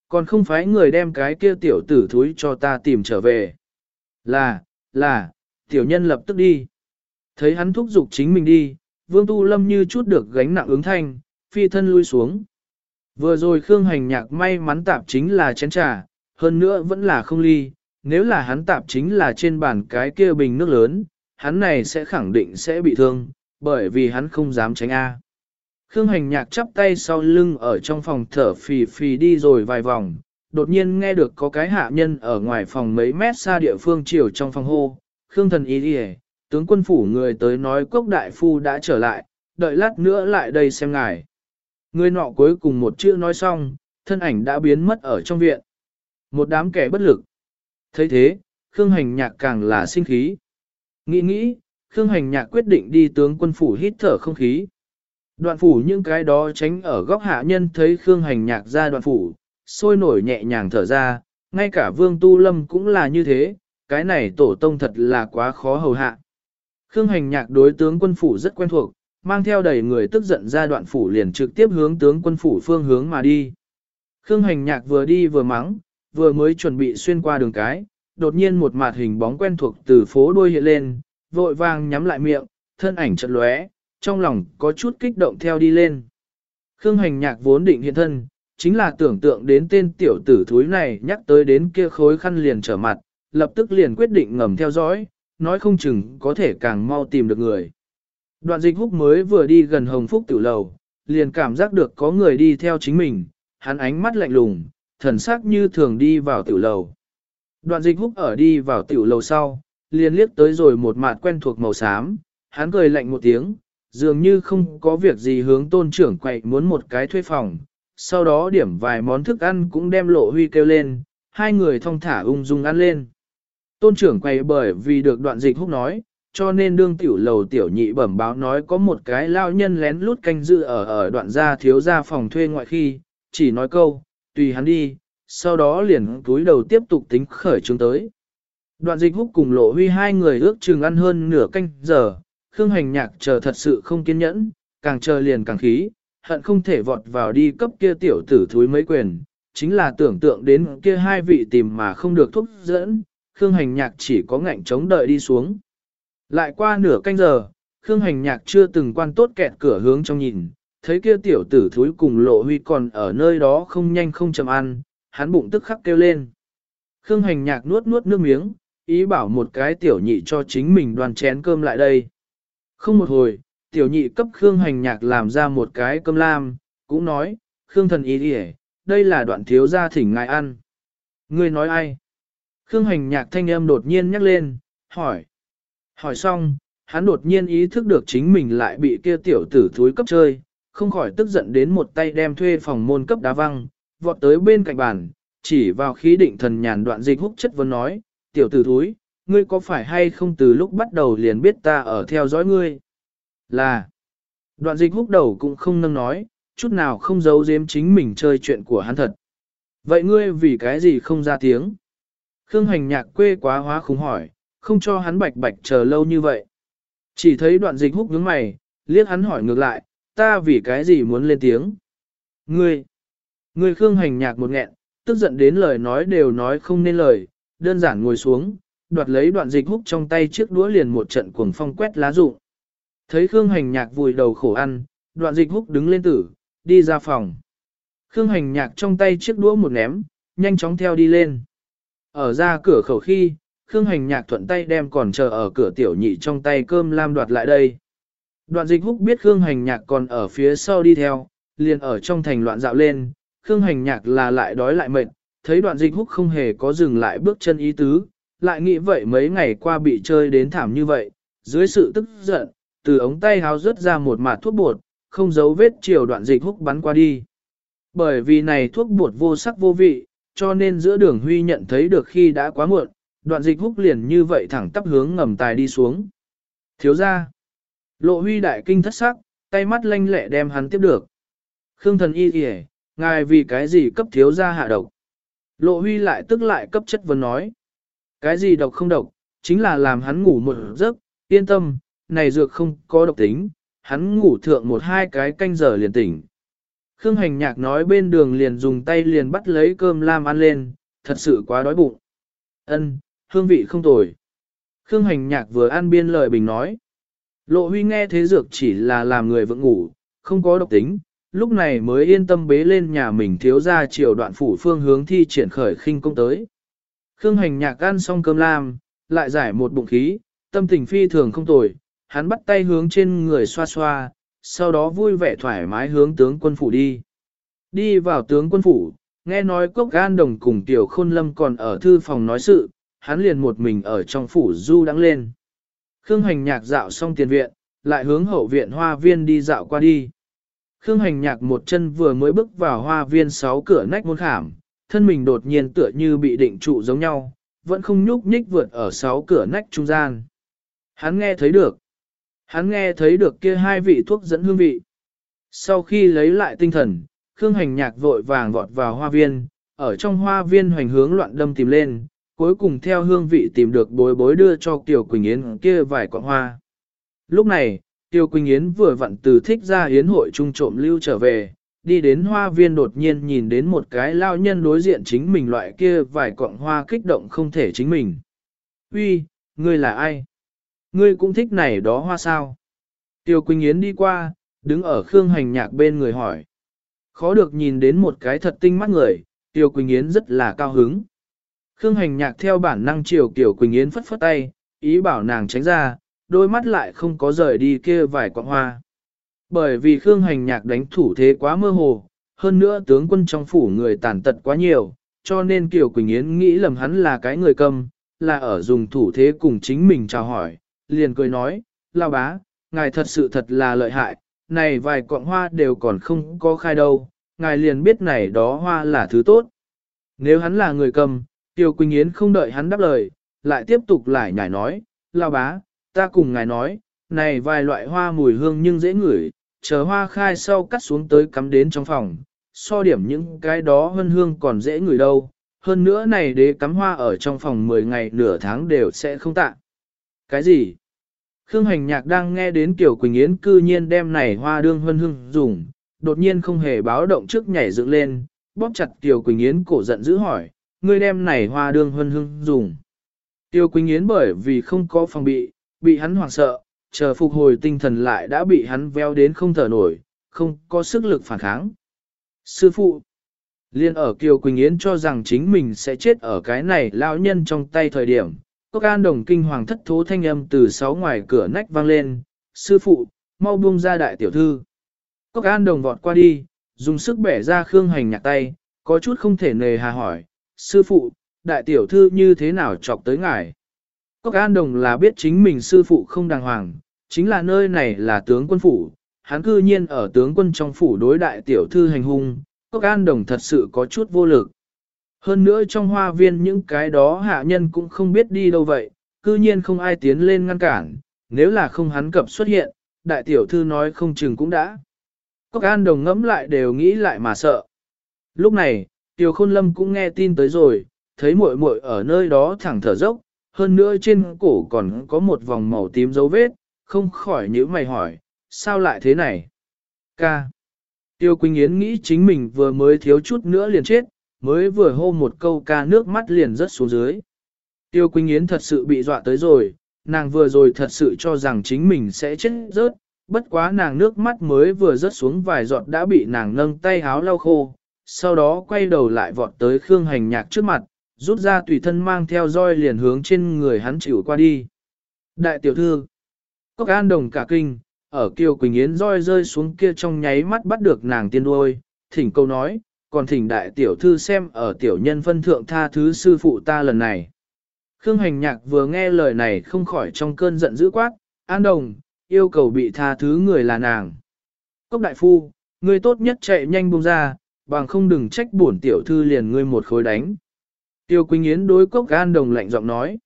Còn không phải người đem cái kia tiểu tử thúi cho ta tìm trở về. Là, là, tiểu nhân lập tức đi. Thấy hắn thúc giục chính mình đi, Vương Tu Lâm như chút được gánh nặng ứng thanh, phi thân lui xuống. Vừa rồi Khương Hành Nhạc may mắn tạp chính là chén trà, hơn nữa vẫn là không ly, nếu là hắn tạp chính là trên bàn cái kia bình nước lớn, hắn này sẽ khẳng định sẽ bị thương, bởi vì hắn không dám tránh A. Khương Hành Nhạc chắp tay sau lưng ở trong phòng thở phì phì đi rồi vài vòng, đột nhiên nghe được có cái hạ nhân ở ngoài phòng mấy mét xa địa phương chiều trong phòng hô, Khương thần ý đi tướng quân phủ người tới nói quốc đại phu đã trở lại, đợi lát nữa lại đây xem ngài. Người nọ cuối cùng một chữ nói xong, thân ảnh đã biến mất ở trong viện. Một đám kẻ bất lực. thấy thế, Khương Hành Nhạc càng là sinh khí. Nghĩ nghĩ, Khương Hành Nhạc quyết định đi tướng quân phủ hít thở không khí. Đoạn phủ những cái đó tránh ở góc hạ nhân thấy Khương Hành Nhạc ra đoạn phủ, sôi nổi nhẹ nhàng thở ra, ngay cả Vương Tu Lâm cũng là như thế, cái này tổ tông thật là quá khó hầu hạ. Khương Hành Nhạc đối tướng quân phủ rất quen thuộc, mang theo đầy người tức giận ra đoạn phủ liền trực tiếp hướng tướng quân phủ phương hướng mà đi. Khương Hành Nhạc vừa đi vừa mắng, vừa mới chuẩn bị xuyên qua đường cái, đột nhiên một mặt hình bóng quen thuộc từ phố đuôi hiện lên, vội vàng nhắm lại miệng, thân ảnh chợt lóe, trong lòng có chút kích động theo đi lên. Khương Hành Nhạc vốn định hiện thân, chính là tưởng tượng đến tên tiểu tử thúi này nhắc tới đến kia khối khăn liền trở mặt, lập tức liền quyết định ngầm theo dõi, nói không chừng có thể càng mau tìm được người. Đoạn dịch húc mới vừa đi gần hồng phúc tiểu lầu, liền cảm giác được có người đi theo chính mình, hắn ánh mắt lạnh lùng, thần sắc như thường đi vào tiểu lầu. Đoạn dịch húc ở đi vào tiểu lầu sau, liền liếc tới rồi một mặt quen thuộc màu xám, hắn cười lạnh một tiếng, dường như không có việc gì hướng tôn trưởng quậy muốn một cái thuê phòng, sau đó điểm vài món thức ăn cũng đem lộ huy kêu lên, hai người thong thả ung dung ăn lên. Tôn trưởng quay bởi vì được đoạn dịch húc nói, cho nên đương tiểu lầu tiểu nhị bẩm báo nói có một cái lao nhân lén lút canh dự ở ở đoạn gia thiếu gia phòng thuê ngoại khi, chỉ nói câu, tùy hắn đi, sau đó liền túi đầu tiếp tục tính khởi chứng tới. Đoạn dịch húc cùng lộ huy hai người ước chừng ăn hơn nửa canh giờ, Khương Hành Nhạc chờ thật sự không kiên nhẫn, càng chờ liền càng khí, hận không thể vọt vào đi cấp kia tiểu tử thúi mấy quyền, chính là tưởng tượng đến kia hai vị tìm mà không được thúc dẫn, Khương Hành Nhạc chỉ có ngạnh chống đợi đi xuống. Lại qua nửa canh giờ, Khương Hành Nhạc chưa từng quan tốt kẹt cửa hướng trong nhìn, thấy kia tiểu tử thúi cùng lộ huy còn ở nơi đó không nhanh không chậm ăn, hắn bụng tức khắc kêu lên. Khương Hành Nhạc nuốt nuốt nước miếng, ý bảo một cái tiểu nhị cho chính mình đoàn chén cơm lại đây. Không một hồi, tiểu nhị cấp Khương Hành Nhạc làm ra một cái cơm lam, cũng nói, Khương thần ý đi đây là đoạn thiếu gia thỉnh ngài ăn. Ngươi nói ai? Khương Hành Nhạc thanh âm đột nhiên nhắc lên, hỏi. Hỏi xong, hắn đột nhiên ý thức được chính mình lại bị kia tiểu tử thúi cấp chơi, không khỏi tức giận đến một tay đem thuê phòng môn cấp đá văng, vọt tới bên cạnh bàn, chỉ vào khí định thần nhàn đoạn dịch húc chất vấn nói, tiểu tử thúi, ngươi có phải hay không từ lúc bắt đầu liền biết ta ở theo dõi ngươi? Là, đoạn dịch húc đầu cũng không nâng nói, chút nào không giấu giếm chính mình chơi chuyện của hắn thật. Vậy ngươi vì cái gì không ra tiếng? Khương hành nhạc quê quá hóa khủng hỏi, không cho hắn bạch bạch chờ lâu như vậy. Chỉ thấy đoạn dịch húc nhướng mày, liếc hắn hỏi ngược lại, ta vì cái gì muốn lên tiếng? Ngươi, ngươi Khương hành nhạc một nghẹn, tức giận đến lời nói đều nói không nên lời, đơn giản ngồi xuống, đoạt lấy đoạn dịch húc trong tay chiếc đũa liền một trận cuồng phong quét lá rụng. Thấy Khương hành nhạc vùi đầu khổ ăn, đoạn dịch húc đứng lên tử, đi ra phòng. Khương hành nhạc trong tay chiếc đũa một ném, nhanh chóng theo đi lên. Ở ra cửa khẩu khi, Khương hành nhạc thuận tay đem còn chờ ở cửa tiểu nhị trong tay cơm lam đoạt lại đây. Đoạn dịch húc biết Khương hành nhạc còn ở phía sau đi theo, liền ở trong thành loạn dạo lên, Khương hành nhạc là lại đói lại mệt, thấy đoạn dịch húc không hề có dừng lại bước chân ý tứ, lại nghĩ vậy mấy ngày qua bị chơi đến thảm như vậy, dưới sự tức giận, từ ống tay háo rớt ra một mạt thuốc bột, không giấu vết chiều đoạn dịch húc bắn qua đi. Bởi vì này thuốc bột vô sắc vô vị, cho nên giữa đường huy nhận thấy được khi đã quá muộn, đoạn dịch húc liền như vậy thẳng tắp hướng ngầm tài đi xuống. Thiếu ra, lộ huy đại kinh thất sắc, tay mắt lanh lẹ đem hắn tiếp được. Khương thần y kìa, ngài vì cái gì cấp thiếu ra hạ độc. Lộ huy lại tức lại cấp chất vấn nói. Cái gì độc không độc, chính là làm hắn ngủ một giấc, yên tâm, này dược không có độc tính, hắn ngủ thượng một hai cái canh giờ liền tỉnh. Khương hành nhạc nói bên đường liền dùng tay liền bắt lấy cơm lam ăn lên, thật sự quá đói bụng. Ân, hương vị không tồi. Khương hành nhạc vừa ăn biên lời bình nói. Lộ huy nghe thế dược chỉ là làm người vượng ngủ, không có độc tính, lúc này mới yên tâm bế lên nhà mình thiếu ra chiều đoạn phủ phương hướng thi triển khởi khinh công tới. Khương hành nhạc ăn xong cơm lam, lại giải một bụng khí, tâm tình phi thường không tồi, hắn bắt tay hướng trên người xoa xoa, sau đó vui vẻ thoải mái hướng tướng quân phủ đi. Đi vào tướng quân phủ, nghe nói cốc gan đồng cùng tiểu khôn lâm còn ở thư phòng nói sự, hắn liền một mình ở trong phủ du đắng lên. Khương hành nhạc dạo xong tiền viện, lại hướng hậu viện hoa viên đi dạo qua đi. Khương hành nhạc một chân vừa mới bước vào hoa viên sáu cửa nách môn khảm, thân mình đột nhiên tựa như bị định trụ giống nhau, vẫn không nhúc nhích vượt ở sáu cửa nách trung gian. Hắn nghe thấy được. Hắn nghe thấy được kia hai vị thuốc dẫn hương vị. Sau khi lấy lại tinh thần, Khương Hành Nhạc vội vàng vọt vào hoa viên, ở trong hoa viên hoành hướng loạn đâm tìm lên, cuối cùng theo hương vị tìm được bối bối đưa cho Kiều Quỳnh Yến kia vài quả hoa. Lúc này, Tiêu Quỳnh Yến vừa vặn từ thích ra yến hội trung trộm lưu trở về, đi đến hoa viên đột nhiên nhìn đến một cái lao nhân đối diện chính mình loại kia vài cọng hoa kích động không thể chính mình. Uy, ngươi là ai? Ngươi cũng thích này đó hoa sao? Tiêu Quỳnh Yến đi qua, đứng ở Khương Hành Nhạc bên người hỏi. Khó được nhìn đến một cái thật tinh mắt người, Tiêu Quỳnh Yến rất là cao hứng. Khương Hành Nhạc theo bản năng chiều Tiêu Quỳnh Yến phất phất tay, ý bảo nàng tránh ra, đôi mắt lại không có rời đi kia vài quạng hoa. Bởi vì Khương Hành Nhạc đánh thủ thế quá mơ hồ, hơn nữa tướng quân trong phủ người tàn tật quá nhiều, cho nên Kiều Quỳnh Yến nghĩ lầm hắn là cái người cầm, là ở dùng thủ thế cùng chính mình chào hỏi, liền cười nói, lao bá, ngài thật sự thật là lợi hại, này vài cọng hoa đều còn không có khai đâu, ngài liền biết này đó hoa là thứ tốt. Nếu hắn là người cầm, Tiêu Quỳnh Yến không đợi hắn đáp lời, lại tiếp tục lại nhảy nói, lao bá, ta cùng ngài nói, này vài loại hoa mùi hương nhưng dễ ngửi, chờ hoa khai sau cắt xuống tới cắm đến trong phòng, so điểm những cái đó hân hương còn dễ ngửi đâu. Hơn nữa này đế cắm hoa ở trong phòng 10 ngày nửa tháng đều sẽ không tạ. Cái gì? Khương Hành Nhạc đang nghe đến Kiều Quỳnh Yến cư nhiên đem này hoa đương hân hưng dùng, đột nhiên không hề báo động trước nhảy dựng lên, bóp chặt Kiều Quỳnh Yến cổ giận dữ hỏi, ngươi đem này hoa đương hân hưng dùng. Tiêu Quỳnh Yến bởi vì không có phòng bị, bị hắn hoảng sợ, chờ phục hồi tinh thần lại đã bị hắn veo đến không thở nổi, không có sức lực phản kháng. Sư phụ, liên ở Kiều Quỳnh Yến cho rằng chính mình sẽ chết ở cái này lão nhân trong tay thời điểm, Cốc an đồng kinh hoàng thất thố thanh âm từ sáu ngoài cửa nách vang lên, sư phụ, mau buông ra đại tiểu thư. Cốc an đồng vọt qua đi, dùng sức bẻ ra khương hành nhạc tay, có chút không thể nề hà hỏi, sư phụ, đại tiểu thư như thế nào chọc tới ngài. Cốc An Đồng là biết chính mình sư phụ không đàng hoàng, chính là nơi này là tướng quân phủ, hắn cư nhiên ở tướng quân trong phủ đối đại tiểu thư hành hung, Cốc An Đồng thật sự có chút vô lực. Hơn nữa trong hoa viên những cái đó hạ nhân cũng không biết đi đâu vậy, cư nhiên không ai tiến lên ngăn cản, nếu là không hắn cập xuất hiện, đại tiểu thư nói không chừng cũng đã. Cốc An Đồng ngẫm lại đều nghĩ lại mà sợ. Lúc này, Tiểu Khôn Lâm cũng nghe tin tới rồi, thấy muội muội ở nơi đó thẳng thở dốc, hơn nữa trên cổ còn có một vòng màu tím dấu vết, không khỏi nhíu mày hỏi, sao lại thế này? Ca. Tiêu Quỳnh Yến nghĩ chính mình vừa mới thiếu chút nữa liền chết, mới vừa hô một câu ca nước mắt liền rớt xuống dưới. Tiêu Quỳnh Yến thật sự bị dọa tới rồi, nàng vừa rồi thật sự cho rằng chính mình sẽ chết rớt, bất quá nàng nước mắt mới vừa rớt xuống vài giọt đã bị nàng nâng tay háo lau khô, sau đó quay đầu lại vọt tới Khương Hành Nhạc trước mặt, rút ra tùy thân mang theo roi liền hướng trên người hắn chịu qua đi. Đại tiểu thư, Cốc An Đồng cả kinh, ở Kiều Quỳnh Yến roi rơi xuống kia trong nháy mắt bắt được nàng tiên đuôi, thỉnh câu nói, còn thỉnh đại tiểu thư xem ở tiểu nhân phân thượng tha thứ sư phụ ta lần này. Khương Hành Nhạc vừa nghe lời này không khỏi trong cơn giận dữ quát, An Đồng, yêu cầu bị tha thứ người là nàng. Cốc Đại Phu, ngươi tốt nhất chạy nhanh buông ra, bằng không đừng trách bổn tiểu thư liền ngươi một khối đánh. Tiêu Quỳnh Yến đối Cốc An Đồng lạnh giọng nói.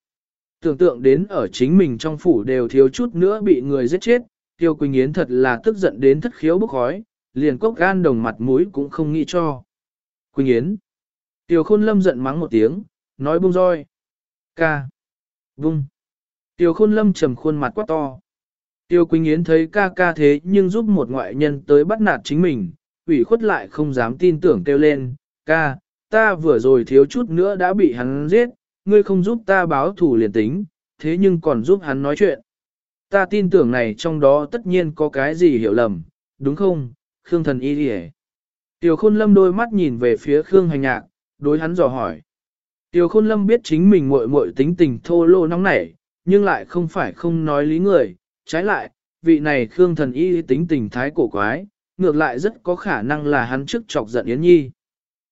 Tưởng tượng đến ở chính mình trong phủ đều thiếu chút nữa bị người giết chết, Tiêu Quỳnh Yến thật là tức giận đến thất khiếu bức khói, liền Cốc gan Đồng mặt mũi cũng không nghĩ cho. Quỳnh Yến. Tiêu Khôn Lâm giận mắng một tiếng, nói bung roi. Ca. bung. Tiêu khôn lâm trầm khuôn mặt quá to. Tiêu Quỳnh Yến thấy ca ca thế nhưng giúp một ngoại nhân tới bắt nạt chính mình, ủy khuất lại không dám tin tưởng kêu lên, ca, ta vừa rồi thiếu chút nữa đã bị hắn giết, ngươi không giúp ta báo thù liền tính, thế nhưng còn giúp hắn nói chuyện. Ta tin tưởng này trong đó tất nhiên có cái gì hiểu lầm, đúng không, Khương thần y đi Tiêu khôn lâm đôi mắt nhìn về phía Khương hành nhạc, đối hắn dò hỏi. Tiêu khôn lâm biết chính mình muội muội tính tình thô lô nóng nảy, nhưng lại không phải không nói lý người, trái lại, vị này Khương thần y tính tình thái cổ quái, ngược lại rất có khả năng là hắn trước chọc giận Yến Nhi.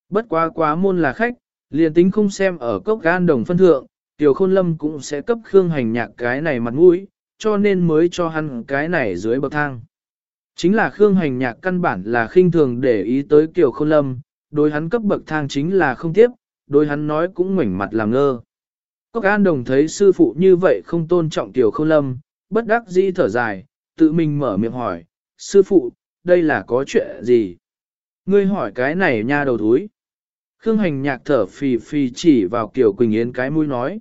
Bất quá quá môn là khách, liền tính không xem ở cốc gan đồng phân thượng, Tiêu khôn lâm cũng sẽ cấp Khương hành nhạc cái này mặt mũi, cho nên mới cho hắn cái này dưới bậc thang. Chính là Khương hành nhạc căn bản là khinh thường để ý tới Kiều Khôn Lâm, đối hắn cấp bậc thang chính là không tiếp, đối hắn nói cũng ngoảnh mặt làm ngơ. Cốc An Đồng thấy sư phụ như vậy không tôn trọng tiểu khôn lâm, bất đắc dĩ thở dài, tự mình mở miệng hỏi, sư phụ, đây là có chuyện gì? Ngươi hỏi cái này nha đầu thúi. Khương hành nhạc thở phì phì chỉ vào Kiều Quỳnh Yến cái mũi nói.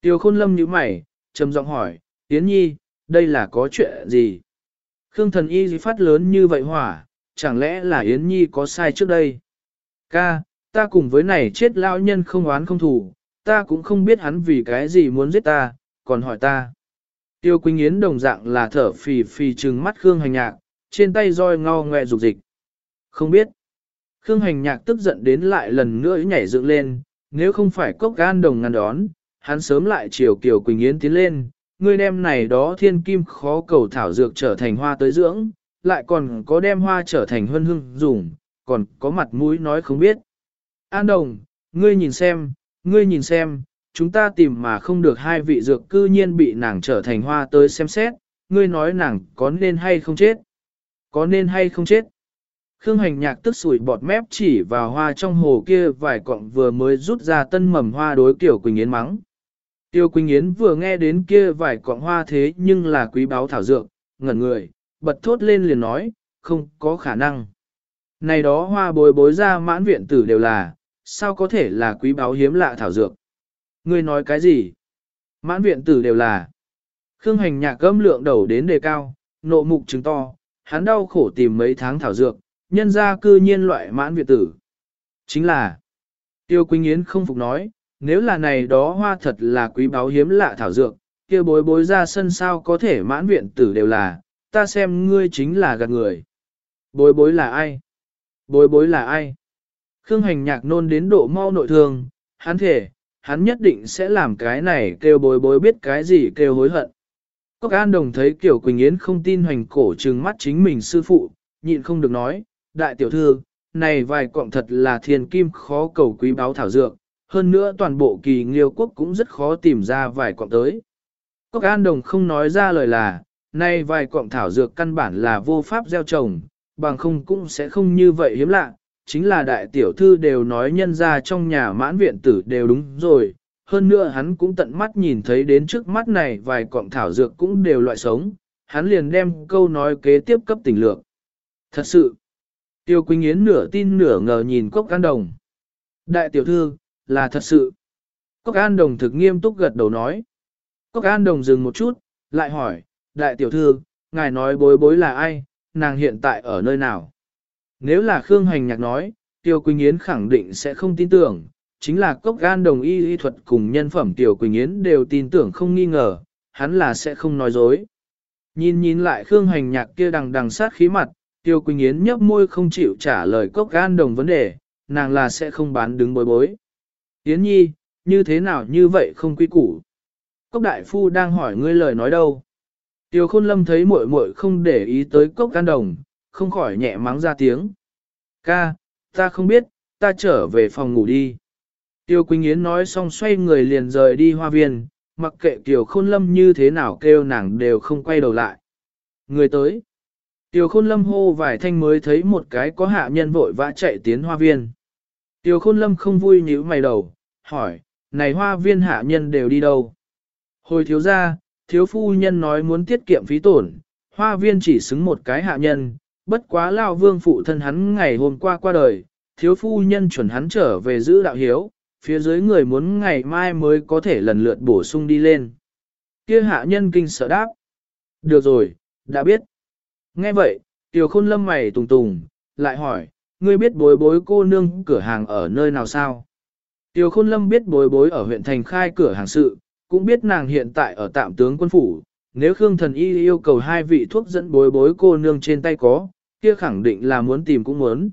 Tiểu khôn lâm như mày, trầm giọng hỏi, Yến Nhi, đây là có chuyện gì? Khương thần y phát lớn như vậy hỏa, chẳng lẽ là Yến Nhi có sai trước đây? Ca, ta cùng với này chết lão nhân không oán không thù, ta cũng không biết hắn vì cái gì muốn giết ta, còn hỏi ta. Tiêu Quỳnh Yến đồng dạng là thở phì phì trừng mắt Khương Hành Nhạc, trên tay roi ngao ngoe rục dịch. Không biết. Khương Hành Nhạc tức giận đến lại lần nữa nhảy dựng lên, nếu không phải cốc gan đồng ngăn đón, hắn sớm lại chiều Kiều Quỳnh Yến tiến lên, ngươi đem này đó thiên kim khó cầu thảo dược trở thành hoa tới dưỡng, lại còn có đem hoa trở thành huân hương dùng, còn có mặt mũi nói không biết. An Đồng, ngươi nhìn xem, ngươi nhìn xem, chúng ta tìm mà không được hai vị dược cư nhiên bị nàng trở thành hoa tới xem xét, ngươi nói nàng có nên hay không chết? Có nên hay không chết? Khương hành nhạc tức sủi bọt mép chỉ vào hoa trong hồ kia vài cọng vừa mới rút ra tân mầm hoa đối kiểu Quỳnh Yến mắng. Tiêu Quỳnh Yến vừa nghe đến kia vài cọng hoa thế nhưng là quý báu thảo dược, ngẩn người, bật thốt lên liền nói, không có khả năng. Này đó hoa bồi bối ra mãn viện tử đều là, sao có thể là quý báu hiếm lạ thảo dược? Ngươi nói cái gì? Mãn viện tử đều là. Khương hành nhạc âm lượng đầu đến đề cao, nộ mục chứng to, hắn đau khổ tìm mấy tháng thảo dược, nhân ra cư nhiên loại mãn viện tử. Chính là, Tiêu Quỳnh Yến không phục nói, nếu là này đó hoa thật là quý báu hiếm lạ thảo dược, kia bối bối ra sân sao có thể mãn viện tử đều là, ta xem ngươi chính là gạt người. Bối bối là ai? Bối bối là ai? Khương hành nhạc nôn đến độ mau nội thương, hắn thể, hắn nhất định sẽ làm cái này kêu bối bối biết cái gì kêu hối hận. Cốc An Đồng thấy Kiều Quỳnh Yến không tin hoành cổ trừng mắt chính mình sư phụ, nhịn không được nói, đại tiểu thư, này vài cọng thật là thiên kim khó cầu quý báo thảo dược, hơn nữa toàn bộ kỳ nghiêu quốc cũng rất khó tìm ra vài cọng tới. Cốc An Đồng không nói ra lời là, nay vài cọng thảo dược căn bản là vô pháp gieo trồng, bằng không cũng sẽ không như vậy hiếm lạ, chính là đại tiểu thư đều nói nhân ra trong nhà mãn viện tử đều đúng rồi, hơn nữa hắn cũng tận mắt nhìn thấy đến trước mắt này vài cọng thảo dược cũng đều loại sống, hắn liền đem câu nói kế tiếp cấp tình lược. Thật sự, Tiêu Quỳnh Yến nửa tin nửa ngờ nhìn Cốc An Đồng. Đại tiểu thư, là thật sự. Cốc An Đồng thực nghiêm túc gật đầu nói. Cốc An Đồng dừng một chút, lại hỏi, đại tiểu thư, ngài nói bối bối là ai, nàng hiện tại ở nơi nào? Nếu là Khương Hành Nhạc nói, Tiêu Quỳnh Yến khẳng định sẽ không tin tưởng, chính là Cốc An Đồng y y thuật cùng nhân phẩm Tiêu Quỳnh Yến đều tin tưởng không nghi ngờ, hắn là sẽ không nói dối. Nhìn nhìn lại Khương Hành Nhạc kia đằng đằng sát khí mặt, Tiêu Quỳnh Yến nhấp môi không chịu trả lời Cốc An Đồng vấn đề, nàng là sẽ không bán đứng bối bối. Yến Nhi, như thế nào như vậy không quy củ? Cốc Đại Phu đang hỏi ngươi lời nói đâu? Tiêu Khôn Lâm thấy muội muội không để ý tới Cốc Can Đồng, không khỏi nhẹ mắng ra tiếng. Ca, ta không biết, ta trở về phòng ngủ đi. Tiêu Quỳnh Yến nói xong xoay người liền rời đi hoa viên, mặc kệ Tiêu Khôn Lâm như thế nào kêu nàng đều không quay đầu lại. Người tới. Tiêu Khôn Lâm hô vài thanh mới thấy một cái có hạ nhân vội vã chạy tiến hoa viên. Tiêu Khôn Lâm không vui nhíu mày đầu, hỏi, này hoa viên hạ nhân đều đi đâu? Hồi thiếu ra, thiếu phu nhân nói muốn tiết kiệm phí tổn, hoa viên chỉ xứng một cái hạ nhân, bất quá lao vương phụ thân hắn ngày hôm qua qua đời, thiếu phu nhân chuẩn hắn trở về giữ đạo hiếu, phía dưới người muốn ngày mai mới có thể lần lượt bổ sung đi lên. Kia hạ nhân kinh sợ đáp. Được rồi, đã biết. Nghe vậy, tiểu khôn lâm mày tùng tùng, lại hỏi, ngươi biết bối bối cô nương cửa hàng ở nơi nào sao? Tiêu khôn lâm biết bối bối ở huyện thành khai cửa hàng sự, cũng biết nàng hiện tại ở tạm tướng quân phủ, nếu Khương Thần Y yêu cầu hai vị thuốc dẫn bối bối cô nương trên tay có, kia khẳng định là muốn tìm cũng muốn.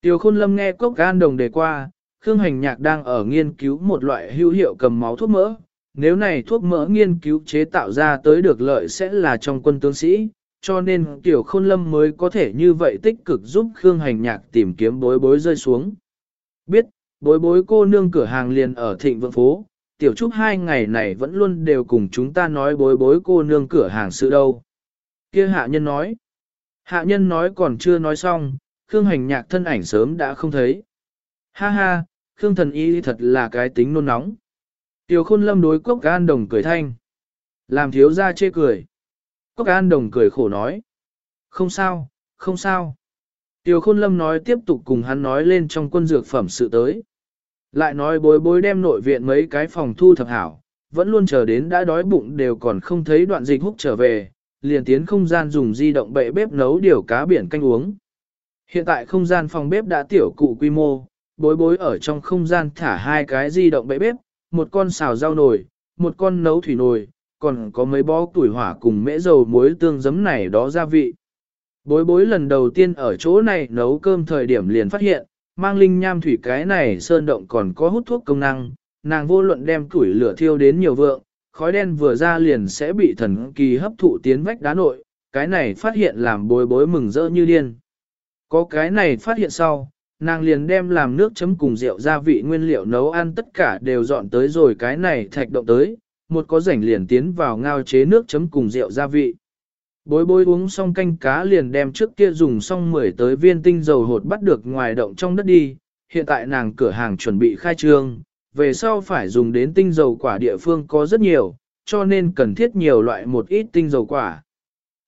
Tiêu Khôn Lâm nghe cốc gan đồng đề qua, Khương Hành Nhạc đang ở nghiên cứu một loại hữu hiệu cầm máu thuốc mỡ. Nếu này thuốc mỡ nghiên cứu chế tạo ra tới được lợi sẽ là trong quân tướng sĩ, cho nên Tiểu Khôn Lâm mới có thể như vậy tích cực giúp Khương Hành Nhạc tìm kiếm bối bối rơi xuống. Biết, bối bối cô nương cửa hàng liền ở thịnh vượng phố, Tiểu Trúc hai ngày này vẫn luôn đều cùng chúng ta nói bối bối cô nương cửa hàng sự đâu. Kia hạ nhân nói, Hạ nhân nói còn chưa nói xong, Khương hành nhạc thân ảnh sớm đã không thấy. Ha ha, Khương thần y thật là cái tính nôn nóng. Tiểu khôn lâm đối cốc gan đồng cười thanh. Làm thiếu ra chê cười. Cốc an đồng cười khổ nói. Không sao, không sao. Tiểu khôn lâm nói tiếp tục cùng hắn nói lên trong quân dược phẩm sự tới. Lại nói bối bối đem nội viện mấy cái phòng thu thập hảo, vẫn luôn chờ đến đã đói bụng đều còn không thấy đoạn dịch húc trở về, liền tiến không gian dùng di động bệ bếp nấu điều cá biển canh uống. Hiện tại không gian phòng bếp đã tiểu cụ quy mô, bối bối ở trong không gian thả hai cái di động bệ bếp, một con xào rau nồi, một con nấu thủy nồi, còn có mấy bó tuổi hỏa cùng mễ dầu muối tương giấm này đó gia vị. Bối bối lần đầu tiên ở chỗ này nấu cơm thời điểm liền phát hiện, mang linh nham thủy cái này sơn động còn có hút thuốc công năng, nàng vô luận đem tuổi lửa thiêu đến nhiều vượng, khói đen vừa ra liền sẽ bị thần kỳ hấp thụ tiến vách đá nội, cái này phát hiện làm bối bối mừng rỡ như điên. Có cái này phát hiện sau, nàng liền đem làm nước chấm cùng rượu gia vị nguyên liệu nấu ăn tất cả đều dọn tới rồi cái này thạch động tới, một có rảnh liền tiến vào ngao chế nước chấm cùng rượu gia vị. Bối bối uống xong canh cá liền đem trước kia dùng xong mười tới viên tinh dầu hột bắt được ngoài động trong đất đi, hiện tại nàng cửa hàng chuẩn bị khai trương, về sau phải dùng đến tinh dầu quả địa phương có rất nhiều, cho nên cần thiết nhiều loại một ít tinh dầu quả.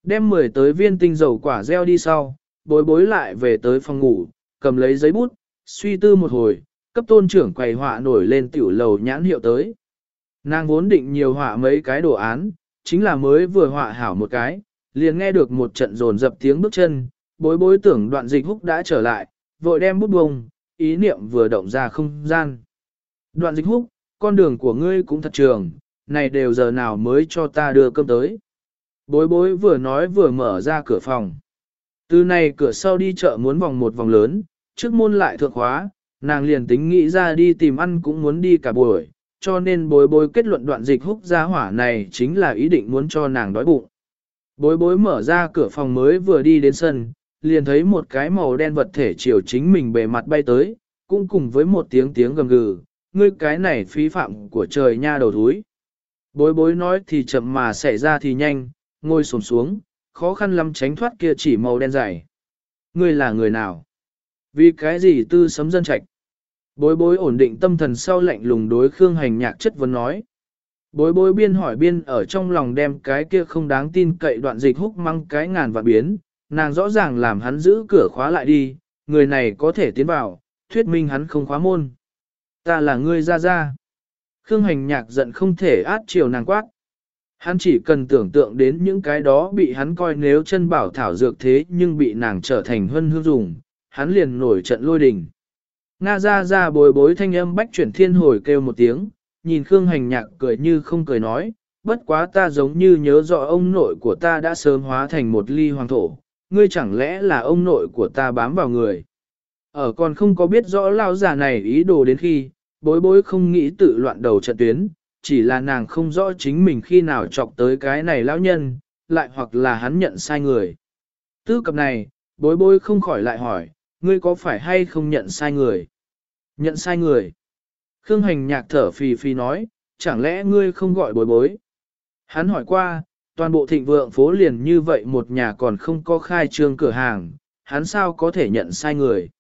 Đem 10 tới viên tinh dầu quả gieo đi sau, bối bối lại về tới phòng ngủ, cầm lấy giấy bút, suy tư một hồi, cấp tôn trưởng quầy họa nổi lên tiểu lầu nhãn hiệu tới. Nàng vốn định nhiều họa mấy cái đồ án, chính là mới vừa họa hảo một cái, liền nghe được một trận rồn dập tiếng bước chân, bối bối tưởng đoạn dịch húc đã trở lại, vội đem bút bông, ý niệm vừa động ra không gian. Đoạn dịch húc, con đường của ngươi cũng thật trường, này đều giờ nào mới cho ta đưa cơm tới. Bối bối vừa nói vừa mở ra cửa phòng. Từ này cửa sau đi chợ muốn vòng một vòng lớn, trước môn lại thượng khóa, nàng liền tính nghĩ ra đi tìm ăn cũng muốn đi cả buổi, cho nên bối bối kết luận đoạn dịch húc ra hỏa này chính là ý định muốn cho nàng đói bụng. Bối bối mở ra cửa phòng mới vừa đi đến sân, liền thấy một cái màu đen vật thể chiều chính mình bề mặt bay tới, cũng cùng với một tiếng tiếng gầm gừ, ngươi cái này phí phạm của trời nha đầu thúi. Bối bối nói thì chậm mà xảy ra thì nhanh, ngồi xổm xuống, khó khăn lắm tránh thoát kia chỉ màu đen dày. Ngươi là người nào? Vì cái gì tư sấm dân trạch? Bối bối ổn định tâm thần sau lạnh lùng đối Khương Hành Nhạc chất vấn nói. Bối bối biên hỏi biên ở trong lòng đem cái kia không đáng tin cậy đoạn dịch húc măng cái ngàn và biến, nàng rõ ràng làm hắn giữ cửa khóa lại đi, người này có thể tiến vào, thuyết minh hắn không khóa môn. Ta là ngươi ra ra. Khương hành nhạc giận không thể át chiều nàng quát. Hắn chỉ cần tưởng tượng đến những cái đó bị hắn coi nếu chân bảo thảo dược thế nhưng bị nàng trở thành hân hương dùng, hắn liền nổi trận lôi đình. Nga ra ra bồi bối thanh âm bách chuyển thiên hồi kêu một tiếng, nhìn Khương hành nhạc cười như không cười nói, bất quá ta giống như nhớ rõ ông nội của ta đã sớm hóa thành một ly hoàng thổ, ngươi chẳng lẽ là ông nội của ta bám vào người. Ở còn không có biết rõ lao giả này ý đồ đến khi, bối bối không nghĩ tự loạn đầu trận tuyến, chỉ là nàng không rõ chính mình khi nào chọc tới cái này lão nhân, lại hoặc là hắn nhận sai người. Tư cập này, bối bối không khỏi lại hỏi, ngươi có phải hay không nhận sai người? Nhận sai người. Khương hành nhạc thở phì phì nói, chẳng lẽ ngươi không gọi bối bối? Hắn hỏi qua, toàn bộ thịnh vượng phố liền như vậy một nhà còn không có khai trương cửa hàng, hắn sao có thể nhận sai người?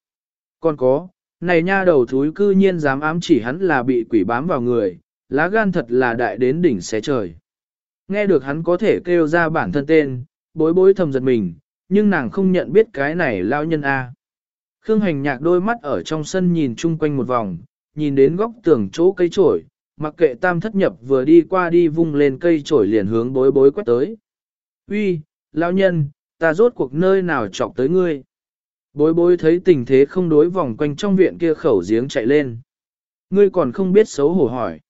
Còn có, này nha đầu thúi cư nhiên dám ám chỉ hắn là bị quỷ bám vào người, lá gan thật là đại đến đỉnh xé trời. Nghe được hắn có thể kêu ra bản thân tên, bối bối thầm giật mình, nhưng nàng không nhận biết cái này lao nhân A. Khương hành nhạc đôi mắt ở trong sân nhìn chung quanh một vòng, nhìn đến góc tường chỗ cây trổi, mặc kệ tam thất nhập vừa đi qua đi vung lên cây trổi liền hướng bối bối quét tới. Uy, lão nhân, ta rốt cuộc nơi nào chọc tới ngươi. Bối bối thấy tình thế không đối vòng quanh trong viện kia khẩu giếng chạy lên. Ngươi còn không biết xấu hổ hỏi.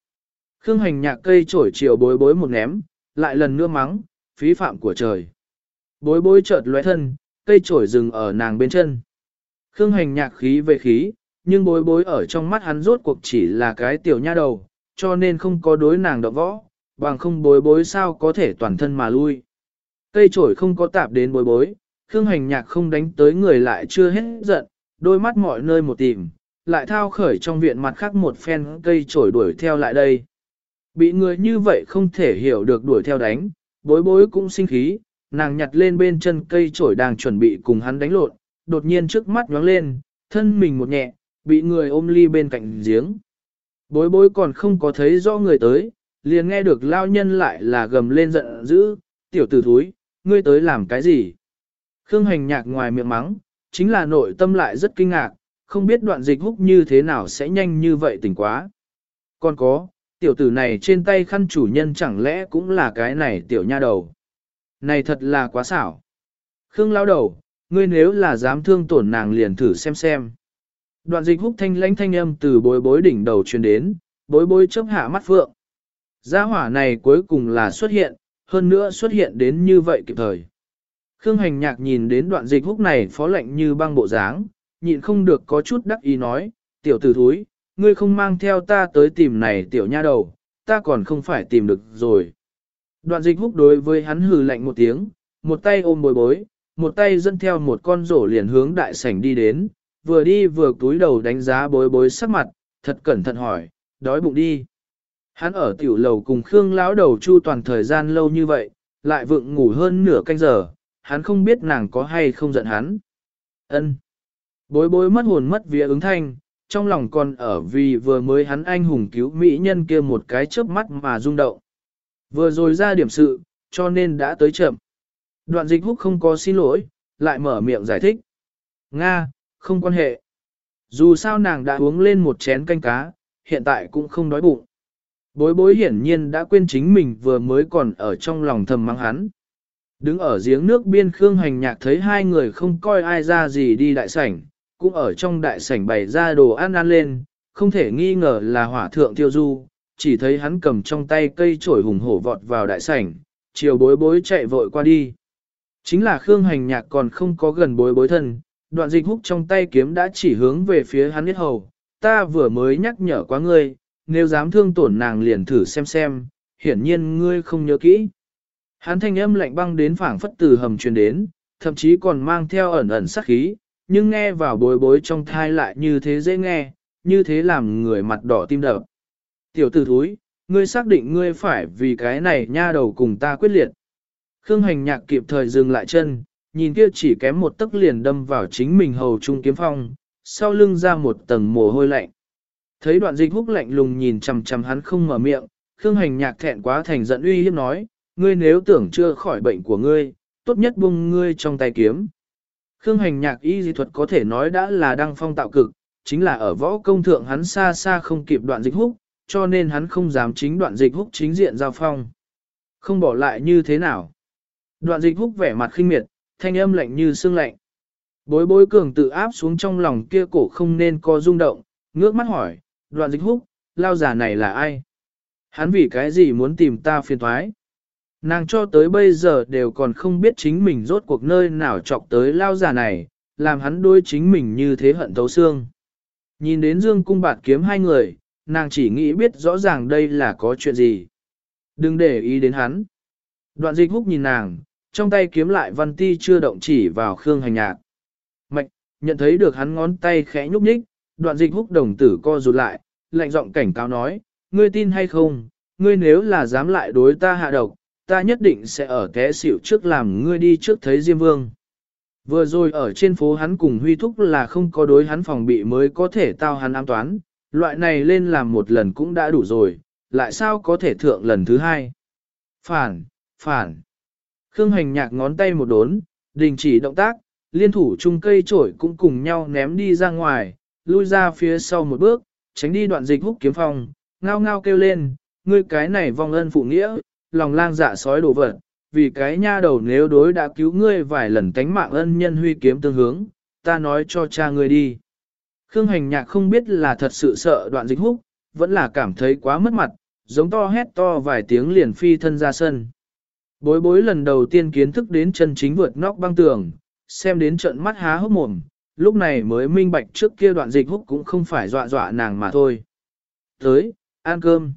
Khương hành nhạc cây trổi chiều bối bối một ném, lại lần nữa mắng, phí phạm của trời. Bối bối chợt lóe thân, cây trổi dừng ở nàng bên chân. Khương hành nhạc khí về khí, nhưng bối bối ở trong mắt hắn rốt cuộc chỉ là cái tiểu nha đầu, cho nên không có đối nàng động võ, bằng không bối bối sao có thể toàn thân mà lui. Cây trổi không có tạp đến bối bối, Khương hành nhạc không đánh tới người lại chưa hết giận, đôi mắt mọi nơi một tìm, lại thao khởi trong viện mặt khác một phen cây trổi đuổi theo lại đây. Bị người như vậy không thể hiểu được đuổi theo đánh, bối bối cũng sinh khí, nàng nhặt lên bên chân cây trổi đang chuẩn bị cùng hắn đánh lộn, đột nhiên trước mắt nhoáng lên, thân mình một nhẹ, bị người ôm ly bên cạnh giếng. Bối bối còn không có thấy rõ người tới, liền nghe được lao nhân lại là gầm lên giận dữ, tiểu tử thúi, ngươi tới làm cái gì? Khương hành nhạc ngoài miệng mắng, chính là nội tâm lại rất kinh ngạc, không biết đoạn dịch húc như thế nào sẽ nhanh như vậy tỉnh quá. Còn có, tiểu tử này trên tay khăn chủ nhân chẳng lẽ cũng là cái này tiểu nha đầu. Này thật là quá xảo. Khương lao đầu, ngươi nếu là dám thương tổn nàng liền thử xem xem. Đoạn dịch húc thanh lãnh thanh âm từ bối bối đỉnh đầu truyền đến, bối bối chớp hạ mắt phượng. Gia hỏa này cuối cùng là xuất hiện, hơn nữa xuất hiện đến như vậy kịp thời. Khương hành nhạc nhìn đến đoạn dịch húc này phó lệnh như băng bộ dáng, nhịn không được có chút đắc ý nói, tiểu tử thúi, ngươi không mang theo ta tới tìm này tiểu nha đầu, ta còn không phải tìm được rồi. Đoạn dịch húc đối với hắn hừ lạnh một tiếng, một tay ôm bối bối, một tay dẫn theo một con rổ liền hướng đại sảnh đi đến, vừa đi vừa túi đầu đánh giá bối bối sắc mặt, thật cẩn thận hỏi, đói bụng đi. Hắn ở tiểu lầu cùng Khương lão đầu chu toàn thời gian lâu như vậy, lại vượng ngủ hơn nửa canh giờ, hắn không biết nàng có hay không giận hắn. Ân. Bối bối mất hồn mất vía ứng thanh, trong lòng còn ở vì vừa mới hắn anh hùng cứu mỹ nhân kia một cái chớp mắt mà rung động. Vừa rồi ra điểm sự, cho nên đã tới chậm. Đoạn dịch húc không có xin lỗi, lại mở miệng giải thích. Nga, không quan hệ. Dù sao nàng đã uống lên một chén canh cá, hiện tại cũng không đói bụng. Bối bối hiển nhiên đã quên chính mình vừa mới còn ở trong lòng thầm mắng hắn. Đứng ở giếng nước biên Khương Hành Nhạc thấy hai người không coi ai ra gì đi đại sảnh, cũng ở trong đại sảnh bày ra đồ ăn ăn lên, không thể nghi ngờ là hỏa thượng tiêu du, chỉ thấy hắn cầm trong tay cây chổi hùng hổ vọt vào đại sảnh, chiều bối bối chạy vội qua đi. Chính là Khương Hành Nhạc còn không có gần bối bối thân, đoạn dịch húc trong tay kiếm đã chỉ hướng về phía hắn biết hầu, ta vừa mới nhắc nhở quá ngươi, nếu dám thương tổn nàng liền thử xem xem, hiển nhiên ngươi không nhớ kỹ. Hắn thanh âm lạnh băng đến phảng phất từ hầm truyền đến, thậm chí còn mang theo ẩn ẩn sắc khí, nhưng nghe vào bối bối trong thai lại như thế dễ nghe, như thế làm người mặt đỏ tim đập. Tiểu tử thúi, ngươi xác định ngươi phải vì cái này nha đầu cùng ta quyết liệt. Khương hành nhạc kịp thời dừng lại chân, nhìn kia chỉ kém một tấc liền đâm vào chính mình hầu trung kiếm phong, sau lưng ra một tầng mồ hôi lạnh. Thấy đoạn dịch húc lạnh lùng nhìn chằm chằm hắn không mở miệng, Khương hành nhạc thẹn quá thành giận uy hiếp nói, ngươi nếu tưởng chưa khỏi bệnh của ngươi, tốt nhất buông ngươi trong tay kiếm. Khương hành nhạc y di thuật có thể nói đã là đăng phong tạo cực, chính là ở võ công thượng hắn xa xa không kịp đoạn dịch húc, cho nên hắn không dám chính đoạn dịch húc chính diện giao phong. Không bỏ lại như thế nào. Đoạn dịch húc vẻ mặt khinh miệt, thanh âm lạnh như xương lạnh. Bối bối cường tự áp xuống trong lòng kia cổ không nên có rung động, ngước mắt hỏi, đoạn dịch húc, lao giả này là ai? Hắn vì cái gì muốn tìm ta phiền thoái? Nàng cho tới bây giờ đều còn không biết chính mình rốt cuộc nơi nào chọc tới lao giả này, làm hắn đối chính mình như thế hận thấu xương. Nhìn đến dương cung bạt kiếm hai người, nàng chỉ nghĩ biết rõ ràng đây là có chuyện gì. Đừng để ý đến hắn. Đoạn dịch húc nhìn nàng, trong tay kiếm lại văn ti chưa động chỉ vào Khương Hành Nhạc. Mạch, nhận thấy được hắn ngón tay khẽ nhúc nhích, đoạn dịch húc đồng tử co rụt lại, lạnh giọng cảnh cáo nói, ngươi tin hay không, ngươi nếu là dám lại đối ta hạ độc, ta nhất định sẽ ở té xỉu trước làm ngươi đi trước thấy Diêm Vương. Vừa rồi ở trên phố hắn cùng Huy Thúc là không có đối hắn phòng bị mới có thể tao hắn ám toán, loại này lên làm một lần cũng đã đủ rồi, lại sao có thể thượng lần thứ hai. Phản, phản. Khương hành nhạc ngón tay một đốn, đình chỉ động tác, liên thủ chung cây trổi cũng cùng nhau ném đi ra ngoài, lui ra phía sau một bước, tránh đi đoạn dịch húc kiếm phong, ngao ngao kêu lên, ngươi cái này vong ân phụ nghĩa, lòng lang dạ sói đổ vật, vì cái nha đầu nếu đối đã cứu ngươi vài lần tánh mạng ân nhân huy kiếm tương hướng, ta nói cho cha ngươi đi. Khương hành nhạc không biết là thật sự sợ đoạn dịch húc, vẫn là cảm thấy quá mất mặt, giống to hét to vài tiếng liền phi thân ra sân. Bối bối lần đầu tiên kiến thức đến chân chính vượt nóc băng tường, xem đến trận mắt há hốc mồm, lúc này mới minh bạch trước kia đoạn dịch húc cũng không phải dọa dọa nàng mà thôi. Tới, ăn cơm.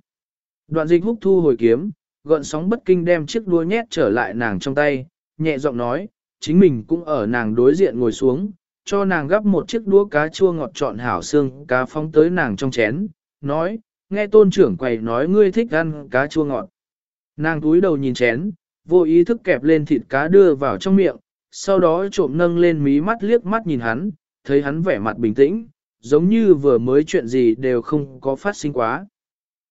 Đoạn dịch húc thu hồi kiếm, gợn sóng bất kinh đem chiếc đua nhét trở lại nàng trong tay, nhẹ giọng nói, chính mình cũng ở nàng đối diện ngồi xuống, cho nàng gắp một chiếc đũa cá chua ngọt trọn hảo xương cá phóng tới nàng trong chén, nói, nghe tôn trưởng quầy nói ngươi thích ăn cá chua ngọt. Nàng túi đầu nhìn chén, vô ý thức kẹp lên thịt cá đưa vào trong miệng, sau đó trộm nâng lên mí mắt liếc mắt nhìn hắn, thấy hắn vẻ mặt bình tĩnh, giống như vừa mới chuyện gì đều không có phát sinh quá.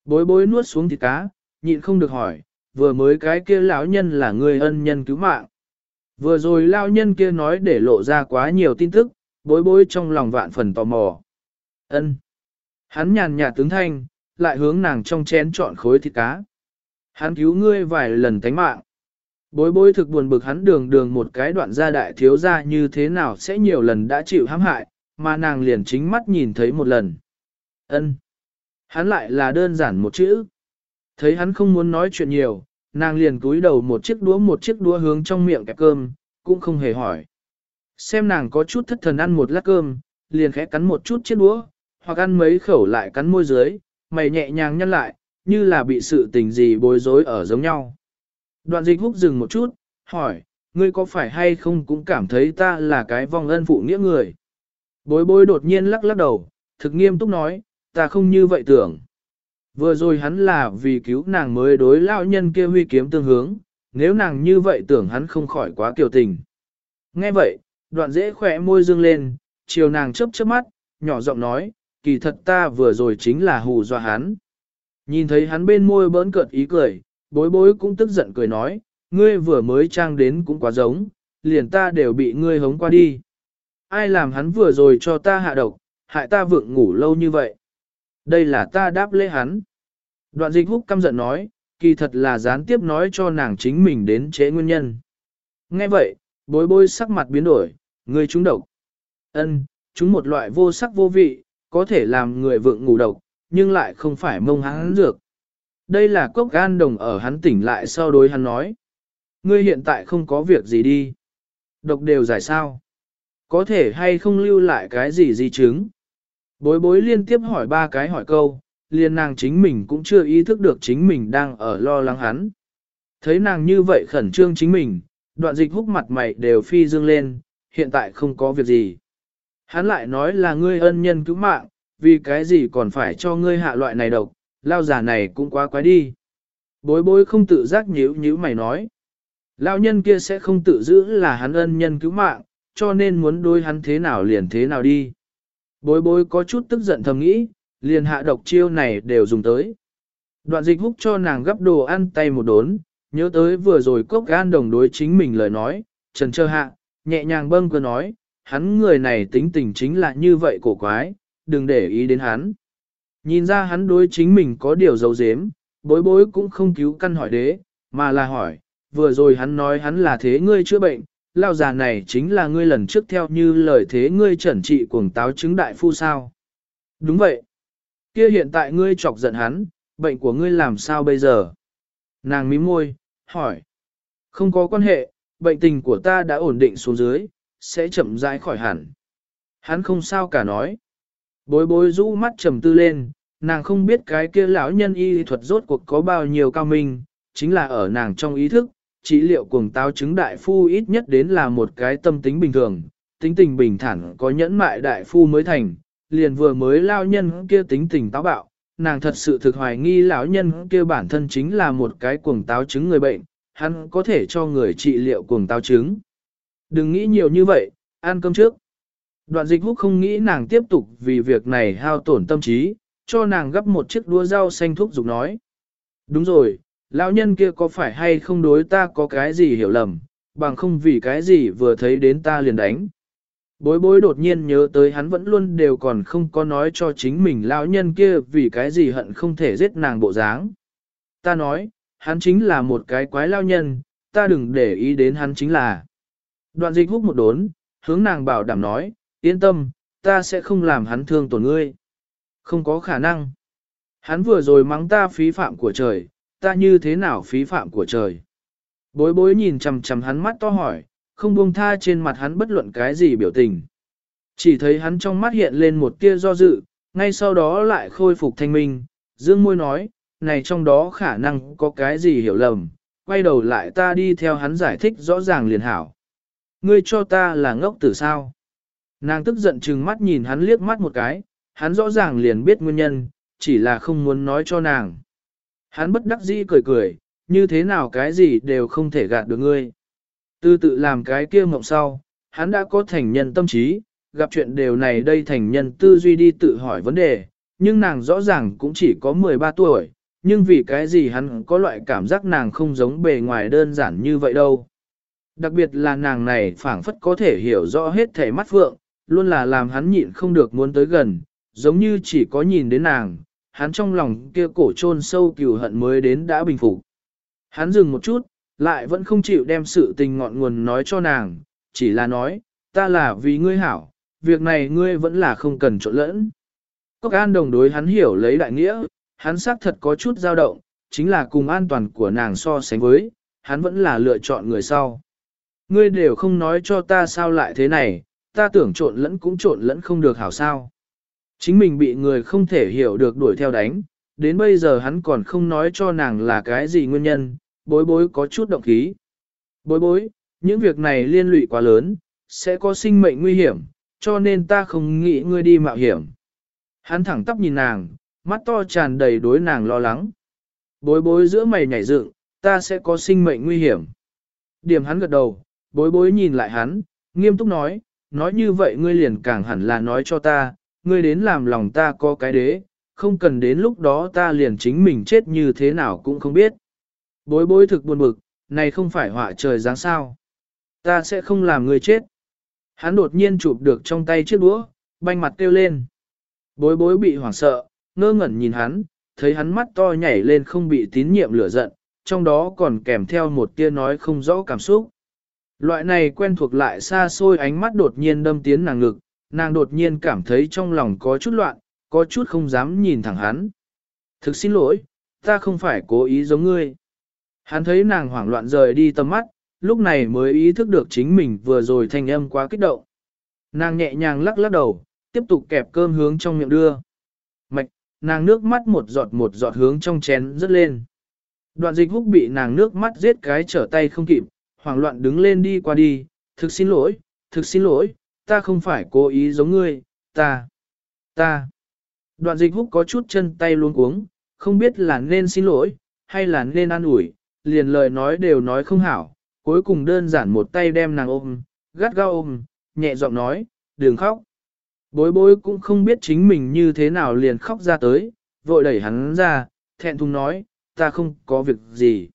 Bối bối nuốt xuống thịt cá, nhịn không được hỏi, vừa mới cái kia lão nhân là người ân nhân cứu mạng. Vừa rồi lão nhân kia nói để lộ ra quá nhiều tin tức, bối bối trong lòng vạn phần tò mò. Ân. Hắn nhàn nhạt tướng thanh, lại hướng nàng trong chén chọn khối thịt cá. Hắn cứu ngươi vài lần tánh mạng. Bối bối thực buồn bực hắn đường đường một cái đoạn gia đại thiếu gia như thế nào sẽ nhiều lần đã chịu hãm hại, mà nàng liền chính mắt nhìn thấy một lần. Ân. Hắn lại là đơn giản một chữ. Thấy hắn không muốn nói chuyện nhiều, nàng liền cúi đầu một chiếc đũa một chiếc đũa hướng trong miệng kẹp cơm, cũng không hề hỏi. Xem nàng có chút thất thần ăn một lát cơm, liền khẽ cắn một chút chiếc đũa, hoặc ăn mấy khẩu lại cắn môi dưới, mày nhẹ nhàng nhăn lại, như là bị sự tình gì bối rối ở giống nhau. Đoạn dịch húc dừng một chút, hỏi, ngươi có phải hay không cũng cảm thấy ta là cái vong ân phụ nghĩa người. Bối bối đột nhiên lắc lắc đầu, thực nghiêm túc nói, ta không như vậy tưởng. Vừa rồi hắn là vì cứu nàng mới đối lão nhân kia huy kiếm tương hướng, nếu nàng như vậy tưởng hắn không khỏi quá kiều tình. Nghe vậy, đoạn dễ khỏe môi dương lên, chiều nàng chớp chớp mắt, nhỏ giọng nói, kỳ thật ta vừa rồi chính là hù dọa hắn. Nhìn thấy hắn bên môi bỡn cợt ý cười, bối bối cũng tức giận cười nói, ngươi vừa mới trang đến cũng quá giống, liền ta đều bị ngươi hống qua đi. Ai làm hắn vừa rồi cho ta hạ độc, hại ta vượng ngủ lâu như vậy. Đây là ta đáp lễ hắn. Đoạn dịch húc căm giận nói, kỳ thật là gián tiếp nói cho nàng chính mình đến chế nguyên nhân. Nghe vậy, bối bối sắc mặt biến đổi, ngươi trúng độc. Ân, chúng một loại vô sắc vô vị, có thể làm người vượng ngủ độc, nhưng lại không phải mông hắn dược. Đây là cốc gan đồng ở hắn tỉnh lại sau đối hắn nói. Ngươi hiện tại không có việc gì đi. Độc đều giải sao. Có thể hay không lưu lại cái gì di chứng. Bối bối liên tiếp hỏi ba cái hỏi câu, liền nàng chính mình cũng chưa ý thức được chính mình đang ở lo lắng hắn. Thấy nàng như vậy khẩn trương chính mình, đoạn dịch húc mặt mày đều phi dương lên, hiện tại không có việc gì. Hắn lại nói là ngươi ân nhân cứu mạng, vì cái gì còn phải cho ngươi hạ loại này độc, lao giả này cũng quá quái đi. Bối bối không tự giác nhíu nhíu mày nói. Lao nhân kia sẽ không tự giữ là hắn ân nhân cứu mạng, cho nên muốn đối hắn thế nào liền thế nào đi. Bối bối có chút tức giận thầm nghĩ, liền hạ độc chiêu này đều dùng tới. Đoạn dịch húc cho nàng gấp đồ ăn tay một đốn, nhớ tới vừa rồi cốc gan đồng đối chính mình lời nói, trần trơ hạ, nhẹ nhàng bâng cơ nói, hắn người này tính tình chính là như vậy cổ quái, đừng để ý đến hắn. Nhìn ra hắn đối chính mình có điều dấu dếm, bối bối cũng không cứu căn hỏi đế, mà là hỏi, vừa rồi hắn nói hắn là thế ngươi chữa bệnh, lao già này chính là ngươi lần trước theo như lời thế ngươi trẩn trị cuồng táo chứng đại phu sao. Đúng vậy. Kia hiện tại ngươi chọc giận hắn, bệnh của ngươi làm sao bây giờ? Nàng mím môi, hỏi. Không có quan hệ, bệnh tình của ta đã ổn định xuống dưới, sẽ chậm rãi khỏi hẳn. Hắn không sao cả nói. Bối bối rũ mắt trầm tư lên, nàng không biết cái kia lão nhân y thuật rốt cuộc có bao nhiêu cao minh, chính là ở nàng trong ý thức, trị liệu cuồng táo chứng đại phu ít nhất đến là một cái tâm tính bình thường, tính tình bình thản có nhẫn mại đại phu mới thành, liền vừa mới lao nhân kia tính tình táo bạo, nàng thật sự thực hoài nghi lão nhân kia bản thân chính là một cái cuồng táo chứng người bệnh, hắn có thể cho người trị liệu cuồng táo chứng. Đừng nghĩ nhiều như vậy, ăn cơm trước. Đoạn dịch húc không nghĩ nàng tiếp tục vì việc này hao tổn tâm trí, cho nàng gấp một chiếc đua rau xanh thuốc dục nói. Đúng rồi, lão nhân kia có phải hay không đối ta có cái gì hiểu lầm, bằng không vì cái gì vừa thấy đến ta liền đánh. Bối bối đột nhiên nhớ tới hắn vẫn luôn đều còn không có nói cho chính mình lão nhân kia vì cái gì hận không thể giết nàng bộ dáng. Ta nói, hắn chính là một cái quái lao nhân, ta đừng để ý đến hắn chính là. Đoạn dịch hút một đốn, hướng nàng bảo đảm nói, yên tâm, ta sẽ không làm hắn thương tổn ngươi. Không có khả năng. Hắn vừa rồi mắng ta phí phạm của trời, ta như thế nào phí phạm của trời. Bối bối nhìn chằm chằm hắn mắt to hỏi, không buông tha trên mặt hắn bất luận cái gì biểu tình. Chỉ thấy hắn trong mắt hiện lên một tia do dự, ngay sau đó lại khôi phục thanh minh, dương môi nói, này trong đó khả năng có cái gì hiểu lầm, quay đầu lại ta đi theo hắn giải thích rõ ràng liền hảo. Ngươi cho ta là ngốc tử sao? Nàng tức giận trừng mắt nhìn hắn liếc mắt một cái, hắn rõ ràng liền biết nguyên nhân, chỉ là không muốn nói cho nàng. Hắn bất đắc dĩ cười cười, như thế nào cái gì đều không thể gạt được ngươi. Tư tự làm cái kia mộng sau, hắn đã có thành nhân tâm trí, gặp chuyện đều này đây thành nhân tư duy đi tự hỏi vấn đề, nhưng nàng rõ ràng cũng chỉ có 13 tuổi, nhưng vì cái gì hắn có loại cảm giác nàng không giống bề ngoài đơn giản như vậy đâu. Đặc biệt là nàng này phảng phất có thể hiểu rõ hết thể mắt phượng, luôn là làm hắn nhịn không được muốn tới gần, giống như chỉ có nhìn đến nàng, hắn trong lòng kia cổ chôn sâu cừu hận mới đến đã bình phục. Hắn dừng một chút, lại vẫn không chịu đem sự tình ngọn nguồn nói cho nàng, chỉ là nói, ta là vì ngươi hảo, việc này ngươi vẫn là không cần trộn lẫn. Cốc an đồng đối hắn hiểu lấy đại nghĩa, hắn xác thật có chút dao động, chính là cùng an toàn của nàng so sánh với, hắn vẫn là lựa chọn người sau. Ngươi đều không nói cho ta sao lại thế này, ta tưởng trộn lẫn cũng trộn lẫn không được hảo sao. Chính mình bị người không thể hiểu được đuổi theo đánh, đến bây giờ hắn còn không nói cho nàng là cái gì nguyên nhân, bối bối có chút động khí. Bối bối, những việc này liên lụy quá lớn, sẽ có sinh mệnh nguy hiểm, cho nên ta không nghĩ ngươi đi mạo hiểm. Hắn thẳng tắp nhìn nàng, mắt to tràn đầy đối nàng lo lắng. Bối bối giữa mày nhảy dựng, ta sẽ có sinh mệnh nguy hiểm. Điểm hắn gật đầu, bối bối nhìn lại hắn, nghiêm túc nói, nói như vậy ngươi liền càng hẳn là nói cho ta, ngươi đến làm lòng ta có cái đế, không cần đến lúc đó ta liền chính mình chết như thế nào cũng không biết. Bối bối thực buồn bực, này không phải họa trời giáng sao. Ta sẽ không làm ngươi chết. Hắn đột nhiên chụp được trong tay chiếc đũa, banh mặt kêu lên. Bối bối bị hoảng sợ, ngơ ngẩn nhìn hắn, thấy hắn mắt to nhảy lên không bị tín nhiệm lửa giận, trong đó còn kèm theo một tia nói không rõ cảm xúc. Loại này quen thuộc lại xa xôi ánh mắt đột nhiên đâm tiến nàng ngực, nàng đột nhiên cảm thấy trong lòng có chút loạn, có chút không dám nhìn thẳng hắn. Thực xin lỗi, ta không phải cố ý giống ngươi. Hắn thấy nàng hoảng loạn rời đi tầm mắt, lúc này mới ý thức được chính mình vừa rồi thanh âm quá kích động. Nàng nhẹ nhàng lắc lắc đầu, tiếp tục kẹp cơm hướng trong miệng đưa. Mạch, nàng nước mắt một giọt một giọt hướng trong chén rớt lên. Đoạn dịch húc bị nàng nước mắt giết cái trở tay không kịp, hoảng loạn đứng lên đi qua đi, thực xin lỗi, thực xin lỗi, ta không phải cố ý giống ngươi, ta, ta. Đoạn dịch húc có chút chân tay luôn cuống, không biết là nên xin lỗi, hay là nên an ủi, liền lời nói đều nói không hảo, cuối cùng đơn giản một tay đem nàng ôm, gắt gao ôm, nhẹ giọng nói, đừng khóc. Bối bối cũng không biết chính mình như thế nào liền khóc ra tới, vội đẩy hắn ra, thẹn thùng nói, ta không có việc gì.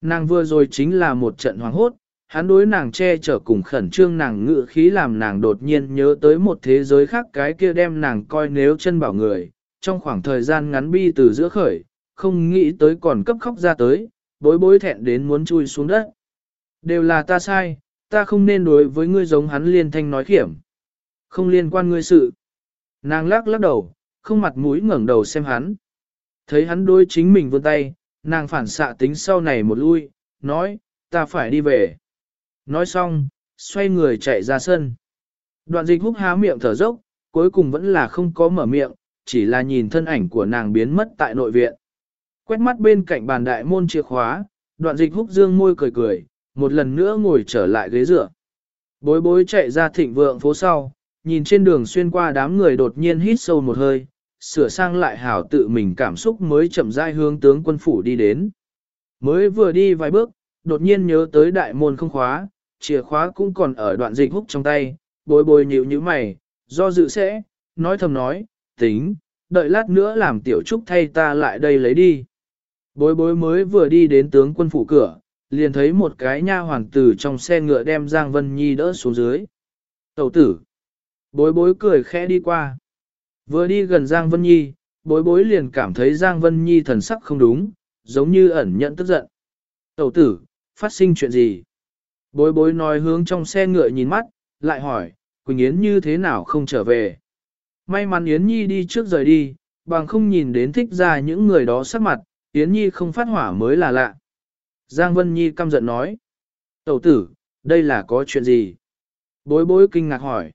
Nàng vừa rồi chính là một trận hoảng hốt, hắn đối nàng che chở cùng khẩn trương nàng ngự khí làm nàng đột nhiên nhớ tới một thế giới khác cái kia đem nàng coi nếu chân bảo người, trong khoảng thời gian ngắn bi từ giữa khởi, không nghĩ tới còn cấp khóc ra tới, bối bối thẹn đến muốn chui xuống đất. Đều là ta sai, ta không nên đối với ngươi giống hắn liên thanh nói khiểm. Không liên quan ngươi sự. Nàng lắc lắc đầu, không mặt mũi ngẩng đầu xem hắn. Thấy hắn đối chính mình vươn tay, nàng phản xạ tính sau này một lui, nói, ta phải đi về. Nói xong, xoay người chạy ra sân. Đoạn dịch húc há miệng thở dốc, cuối cùng vẫn là không có mở miệng, chỉ là nhìn thân ảnh của nàng biến mất tại nội viện. Quét mắt bên cạnh bàn đại môn chìa khóa, đoạn dịch húc dương môi cười cười, một lần nữa ngồi trở lại ghế dựa. Bối bối chạy ra thịnh vượng phố sau, nhìn trên đường xuyên qua đám người đột nhiên hít sâu một hơi, sửa sang lại hảo tự mình cảm xúc mới chậm rãi hướng tướng quân phủ đi đến. Mới vừa đi vài bước, đột nhiên nhớ tới đại môn không khóa, chìa khóa cũng còn ở đoạn dịch húc trong tay, bối bối nhịu như mày, do dự sẽ, nói thầm nói, tính, đợi lát nữa làm tiểu trúc thay ta lại đây lấy đi. Bối bối mới vừa đi đến tướng quân phủ cửa, liền thấy một cái nha hoàng tử trong xe ngựa đem Giang Vân Nhi đỡ xuống dưới. Tẩu tử. Bối bối cười khẽ đi qua. Vừa đi gần Giang Vân Nhi, bối bối liền cảm thấy Giang Vân Nhi thần sắc không đúng, giống như ẩn nhận tức giận. Tẩu tử, phát sinh chuyện gì? Bối bối nói hướng trong xe ngựa nhìn mắt, lại hỏi, Quỳnh Yến như thế nào không trở về? May mắn Yến Nhi đi trước rời đi, bằng không nhìn đến thích ra những người đó sắc mặt, Yến Nhi không phát hỏa mới là lạ. Giang Vân Nhi căm giận nói. Tẩu tử, đây là có chuyện gì? Bối bối kinh ngạc hỏi.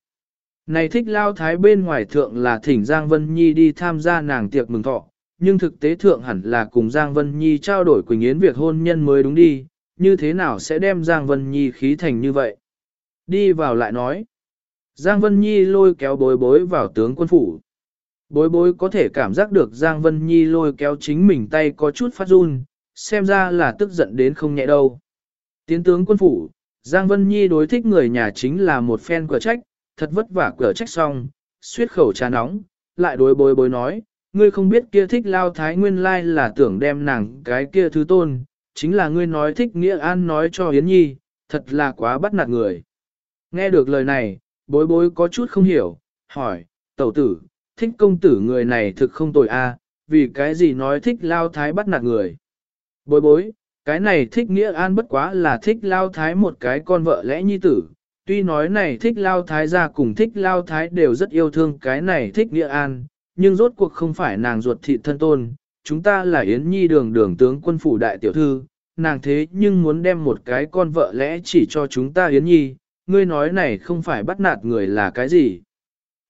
Này thích lao thái bên ngoài thượng là thỉnh Giang Vân Nhi đi tham gia nàng tiệc mừng thọ, nhưng thực tế thượng hẳn là cùng Giang Vân Nhi trao đổi Quỳnh Yến việc hôn nhân mới đúng đi, như thế nào sẽ đem Giang Vân Nhi khí thành như vậy? Đi vào lại nói. Giang Vân Nhi lôi kéo bối bối vào tướng quân phủ. Bối bối có thể cảm giác được Giang Vân Nhi lôi kéo chính mình tay có chút phát run, xem ra là tức giận đến không nhẹ đâu. Tiến tướng quân phủ, Giang Vân Nhi đối thích người nhà chính là một phen cửa trách, thật vất vả cửa trách xong, suyết khẩu trà nóng, lại đối bối bối nói, ngươi không biết kia thích lao thái nguyên lai là tưởng đem nàng cái kia thứ tôn, chính là ngươi nói thích nghĩa an nói cho Yến Nhi, thật là quá bắt nạt người. Nghe được lời này, bối bối có chút không hiểu, hỏi, tẩu tử, thích công tử người này thực không tồi a, vì cái gì nói thích lao thái bắt nạt người. Bối bối, cái này thích nghĩa an bất quá là thích lao thái một cái con vợ lẽ nhi tử, tuy nói này thích lao thái ra cùng thích lao thái đều rất yêu thương cái này thích nghĩa an, nhưng rốt cuộc không phải nàng ruột thị thân tôn, chúng ta là Yến Nhi đường đường tướng quân phủ đại tiểu thư, nàng thế nhưng muốn đem một cái con vợ lẽ chỉ cho chúng ta Yến Nhi, ngươi nói này không phải bắt nạt người là cái gì.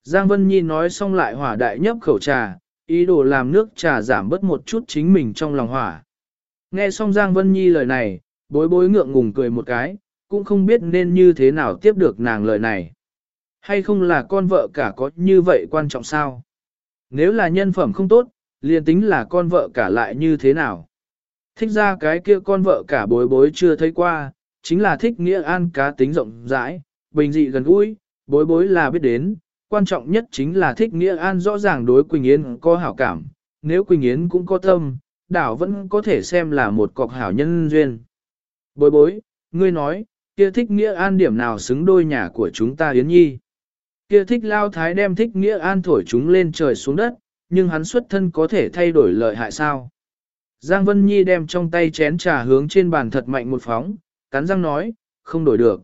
Giang Vân Nhi nói xong lại hỏa đại nhấp khẩu trà, ý đồ làm nước trà giảm bớt một chút chính mình trong lòng hỏa. Nghe xong Giang Vân Nhi lời này, bối bối ngượng ngùng cười một cái, cũng không biết nên như thế nào tiếp được nàng lời này. Hay không là con vợ cả có như vậy quan trọng sao? Nếu là nhân phẩm không tốt, liền tính là con vợ cả lại như thế nào? Thích ra cái kia con vợ cả bối bối chưa thấy qua, chính là thích nghĩa an cá tính rộng rãi, bình dị gần gũi, bối bối là biết đến, quan trọng nhất chính là thích nghĩa an rõ ràng đối Quỳnh Yến có hảo cảm, nếu Quỳnh Yến cũng có tâm, đảo vẫn có thể xem là một cọc hảo nhân duyên. Bối bối, ngươi nói, kia thích nghĩa an điểm nào xứng đôi nhà của chúng ta Yến Nhi. Kia thích lao thái đem thích nghĩa an thổi chúng lên trời xuống đất, nhưng hắn xuất thân có thể thay đổi lợi hại sao. Giang Vân Nhi đem trong tay chén trà hướng trên bàn thật mạnh một phóng, cắn răng nói, không đổi được.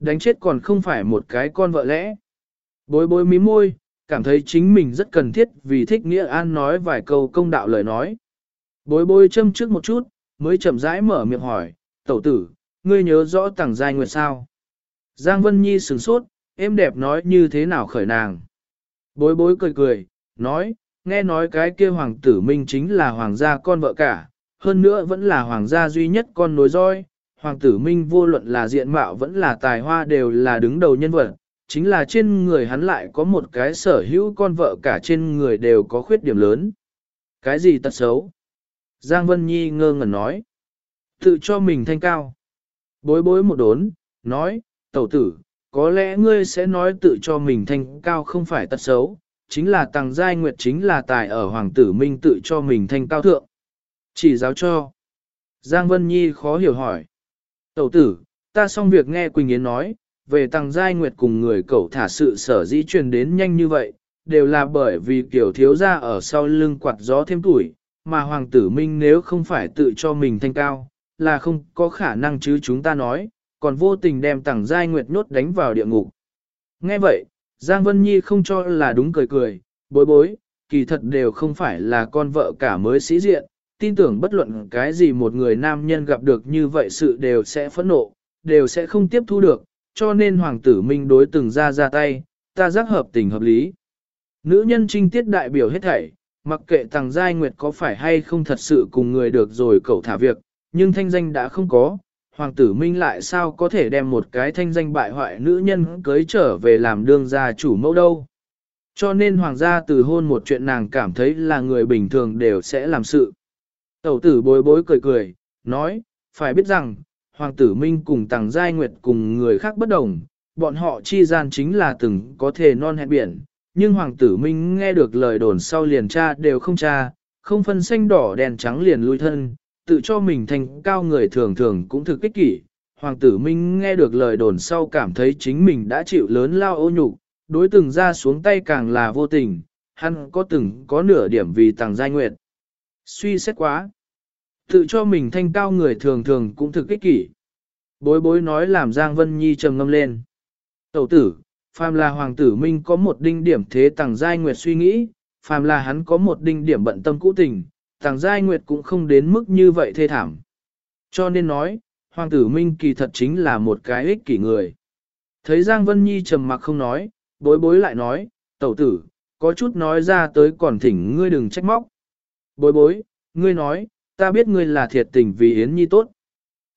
Đánh chết còn không phải một cái con vợ lẽ. Bối bối mí môi, cảm thấy chính mình rất cần thiết vì thích nghĩa an nói vài câu công đạo lời nói. Bối bối châm trước một chút, mới chậm rãi mở miệng hỏi, tẩu tử, ngươi nhớ rõ tàng giai nguyệt sao? Giang Vân Nhi sửng sốt, em đẹp nói như thế nào khởi nàng. Bối bối cười cười, nói, nghe nói cái kia hoàng tử minh chính là hoàng gia con vợ cả, hơn nữa vẫn là hoàng gia duy nhất con nối roi. Hoàng tử minh vô luận là diện mạo vẫn là tài hoa đều là đứng đầu nhân vật, chính là trên người hắn lại có một cái sở hữu con vợ cả trên người đều có khuyết điểm lớn. Cái gì tật xấu? Giang Vân Nhi ngơ ngẩn nói. Tự cho mình thanh cao. Bối bối một đốn, nói, tẩu tử, có lẽ ngươi sẽ nói tự cho mình thanh cao không phải tật xấu, chính là tàng giai nguyệt chính là tài ở hoàng tử minh tự cho mình thanh cao thượng. Chỉ giáo cho. Giang Vân Nhi khó hiểu hỏi. Tẩu tử, ta xong việc nghe Quỳnh Yến nói, về tàng giai nguyệt cùng người cậu thả sự sở dĩ truyền đến nhanh như vậy, đều là bởi vì kiểu thiếu gia ở sau lưng quạt gió thêm tuổi, mà hoàng tử minh nếu không phải tự cho mình thanh cao, là không có khả năng chứ chúng ta nói, còn vô tình đem tàng giai nguyệt nốt đánh vào địa ngục. Nghe vậy, Giang Vân Nhi không cho là đúng cười cười, bối bối, kỳ thật đều không phải là con vợ cả mới sĩ diện, tin tưởng bất luận cái gì một người nam nhân gặp được như vậy sự đều sẽ phẫn nộ, đều sẽ không tiếp thu được, cho nên hoàng tử minh đối từng ra ra tay, ta giác hợp tình hợp lý. Nữ nhân trinh tiết đại biểu hết thảy, mặc kệ thằng giai nguyệt có phải hay không thật sự cùng người được rồi cậu thả việc, nhưng thanh danh đã không có, hoàng tử minh lại sao có thể đem một cái thanh danh bại hoại nữ nhân cưới trở về làm đương gia chủ mẫu đâu. Cho nên hoàng gia từ hôn một chuyện nàng cảm thấy là người bình thường đều sẽ làm sự. Tẩu tử bối bối cười cười, nói, phải biết rằng, hoàng tử minh cùng tàng giai nguyệt cùng người khác bất đồng, bọn họ chi gian chính là từng có thể non hẹn biển, nhưng hoàng tử minh nghe được lời đồn sau liền cha đều không cha, không phân xanh đỏ đèn trắng liền lui thân, tự cho mình thành cao người thường thường cũng thực kích kỷ. Hoàng tử Minh nghe được lời đồn sau cảm thấy chính mình đã chịu lớn lao ô nhục, đối từng ra xuống tay càng là vô tình, hắn có từng có nửa điểm vì tàng giai nguyệt. Suy xét quá. Tự cho mình thanh cao người thường thường cũng thực kích kỷ. Bối bối nói làm Giang Vân Nhi trầm ngâm lên. Tẩu tử, phàm là Hoàng tử Minh có một đinh điểm thế tàng giai nguyệt suy nghĩ, phàm là hắn có một đinh điểm bận tâm cũ tình, tàng giai nguyệt cũng không đến mức như vậy thê thảm. Cho nên nói, Hoàng tử Minh kỳ thật chính là một cái ích kỷ người. Thấy Giang Vân Nhi trầm mặc không nói, bối bối lại nói, tẩu tử, có chút nói ra tới còn thỉnh ngươi đừng trách móc. Bối bối, ngươi nói, ta biết ngươi là thiệt tình vì Yến Nhi tốt.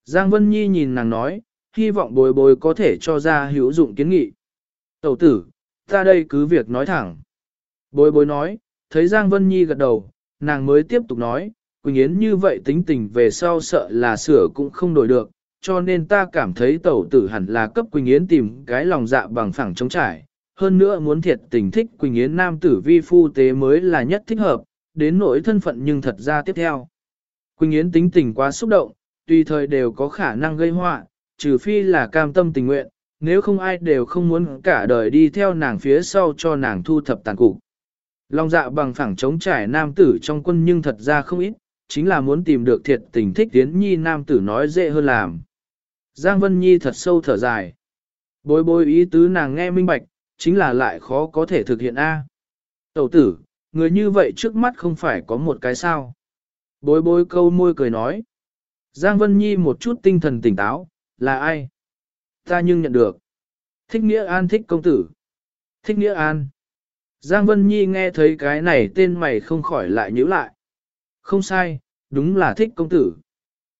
Giang Vân Nhi nhìn nàng nói, hy vọng bối bối có thể cho ra hữu dụng kiến nghị. Tẩu tử, ta đây cứ việc nói thẳng. Bối bối nói, thấy Giang Vân Nhi gật đầu, nàng mới tiếp tục nói, Quỳnh Yến như vậy tính tình về sau sợ là sửa cũng không đổi được, cho nên ta cảm thấy tẩu tử hẳn là cấp Quỳnh Yến tìm cái lòng dạ bằng phẳng chống trải. Hơn nữa muốn thiệt tình thích Quỳnh Yến nam tử vi phu tế mới là nhất thích hợp, đến nỗi thân phận nhưng thật ra tiếp theo. Quỳnh Yến tính tình quá xúc động, tùy thời đều có khả năng gây họa, trừ phi là cam tâm tình nguyện, nếu không ai đều không muốn cả đời đi theo nàng phía sau cho nàng thu thập tàn cục. Long dạ bằng phẳng chống trải nam tử trong quân nhưng thật ra không ít, chính là muốn tìm được thiệt tình thích tiến nhi nam tử nói dễ hơn làm. Giang Vân Nhi thật sâu thở dài. Bối bối ý tứ nàng nghe minh bạch, chính là lại khó có thể thực hiện A. Tẩu tử, người như vậy trước mắt không phải có một cái sao. Bối bối câu môi cười nói. Giang Vân Nhi một chút tinh thần tỉnh táo, là ai? Ta nhưng nhận được. Thích Nghĩa An thích công tử. Thích Nghĩa An. Giang Vân Nhi nghe thấy cái này tên mày không khỏi lại nhíu lại. Không sai, đúng là thích công tử.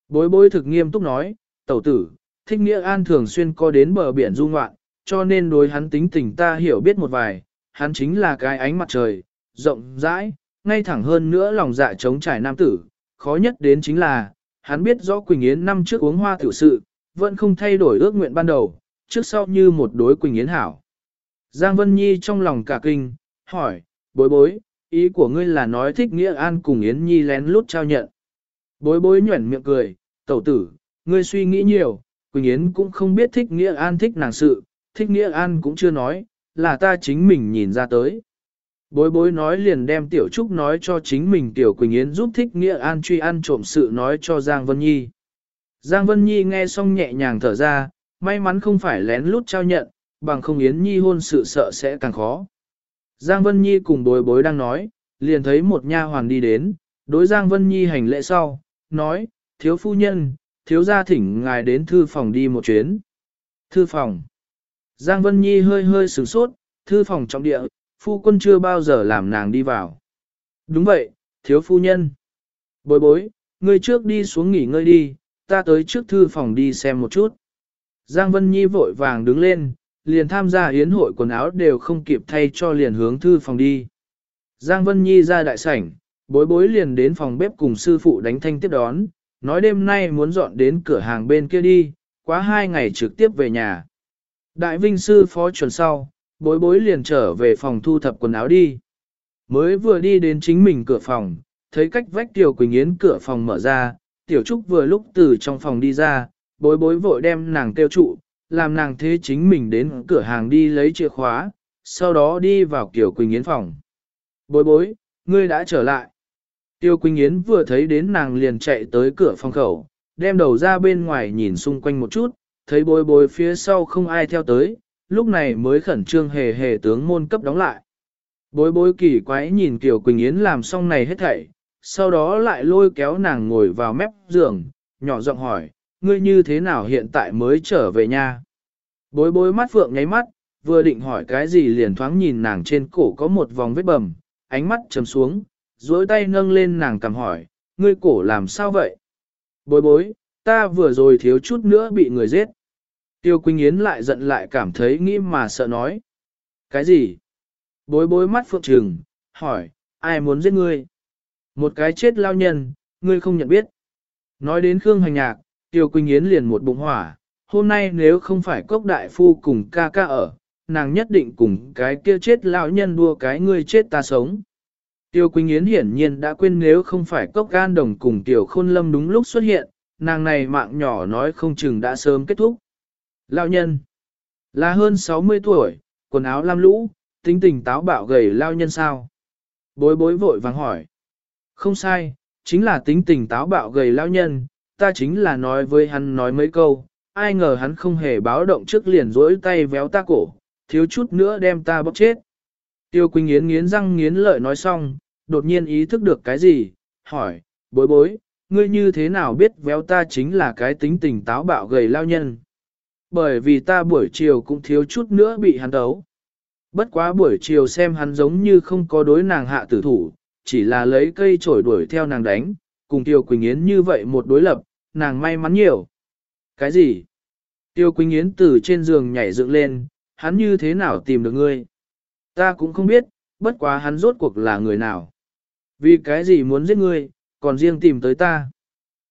Bối bối thực nghiêm túc nói, tẩu tử, thích Nghĩa An thường xuyên có đến bờ biển du ngoạn, cho nên đối hắn tính tình ta hiểu biết một vài, hắn chính là cái ánh mặt trời, rộng rãi, ngay thẳng hơn nữa lòng dạ chống trải nam tử, khó nhất đến chính là, hắn biết rõ Quỳnh Yến năm trước uống hoa tiểu sự, vẫn không thay đổi ước nguyện ban đầu, trước sau như một đối Quỳnh Yến hảo. Giang Vân Nhi trong lòng cả kinh, hỏi, bối bối, ý của ngươi là nói thích Nghĩa An cùng Yến Nhi lén lút trao nhận. Bối bối nhuẩn miệng cười, tẩu tử, ngươi suy nghĩ nhiều, Quỳnh Yến cũng không biết thích Nghĩa An thích nàng sự, thích Nghĩa An cũng chưa nói, là ta chính mình nhìn ra tới. Bối bối nói liền đem Tiểu Trúc nói cho chính mình Tiểu Quỳnh Yến giúp thích nghĩa an truy ăn trộm sự nói cho Giang Vân Nhi. Giang Vân Nhi nghe xong nhẹ nhàng thở ra, may mắn không phải lén lút trao nhận, bằng không Yến Nhi hôn sự sợ sẽ càng khó. Giang Vân Nhi cùng bối bối đang nói, liền thấy một nha hoàn đi đến, đối Giang Vân Nhi hành lễ sau, nói, thiếu phu nhân, thiếu gia thỉnh ngài đến thư phòng đi một chuyến. Thư phòng. Giang Vân Nhi hơi hơi sửng sốt, thư phòng trọng địa, phu quân chưa bao giờ làm nàng đi vào. Đúng vậy, thiếu phu nhân. Bối bối, ngươi trước đi xuống nghỉ ngơi đi, ta tới trước thư phòng đi xem một chút. Giang Vân Nhi vội vàng đứng lên, liền tham gia yến hội quần áo đều không kịp thay cho liền hướng thư phòng đi. Giang Vân Nhi ra đại sảnh, bối bối liền đến phòng bếp cùng sư phụ đánh thanh tiếp đón, nói đêm nay muốn dọn đến cửa hàng bên kia đi, quá hai ngày trực tiếp về nhà. Đại vinh sư phó chuẩn sau, bối bối liền trở về phòng thu thập quần áo đi. Mới vừa đi đến chính mình cửa phòng, thấy cách vách Tiểu Quỳnh Yến cửa phòng mở ra, Tiểu Trúc vừa lúc từ trong phòng đi ra, bối bối vội đem nàng kêu trụ, làm nàng thế chính mình đến cửa hàng đi lấy chìa khóa, sau đó đi vào Tiểu Quỳnh Yến phòng. Bối bối, ngươi đã trở lại. Tiêu Quỳnh Yến vừa thấy đến nàng liền chạy tới cửa phòng khẩu, đem đầu ra bên ngoài nhìn xung quanh một chút, thấy bối bối phía sau không ai theo tới, lúc này mới khẩn trương hề hề tướng môn cấp đóng lại. Bối bối kỳ quái nhìn Kiều Quỳnh Yến làm xong này hết thảy, sau đó lại lôi kéo nàng ngồi vào mép giường, nhỏ giọng hỏi, ngươi như thế nào hiện tại mới trở về nhà? Bối bối mắt phượng nháy mắt, vừa định hỏi cái gì liền thoáng nhìn nàng trên cổ có một vòng vết bầm, ánh mắt chấm xuống, duỗi tay nâng lên nàng cầm hỏi, ngươi cổ làm sao vậy? Bối bối, ta vừa rồi thiếu chút nữa bị người giết. Tiêu Quỳnh Yến lại giận lại cảm thấy nghĩ mà sợ nói. Cái gì? Bối bối mắt phượng trừng, hỏi, ai muốn giết ngươi? Một cái chết lao nhân, ngươi không nhận biết. Nói đến Khương Hành Nhạc, Tiêu Quỳnh Yến liền một bụng hỏa, hôm nay nếu không phải cốc đại phu cùng ca ca ở, nàng nhất định cùng cái kia chết lão nhân đua cái ngươi chết ta sống. Tiêu Quỳnh Yến hiển nhiên đã quên nếu không phải cốc gan đồng cùng Tiểu Khôn Lâm đúng lúc xuất hiện, nàng này mạng nhỏ nói không chừng đã sớm kết thúc. Lão nhân là hơn 60 tuổi, quần áo lam lũ, tính tình táo bạo gầy lao nhân sao? Bối bối vội vàng hỏi. Không sai, chính là tính tình táo bạo gầy lao nhân, ta chính là nói với hắn nói mấy câu, ai ngờ hắn không hề báo động trước liền rỗi tay véo ta cổ, thiếu chút nữa đem ta bóc chết. Tiêu Quỳnh Yến nghiến răng nghiến lợi nói xong, đột nhiên ý thức được cái gì, hỏi, bối bối, ngươi như thế nào biết véo ta chính là cái tính tình táo bạo gầy lao nhân. Bởi vì ta buổi chiều cũng thiếu chút nữa bị hắn đấu. Bất quá buổi chiều xem hắn giống như không có đối nàng hạ tử thủ, chỉ là lấy cây chổi đuổi theo nàng đánh, cùng Tiêu Quỳnh Yến như vậy một đối lập, nàng may mắn nhiều. Cái gì? Tiêu Quỳnh Yến từ trên giường nhảy dựng lên, hắn như thế nào tìm được ngươi? Ta cũng không biết, bất quá hắn rốt cuộc là người nào. Vì cái gì muốn giết ngươi, còn riêng tìm tới ta.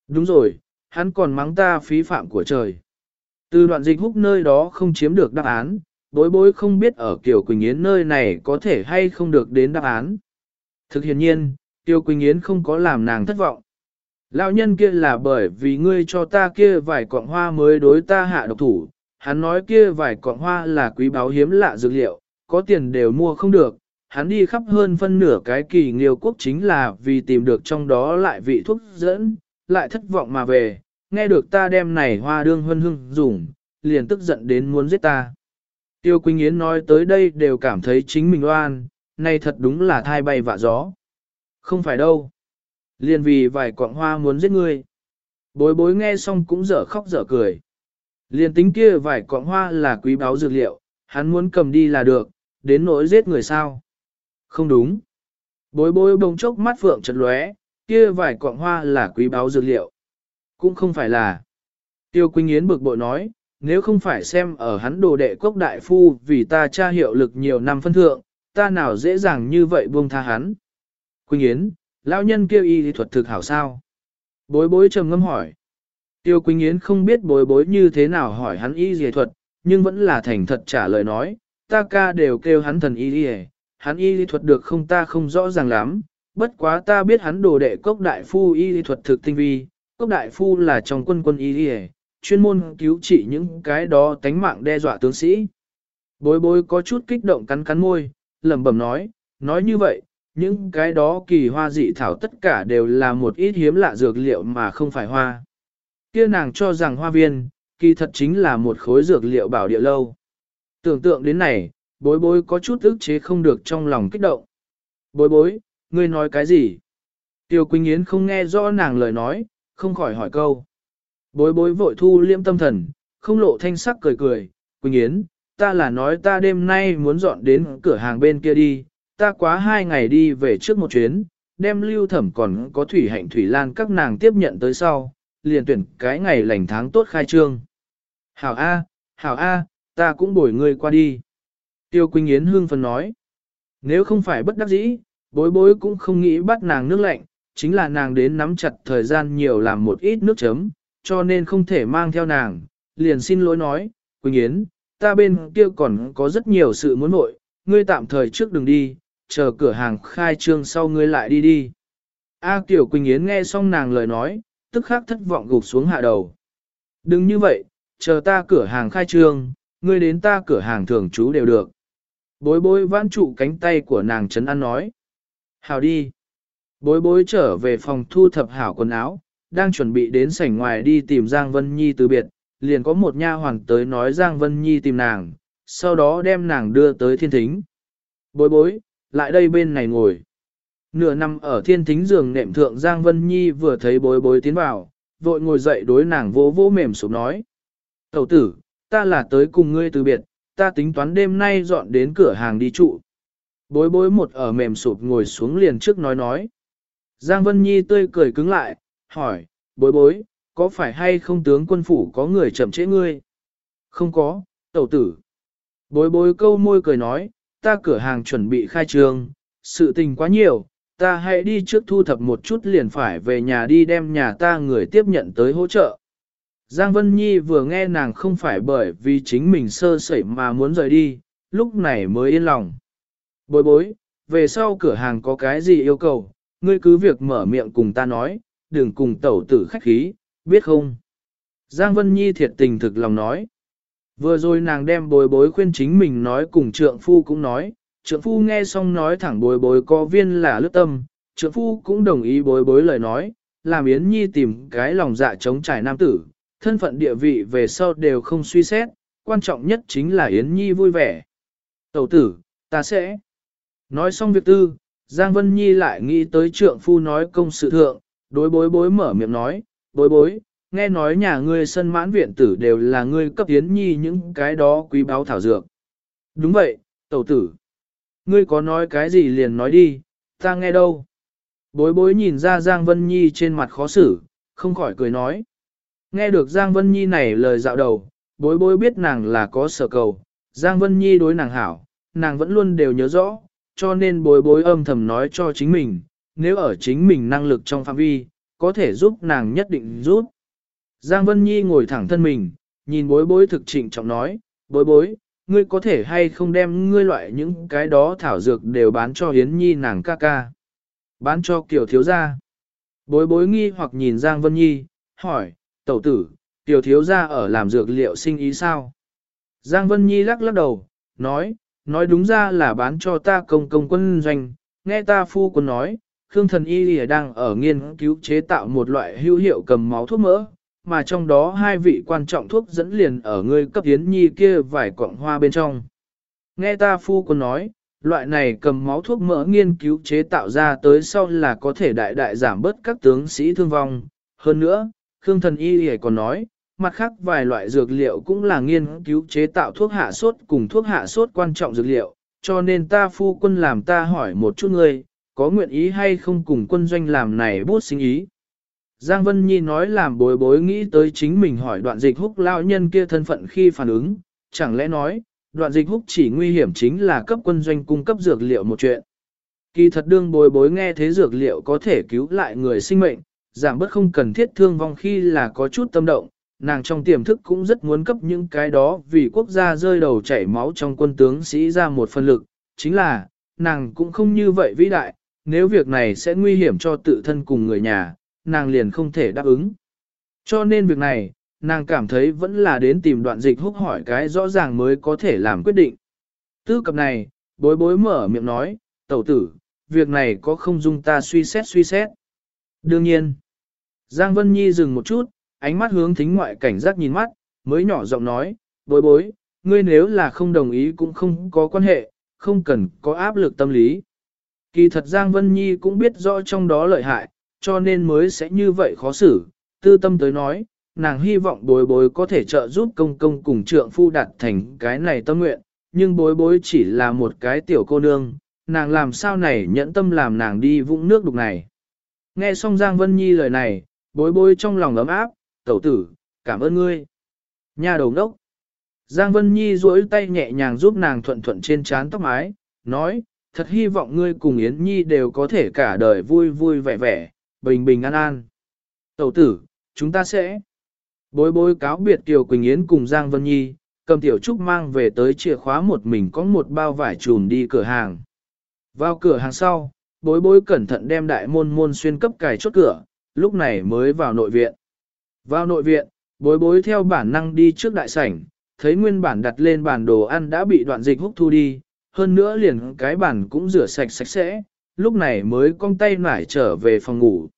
Đúng rồi, hắn còn mắng ta phí phạm của trời. Từ đoạn dịch húc nơi đó không chiếm được đáp án, bối bối không biết ở Kiều Quỳnh Yến nơi này có thể hay không được đến đáp án. Thực hiện nhiên, Kiều Quỳnh Yến không có làm nàng thất vọng. Lão nhân kia là bởi vì ngươi cho ta kia vài cọng hoa mới đối ta hạ độc thủ, hắn nói kia vài cọng hoa là quý báu hiếm lạ dược liệu, có tiền đều mua không được, hắn đi khắp hơn phân nửa cái kỳ nghiêu quốc chính là vì tìm được trong đó lại vị thuốc dẫn, lại thất vọng mà về, nghe được ta đem này hoa đương hân hưng dùng, liền tức giận đến muốn giết ta. Tiêu Quỳnh Yến nói tới đây đều cảm thấy chính mình oan, này thật đúng là thai bay vạ gió. Không phải đâu. Liền vì vài quạng hoa muốn giết ngươi. Bối bối nghe xong cũng dở khóc dở cười. Liền tính kia vài quạng hoa là quý báu dược liệu, hắn muốn cầm đi là được, đến nỗi giết người sao. Không đúng. Bối bối bỗng chốc mắt phượng chật lóe, kia vài quạng hoa là quý báu dược liệu. Cũng không phải là. Tiêu Quỳnh Yến bực bội nói, nếu không phải xem ở hắn đồ đệ quốc đại phu vì ta tra hiệu lực nhiều năm phân thượng, ta nào dễ dàng như vậy buông tha hắn. Quỳnh Yến, lão nhân kêu y thuật thực hảo sao? Bối bối trầm ngâm hỏi. Tiêu Quỳnh Yến không biết bối bối như thế nào hỏi hắn y dì thuật, nhưng vẫn là thành thật trả lời nói, ta ca đều kêu hắn thần y dì hắn y dì thuật được không ta không rõ ràng lắm, bất quá ta biết hắn đồ đệ cốc đại phu y dì thuật thực tinh vi, cốc đại phu là trong quân quân y dì chuyên môn cứu trị những cái đó tánh mạng đe dọa tướng sĩ. Bối bối có chút kích động cắn cắn môi, lẩm bẩm nói, nói như vậy, những cái đó kỳ hoa dị thảo tất cả đều là một ít hiếm lạ dược liệu mà không phải hoa. Kia nàng cho rằng hoa viên, kỳ thật chính là một khối dược liệu bảo địa lâu. Tưởng tượng đến này, bối bối có chút ức chế không được trong lòng kích động. Bối bối, ngươi nói cái gì? Tiêu Quỳnh Yến không nghe rõ nàng lời nói, không khỏi hỏi câu. Bối bối vội thu liêm tâm thần, không lộ thanh sắc cười cười, Quỳnh Yến, ta là nói ta đêm nay muốn dọn đến cửa hàng bên kia đi, ta quá hai ngày đi về trước một chuyến, đem lưu thẩm còn có thủy hạnh thủy lan các nàng tiếp nhận tới sau, liền tuyển cái ngày lành tháng tốt khai trương. Hảo A, Hảo A, ta cũng bồi ngươi qua đi. Tiêu Quỳnh Yến hương phần nói, nếu không phải bất đắc dĩ, bối bối cũng không nghĩ bắt nàng nước lạnh, chính là nàng đến nắm chặt thời gian nhiều làm một ít nước chấm, cho nên không thể mang theo nàng, liền xin lỗi nói, Quỳnh Yến, ta bên kia còn có rất nhiều sự muốn nội, ngươi tạm thời trước đừng đi, chờ cửa hàng khai trương sau ngươi lại đi đi. A Tiểu Quỳnh Yến nghe xong nàng lời nói, tức khắc thất vọng gục xuống hạ đầu. Đừng như vậy, chờ ta cửa hàng khai trương, ngươi đến ta cửa hàng thường trú đều được. Bối bối vãn trụ cánh tay của nàng chấn an nói. Hào đi. Bối bối trở về phòng thu thập hảo quần áo, đang chuẩn bị đến sảnh ngoài đi tìm Giang Vân Nhi từ biệt, liền có một nha hoàng tới nói Giang Vân Nhi tìm nàng, sau đó đem nàng đưa tới thiên thính. Bối bối, lại đây bên này ngồi. Nửa năm ở thiên thính giường nệm thượng Giang Vân Nhi vừa thấy bối bối tiến vào, vội ngồi dậy đối nàng vỗ vỗ mềm sụp nói. Tẩu tử, ta là tới cùng ngươi từ biệt, ta tính toán đêm nay dọn đến cửa hàng đi trụ. Bối bối một ở mềm sụp ngồi xuống liền trước nói nói. Giang Vân Nhi tươi cười cứng lại, hỏi, bối bối, có phải hay không tướng quân phủ có người chậm trễ ngươi? Không có, tẩu tử. Bối bối câu môi cười nói, ta cửa hàng chuẩn bị khai trương, sự tình quá nhiều, ta hãy đi trước thu thập một chút liền phải về nhà đi đem nhà ta người tiếp nhận tới hỗ trợ. Giang Vân Nhi vừa nghe nàng không phải bởi vì chính mình sơ sẩy mà muốn rời đi, lúc này mới yên lòng. Bối bối, về sau cửa hàng có cái gì yêu cầu, ngươi cứ việc mở miệng cùng ta nói, đừng cùng tẩu tử khách khí, biết không? Giang Vân Nhi thiệt tình thực lòng nói. Vừa rồi nàng đem bối bối khuyên chính mình nói cùng trượng phu cũng nói, trượng phu nghe xong nói thẳng bối bối có viên là lướt tâm, trượng phu cũng đồng ý bối bối lời nói, làm Yến Nhi tìm cái lòng dạ chống trải nam tử, thân phận địa vị về sau đều không suy xét, quan trọng nhất chính là Yến Nhi vui vẻ. Tẩu tử, ta sẽ. Nói xong việc tư, Giang Vân Nhi lại nghĩ tới trượng phu nói công sự thượng, đối bối bối mở miệng nói, bối bối, nghe nói nhà ngươi sân mãn viện tử đều là ngươi cấp Yến Nhi những cái đó quý báu thảo dược. Đúng vậy, tẩu tử. Ngươi có nói cái gì liền nói đi, ta nghe đâu. Bối bối nhìn ra Giang Vân Nhi trên mặt khó xử, không khỏi cười nói. Nghe được Giang Vân Nhi này lời dạo đầu, bối bối biết nàng là có sở cầu, Giang Vân Nhi đối nàng hảo, nàng vẫn luôn đều nhớ rõ, cho nên bối bối âm thầm nói cho chính mình, nếu ở chính mình năng lực trong phạm vi, có thể giúp nàng nhất định giúp. Giang Vân Nhi ngồi thẳng thân mình, nhìn bối bối thực trịnh trọng nói, bối bối, ngươi có thể hay không đem ngươi loại những cái đó thảo dược đều bán cho Hiến Nhi nàng ca ca. Bán cho kiểu thiếu gia. Bối bối nghi hoặc nhìn Giang Vân Nhi, hỏi, tẩu tử, tiểu thiếu gia ở làm dược liệu sinh ý sao? Giang Vân Nhi lắc lắc đầu, nói, nói đúng ra là bán cho ta công công quân doanh, nghe ta phu quân nói, Khương thần y lìa đang ở nghiên cứu chế tạo một loại hữu hiệu cầm máu thuốc mỡ, mà trong đó hai vị quan trọng thuốc dẫn liền ở ngươi cấp hiến nhi kia vài quặng hoa bên trong. Nghe ta phu quân nói, loại này cầm máu thuốc mỡ nghiên cứu chế tạo ra tới sau là có thể đại đại giảm bớt các tướng sĩ thương vong. Hơn nữa, Khương thần y Y còn nói, mặt khác vài loại dược liệu cũng là nghiên cứu chế tạo thuốc hạ sốt cùng thuốc hạ sốt quan trọng dược liệu, cho nên ta phu quân làm ta hỏi một chút ngươi, có nguyện ý hay không cùng quân doanh làm này bút sinh ý. Giang Vân Nhi nói làm bối bối nghĩ tới chính mình hỏi đoạn dịch húc lao nhân kia thân phận khi phản ứng, chẳng lẽ nói, đoạn dịch húc chỉ nguy hiểm chính là cấp quân doanh cung cấp dược liệu một chuyện. Kỳ thật đương bối bối nghe thế dược liệu có thể cứu lại người sinh mệnh, giảm bớt không cần thiết thương vong khi là có chút tâm động, nàng trong tiềm thức cũng rất muốn cấp những cái đó vì quốc gia rơi đầu chảy máu trong quân tướng sĩ ra một phần lực, chính là, nàng cũng không như vậy vĩ đại, nếu việc này sẽ nguy hiểm cho tự thân cùng người nhà, nàng liền không thể đáp ứng. Cho nên việc này, nàng cảm thấy vẫn là đến tìm đoạn dịch húc hỏi cái rõ ràng mới có thể làm quyết định. Tư cập này, bối bối mở miệng nói, tẩu tử, việc này có không dung ta suy xét suy xét. Đương nhiên, Giang Vân Nhi dừng một chút, ánh mắt hướng thính ngoại cảnh giác nhìn mắt, mới nhỏ giọng nói, bối bối, ngươi nếu là không đồng ý cũng không có quan hệ, không cần có áp lực tâm lý. Kỳ thật Giang Vân Nhi cũng biết rõ trong đó lợi hại, cho nên mới sẽ như vậy khó xử. Tư tâm tới nói, nàng hy vọng bối bối có thể trợ giúp công công cùng trượng phu đạt thành cái này tâm nguyện, nhưng bối bối chỉ là một cái tiểu cô nương, nàng làm sao này nhẫn tâm làm nàng đi vũng nước đục này. Nghe xong Giang Vân Nhi lời này, bối bối trong lòng ấm áp, tẩu tử, cảm ơn ngươi. Nhà đầu đốc. Giang Vân Nhi duỗi tay nhẹ nhàng giúp nàng thuận thuận trên trán tóc mái, nói, thật hy vọng ngươi cùng Yến Nhi đều có thể cả đời vui vui vẻ vẻ, bình bình an an. Tẩu tử, chúng ta sẽ bối bối cáo biệt Kiều Quỳnh Yến cùng Giang Vân Nhi, cầm tiểu trúc mang về tới chìa khóa một mình có một bao vải trùm đi cửa hàng. Vào cửa hàng sau, bối bối cẩn thận đem đại môn môn xuyên cấp cài chốt cửa, lúc này mới vào nội viện. Vào nội viện, bối bối theo bản năng đi trước đại sảnh, thấy nguyên bản đặt lên bản đồ ăn đã bị đoạn dịch hút thu đi, hơn nữa liền cái bản cũng rửa sạch sạch sẽ, lúc này mới cong tay nải trở về phòng ngủ.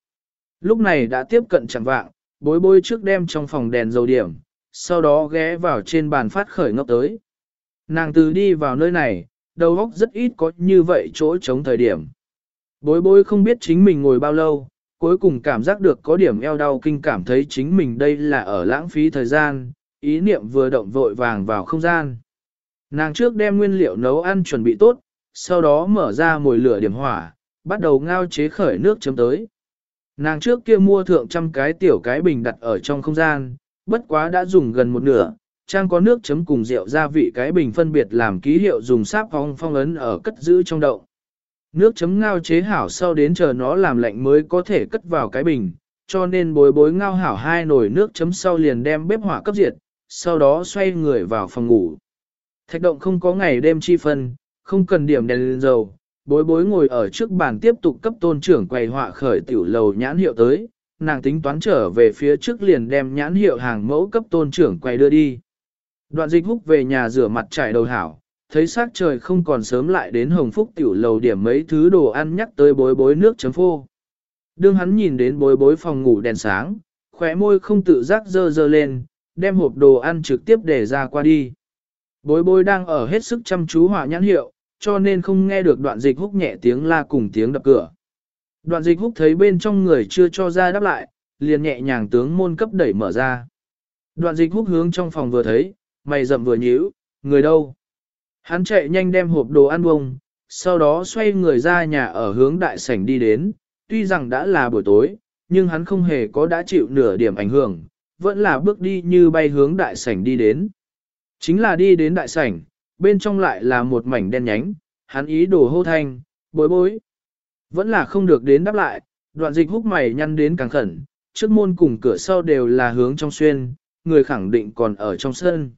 Lúc này đã tiếp cận chẳng vạng, bối bối trước đem trong phòng đèn dầu điểm, sau đó ghé vào trên bàn phát khởi ngốc tới. Nàng từ đi vào nơi này, đầu óc rất ít có như vậy chỗ chống thời điểm. Bối bối không biết chính mình ngồi bao lâu, cuối cùng cảm giác được có điểm eo đau kinh cảm thấy chính mình đây là ở lãng phí thời gian, ý niệm vừa động vội vàng vào không gian. Nàng trước đem nguyên liệu nấu ăn chuẩn bị tốt, sau đó mở ra mồi lửa điểm hỏa, bắt đầu ngao chế khởi nước chấm tới. Nàng trước kia mua thượng trăm cái tiểu cái bình đặt ở trong không gian, bất quá đã dùng gần một nửa, trang có nước chấm cùng rượu gia vị cái bình phân biệt làm ký hiệu dùng sáp phong phong ấn ở cất giữ trong đậu. Nước chấm ngao chế hảo sau đến chờ nó làm lạnh mới có thể cất vào cái bình, cho nên bối bối ngao hảo hai nồi nước chấm sau liền đem bếp hỏa cấp diệt, sau đó xoay người vào phòng ngủ. Thạch động không có ngày đêm chi phân, không cần điểm đèn lên dầu, bối bối ngồi ở trước bàn tiếp tục cấp tôn trưởng quầy họa khởi tiểu lầu nhãn hiệu tới, nàng tính toán trở về phía trước liền đem nhãn hiệu hàng mẫu cấp tôn trưởng quầy đưa đi. Đoạn dịch húc về nhà rửa mặt trải đầu hảo, thấy sắc trời không còn sớm lại đến hồng phúc tiểu lầu điểm mấy thứ đồ ăn nhắc tới bối bối nước chấm phô. Đương hắn nhìn đến bối bối phòng ngủ đèn sáng, khóe môi không tự giác dơ dơ lên, đem hộp đồ ăn trực tiếp để ra qua đi. Bối bối đang ở hết sức chăm chú họa nhãn hiệu, cho nên không nghe được đoạn dịch húc nhẹ tiếng la cùng tiếng đập cửa. Đoạn dịch húc thấy bên trong người chưa cho ra đáp lại, liền nhẹ nhàng tướng môn cấp đẩy mở ra. Đoạn dịch húc hướng trong phòng vừa thấy, mày rậm vừa nhíu, người đâu? Hắn chạy nhanh đem hộp đồ ăn bông, sau đó xoay người ra nhà ở hướng đại sảnh đi đến, tuy rằng đã là buổi tối, nhưng hắn không hề có đã chịu nửa điểm ảnh hưởng, vẫn là bước đi như bay hướng đại sảnh đi đến. Chính là đi đến đại sảnh, bên trong lại là một mảnh đen nhánh, hắn ý đồ hô thanh, bối bối. Vẫn là không được đến đáp lại, đoạn dịch húc mày nhăn đến càng khẩn, trước môn cùng cửa sau đều là hướng trong xuyên, người khẳng định còn ở trong sân.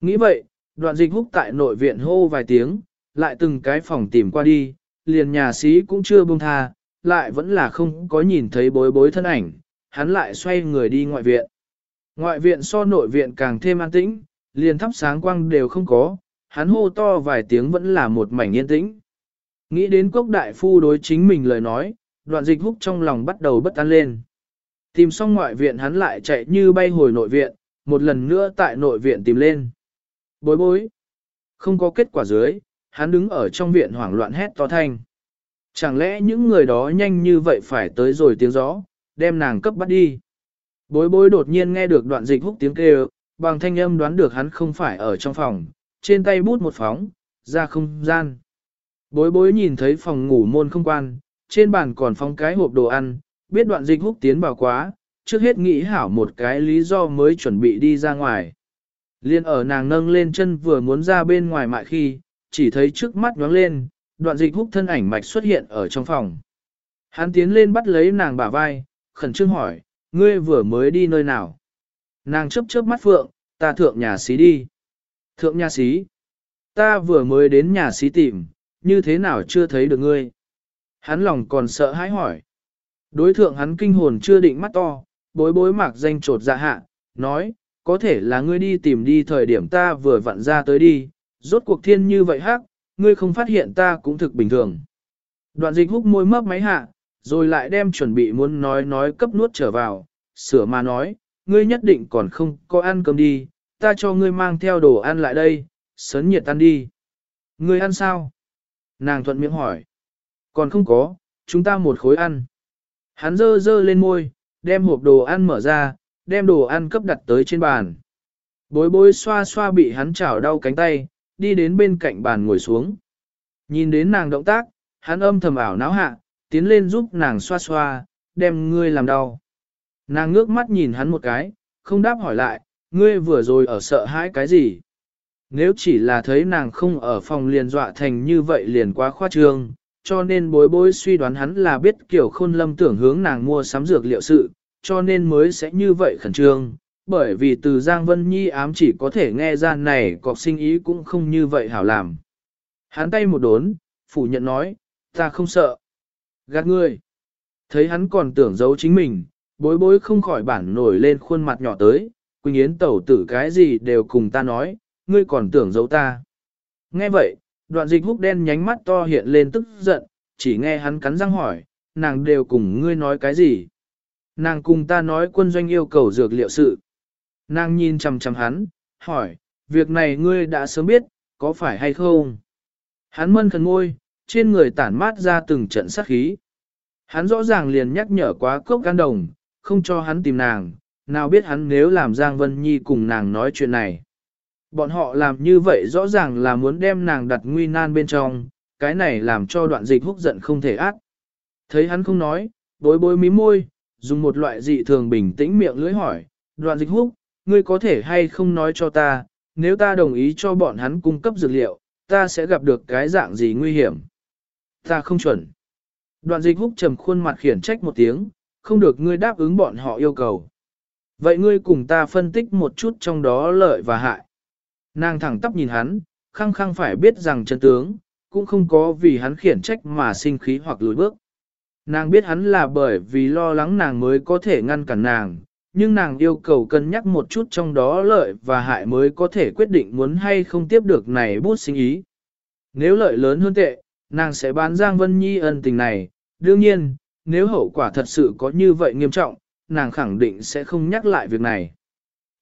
Nghĩ vậy, đoạn dịch húc tại nội viện hô vài tiếng, lại từng cái phòng tìm qua đi, liền nhà sĩ cũng chưa buông tha, lại vẫn là không có nhìn thấy bối bối thân ảnh, hắn lại xoay người đi ngoại viện. Ngoại viện so nội viện càng thêm an tĩnh, liền thắp sáng quang đều không có, hắn hô to vài tiếng vẫn là một mảnh yên tĩnh. Nghĩ đến quốc đại phu đối chính mình lời nói, đoạn dịch húc trong lòng bắt đầu bất an lên. Tìm xong ngoại viện hắn lại chạy như bay hồi nội viện, một lần nữa tại nội viện tìm lên. Bối bối. Không có kết quả dưới, hắn đứng ở trong viện hoảng loạn hét to thanh. Chẳng lẽ những người đó nhanh như vậy phải tới rồi tiếng gió, đem nàng cấp bắt đi. Bối bối đột nhiên nghe được đoạn dịch húc tiếng kêu, bằng thanh âm đoán được hắn không phải ở trong phòng, trên tay bút một phóng, ra không gian. Bối bối nhìn thấy phòng ngủ môn không quan, trên bàn còn phóng cái hộp đồ ăn, biết đoạn dịch húc tiến vào quá, trước hết nghĩ hảo một cái lý do mới chuẩn bị đi ra ngoài. Liên ở nàng nâng lên chân vừa muốn ra bên ngoài mại khi, chỉ thấy trước mắt nhoáng lên, đoạn dịch húc thân ảnh mạch xuất hiện ở trong phòng. Hắn tiến lên bắt lấy nàng bả vai, khẩn trương hỏi, ngươi vừa mới đi nơi nào? Nàng chấp chớp mắt phượng, ta thượng nhà xí đi. Thượng nhà sĩ, Ta vừa mới đến nhà sĩ tìm, như thế nào chưa thấy được ngươi? Hắn lòng còn sợ hãi hỏi. Đối thượng hắn kinh hồn chưa định mắt to, bối bối mạc danh trột dạ hạ, nói, có thể là ngươi đi tìm đi thời điểm ta vừa vặn ra tới đi, rốt cuộc thiên như vậy hắc, ngươi không phát hiện ta cũng thực bình thường. Đoạn dịch húc môi mấp máy hạ, rồi lại đem chuẩn bị muốn nói nói cấp nuốt trở vào, sửa mà nói, ngươi nhất định còn không có ăn cơm đi, ta cho ngươi mang theo đồ ăn lại đây, sớn nhiệt ăn đi. Ngươi ăn sao? Nàng thuận miệng hỏi. Còn không có, chúng ta một khối ăn. Hắn dơ dơ lên môi, đem hộp đồ ăn mở ra, đem đồ ăn cấp đặt tới trên bàn. Bối bối xoa xoa bị hắn chảo đau cánh tay, đi đến bên cạnh bàn ngồi xuống. Nhìn đến nàng động tác, hắn âm thầm ảo náo hạ, tiến lên giúp nàng xoa xoa, đem ngươi làm đau. Nàng ngước mắt nhìn hắn một cái, không đáp hỏi lại, ngươi vừa rồi ở sợ hãi cái gì? Nếu chỉ là thấy nàng không ở phòng liền dọa thành như vậy liền quá khoa trương, cho nên bối bối suy đoán hắn là biết kiểu khôn lâm tưởng hướng nàng mua sắm dược liệu sự, cho nên mới sẽ như vậy khẩn trương, bởi vì từ Giang Vân Nhi ám chỉ có thể nghe ra này cọc sinh ý cũng không như vậy hảo làm. Hắn tay một đốn, phủ nhận nói, ta không sợ. Gạt ngươi. Thấy hắn còn tưởng giấu chính mình, bối bối không khỏi bản nổi lên khuôn mặt nhỏ tới, Quỳnh Yến tẩu tử cái gì đều cùng ta nói, ngươi còn tưởng giấu ta. Nghe vậy, đoạn dịch húc đen nhánh mắt to hiện lên tức giận, chỉ nghe hắn cắn răng hỏi, nàng đều cùng ngươi nói cái gì. Nàng cùng ta nói quân doanh yêu cầu dược liệu sự. Nàng nhìn chằm chằm hắn, hỏi, việc này ngươi đã sớm biết, có phải hay không? Hắn mân khẩn ngôi, trên người tản mát ra từng trận sát khí. Hắn rõ ràng liền nhắc nhở quá cốc can đồng, không cho hắn tìm nàng, nào biết hắn nếu làm Giang Vân Nhi cùng nàng nói chuyện này. Bọn họ làm như vậy rõ ràng là muốn đem nàng đặt nguy nan bên trong, cái này làm cho đoạn dịch húc giận không thể ác. Thấy hắn không nói, bối bối mí môi, dùng một loại dị thường bình tĩnh miệng lưỡi hỏi, đoạn dịch húc, ngươi có thể hay không nói cho ta, nếu ta đồng ý cho bọn hắn cung cấp dược liệu, ta sẽ gặp được cái dạng gì nguy hiểm. Ta không chuẩn. Đoạn dịch húc trầm khuôn mặt khiển trách một tiếng, không được ngươi đáp ứng bọn họ yêu cầu. Vậy ngươi cùng ta phân tích một chút trong đó lợi và hại. Nàng thẳng tắp nhìn hắn, khăng khăng phải biết rằng chân tướng, cũng không có vì hắn khiển trách mà sinh khí hoặc lùi bước. Nàng biết hắn là bởi vì lo lắng nàng mới có thể ngăn cản nàng, nhưng nàng yêu cầu cân nhắc một chút trong đó lợi và hại mới có thể quyết định muốn hay không tiếp được này bút sinh ý. Nếu lợi lớn hơn tệ, nàng sẽ bán Giang Vân Nhi ân tình này, đương nhiên, nếu hậu quả thật sự có như vậy nghiêm trọng, nàng khẳng định sẽ không nhắc lại việc này.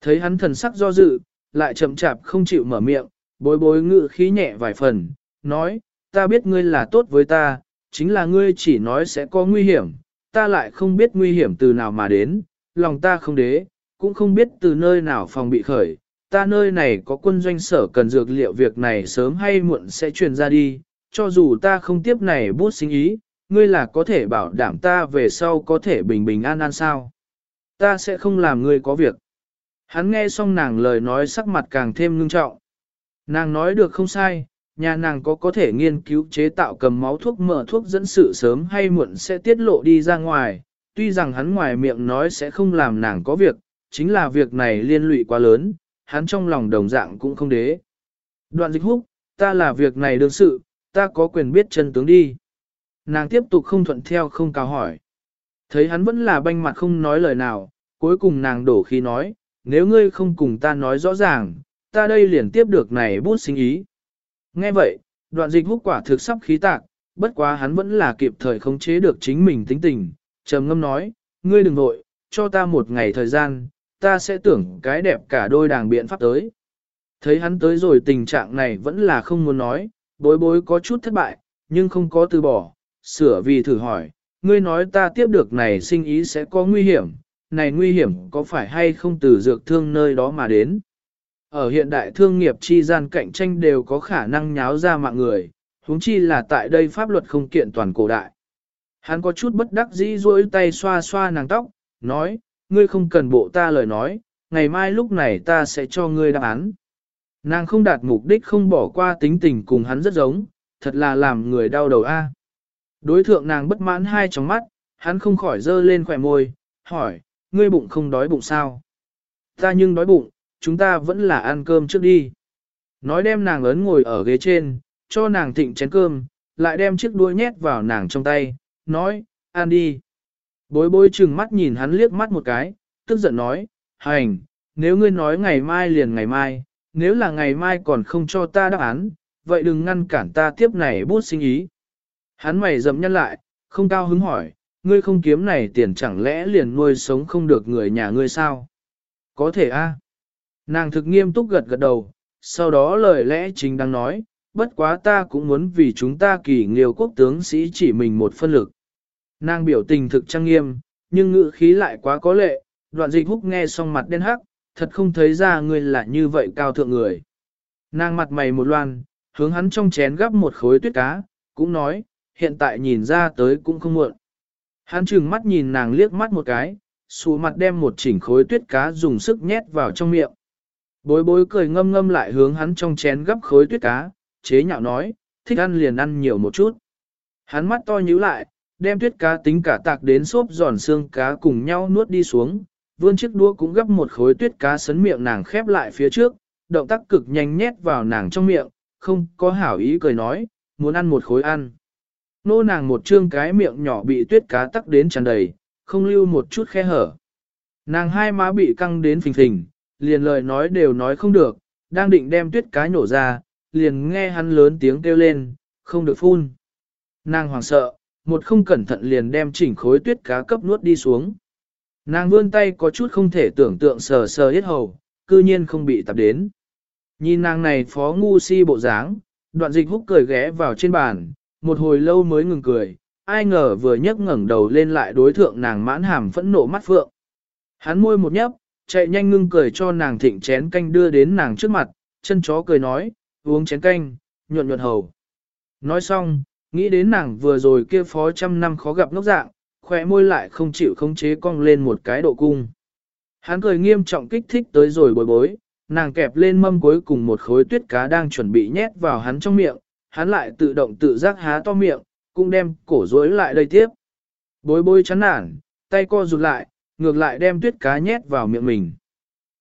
Thấy hắn thần sắc do dự, lại chậm chạp không chịu mở miệng, bối bối ngự khí nhẹ vài phần, nói, ta biết ngươi là tốt với ta, chính là ngươi chỉ nói sẽ có nguy hiểm, ta lại không biết nguy hiểm từ nào mà đến, lòng ta không đế, cũng không biết từ nơi nào phòng bị khởi, ta nơi này có quân doanh sở cần dược liệu việc này sớm hay muộn sẽ truyền ra đi, cho dù ta không tiếp này bút sinh ý, ngươi là có thể bảo đảm ta về sau có thể bình bình an an sao. Ta sẽ không làm ngươi có việc. Hắn nghe xong nàng lời nói sắc mặt càng thêm ngưng trọng. Nàng nói được không sai, nhà nàng có có thể nghiên cứu chế tạo cầm máu thuốc mở thuốc dẫn sự sớm hay muộn sẽ tiết lộ đi ra ngoài, tuy rằng hắn ngoài miệng nói sẽ không làm nàng có việc, chính là việc này liên lụy quá lớn, hắn trong lòng đồng dạng cũng không đế. Đoạn dịch húc, ta là việc này đương sự, ta có quyền biết chân tướng đi. Nàng tiếp tục không thuận theo không cào hỏi. Thấy hắn vẫn là banh mặt không nói lời nào, cuối cùng nàng đổ khí nói, nếu ngươi không cùng ta nói rõ ràng, ta đây liền tiếp được này bút sinh ý. Nghe vậy, đoạn dịch húc quả thực sắp khí tạc, bất quá hắn vẫn là kịp thời khống chế được chính mình tính tình, trầm ngâm nói, ngươi đừng nội, cho ta một ngày thời gian, ta sẽ tưởng cái đẹp cả đôi đàng biện pháp tới. Thấy hắn tới rồi tình trạng này vẫn là không muốn nói, bối bối có chút thất bại, nhưng không có từ bỏ, sửa vì thử hỏi, ngươi nói ta tiếp được này sinh ý sẽ có nguy hiểm, này nguy hiểm có phải hay không từ dược thương nơi đó mà đến. Ở hiện đại thương nghiệp chi gian cạnh tranh đều có khả năng nháo ra mạng người, huống chi là tại đây pháp luật không kiện toàn cổ đại. Hắn có chút bất đắc dĩ duỗi tay xoa xoa nàng tóc, nói, ngươi không cần bộ ta lời nói, ngày mai lúc này ta sẽ cho ngươi đáp án. Nàng không đạt mục đích không bỏ qua tính tình cùng hắn rất giống, thật là làm người đau đầu a. Đối thượng nàng bất mãn hai trong mắt, hắn không khỏi dơ lên khỏe môi, hỏi, ngươi bụng không đói bụng sao? Ta nhưng đói bụng, chúng ta vẫn là ăn cơm trước đi. Nói đem nàng ấn ngồi ở ghế trên, cho nàng thịnh chén cơm, lại đem chiếc đuôi nhét vào nàng trong tay, nói, ăn đi. Bối bối chừng mắt nhìn hắn liếc mắt một cái, tức giận nói, hành, nếu ngươi nói ngày mai liền ngày mai, nếu là ngày mai còn không cho ta đáp án, vậy đừng ngăn cản ta tiếp này bút sinh ý. Hắn mày dầm nhăn lại, không cao hứng hỏi, ngươi không kiếm này tiền chẳng lẽ liền nuôi sống không được người nhà ngươi sao? Có thể a. Nàng thực nghiêm túc gật gật đầu, sau đó lời lẽ chính đang nói, bất quá ta cũng muốn vì chúng ta kỳ nghiêu quốc tướng sĩ chỉ mình một phân lực. Nàng biểu tình thực trang nghiêm, nhưng ngữ khí lại quá có lệ, đoạn dịch húc nghe xong mặt đen hắc, thật không thấy ra ngươi là như vậy cao thượng người. Nàng mặt mày một loan, hướng hắn trong chén gắp một khối tuyết cá, cũng nói, hiện tại nhìn ra tới cũng không muộn. Hắn trừng mắt nhìn nàng liếc mắt một cái, xù mặt đem một chỉnh khối tuyết cá dùng sức nhét vào trong miệng. Bối bối cười ngâm ngâm lại hướng hắn trong chén gấp khối tuyết cá, chế nhạo nói, thích ăn liền ăn nhiều một chút. Hắn mắt to nhíu lại, đem tuyết cá tính cả tạc đến xốp giòn xương cá cùng nhau nuốt đi xuống, vươn chiếc đũa cũng gấp một khối tuyết cá sấn miệng nàng khép lại phía trước, động tác cực nhanh nhét vào nàng trong miệng, không có hảo ý cười nói, muốn ăn một khối ăn. Nô nàng một trương cái miệng nhỏ bị tuyết cá tắc đến tràn đầy, không lưu một chút khe hở. Nàng hai má bị căng đến phình phình, liền lời nói đều nói không được, đang định đem tuyết cá nhổ ra, liền nghe hắn lớn tiếng kêu lên, không được phun. Nàng hoảng sợ, một không cẩn thận liền đem chỉnh khối tuyết cá cấp nuốt đi xuống. Nàng vươn tay có chút không thể tưởng tượng sờ sờ hết hầu, cư nhiên không bị tập đến. Nhìn nàng này phó ngu si bộ dáng, đoạn dịch húc cười ghé vào trên bàn, một hồi lâu mới ngừng cười, ai ngờ vừa nhấc ngẩng đầu lên lại đối thượng nàng mãn hàm phẫn nộ mắt phượng. Hắn môi một nhấp, chạy nhanh ngưng cười cho nàng thịnh chén canh đưa đến nàng trước mặt, chân chó cười nói, uống chén canh, nhuận nhuận hầu. Nói xong, nghĩ đến nàng vừa rồi kia phó trăm năm khó gặp ngốc dạng, khỏe môi lại không chịu khống chế cong lên một cái độ cung. Hắn cười nghiêm trọng kích thích tới rồi bối bối, nàng kẹp lên mâm cuối cùng một khối tuyết cá đang chuẩn bị nhét vào hắn trong miệng, hắn lại tự động tự giác há to miệng, cũng đem cổ rối lại đây tiếp. Bối bối chán nản, tay co rụt lại, ngược lại đem tuyết cá nhét vào miệng mình.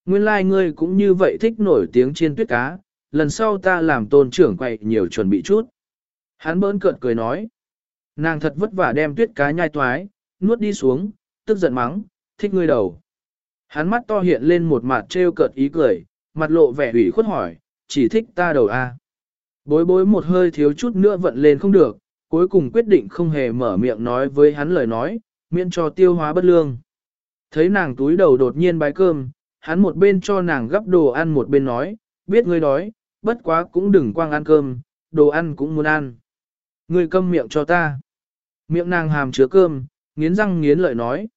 Nguyên lai like ngươi cũng như vậy thích nổi tiếng trên tuyết cá, lần sau ta làm tôn trưởng quậy nhiều chuẩn bị chút. Hắn bỡn cợt cười nói. Nàng thật vất vả đem tuyết cá nhai toái, nuốt đi xuống, tức giận mắng, thích ngươi đầu. Hắn mắt to hiện lên một mặt trêu cợt ý cười, mặt lộ vẻ ủy khuất hỏi, chỉ thích ta đầu a. À? Bối bối một hơi thiếu chút nữa vận lên không được, cuối cùng quyết định không hề mở miệng nói với hắn lời nói, miễn cho tiêu hóa bất lương. Thấy nàng túi đầu đột nhiên bái cơm, hắn một bên cho nàng gấp đồ ăn một bên nói, biết ngươi đói, bất quá cũng đừng quang ăn cơm, đồ ăn cũng muốn ăn. Ngươi câm miệng cho ta. Miệng nàng hàm chứa cơm, nghiến răng nghiến lợi nói.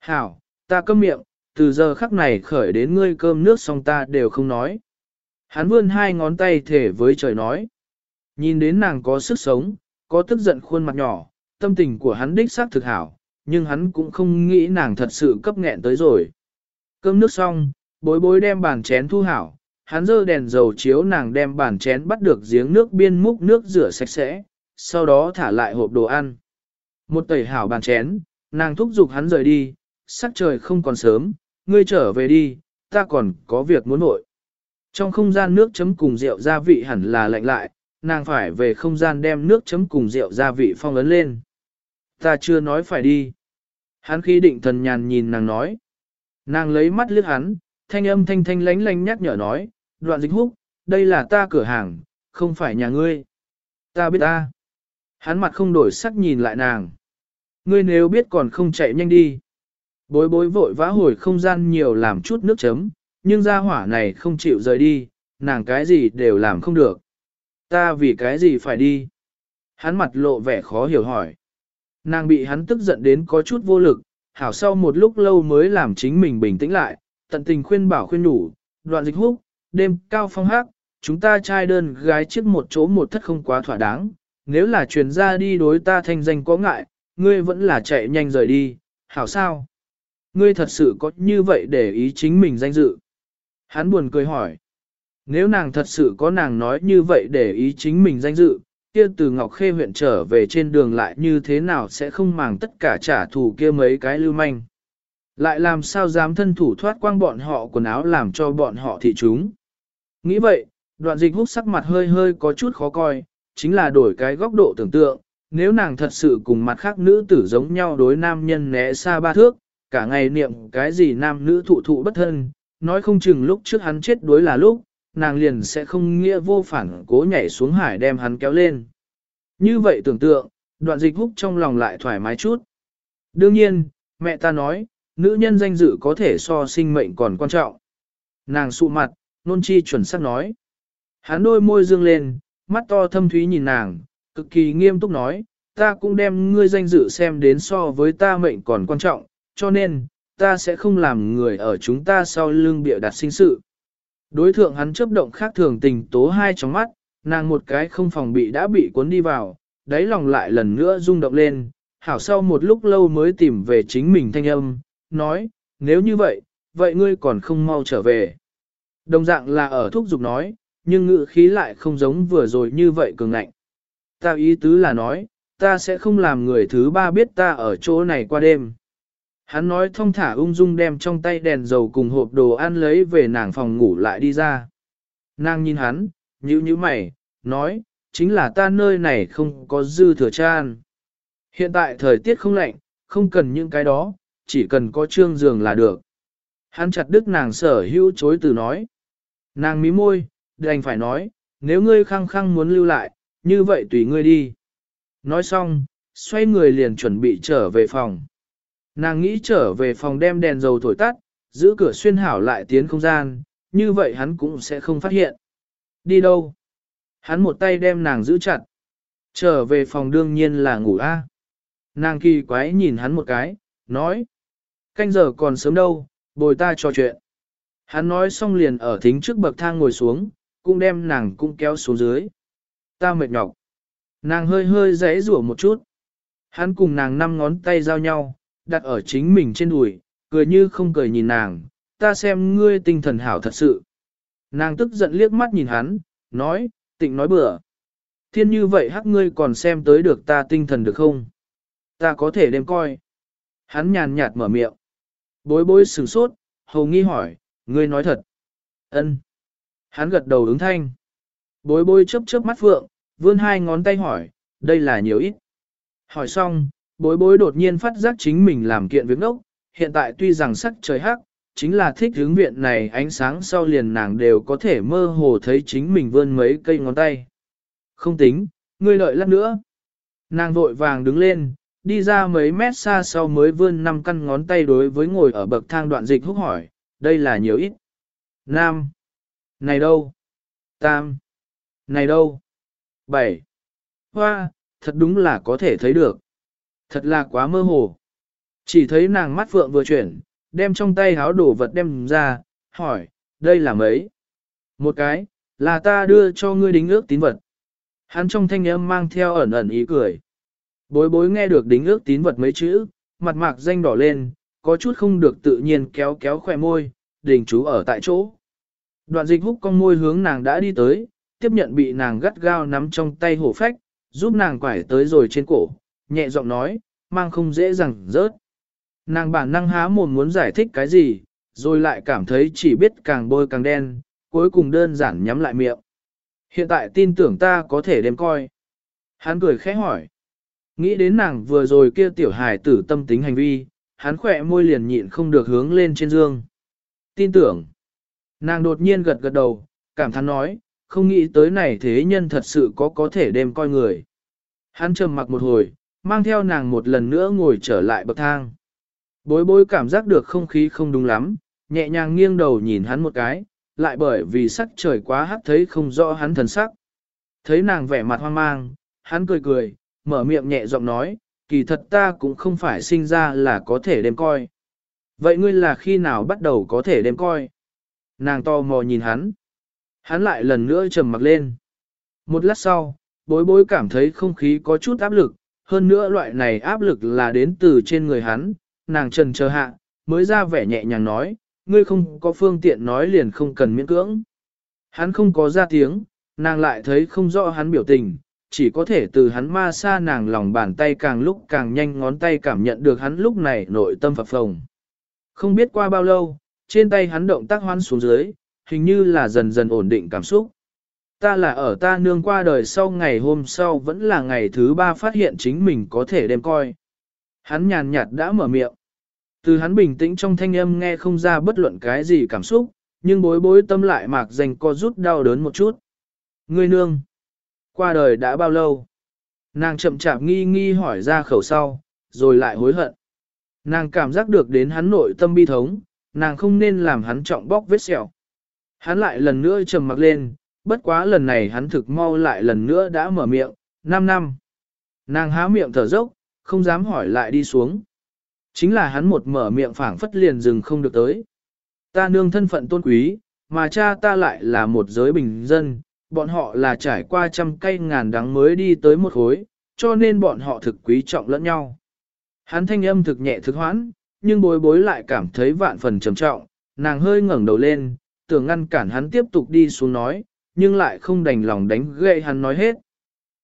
Hảo, ta câm miệng, từ giờ khắc này khởi đến ngươi cơm nước xong ta đều không nói. Hắn vươn hai ngón tay thể với trời nói. Nhìn đến nàng có sức sống, có tức giận khuôn mặt nhỏ, tâm tình của hắn đích xác thực hảo, nhưng hắn cũng không nghĩ nàng thật sự cấp nghẹn tới rồi. Cơm nước xong, bối bối đem bàn chén thu hảo, hắn dơ đèn dầu chiếu nàng đem bàn chén bắt được giếng nước biên múc nước rửa sạch sẽ, sau đó thả lại hộp đồ ăn. Một tẩy hảo bàn chén, nàng thúc giục hắn rời đi, sắc trời không còn sớm, ngươi trở về đi, ta còn có việc muốn nội. Trong không gian nước chấm cùng rượu gia vị hẳn là lạnh lại, nàng phải về không gian đem nước chấm cùng rượu gia vị phong ấn lên. Ta chưa nói phải đi. Hắn khi định thần nhàn nhìn nàng nói. Nàng lấy mắt liếc hắn, thanh âm thanh thanh lánh lánh nhắc nhở nói, đoạn dịch húc, đây là ta cửa hàng, không phải nhà ngươi. Ta biết ta. Hắn mặt không đổi sắc nhìn lại nàng. Ngươi nếu biết còn không chạy nhanh đi. Bối bối vội vã hồi không gian nhiều làm chút nước chấm, nhưng gia hỏa này không chịu rời đi, nàng cái gì đều làm không được. Ta vì cái gì phải đi? Hắn mặt lộ vẻ khó hiểu hỏi. Nàng bị hắn tức giận đến có chút vô lực, hảo sau một lúc lâu mới làm chính mình bình tĩnh lại, tận tình khuyên bảo khuyên nhủ, đoạn dịch húc, đêm cao phong hát, chúng ta trai đơn gái trước một chỗ một thất không quá thỏa đáng, nếu là truyền ra đi đối ta thanh danh có ngại, ngươi vẫn là chạy nhanh rời đi, hảo sao? Ngươi thật sự có như vậy để ý chính mình danh dự. Hắn buồn cười hỏi. Nếu nàng thật sự có nàng nói như vậy để ý chính mình danh dự, kia từ Ngọc Khê huyện trở về trên đường lại như thế nào sẽ không màng tất cả trả thù kia mấy cái lưu manh. Lại làm sao dám thân thủ thoát quang bọn họ quần áo làm cho bọn họ thị chúng. Nghĩ vậy, đoạn dịch hút sắc mặt hơi hơi có chút khó coi, chính là đổi cái góc độ tưởng tượng, nếu nàng thật sự cùng mặt khác nữ tử giống nhau đối nam nhân né xa ba thước, cả ngày niệm cái gì nam nữ thụ thụ bất thân, nói không chừng lúc trước hắn chết đuối là lúc, nàng liền sẽ không nghĩa vô phản cố nhảy xuống hải đem hắn kéo lên. Như vậy tưởng tượng, đoạn dịch húc trong lòng lại thoải mái chút. Đương nhiên, mẹ ta nói, nữ nhân danh dự có thể so sinh mệnh còn quan trọng. Nàng sụ mặt, nôn chi chuẩn xác nói. Hắn đôi môi dương lên, mắt to thâm thúy nhìn nàng, cực kỳ nghiêm túc nói, ta cũng đem ngươi danh dự xem đến so với ta mệnh còn quan trọng, cho nên, ta sẽ không làm người ở chúng ta sau lưng bịa đặt sinh sự. Đối thượng hắn chấp động khác thường tình tố hai trong mắt, nàng một cái không phòng bị đã bị cuốn đi vào, đáy lòng lại lần nữa rung động lên, hảo sau một lúc lâu mới tìm về chính mình thanh âm, nói, nếu như vậy, vậy ngươi còn không mau trở về. Đồng dạng là ở thuốc dục nói, nhưng ngữ khí lại không giống vừa rồi như vậy cường ngạnh. Ta ý tứ là nói, ta sẽ không làm người thứ ba biết ta ở chỗ này qua đêm. Hắn nói thông thả ung dung đem trong tay đèn dầu cùng hộp đồ ăn lấy về nàng phòng ngủ lại đi ra. Nàng nhìn hắn, nhíu nhíu mày, nói, chính là ta nơi này không có dư thừa chan. Hiện tại thời tiết không lạnh, không cần những cái đó, chỉ cần có trương giường là được. Hắn chặt đứt nàng sở hữu chối từ nói. Nàng mí môi, đành phải nói, nếu ngươi khăng khăng muốn lưu lại, như vậy tùy ngươi đi. Nói xong, xoay người liền chuẩn bị trở về phòng. Nàng nghĩ trở về phòng đem đèn dầu thổi tắt, giữ cửa xuyên hảo lại tiến không gian, như vậy hắn cũng sẽ không phát hiện. Đi đâu? Hắn một tay đem nàng giữ chặt. Trở về phòng đương nhiên là ngủ a. Nàng kỳ quái nhìn hắn một cái, nói. Canh giờ còn sớm đâu, bồi ta trò chuyện. Hắn nói xong liền ở thính trước bậc thang ngồi xuống, cũng đem nàng cũng kéo xuống dưới. Ta mệt nhọc. Nàng hơi hơi rẽ rủa một chút. Hắn cùng nàng năm ngón tay giao nhau, đặt ở chính mình trên đùi, cười như không cười nhìn nàng, ta xem ngươi tinh thần hảo thật sự. Nàng tức giận liếc mắt nhìn hắn, nói, tịnh nói bừa. Thiên như vậy hắc ngươi còn xem tới được ta tinh thần được không? Ta có thể đem coi. Hắn nhàn nhạt mở miệng. Bối bối sửng sốt, hầu nghi hỏi, ngươi nói thật. ân. Hắn gật đầu ứng thanh. Bối bối chớp chớp mắt phượng, vươn hai ngón tay hỏi, đây là nhiều ít. Hỏi xong, bối bối đột nhiên phát giác chính mình làm kiện việc ốc, hiện tại tuy rằng sắc trời hắc, chính là thích hướng viện này ánh sáng sau liền nàng đều có thể mơ hồ thấy chính mình vươn mấy cây ngón tay. Không tính, ngươi lợi lát nữa. Nàng vội vàng đứng lên, đi ra mấy mét xa sau mới vươn năm căn ngón tay đối với ngồi ở bậc thang đoạn dịch húc hỏi, đây là nhiều ít. Nam. Này đâu? Tam. Này đâu? Bảy. Hoa, thật đúng là có thể thấy được. Thật là quá mơ hồ. Chỉ thấy nàng mắt phượng vừa chuyển, đem trong tay háo đổ vật đem ra, hỏi, đây là mấy? Một cái, là ta đưa cho ngươi đính ước tín vật. Hắn trong thanh âm mang theo ẩn ẩn ý cười. Bối bối nghe được đính ước tín vật mấy chữ, mặt mạc danh đỏ lên, có chút không được tự nhiên kéo kéo khỏe môi, đình chú ở tại chỗ. Đoạn dịch húc con môi hướng nàng đã đi tới, tiếp nhận bị nàng gắt gao nắm trong tay hổ phách, giúp nàng quải tới rồi trên cổ, nhẹ giọng nói, mang không dễ dàng rớt. Nàng bản năng há mồm muốn giải thích cái gì, rồi lại cảm thấy chỉ biết càng bôi càng đen, cuối cùng đơn giản nhắm lại miệng. Hiện tại tin tưởng ta có thể đem coi. Hắn cười khẽ hỏi. Nghĩ đến nàng vừa rồi kia tiểu hài tử tâm tính hành vi, hắn khỏe môi liền nhịn không được hướng lên trên dương. Tin tưởng. Nàng đột nhiên gật gật đầu, cảm thán nói, không nghĩ tới này thế nhân thật sự có có thể đem coi người. Hắn trầm mặc một hồi, mang theo nàng một lần nữa ngồi trở lại bậc thang. Bối bối cảm giác được không khí không đúng lắm, nhẹ nhàng nghiêng đầu nhìn hắn một cái, lại bởi vì sắc trời quá hắt thấy không rõ hắn thần sắc. Thấy nàng vẻ mặt hoang mang, hắn cười cười, mở miệng nhẹ giọng nói, kỳ thật ta cũng không phải sinh ra là có thể đem coi. Vậy ngươi là khi nào bắt đầu có thể đem coi? Nàng to mò nhìn hắn. Hắn lại lần nữa trầm mặc lên. Một lát sau, bối bối cảm thấy không khí có chút áp lực, hơn nữa loại này áp lực là đến từ trên người hắn, nàng trần chờ hạ, mới ra vẻ nhẹ nhàng nói, ngươi không có phương tiện nói liền không cần miễn cưỡng. Hắn không có ra tiếng, nàng lại thấy không rõ hắn biểu tình, chỉ có thể từ hắn ma xa nàng lòng bàn tay càng lúc càng nhanh ngón tay cảm nhận được hắn lúc này nội tâm phập phồng. Không biết qua bao lâu, trên tay hắn động tác hoan xuống dưới, hình như là dần dần ổn định cảm xúc. Ta là ở ta nương qua đời sau ngày hôm sau vẫn là ngày thứ ba phát hiện chính mình có thể đem coi. Hắn nhàn nhạt đã mở miệng. Từ hắn bình tĩnh trong thanh âm nghe không ra bất luận cái gì cảm xúc, nhưng bối bối tâm lại mạc dành co rút đau đớn một chút. Ngươi nương, qua đời đã bao lâu? Nàng chậm chạp nghi nghi hỏi ra khẩu sau, rồi lại hối hận. Nàng cảm giác được đến hắn nội tâm bi thống, nàng không nên làm hắn trọng bóc vết sẹo. Hắn lại lần nữa trầm mặc lên, bất quá lần này hắn thực mau lại lần nữa đã mở miệng, 5 năm. Nàng há miệng thở dốc, không dám hỏi lại đi xuống. Chính là hắn một mở miệng phảng phất liền dừng không được tới. Ta nương thân phận tôn quý, mà cha ta lại là một giới bình dân, bọn họ là trải qua trăm cây ngàn đắng mới đi tới một khối, cho nên bọn họ thực quý trọng lẫn nhau. Hắn thanh âm thực nhẹ thực hoãn, nhưng bối bối lại cảm thấy vạn phần trầm trọng, nàng hơi ngẩng đầu lên, tưởng ngăn cản hắn tiếp tục đi xuống nói, nhưng lại không đành lòng đánh gậy hắn nói hết.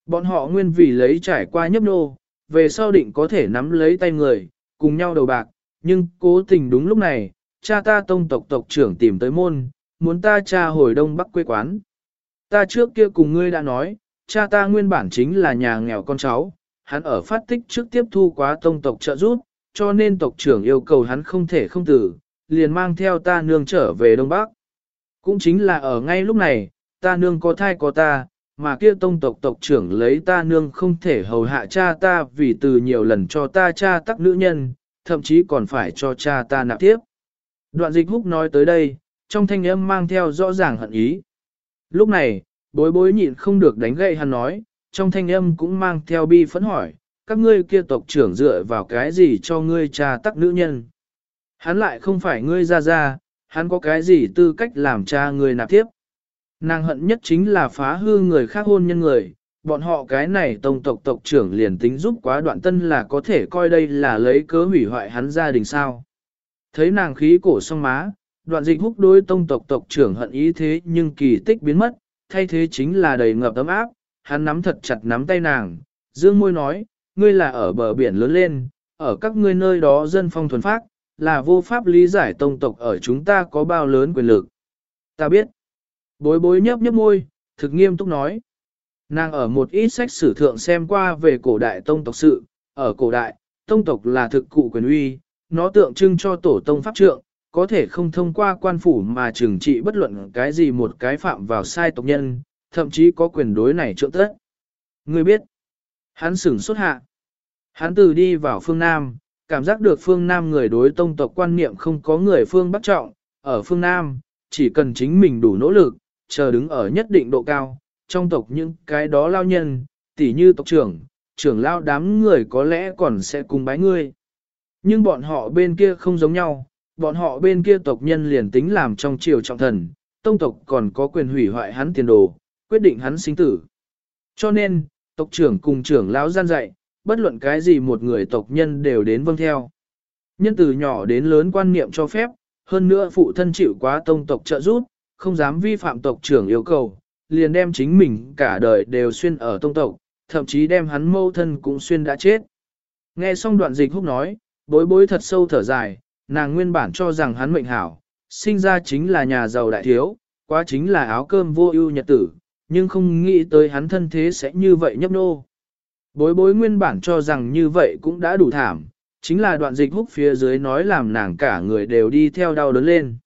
Bọn họ nguyên vì lấy trải qua nhấp nô, về sau định có thể nắm lấy tay người, cùng nhau đầu bạc, nhưng cố tình đúng lúc này, cha ta tông tộc tộc trưởng tìm tới môn, muốn ta cha hồi đông bắc quê quán. Ta trước kia cùng ngươi đã nói, cha ta nguyên bản chính là nhà nghèo con cháu, hắn ở phát tích trước tiếp thu quá tông tộc trợ giúp, cho nên tộc trưởng yêu cầu hắn không thể không tử, liền mang theo ta nương trở về Đông Bắc. Cũng chính là ở ngay lúc này, ta nương có thai có ta, mà kia tông tộc tộc trưởng lấy ta nương không thể hầu hạ cha ta vì từ nhiều lần cho ta cha tắc nữ nhân, thậm chí còn phải cho cha ta nạp tiếp. Đoạn dịch húc nói tới đây, trong thanh âm mang theo rõ ràng hận ý. Lúc này, bối bối nhịn không được đánh gậy hắn nói, trong thanh âm cũng mang theo bi phẫn hỏi, các ngươi kia tộc trưởng dựa vào cái gì cho ngươi cha tắc nữ nhân. Hắn lại không phải ngươi ra ra, hắn có cái gì tư cách làm cha ngươi nạp tiếp. Nàng hận nhất chính là phá hư người khác hôn nhân người, bọn họ cái này tông tộc tộc trưởng liền tính giúp quá đoạn tân là có thể coi đây là lấy cớ hủy hoại hắn gia đình sao. Thấy nàng khí cổ song má, đoạn dịch húc đối tông tộc tộc trưởng hận ý thế nhưng kỳ tích biến mất, thay thế chính là đầy ngập ấm áp, hắn nắm thật chặt nắm tay nàng, dương môi nói, ngươi là ở bờ biển lớn lên, ở các ngươi nơi đó dân phong thuần phát, là vô pháp lý giải tông tộc ở chúng ta có bao lớn quyền lực. Ta biết. Bối bối nhấp nhấp môi, thực nghiêm túc nói. Nàng ở một ít sách sử thượng xem qua về cổ đại tông tộc sự, ở cổ đại, tông tộc là thực cụ quyền uy, nó tượng trưng cho tổ tông pháp trượng, có thể không thông qua quan phủ mà trừng trị bất luận cái gì một cái phạm vào sai tộc nhân, thậm chí có quyền đối này trượng tất. Ngươi biết, hắn sửng xuất hạ. Hắn từ đi vào phương Nam, cảm giác được phương Nam người đối tông tộc quan niệm không có người phương Bắc trọng, ở phương Nam, chỉ cần chính mình đủ nỗ lực, chờ đứng ở nhất định độ cao, trong tộc những cái đó lao nhân, tỉ như tộc trưởng, trưởng lao đám người có lẽ còn sẽ cùng bái ngươi. Nhưng bọn họ bên kia không giống nhau, bọn họ bên kia tộc nhân liền tính làm trong triều trọng thần, tông tộc còn có quyền hủy hoại hắn tiền đồ, quyết định hắn sinh tử. Cho nên, tộc trưởng cùng trưởng lão gian dạy, bất luận cái gì một người tộc nhân đều đến vâng theo. Nhân từ nhỏ đến lớn quan niệm cho phép, hơn nữa phụ thân chịu quá tông tộc trợ giúp, không dám vi phạm tộc trưởng yêu cầu, liền đem chính mình cả đời đều xuyên ở tông tộc, thậm chí đem hắn mâu thân cũng xuyên đã chết. Nghe xong đoạn dịch húc nói, bối bối thật sâu thở dài, nàng nguyên bản cho rằng hắn mệnh hảo, sinh ra chính là nhà giàu đại thiếu, quá chính là áo cơm vô ưu nhật tử, nhưng không nghĩ tới hắn thân thế sẽ như vậy nhấp nô. Bối bối nguyên bản cho rằng như vậy cũng đã đủ thảm, chính là đoạn dịch húc phía dưới nói làm nàng cả người đều đi theo đau đớn lên.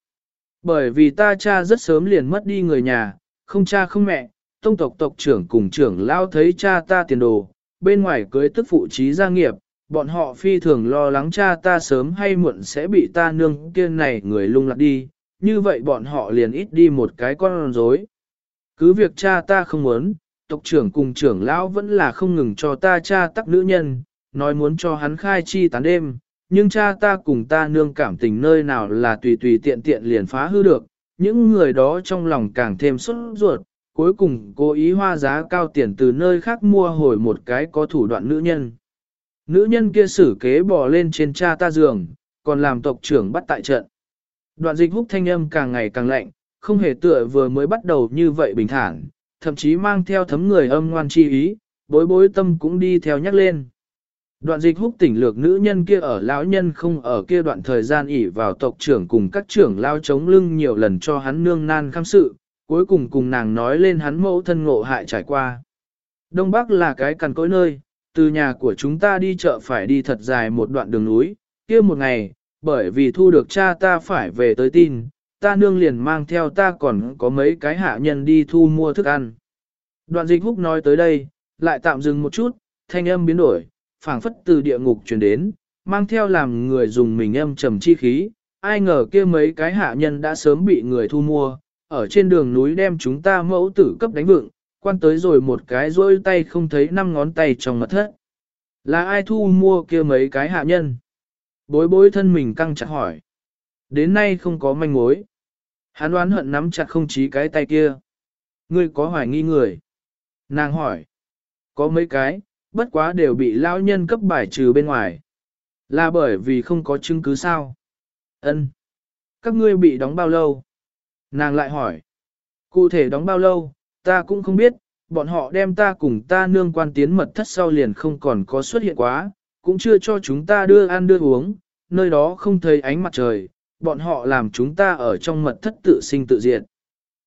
Bởi vì ta cha rất sớm liền mất đi người nhà, không cha không mẹ, tông tộc tộc trưởng cùng trưởng lao thấy cha ta tiền đồ, bên ngoài cưới tức phụ trí gia nghiệp, bọn họ phi thường lo lắng cha ta sớm hay muộn sẽ bị ta nương kia này người lung lạc đi, như vậy bọn họ liền ít đi một cái con rối. Cứ việc cha ta không muốn, tộc trưởng cùng trưởng lão vẫn là không ngừng cho ta cha tắc nữ nhân, nói muốn cho hắn khai chi tán đêm, nhưng cha ta cùng ta nương cảm tình nơi nào là tùy tùy tiện tiện liền phá hư được, những người đó trong lòng càng thêm xuất ruột, cuối cùng cố ý hoa giá cao tiền từ nơi khác mua hồi một cái có thủ đoạn nữ nhân. Nữ nhân kia xử kế bò lên trên cha ta giường, còn làm tộc trưởng bắt tại trận. Đoạn dịch húc thanh âm càng ngày càng lạnh, không hề tựa vừa mới bắt đầu như vậy bình thản, thậm chí mang theo thấm người âm ngoan chi ý, bối bối tâm cũng đi theo nhắc lên. Đoạn dịch húc tỉnh lược nữ nhân kia ở lão nhân không ở kia đoạn thời gian ỉ vào tộc trưởng cùng các trưởng lao chống lưng nhiều lần cho hắn nương nan khám sự, cuối cùng cùng nàng nói lên hắn mẫu thân ngộ hại trải qua. Đông Bắc là cái cằn cỗi nơi, từ nhà của chúng ta đi chợ phải đi thật dài một đoạn đường núi, kia một ngày, bởi vì thu được cha ta phải về tới tin, ta nương liền mang theo ta còn có mấy cái hạ nhân đi thu mua thức ăn. Đoạn dịch húc nói tới đây, lại tạm dừng một chút, thanh âm biến đổi, phảng phất từ địa ngục truyền đến, mang theo làm người dùng mình âm trầm chi khí, ai ngờ kia mấy cái hạ nhân đã sớm bị người thu mua, ở trên đường núi đem chúng ta mẫu tử cấp đánh vựng, quan tới rồi một cái rôi tay không thấy năm ngón tay trong mật thất. Là ai thu mua kia mấy cái hạ nhân? Bối bối thân mình căng chặt hỏi. Đến nay không có manh mối. Hắn đoán hận nắm chặt không chí cái tay kia. Ngươi có hoài nghi người? Nàng hỏi. Có mấy cái, bất quá đều bị lão nhân cấp bài trừ bên ngoài. Là bởi vì không có chứng cứ sao? Ân. Các ngươi bị đóng bao lâu? Nàng lại hỏi, cụ thể đóng bao lâu, ta cũng không biết, bọn họ đem ta cùng ta nương quan tiến mật thất sau liền không còn có xuất hiện quá, cũng chưa cho chúng ta đưa ăn đưa uống, nơi đó không thấy ánh mặt trời, bọn họ làm chúng ta ở trong mật thất tự sinh tự diệt.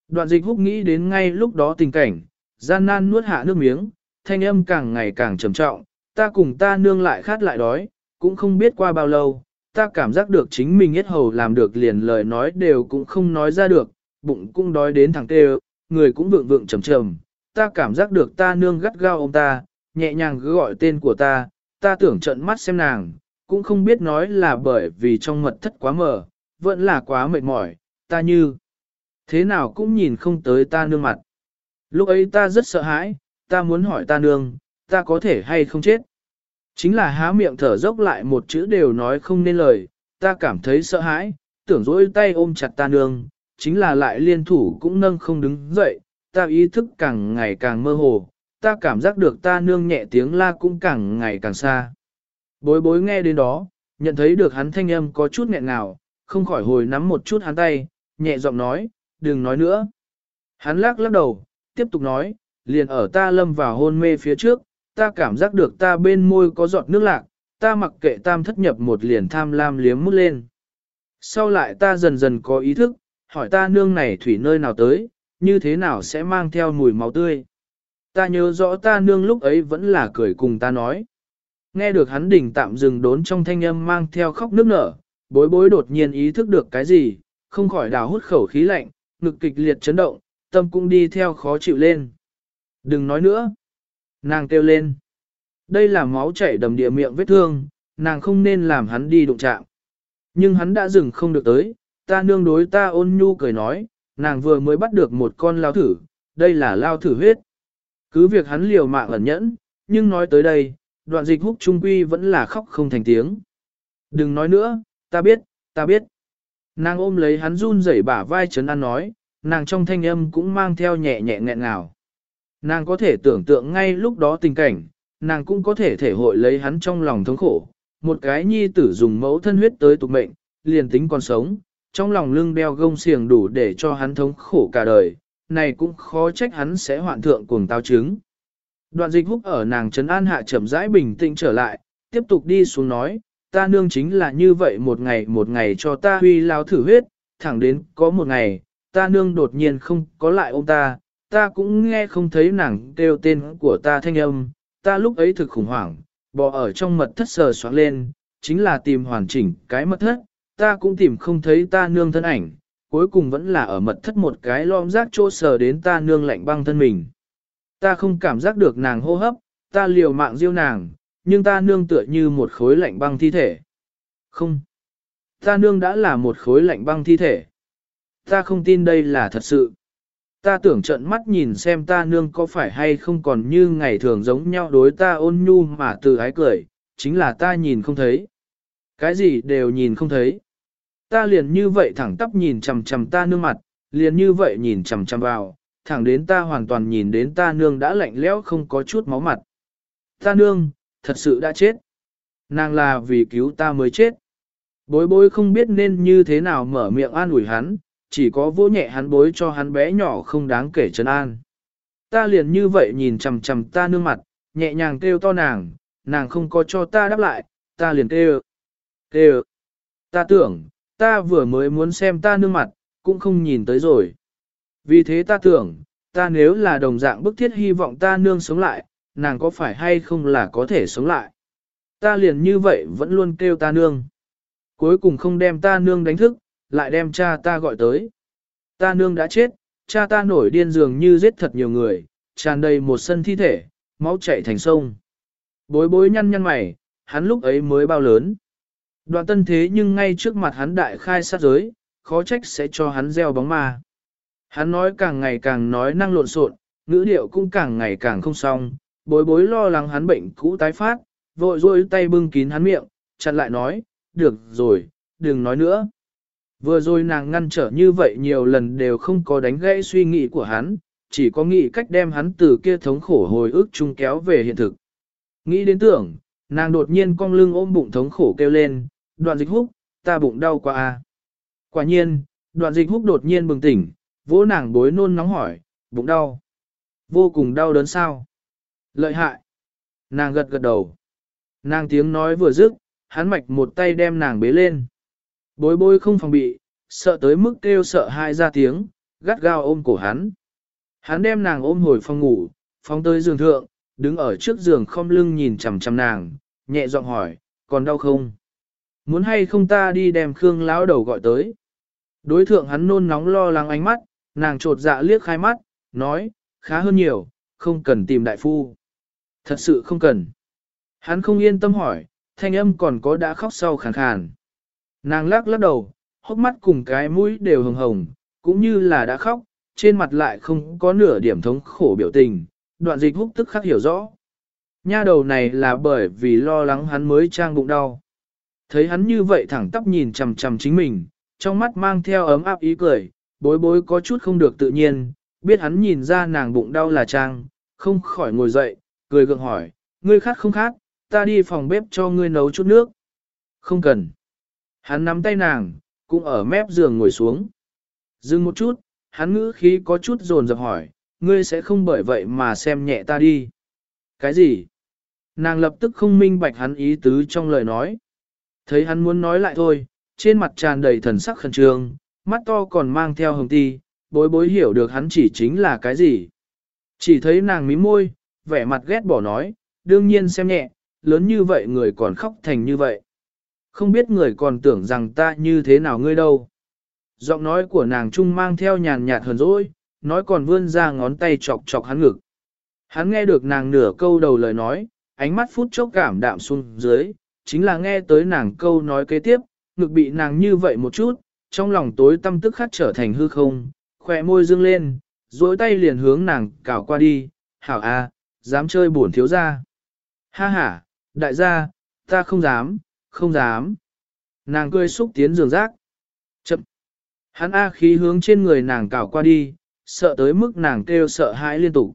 Đoạn dịch húc nghĩ đến ngay lúc đó tình cảnh, gian nan nuốt hạ nước miếng, thanh âm càng ngày càng trầm trọng, ta cùng ta nương lại khát lại đói, cũng không biết qua bao lâu, ta cảm giác được chính mình hết hầu làm được liền lời nói đều cũng không nói ra được, bụng cũng đói đến thằng tê người cũng vượng vượng trầm trầm, ta cảm giác được ta nương gắt gao ông ta, nhẹ nhàng cứ gọi tên của ta, ta tưởng trận mắt xem nàng, cũng không biết nói là bởi vì trong mật thất quá mờ, vẫn là quá mệt mỏi, ta như thế nào cũng nhìn không tới ta nương mặt. Lúc ấy ta rất sợ hãi, ta muốn hỏi ta nương, ta có thể hay không chết. Chính là há miệng thở dốc lại một chữ đều nói không nên lời, ta cảm thấy sợ hãi, tưởng dỗi tay ôm chặt ta nương, chính là lại liên thủ cũng nâng không đứng dậy, ta ý thức càng ngày càng mơ hồ, ta cảm giác được ta nương nhẹ tiếng la cũng càng ngày càng xa. Bối bối nghe đến đó, nhận thấy được hắn thanh âm có chút nghẹn ngào, không khỏi hồi nắm một chút hắn tay, nhẹ giọng nói, đừng nói nữa. Hắn lắc lắc đầu, tiếp tục nói, liền ở ta lâm vào hôn mê phía trước, ta cảm giác được ta bên môi có giọt nước lạc, ta mặc kệ tam thất nhập một liền tham lam liếm mút lên. Sau lại ta dần dần có ý thức, hỏi ta nương này thủy nơi nào tới, như thế nào sẽ mang theo mùi máu tươi. Ta nhớ rõ ta nương lúc ấy vẫn là cười cùng ta nói. Nghe được hắn đỉnh tạm dừng đốn trong thanh âm mang theo khóc nước nở, bối bối đột nhiên ý thức được cái gì, không khỏi đào hút khẩu khí lạnh, ngực kịch liệt chấn động, tâm cũng đi theo khó chịu lên. Đừng nói nữa. Nàng kêu lên. Đây là máu chảy đầm địa miệng vết thương, nàng không nên làm hắn đi đụng chạm. Nhưng hắn đã dừng không được tới, ta nương đối ta ôn nhu cười nói, nàng vừa mới bắt được một con lao thử, đây là lao thử huyết. Cứ việc hắn liều mạng ẩn nhẫn, nhưng nói tới đây, đoạn dịch húc trung quy vẫn là khóc không thành tiếng. Đừng nói nữa, ta biết, ta biết. Nàng ôm lấy hắn run rẩy bả vai chấn an nói, nàng trong thanh âm cũng mang theo nhẹ nhẹ nghẹn ngào. Nàng có thể tưởng tượng ngay lúc đó tình cảnh, nàng cũng có thể thể hội lấy hắn trong lòng thống khổ. Một cái nhi tử dùng mẫu thân huyết tới tục mệnh, liền tính còn sống, trong lòng lưng đeo gông xiềng đủ để cho hắn thống khổ cả đời, này cũng khó trách hắn sẽ hoạn thượng cuồng tao chứng. Đoạn dịch húc ở nàng trấn an hạ chậm rãi bình tĩnh trở lại, tiếp tục đi xuống nói, ta nương chính là như vậy một ngày một ngày cho ta huy lao thử huyết, thẳng đến có một ngày, ta nương đột nhiên không có lại ôm ta, ta cũng nghe không thấy nàng kêu tên của ta thanh âm, ta lúc ấy thực khủng hoảng, bò ở trong mật thất sờ soạn lên, chính là tìm hoàn chỉnh cái mật thất, ta cũng tìm không thấy ta nương thân ảnh, cuối cùng vẫn là ở mật thất một cái lom rác chỗ sờ đến ta nương lạnh băng thân mình. Ta không cảm giác được nàng hô hấp, ta liều mạng diêu nàng, nhưng ta nương tựa như một khối lạnh băng thi thể. Không. Ta nương đã là một khối lạnh băng thi thể. Ta không tin đây là thật sự. Ta tưởng trận mắt nhìn xem ta nương có phải hay không còn như ngày thường giống nhau đối ta ôn nhu mà từ ái cười, chính là ta nhìn không thấy. Cái gì đều nhìn không thấy. Ta liền như vậy thẳng tắp nhìn chằm chằm ta nương mặt, liền như vậy nhìn chằm chằm vào, thẳng đến ta hoàn toàn nhìn đến ta nương đã lạnh lẽo không có chút máu mặt. Ta nương, thật sự đã chết. Nàng là vì cứu ta mới chết. Bối bối không biết nên như thế nào mở miệng an ủi hắn, chỉ có vô nhẹ hắn bối cho hắn bé nhỏ không đáng kể chân an. Ta liền như vậy nhìn chằm chằm ta nương mặt, nhẹ nhàng kêu to nàng, nàng không có cho ta đáp lại, ta liền kêu. Kêu. Ta tưởng, ta vừa mới muốn xem ta nương mặt, cũng không nhìn tới rồi. Vì thế ta tưởng, ta nếu là đồng dạng bức thiết hy vọng ta nương sống lại, nàng có phải hay không là có thể sống lại. Ta liền như vậy vẫn luôn kêu ta nương. Cuối cùng không đem ta nương đánh thức, lại đem cha ta gọi tới. Ta nương đã chết, cha ta nổi điên dường như giết thật nhiều người, tràn đầy một sân thi thể, máu chảy thành sông. Bối bối nhăn nhăn mày, hắn lúc ấy mới bao lớn. Đoạn tân thế nhưng ngay trước mặt hắn đại khai sát giới, khó trách sẽ cho hắn gieo bóng ma. Hắn nói càng ngày càng nói năng lộn xộn, ngữ điệu cũng càng ngày càng không xong, bối bối lo lắng hắn bệnh cũ tái phát, vội rôi tay bưng kín hắn miệng, chặn lại nói, được rồi, đừng nói nữa. Vừa rồi nàng ngăn trở như vậy nhiều lần đều không có đánh gãy suy nghĩ của hắn, chỉ có nghĩ cách đem hắn từ kia thống khổ hồi ức chung kéo về hiện thực. Nghĩ đến tưởng, nàng đột nhiên cong lưng ôm bụng thống khổ kêu lên, đoạn dịch húc, ta bụng đau quá a. Quả nhiên, đoạn dịch húc đột nhiên bừng tỉnh, vỗ nàng bối nôn nóng hỏi, bụng đau. Vô cùng đau đớn sao? Lợi hại. Nàng gật gật đầu. Nàng tiếng nói vừa dứt, hắn mạch một tay đem nàng bế lên. Bối bối không phòng bị, sợ tới mức kêu sợ hai ra tiếng, gắt gao ôm cổ hắn. Hắn đem nàng ôm hồi phòng ngủ, phóng tới giường thượng, đứng ở trước giường không lưng nhìn chằm chằm nàng, nhẹ giọng hỏi, còn đau không? Muốn hay không ta đi đem Khương lão đầu gọi tới? Đối thượng hắn nôn nóng lo lắng ánh mắt, nàng trột dạ liếc khai mắt, nói, khá hơn nhiều, không cần tìm đại phu. Thật sự không cần. Hắn không yên tâm hỏi, thanh âm còn có đã khóc sau khàn khàn. Nàng lắc lắc đầu, hốc mắt cùng cái mũi đều hồng hồng, cũng như là đã khóc, trên mặt lại không có nửa điểm thống khổ biểu tình, đoạn dịch húc tức khắc hiểu rõ. Nha đầu này là bởi vì lo lắng hắn mới trang bụng đau. Thấy hắn như vậy thẳng tắp nhìn chằm chằm chính mình, trong mắt mang theo ấm áp ý cười, bối bối có chút không được tự nhiên, biết hắn nhìn ra nàng bụng đau là trang, không khỏi ngồi dậy, cười gượng hỏi, ngươi khát không khát, ta đi phòng bếp cho ngươi nấu chút nước. Không cần. Hắn nắm tay nàng, cũng ở mép giường ngồi xuống. Dừng một chút, hắn ngữ khí có chút dồn dập hỏi, ngươi sẽ không bởi vậy mà xem nhẹ ta đi. Cái gì? Nàng lập tức không minh bạch hắn ý tứ trong lời nói. Thấy hắn muốn nói lại thôi, trên mặt tràn đầy thần sắc khẩn trương, mắt to còn mang theo hồng ti, bối bối hiểu được hắn chỉ chính là cái gì. Chỉ thấy nàng mím môi, vẻ mặt ghét bỏ nói, đương nhiên xem nhẹ, lớn như vậy người còn khóc thành như vậy. Không biết người còn tưởng rằng ta như thế nào ngươi đâu. Giọng nói của nàng trung mang theo nhàn nhạt hờn dỗi, nói còn vươn ra ngón tay chọc chọc hắn ngực. Hắn nghe được nàng nửa câu đầu lời nói, ánh mắt phút chốc cảm đạm xuống dưới, chính là nghe tới nàng câu nói kế tiếp, ngực bị nàng như vậy một chút, trong lòng tối tâm tức khắc trở thành hư không, khỏe môi dương lên, dối tay liền hướng nàng cào qua đi, hảo a, dám chơi buồn thiếu ra. Ha ha, đại gia, ta không dám, không dám. Nàng cười xúc tiến giường rác. Chậm. Hắn A khí hướng trên người nàng cào qua đi, sợ tới mức nàng kêu sợ hãi liên tục.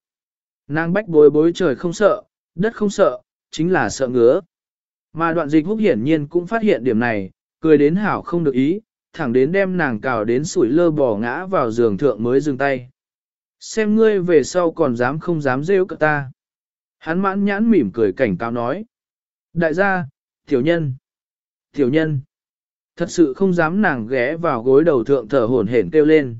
Nàng bách bối bối trời không sợ, đất không sợ, chính là sợ ngứa. Mà đoạn dịch húc hiển nhiên cũng phát hiện điểm này, cười đến hảo không được ý, thẳng đến đem nàng cào đến sủi lơ bò ngã vào giường thượng mới dừng tay. Xem ngươi về sau còn dám không dám rêu cả ta. Hắn mãn nhãn mỉm cười cảnh cáo nói. Đại gia, tiểu nhân, tiểu nhân. Thật sự không dám nàng ghé vào gối đầu thượng thở hổn hển kêu lên.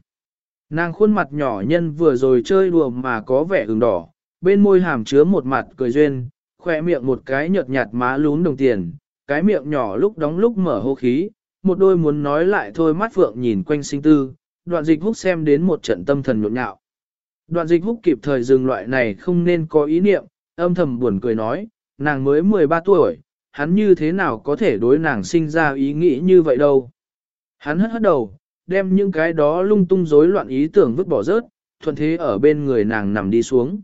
Nàng khuôn mặt nhỏ nhân vừa rồi chơi đùa mà có vẻ ửng đỏ, bên môi hàm chứa một mặt cười duyên, khoe miệng một cái nhợt nhạt má lún đồng tiền, cái miệng nhỏ lúc đóng lúc mở hô khí, một đôi muốn nói lại thôi mắt phượng nhìn quanh sinh tư, đoạn dịch húc xem đến một trận tâm thần nhộn nhạo. Đoạn dịch húc kịp thời dừng loại này không nên có ý niệm, âm thầm buồn cười nói, nàng mới 13 tuổi, hắn như thế nào có thể đối nàng sinh ra ý nghĩ như vậy đâu. Hắn hất hất đầu, đem những cái đó lung tung rối loạn ý tưởng vứt bỏ rớt, thuận thế ở bên người nàng nằm đi xuống.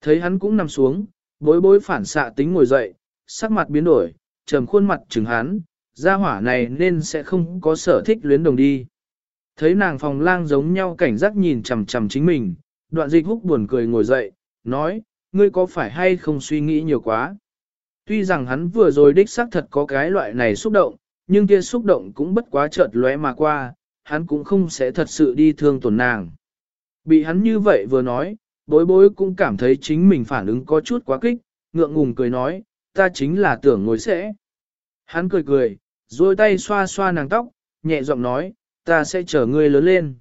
Thấy hắn cũng nằm xuống, bối bối phản xạ tính ngồi dậy, sắc mặt biến đổi, trầm khuôn mặt chừng hắn, gia hỏa này nên sẽ không có sở thích luyến đồng đi. Thấy nàng phòng lang giống nhau cảnh giác nhìn chằm chằm chính mình, đoạn dịch húc buồn cười ngồi dậy, nói, ngươi có phải hay không suy nghĩ nhiều quá. Tuy rằng hắn vừa rồi đích xác thật có cái loại này xúc động, nhưng kia xúc động cũng bất quá chợt lóe mà qua, hắn cũng không sẽ thật sự đi thương tổn nàng. Bị hắn như vậy vừa nói, bối bối cũng cảm thấy chính mình phản ứng có chút quá kích, ngượng ngùng cười nói, ta chính là tưởng ngồi sẽ. Hắn cười cười, rồi tay xoa xoa nàng tóc, nhẹ giọng nói, ta sẽ chở ngươi lớn lên.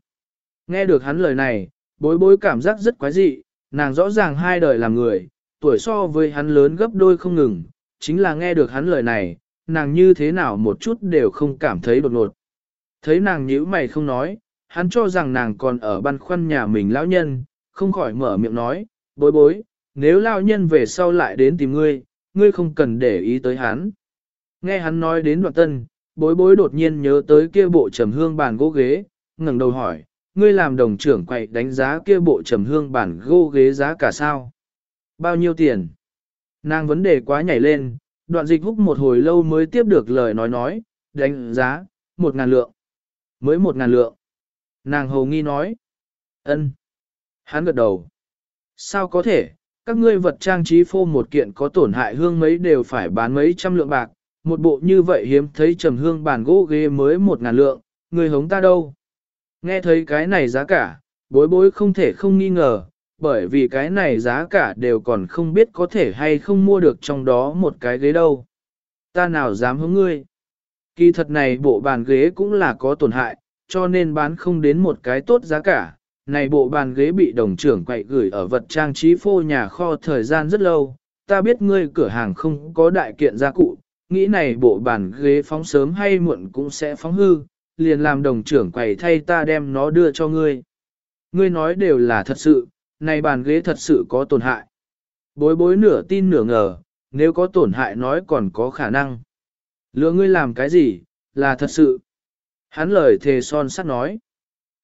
Nghe được hắn lời này, bối bối cảm giác rất quái dị, nàng rõ ràng hai đời làm người, tuổi so với hắn lớn gấp đôi không ngừng, chính là nghe được hắn lời này, nàng như thế nào một chút đều không cảm thấy đột ngột. Thấy nàng nhíu mày không nói, hắn cho rằng nàng còn ở băn khoăn nhà mình lão nhân, không khỏi mở miệng nói, bối bối, nếu lão nhân về sau lại đến tìm ngươi, ngươi không cần để ý tới hắn. Nghe hắn nói đến đoạn tân, bối bối đột nhiên nhớ tới kia bộ trầm hương bàn gỗ ghế, ngẩng đầu hỏi, ngươi làm đồng trưởng quậy đánh giá kia bộ trầm hương bản gỗ ghế giá cả sao? Bao nhiêu tiền? Nàng vấn đề quá nhảy lên, đoạn dịch húc một hồi lâu mới tiếp được lời nói nói, đánh giá, một ngàn lượng. Mới một ngàn lượng. Nàng hầu nghi nói. ân. Hắn gật đầu. Sao có thể, các ngươi vật trang trí phô một kiện có tổn hại hương mấy đều phải bán mấy trăm lượng bạc, một bộ như vậy hiếm thấy trầm hương bàn gỗ ghế mới một ngàn lượng, người hống ta đâu. Nghe thấy cái này giá cả, bối bối không thể không nghi ngờ, bởi vì cái này giá cả đều còn không biết có thể hay không mua được trong đó một cái ghế đâu. Ta nào dám hướng ngươi. Kỳ thật này bộ bàn ghế cũng là có tổn hại, cho nên bán không đến một cái tốt giá cả. Này bộ bàn ghế bị đồng trưởng quậy gửi ở vật trang trí phô nhà kho thời gian rất lâu, ta biết ngươi cửa hàng không có đại kiện gia cụ, nghĩ này bộ bàn ghế phóng sớm hay muộn cũng sẽ phóng hư, liền làm đồng trưởng quầy thay ta đem nó đưa cho ngươi. Ngươi nói đều là thật sự, này bàn ghế thật sự có tổn hại. Bối bối nửa tin nửa ngờ, nếu có tổn hại nói còn có khả năng. lừa ngươi làm cái gì, là thật sự. Hắn lời thề son sắt nói.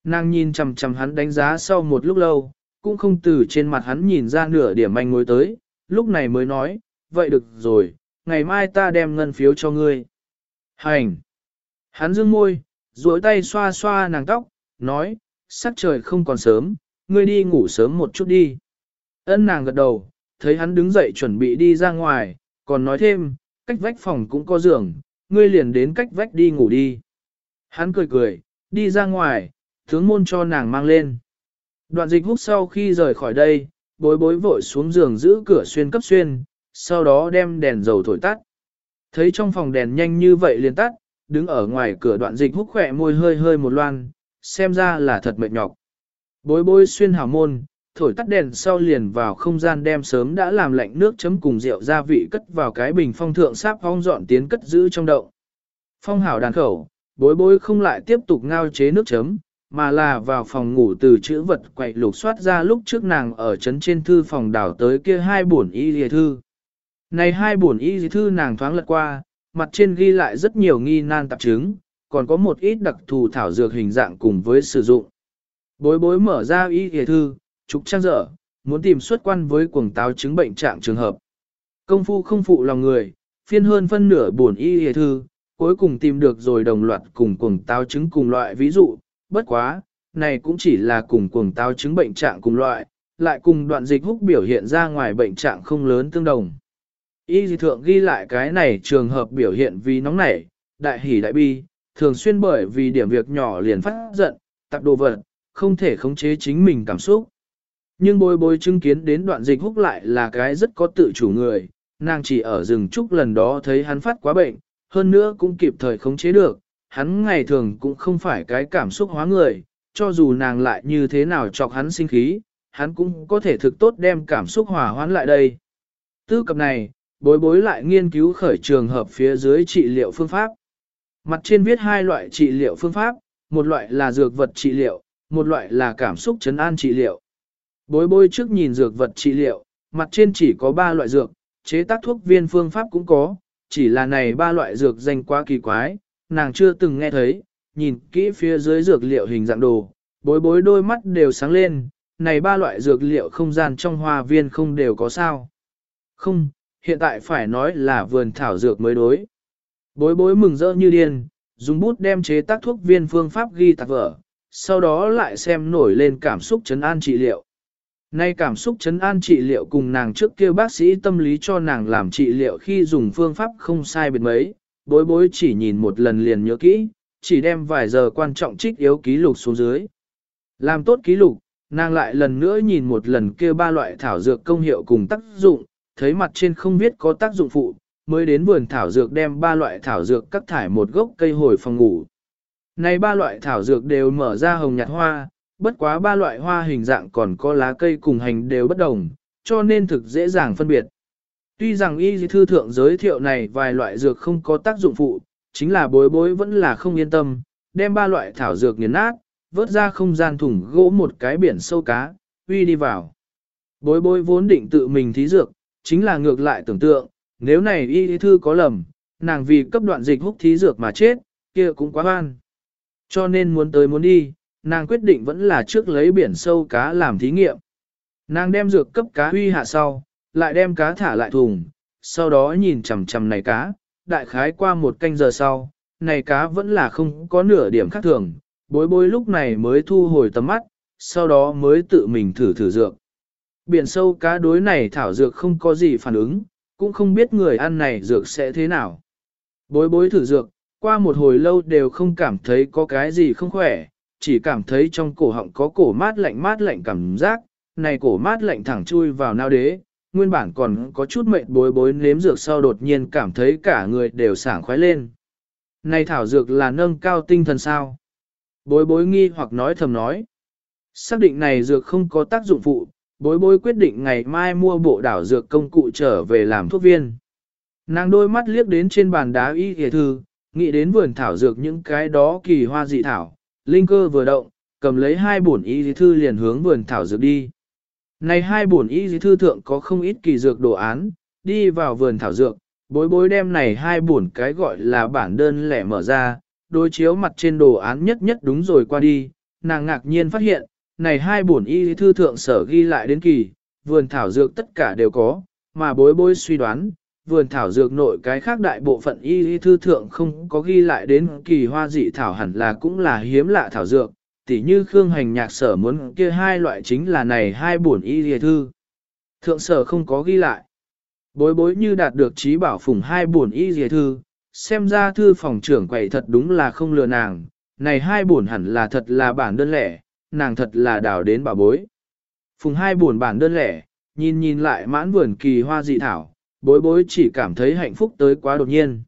Nàng nhìn chằm chằm hắn đánh giá sau một lúc lâu, cũng không từ trên mặt hắn nhìn ra nửa điểm manh ngồi tới, lúc này mới nói, vậy được rồi, ngày mai ta đem ngân phiếu cho ngươi. Hành! Hắn dương môi, duỗi tay xoa xoa nàng tóc, nói, sắc trời không còn sớm, ngươi đi ngủ sớm một chút đi. Ân nàng gật đầu, thấy hắn đứng dậy chuẩn bị đi ra ngoài, còn nói thêm, cách vách phòng cũng có giường, ngươi liền đến cách vách đi ngủ đi. Hắn cười cười, đi ra ngoài, tướng môn cho nàng mang lên. Đoạn dịch hút sau khi rời khỏi đây, bối bối vội xuống giường giữ cửa xuyên cấp xuyên, sau đó đem đèn dầu thổi tắt. Thấy trong phòng đèn nhanh như vậy liền tắt, đứng ở ngoài cửa đoạn dịch hút khỏe môi hơi hơi một loan, xem ra là thật mệt nhọc. Bối bối xuyên hào môn, thổi tắt đèn sau liền vào không gian đem sớm đã làm lạnh nước chấm cùng rượu gia vị cất vào cái bình phong thượng sáp phong dọn tiến cất giữ trong đậu. Phong hảo đàn khẩu, bối bối không lại tiếp tục ngao chế nước chấm, mà là vào phòng ngủ từ chữ vật quậy lục soát ra lúc trước nàng ở trấn trên thư phòng đảo tới kia hai buồn y lìa thư. Này hai buồn y thư nàng thoáng lật qua, mặt trên ghi lại rất nhiều nghi nan tạp chứng, còn có một ít đặc thù thảo dược hình dạng cùng với sử dụng. Bối bối mở ra y hề thư, trục trang dở, muốn tìm xuất quan với cuồng táo chứng bệnh trạng trường hợp. Công phu không phụ lòng người, phiên hơn phân nửa buồn y hề thư, cuối cùng tìm được rồi đồng loạt cùng cuồng táo chứng cùng loại ví dụ, bất quá, này cũng chỉ là cùng cuồng táo chứng bệnh trạng cùng loại, lại cùng đoạn dịch húc biểu hiện ra ngoài bệnh trạng không lớn tương đồng. Y dị thượng ghi lại cái này trường hợp biểu hiện vì nóng nảy, đại hỉ đại bi, thường xuyên bởi vì điểm việc nhỏ liền phát giận, tạp đồ vật, không thể khống chế chính mình cảm xúc. Nhưng bối bối chứng kiến đến đoạn dịch húc lại là cái rất có tự chủ người, nàng chỉ ở rừng trúc lần đó thấy hắn phát quá bệnh, hơn nữa cũng kịp thời khống chế được, hắn ngày thường cũng không phải cái cảm xúc hóa người, cho dù nàng lại như thế nào chọc hắn sinh khí, hắn cũng có thể thực tốt đem cảm xúc hòa hoãn lại đây. Tư cập này, bối bối lại nghiên cứu khởi trường hợp phía dưới trị liệu phương pháp. Mặt trên viết hai loại trị liệu phương pháp, một loại là dược vật trị liệu, một loại là cảm xúc chấn an trị liệu. Bối bối trước nhìn dược vật trị liệu, mặt trên chỉ có ba loại dược, chế tác thuốc viên phương pháp cũng có, chỉ là này ba loại dược danh quá kỳ quái, nàng chưa từng nghe thấy, nhìn kỹ phía dưới dược liệu hình dạng đồ, bối bối đôi mắt đều sáng lên, này ba loại dược liệu không gian trong hoa viên không đều có sao. Không, hiện tại phải nói là vườn thảo dược mới đối. Bối bối mừng rỡ như điên, dùng bút đem chế tác thuốc viên phương pháp ghi tạc vở, sau đó lại xem nổi lên cảm xúc chấn an trị liệu. Nay cảm xúc chấn an trị liệu cùng nàng trước kia bác sĩ tâm lý cho nàng làm trị liệu khi dùng phương pháp không sai biệt mấy, bối bối chỉ nhìn một lần liền nhớ kỹ, chỉ đem vài giờ quan trọng trích yếu ký lục xuống dưới. Làm tốt ký lục, nàng lại lần nữa nhìn một lần kia ba loại thảo dược công hiệu cùng tác dụng, thấy mặt trên không biết có tác dụng phụ, mới đến vườn thảo dược đem ba loại thảo dược cắt thải một gốc cây hồi phòng ngủ. Này ba loại thảo dược đều mở ra hồng nhạt hoa, bất quá ba loại hoa hình dạng còn có lá cây cùng hành đều bất đồng, cho nên thực dễ dàng phân biệt. Tuy rằng y thư thượng giới thiệu này vài loại dược không có tác dụng phụ, chính là bối bối vẫn là không yên tâm, đem ba loại thảo dược nghiền nát, vớt ra không gian thủng gỗ một cái biển sâu cá, uy đi vào. Bối bối vốn định tự mình thí dược, chính là ngược lại tưởng tượng, nếu này y thư có lầm, nàng vì cấp đoạn dịch hút thí dược mà chết, kia cũng quá oan. Cho nên muốn tới muốn đi, nàng quyết định vẫn là trước lấy biển sâu cá làm thí nghiệm. Nàng đem dược cấp cá huy hạ sau, lại đem cá thả lại thùng, sau đó nhìn chằm chằm này cá, đại khái qua một canh giờ sau, này cá vẫn là không có nửa điểm khác thường, bối bối lúc này mới thu hồi tầm mắt, sau đó mới tự mình thử thử dược. Biển sâu cá đối này thảo dược không có gì phản ứng, cũng không biết người ăn này dược sẽ thế nào. Bối bối thử dược, qua một hồi lâu đều không cảm thấy có cái gì không khỏe, chỉ cảm thấy trong cổ họng có cổ mát lạnh mát lạnh cảm giác, này cổ mát lạnh thẳng chui vào nao đế, nguyên bản còn có chút mệt bối bối nếm dược sau đột nhiên cảm thấy cả người đều sảng khoái lên. Này thảo dược là nâng cao tinh thần sao? Bối bối nghi hoặc nói thầm nói. Xác định này dược không có tác dụng phụ, bối bối quyết định ngày mai mua bộ đảo dược công cụ trở về làm thuốc viên. Nàng đôi mắt liếc đến trên bàn đá y hề thư, nghĩ đến vườn thảo dược những cái đó kỳ hoa dị thảo, linh cơ vừa động, cầm lấy hai bổn y thư liền hướng vườn thảo dược đi. Này hai bổn y thư thượng có không ít kỳ dược đồ án, đi vào vườn thảo dược, bối bối đem này hai bổn cái gọi là bản đơn lẻ mở ra, đối chiếu mặt trên đồ án nhất nhất đúng rồi qua đi, nàng ngạc nhiên phát hiện, này hai bổn y thư thượng sở ghi lại đến kỳ, vườn thảo dược tất cả đều có, mà bối bối suy đoán, vườn thảo dược nội cái khác đại bộ phận y thư thượng không có ghi lại đến kỳ hoa dị thảo hẳn là cũng là hiếm lạ thảo dược, tỉ như Khương Hành nhạc sở muốn kia hai loại chính là này hai bổn y thư. Thượng sở không có ghi lại. Bối bối như đạt được trí bảo phùng hai bổn y y thư, xem ra thư phòng trưởng quầy thật đúng là không lừa nàng, này hai bổn hẳn là thật là bản đơn lẻ, nàng thật là đào đến bảo bối. Phùng hai bổn bản đơn lẻ, nhìn nhìn lại mãn vườn kỳ hoa dị thảo, bối bối chỉ cảm thấy hạnh phúc tới quá đột nhiên.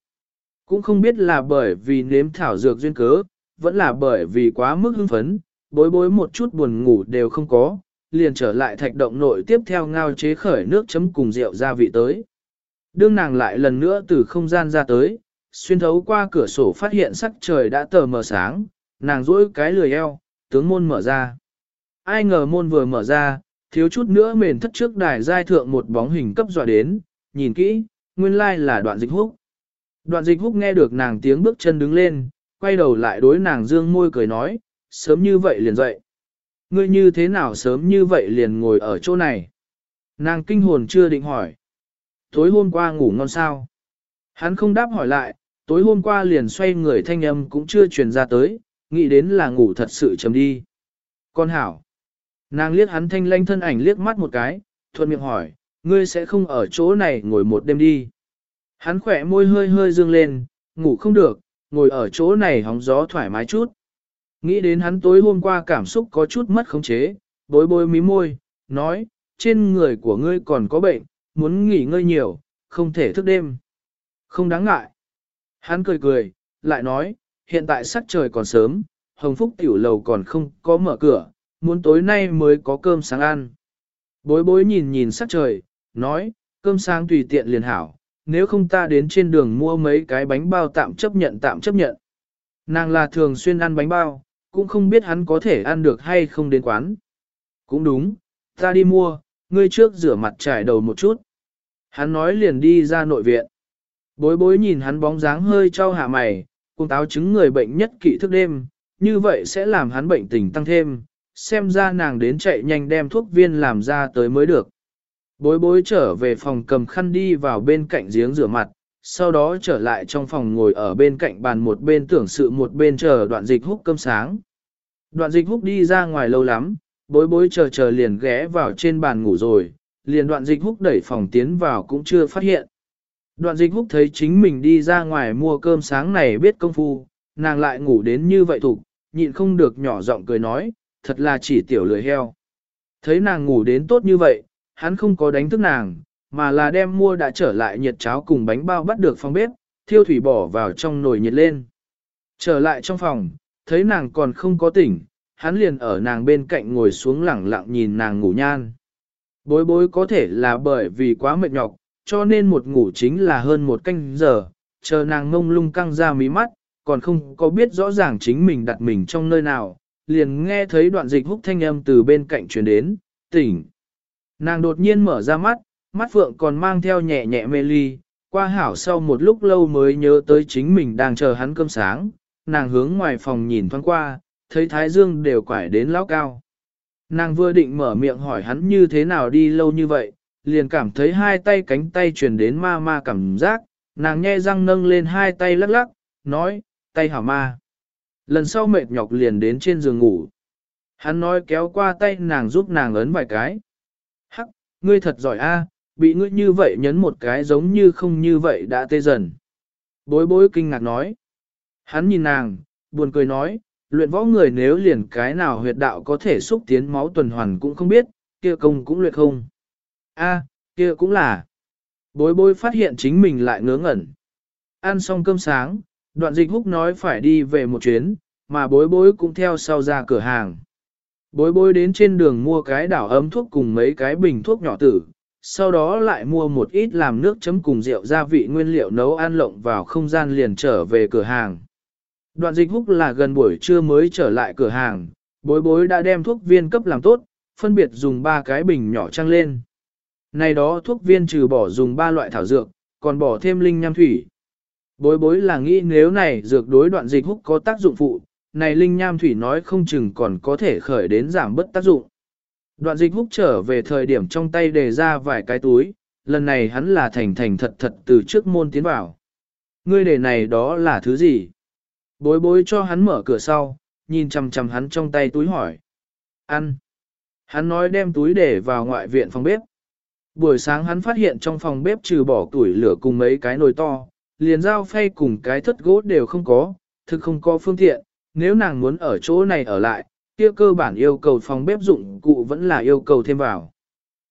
Cũng không biết là bởi vì nếm thảo dược duyên cớ, vẫn là bởi vì quá mức hưng phấn, bối bối một chút buồn ngủ đều không có, liền trở lại thạch động nội tiếp theo ngao chế khởi nước chấm cùng rượu gia vị tới. Đương nàng lại lần nữa từ không gian ra tới, xuyên thấu qua cửa sổ phát hiện sắc trời đã tờ mờ sáng, nàng duỗi cái lười eo, tướng môn mở ra. Ai ngờ môn vừa mở ra, thiếu chút nữa mền thất trước đài giai thượng một bóng hình cấp dọa đến, nhìn kỹ, nguyên lai là đoạn dịch húc. Đoạn dịch húc nghe được nàng tiếng bước chân đứng lên, quay đầu lại đối nàng dương môi cười nói, sớm như vậy liền dậy. Ngươi như thế nào sớm như vậy liền ngồi ở chỗ này? Nàng kinh hồn chưa định hỏi. Tối hôm qua ngủ ngon sao? Hắn không đáp hỏi lại, tối hôm qua liền xoay người thanh âm cũng chưa truyền ra tới, nghĩ đến là ngủ thật sự chấm đi. Con hảo. Nàng liếc hắn thanh lanh thân ảnh liếc mắt một cái, thuận miệng hỏi, ngươi sẽ không ở chỗ này ngồi một đêm đi. Hắn khỏe môi hơi hơi dương lên, ngủ không được, ngồi ở chỗ này hóng gió thoải mái chút. Nghĩ đến hắn tối hôm qua cảm xúc có chút mất khống chế, bối bối mí môi, nói, trên người của ngươi còn có bệnh, muốn nghỉ ngơi nhiều, không thể thức đêm. Không đáng ngại. Hắn cười cười, lại nói, hiện tại sắc trời còn sớm, hồng phúc tiểu lầu còn không có mở cửa, muốn tối nay mới có cơm sáng ăn. Bối bối nhìn nhìn sắc trời, nói, cơm sáng tùy tiện liền hảo, nếu không ta đến trên đường mua mấy cái bánh bao tạm chấp nhận tạm chấp nhận. Nàng là thường xuyên ăn bánh bao, cũng không biết hắn có thể ăn được hay không đến quán. Cũng đúng, ta đi mua, ngươi trước rửa mặt trải đầu một chút. Hắn nói liền đi ra nội viện. Bối bối nhìn hắn bóng dáng hơi trao hạ mày, cùng táo chứng người bệnh nhất kỵ thức đêm, như vậy sẽ làm hắn bệnh tình tăng thêm, xem ra nàng đến chạy nhanh đem thuốc viên làm ra tới mới được. Bối bối trở về phòng cầm khăn đi vào bên cạnh giếng rửa mặt, sau đó trở lại trong phòng ngồi ở bên cạnh bàn một bên tưởng sự một bên chờ đoạn dịch hút cơm sáng. Đoạn dịch hút đi ra ngoài lâu lắm, bối bối chờ chờ liền ghé vào trên bàn ngủ rồi, liền đoạn dịch hút đẩy phòng tiến vào cũng chưa phát hiện. Đoạn dịch hút thấy chính mình đi ra ngoài mua cơm sáng này biết công phu, nàng lại ngủ đến như vậy thủ, nhịn không được nhỏ giọng cười nói, thật là chỉ tiểu lười heo. Thấy nàng ngủ đến tốt như vậy, hắn không có đánh thức nàng, mà là đem mua đã trở lại nhiệt cháo cùng bánh bao bắt được phòng bếp, thiêu thủy bỏ vào trong nồi nhiệt lên. Trở lại trong phòng, thấy nàng còn không có tỉnh, hắn liền ở nàng bên cạnh ngồi xuống lẳng lặng nhìn nàng ngủ nhan. Bối bối có thể là bởi vì quá mệt nhọc, cho nên một ngủ chính là hơn một canh giờ, chờ nàng ngông lung căng ra mí mắt, còn không có biết rõ ràng chính mình đặt mình trong nơi nào, liền nghe thấy đoạn dịch húc thanh âm từ bên cạnh truyền đến, tỉnh. Nàng đột nhiên mở ra mắt, mắt phượng còn mang theo nhẹ nhẹ mê ly, qua hảo sau một lúc lâu mới nhớ tới chính mình đang chờ hắn cơm sáng, nàng hướng ngoài phòng nhìn thoáng qua, thấy thái dương đều quải đến lão cao. Nàng vừa định mở miệng hỏi hắn như thế nào đi lâu như vậy, liền cảm thấy hai tay cánh tay truyền đến ma ma cảm giác, nàng nhe răng nâng lên hai tay lắc lắc, nói, tay hảo ma. Lần sau mệt nhọc liền đến trên giường ngủ. Hắn nói kéo qua tay nàng giúp nàng ấn vài cái. Ngươi thật giỏi a, bị ngươi như vậy nhấn một cái giống như không như vậy đã tê dần. Bối bối kinh ngạc nói. Hắn nhìn nàng, buồn cười nói, luyện võ người nếu liền cái nào huyệt đạo có thể xúc tiến máu tuần hoàn cũng không biết, kia công cũng luyện không. A, kia cũng là. Bối bối phát hiện chính mình lại ngớ ngẩn. Ăn xong cơm sáng, đoạn dịch húc nói phải đi về một chuyến, mà bối bối cũng theo sau ra cửa hàng. Bối bối đến trên đường mua cái đảo ấm thuốc cùng mấy cái bình thuốc nhỏ tử, sau đó lại mua một ít làm nước chấm cùng rượu gia vị nguyên liệu nấu ăn lộng vào không gian liền trở về cửa hàng. Đoạn dịch húc là gần buổi trưa mới trở lại cửa hàng, bối bối đã đem thuốc viên cấp làm tốt, phân biệt dùng ba cái bình nhỏ trăng lên. Này đó thuốc viên trừ bỏ dùng ba loại thảo dược, còn bỏ thêm linh nham thủy. Bối bối là nghĩ nếu này dược đối đoạn dịch húc có tác dụng phụ, này linh nham thủy nói không chừng còn có thể khởi đến giảm bất tác dụng. Đoạn dịch húc trở về thời điểm trong tay đề ra vài cái túi, lần này hắn là thành thành thật thật từ trước môn tiến vào. Ngươi đề này đó là thứ gì? Bối bối cho hắn mở cửa sau, nhìn chằm chằm hắn trong tay túi hỏi. Ăn. Hắn nói đem túi để vào ngoại viện phòng bếp. Buổi sáng hắn phát hiện trong phòng bếp trừ bỏ tuổi lửa cùng mấy cái nồi to, liền dao phay cùng cái thất gỗ đều không có, thực không có phương tiện, nếu nàng muốn ở chỗ này ở lại, kia cơ bản yêu cầu phòng bếp dụng cụ vẫn là yêu cầu thêm vào.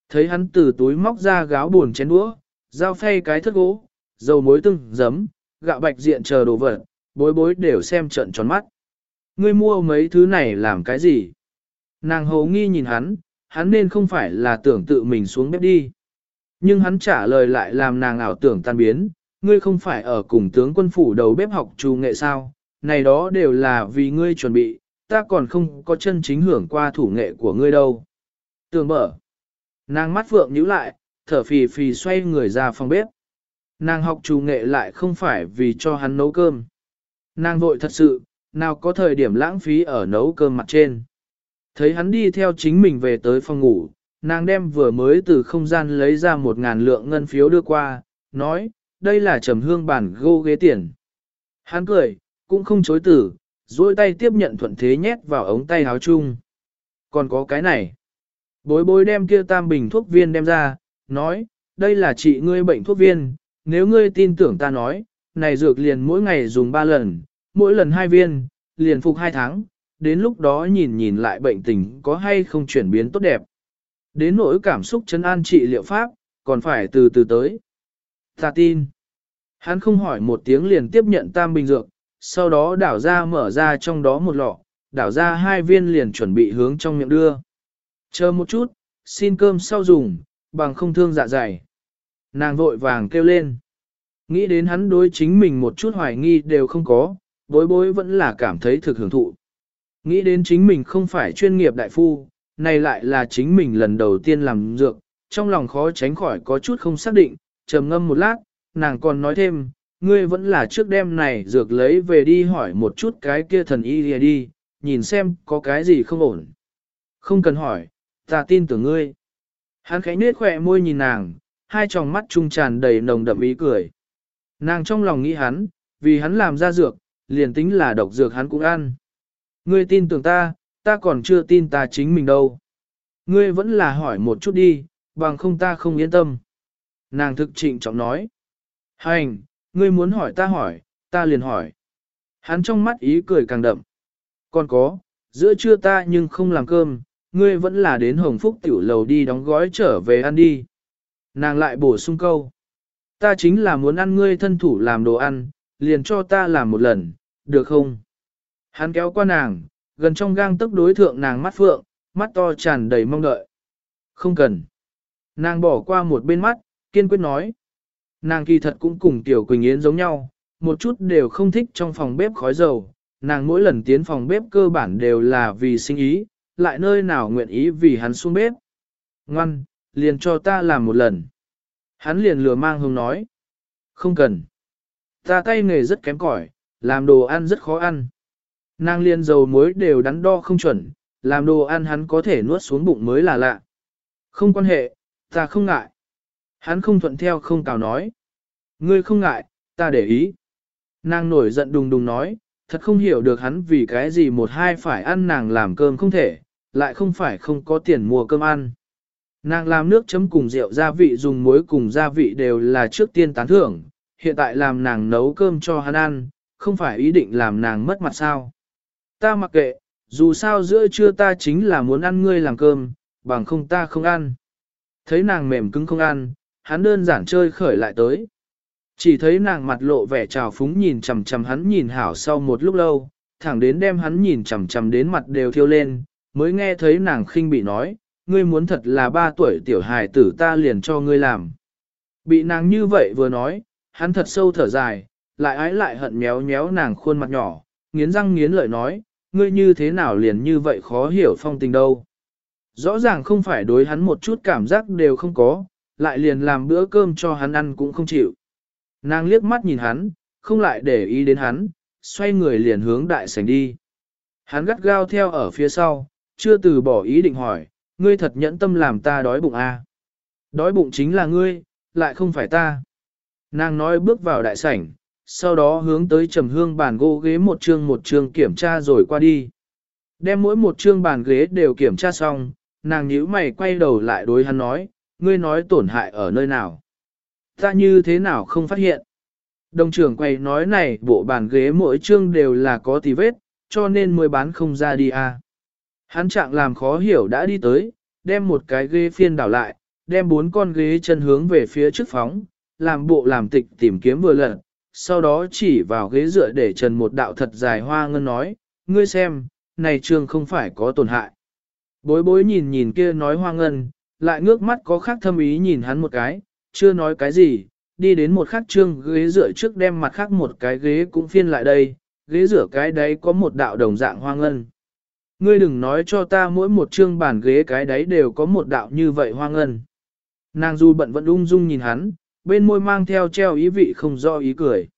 Thấy hắn từ túi móc ra gáo buồn chén đũa, dao phay cái thất gỗ, dầu muối tưng, giấm, gạo bạch diện chờ đồ vật, bối bối đều xem trận tròn mắt. Ngươi mua mấy thứ này làm cái gì? Nàng hầu nghi nhìn hắn, hắn nên không phải là tưởng tự mình xuống bếp đi. Nhưng hắn trả lời lại làm nàng ảo tưởng tan biến, ngươi không phải ở cùng tướng quân phủ đầu bếp học trù nghệ sao, này đó đều là vì ngươi chuẩn bị, ta còn không có chân chính hưởng qua thủ nghệ của ngươi đâu. Tường mở. Nàng mắt phượng nhíu lại, thở phì phì xoay người ra phòng bếp. Nàng học chủ nghệ lại không phải vì cho hắn nấu cơm. Nàng vội thật sự, nào có thời điểm lãng phí ở nấu cơm mặt trên. Thấy hắn đi theo chính mình về tới phòng ngủ, nàng đem vừa mới từ không gian lấy ra một ngàn lượng ngân phiếu đưa qua, nói, đây là trầm hương bản gô ghế tiền. Hắn cười, cũng không chối từ, duỗi tay tiếp nhận thuận thế nhét vào ống tay áo chung. Còn có cái này. Bối bối đem kia tam bình thuốc viên đem ra, nói, đây là chị ngươi bệnh thuốc viên, nếu ngươi tin tưởng ta nói, này dược liền mỗi ngày dùng 3 lần, mỗi lần 2 viên, liền phục 2 tháng, đến lúc đó nhìn nhìn lại bệnh tình có hay không chuyển biến tốt đẹp. Đến nỗi cảm xúc chấn an trị liệu pháp, còn phải từ từ tới. Ta tin. Hắn không hỏi một tiếng liền tiếp nhận tam bình dược, sau đó đảo ra mở ra trong đó một lọ, đảo ra hai viên liền chuẩn bị hướng trong miệng đưa. Chờ một chút, xin cơm sau dùng, bằng không thương dạ dày. Nàng vội vàng kêu lên. Nghĩ đến hắn đối chính mình một chút hoài nghi đều không có, bối bối vẫn là cảm thấy thực hưởng thụ. Nghĩ đến chính mình không phải chuyên nghiệp đại phu, này lại là chính mình lần đầu tiên làm dược, trong lòng khó tránh khỏi có chút không xác định, trầm ngâm một lát, nàng còn nói thêm, ngươi vẫn là trước đêm này dược lấy về đi hỏi một chút cái kia thần y đi, đi nhìn xem có cái gì không ổn. Không cần hỏi, ta tin tưởng ngươi. Hắn khẽ nết khỏe môi nhìn nàng, hai tròng mắt trung tràn đầy nồng đậm ý cười. Nàng trong lòng nghĩ hắn, vì hắn làm ra dược, liền tính là độc dược hắn cũng ăn. Ngươi tin tưởng ta, ta còn chưa tin ta chính mình đâu. Ngươi vẫn là hỏi một chút đi, bằng không ta không yên tâm. Nàng thực trịnh trọng nói. Hành, ngươi muốn hỏi ta hỏi, ta liền hỏi. Hắn trong mắt ý cười càng đậm. Còn có, giữa trưa ta nhưng không làm cơm, ngươi vẫn là đến Hồng Phúc tiểu lầu đi đóng gói trở về ăn đi. Nàng lại bổ sung câu. Ta chính là muốn ăn ngươi thân thủ làm đồ ăn, liền cho ta làm một lần, được không? Hắn kéo qua nàng, gần trong gang tức đối thượng nàng mắt phượng, mắt to tràn đầy mong đợi. Không cần. Nàng bỏ qua một bên mắt, kiên quyết nói. Nàng kỳ thật cũng cùng Tiểu Quỳnh Yến giống nhau, một chút đều không thích trong phòng bếp khói dầu. Nàng mỗi lần tiến phòng bếp cơ bản đều là vì sinh ý, lại nơi nào nguyện ý vì hắn xuống bếp. Ngoan, liền cho ta làm một lần. Hắn liền lừa mang hông nói. Không cần. Ta tay nghề rất kém cỏi, làm đồ ăn rất khó ăn. Nàng liền dầu muối đều đắn đo không chuẩn, làm đồ ăn hắn có thể nuốt xuống bụng mới là lạ. Không quan hệ, ta không ngại. Hắn không thuận theo không cào nói. Ngươi không ngại, ta để ý. Nàng nổi giận đùng đùng nói, thật không hiểu được hắn vì cái gì một hai phải ăn nàng làm cơm không thể, lại không phải không có tiền mua cơm ăn. Nàng làm nước chấm cùng rượu gia vị dùng muối cùng gia vị đều là trước tiên tán thưởng, hiện tại làm nàng nấu cơm cho hắn ăn, không phải ý định làm nàng mất mặt sao. Ta mặc kệ, dù sao giữa trưa ta chính là muốn ăn ngươi làm cơm, bằng không ta không ăn. Thấy nàng mềm cứng không ăn, hắn đơn giản chơi khởi lại tới. Chỉ thấy nàng mặt lộ vẻ trào phúng nhìn chằm chằm hắn nhìn hảo sau một lúc lâu, thẳng đến đem hắn nhìn chằm chằm đến mặt đều thiêu lên, mới nghe thấy nàng khinh bị nói, ngươi muốn thật là ba tuổi tiểu hài tử ta liền cho ngươi làm. Bị nàng như vậy vừa nói, hắn thật sâu thở dài, lại ái lại hận méo méo nàng khuôn mặt nhỏ, nghiến răng nghiến lợi nói, ngươi như thế nào liền như vậy khó hiểu phong tình đâu. Rõ ràng không phải đối hắn một chút cảm giác đều không có, lại liền làm bữa cơm cho hắn ăn cũng không chịu. Nàng liếc mắt nhìn hắn, không lại để ý đến hắn, xoay người liền hướng đại sảnh đi. Hắn gắt gao theo ở phía sau, chưa từ bỏ ý định hỏi, ngươi thật nhẫn tâm làm ta đói bụng à. Đói bụng chính là ngươi, lại không phải ta. Nàng nói bước vào đại sảnh, sau đó hướng tới trầm hương bàn gỗ ghế một chương một chương kiểm tra rồi qua đi. Đem mỗi một chương bàn ghế đều kiểm tra xong, nàng nhíu mày quay đầu lại đối hắn nói, ngươi nói tổn hại ở nơi nào. Ta như thế nào không phát hiện. Đồng trưởng quay nói này bộ bàn ghế mỗi chương đều là có tì vết, cho nên mới bán không ra đi à. Hắn trạng làm khó hiểu đã đi tới, đem một cái ghế phiên đảo lại, đem bốn con ghế chân hướng về phía trước phóng, làm bộ làm tịch tìm kiếm vừa lần, sau đó chỉ vào ghế dựa để trần một đạo thật dài hoa ngân nói, ngươi xem, này trường không phải có tổn hại. Bối bối nhìn nhìn kia nói hoa ngân, lại ngước mắt có khác thâm ý nhìn hắn một cái, chưa nói cái gì, đi đến một khắc trương ghế rửa trước đem mặt khác một cái ghế cũng phiên lại đây, ghế rửa cái đấy có một đạo đồng dạng hoa ngân. Ngươi đừng nói cho ta mỗi một trương bàn ghế cái đấy đều có một đạo như vậy hoa ngân. Nàng du bận vẫn ung dung nhìn hắn, bên môi mang theo treo ý vị không do ý cười.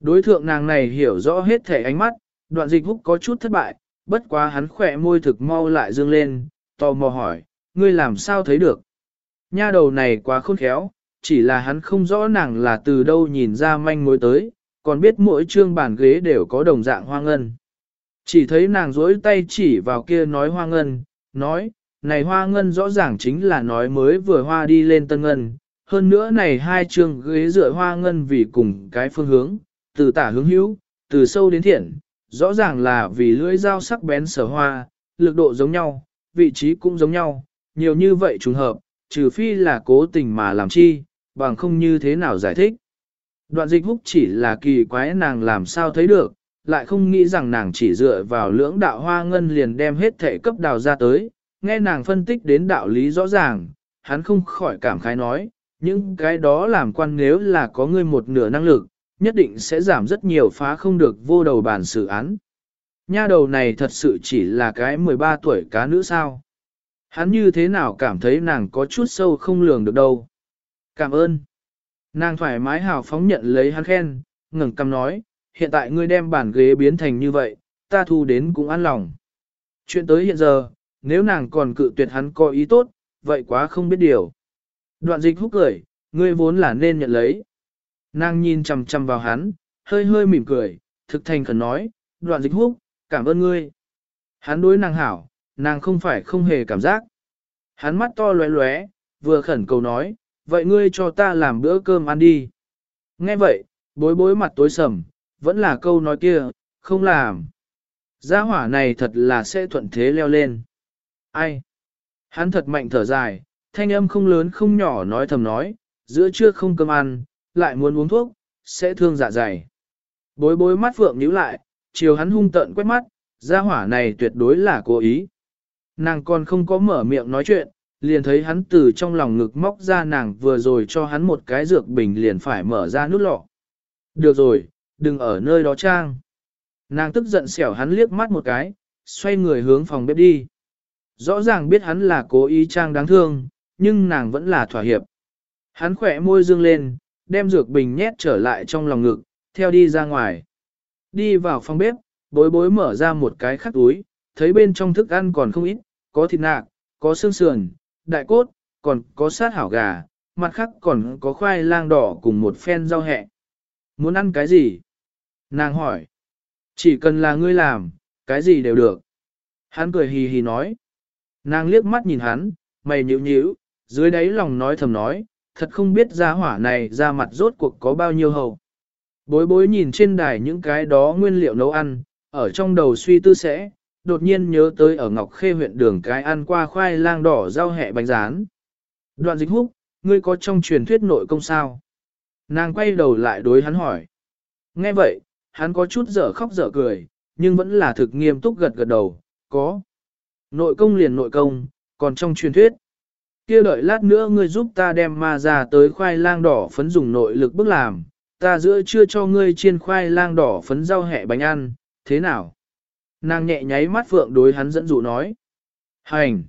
Đối thượng nàng này hiểu rõ hết thể ánh mắt, đoạn dịch húc có chút thất bại, bất quá hắn khỏe môi thực mau lại dương lên, tò mò hỏi, ngươi làm sao thấy được? Nha đầu này quá khôn khéo, chỉ là hắn không rõ nàng là từ đâu nhìn ra manh mối tới, còn biết mỗi trương bàn ghế đều có đồng dạng hoa ngân. Chỉ thấy nàng duỗi tay chỉ vào kia nói hoa ngân, nói, này hoa ngân rõ ràng chính là nói mới vừa hoa đi lên tân ngân, hơn nữa này hai trương ghế dựa hoa ngân vì cùng cái phương hướng, từ tả hướng hữu, từ sâu đến thiện, rõ ràng là vì lưỡi dao sắc bén sở hoa, lực độ giống nhau, vị trí cũng giống nhau, nhiều như vậy trùng hợp, trừ phi là cố tình mà làm chi, bằng không như thế nào giải thích. Đoạn dịch húc chỉ là kỳ quái nàng làm sao thấy được, lại không nghĩ rằng nàng chỉ dựa vào lưỡng đạo hoa ngân liền đem hết thể cấp đào ra tới, nghe nàng phân tích đến đạo lý rõ ràng, hắn không khỏi cảm khái nói, những cái đó làm quan nếu là có ngươi một nửa năng lực, nhất định sẽ giảm rất nhiều phá không được vô đầu bản xử án. Nha đầu này thật sự chỉ là cái 13 tuổi cá nữ sao. Hắn như thế nào cảm thấy nàng có chút sâu không lường được đâu. Cảm ơn. Nàng thoải mái hào phóng nhận lấy hắn khen, ngẩng cằm nói, hiện tại ngươi đem bản ghế biến thành như vậy, ta thu đến cũng an lòng. Chuyện tới hiện giờ, nếu nàng còn cự tuyệt hắn có ý tốt, vậy quá không biết điều. Đoạn dịch hút cười, ngươi vốn là nên nhận lấy. Nàng nhìn chằm chằm vào hắn, hơi hơi mỉm cười, thực thành khẩn nói, đoạn dịch hút cảm ơn ngươi. Hắn đối nàng hảo, nàng không phải không hề cảm giác. Hắn mắt to lóe lóe, vừa khẩn cầu nói, vậy ngươi cho ta làm bữa cơm ăn đi. Nghe vậy, bối bối mặt tối sầm, vẫn là câu nói kia, không làm. Gia hỏa này thật là sẽ thuận thế leo lên. Ai? Hắn thật mạnh thở dài, thanh âm không lớn không nhỏ nói thầm nói, giữa trưa không cơm ăn, lại muốn uống thuốc, sẽ thương dạ dày. Bối bối mắt phượng nhíu lại, chiều hắn hung tợn quét mắt, gia hỏa này tuyệt đối là cố ý. Nàng còn không có mở miệng nói chuyện, liền thấy hắn từ trong lòng ngực móc ra nàng vừa rồi cho hắn một cái dược bình liền phải mở ra nút lọ. Được rồi, đừng ở nơi đó trang. Nàng tức giận xẻo hắn liếc mắt một cái, xoay người hướng phòng bếp đi. Rõ ràng biết hắn là cố ý trang đáng thương, nhưng nàng vẫn là thỏa hiệp. Hắn khỏe môi dương lên, đem dược bình nhét trở lại trong lòng ngực, theo đi ra ngoài. Đi vào phòng bếp, bối bối mở ra một cái khắc túi, thấy bên trong thức ăn còn không ít, có thịt nạc, có xương sườn, đại cốt, còn có sát hảo gà, mặt khác còn có khoai lang đỏ cùng một phen rau hẹ. Muốn ăn cái gì? Nàng hỏi. Chỉ cần là ngươi làm, cái gì đều được. Hắn cười hì hì nói. Nàng liếc mắt nhìn hắn, mày nhíu nhíu, dưới đáy lòng nói thầm nói, thật không biết ra hỏa này ra mặt rốt cuộc có bao nhiêu hầu. Bối bối nhìn trên đài những cái đó nguyên liệu nấu ăn, ở trong đầu suy tư sẽ, đột nhiên nhớ tới ở Ngọc Khê huyện đường cái ăn qua khoai lang đỏ rau hẹ bánh rán. Đoạn dịch húc, ngươi có trong truyền thuyết nội công sao? Nàng quay đầu lại đối hắn hỏi. Nghe vậy, hắn có chút dở khóc dở cười, nhưng vẫn là thực nghiêm túc gật gật đầu, có. Nội công liền nội công, còn trong truyền thuyết. kia đợi lát nữa ngươi giúp ta đem ma ra tới khoai lang đỏ phấn dùng nội lực bức làm, ta giữa chưa cho ngươi chiên khoai lang đỏ phấn rau hẹ bánh ăn, thế nào? Nàng nhẹ nháy mắt phượng đối hắn dẫn dụ nói. Hành!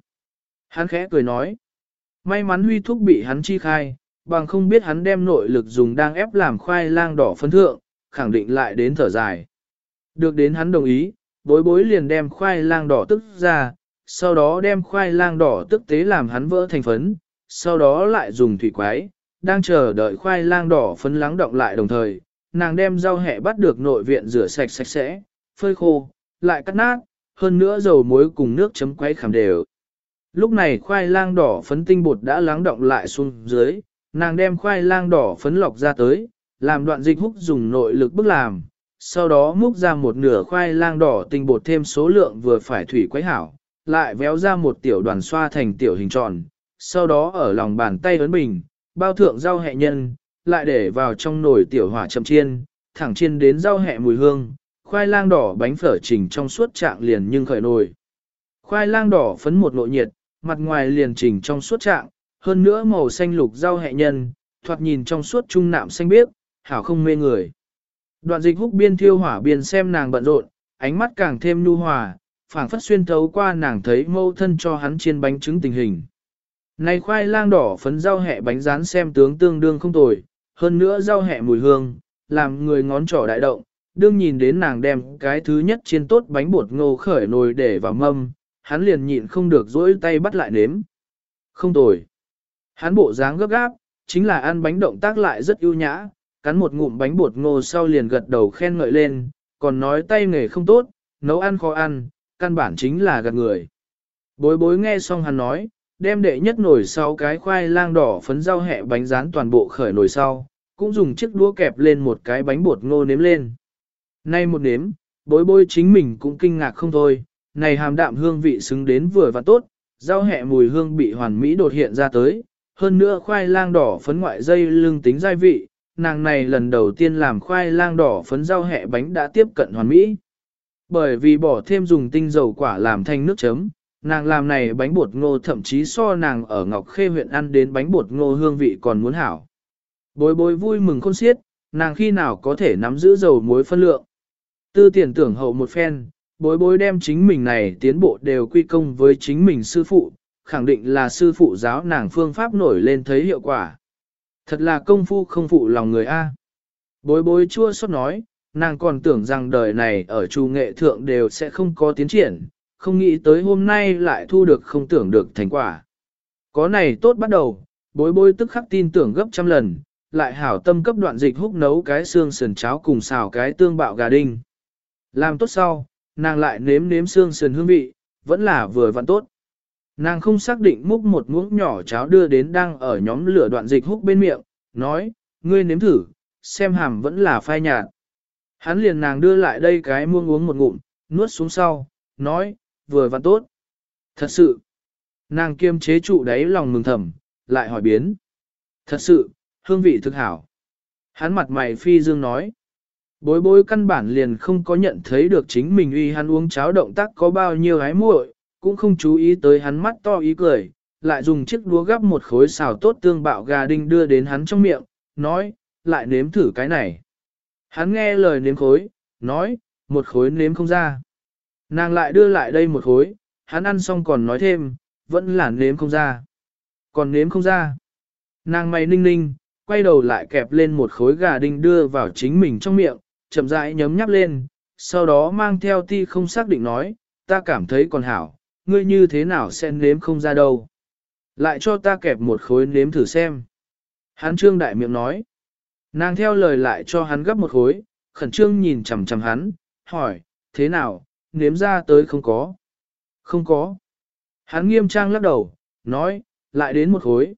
Hắn khẽ cười nói. May mắn huy thúc bị hắn chi khai, bằng không biết hắn đem nội lực dùng đang ép làm khoai lang đỏ phân thượng, khẳng định lại đến thở dài. Được đến hắn đồng ý, bối bối liền đem khoai lang đỏ tức ra, sau đó đem khoai lang đỏ tức tế làm hắn vỡ thành phấn, sau đó lại dùng thủy quái, đang chờ đợi khoai lang đỏ phấn lắng động lại đồng thời, nàng đem rau hẹ bắt được nội viện rửa sạch sạch sẽ, phơi khô, lại cắt nát, hơn nữa dầu muối cùng nước chấm quấy khảm đều. Lúc này khoai lang đỏ phấn tinh bột đã lắng động lại xuống dưới, nàng đem khoai lang đỏ phấn lọc ra tới, làm đoạn dịch húc dùng nội lực bức làm, sau đó múc ra một nửa khoai lang đỏ tinh bột thêm số lượng vừa phải thủy quấy hảo, lại véo ra một tiểu đoàn xoa thành tiểu hình tròn, sau đó ở lòng bàn tay ấn bình, bao thượng rau hẹ nhân, lại để vào trong nồi tiểu hỏa chậm chiên, thẳng chiên đến rau hẹ mùi hương, khoai lang đỏ bánh phở trình trong suốt trạng liền nhưng khởi nồi. Khoai lang đỏ phấn một nội nhiệt, mặt ngoài liền trình trong suốt trạng, hơn nữa màu xanh lục rau hẹ nhân, thoạt nhìn trong suốt trung nạm xanh biếc, hảo không mê người. Đoạn dịch húc biên thiêu hỏa biên xem nàng bận rộn, ánh mắt càng thêm nhu hòa, phảng phất xuyên thấu qua nàng thấy mâu thân cho hắn chiên bánh trứng tình hình. Này khoai lang đỏ phấn rau hẹ bánh rán xem tướng tương đương không tồi, hơn nữa rau hẹ mùi hương, làm người ngón trỏ đại động, đương nhìn đến nàng đem cái thứ nhất chiên tốt bánh bột ngô khởi nồi để vào mâm, hắn liền nhịn không được dỗi tay bắt lại nếm. Không tồi. Hắn bộ dáng gấp gáp, chính là ăn bánh động tác lại rất ưu nhã, cắn một ngụm bánh bột ngô sau liền gật đầu khen ngợi lên, còn nói tay nghề không tốt, nấu ăn khó ăn, căn bản chính là gạt người. Bối bối nghe xong hắn nói, đem đệ nhất nồi sau cái khoai lang đỏ phấn rau hẹ bánh rán toàn bộ khởi nồi sau, cũng dùng chiếc đũa kẹp lên một cái bánh bột ngô nếm lên. Nay một nếm, bối bối chính mình cũng kinh ngạc không thôi, này hàm đạm hương vị xứng đến vừa và tốt, rau hẹ mùi hương bị hoàn mỹ đột hiện ra tới, hơn nữa khoai lang đỏ phấn ngoại dây lưng tính giai vị, nàng này lần đầu tiên làm khoai lang đỏ phấn rau hẹ bánh đã tiếp cận hoàn mỹ. Bởi vì bỏ thêm dùng tinh dầu quả làm thanh nước chấm, nàng làm này bánh bột ngô thậm chí so nàng ở Ngọc Khê huyện ăn đến bánh bột ngô hương vị còn muốn hảo. Bối bối vui mừng khôn xiết, nàng khi nào có thể nắm giữ dầu muối phân lượng. Tư tiền tưởng hậu một phen, bối bối đem chính mình này tiến bộ đều quy công với chính mình sư phụ, khẳng định là sư phụ giáo nàng phương pháp nổi lên thấy hiệu quả. Thật là công phu không phụ lòng người A. Bối bối chua xót nói, nàng còn tưởng rằng đời này ở trù nghệ thượng đều sẽ không có tiến triển, không nghĩ tới hôm nay lại thu được không tưởng được thành quả. Có này tốt bắt đầu, bối bối tức khắc tin tưởng gấp trăm lần, lại hảo tâm cấp đoạn dịch húc nấu cái xương sườn cháo cùng xào cái tương bạo gà đinh. Làm tốt sau, nàng lại nếm nếm xương sườn hương vị, vẫn là vừa vặn tốt. Nàng không xác định múc một muỗng nhỏ cháo đưa đến đang ở nhóm lửa đoạn dịch húc bên miệng, nói, ngươi nếm thử, xem hàm vẫn là phai nhạt. Hắn liền nàng đưa lại đây cái muông uống một ngụm, nuốt xuống sau, nói, vừa vặn tốt. Thật sự, nàng kiêm chế trụ đáy lòng mừng thầm, lại hỏi biến. Thật sự, hương vị thực hảo. Hắn mặt mày phi dương nói. Bối bối căn bản liền không có nhận thấy được chính mình uy hắn uống cháo động tác có bao nhiêu hái muội, cũng không chú ý tới hắn mắt to ý cười, lại dùng chiếc đũa gắp một khối xào tốt tương bạo gà đinh đưa đến hắn trong miệng, nói, lại nếm thử cái này. Hắn nghe lời nếm khối, nói, một khối nếm không ra. Nàng lại đưa lại đây một khối, hắn ăn xong còn nói thêm, vẫn là nếm không ra. Còn nếm không ra. Nàng mày ninh ninh, quay đầu lại kẹp lên một khối gà đinh đưa vào chính mình trong miệng, chậm rãi nhấm nháp lên, sau đó mang theo ti không xác định nói, ta cảm thấy còn hảo, ngươi như thế nào sẽ nếm không ra đâu. Lại cho ta kẹp một khối nếm thử xem. Hắn trương đại miệng nói. Nàng theo lời lại cho hắn gấp một khối, khẩn trương nhìn chằm chằm hắn, hỏi, thế nào, nếm ra tới không có? Không có. Hắn nghiêm trang lắc đầu, nói, lại đến một khối.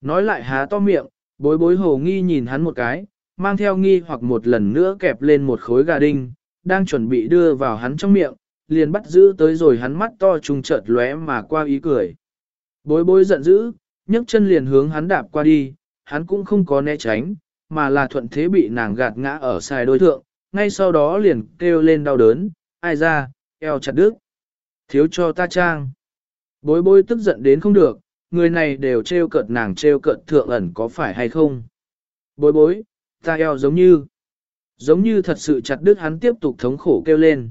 Nói lại há to miệng, bối bối hồ nghi nhìn hắn một cái, mang theo nghi hoặc một lần nữa kẹp lên một khối gà đinh, đang chuẩn bị đưa vào hắn trong miệng, liền bắt giữ tới rồi hắn mắt to trùng chợt lóe mà qua ý cười. Bối bối giận dữ, nhấc chân liền hướng hắn đạp qua đi, hắn cũng không có né tránh, mà là thuận thế bị nàng gạt ngã ở xài đối thượng, ngay sau đó liền kêu lên đau đớn, ai ra, eo chặt đứt. Thiếu cho ta trang. Bối bối tức giận đến không được, người này đều trêu cợt nàng trêu cợt thượng ẩn có phải hay không. Bối bối, ta eo giống như, giống như thật sự chặt đứt hắn tiếp tục thống khổ kêu lên.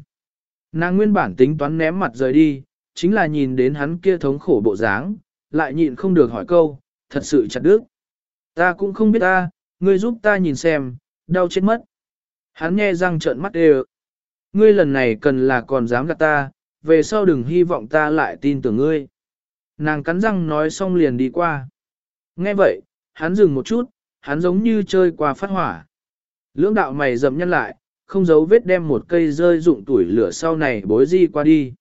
Nàng nguyên bản tính toán ném mặt rời đi, chính là nhìn đến hắn kia thống khổ bộ dáng, lại nhịn không được hỏi câu, thật sự chặt đứt. Ta cũng không biết ta, ngươi giúp ta nhìn xem, đau chết mất. Hắn nghe răng trợn mắt đều. Ngươi lần này cần là còn dám gạt ta, về sau đừng hy vọng ta lại tin tưởng ngươi. Nàng cắn răng nói xong liền đi qua. Nghe vậy, hắn dừng một chút, hắn giống như chơi qua phát hỏa. Lưỡng đạo mày dầm nhân lại, không giấu vết đem một cây rơi dụng tuổi lửa sau này bối di qua đi.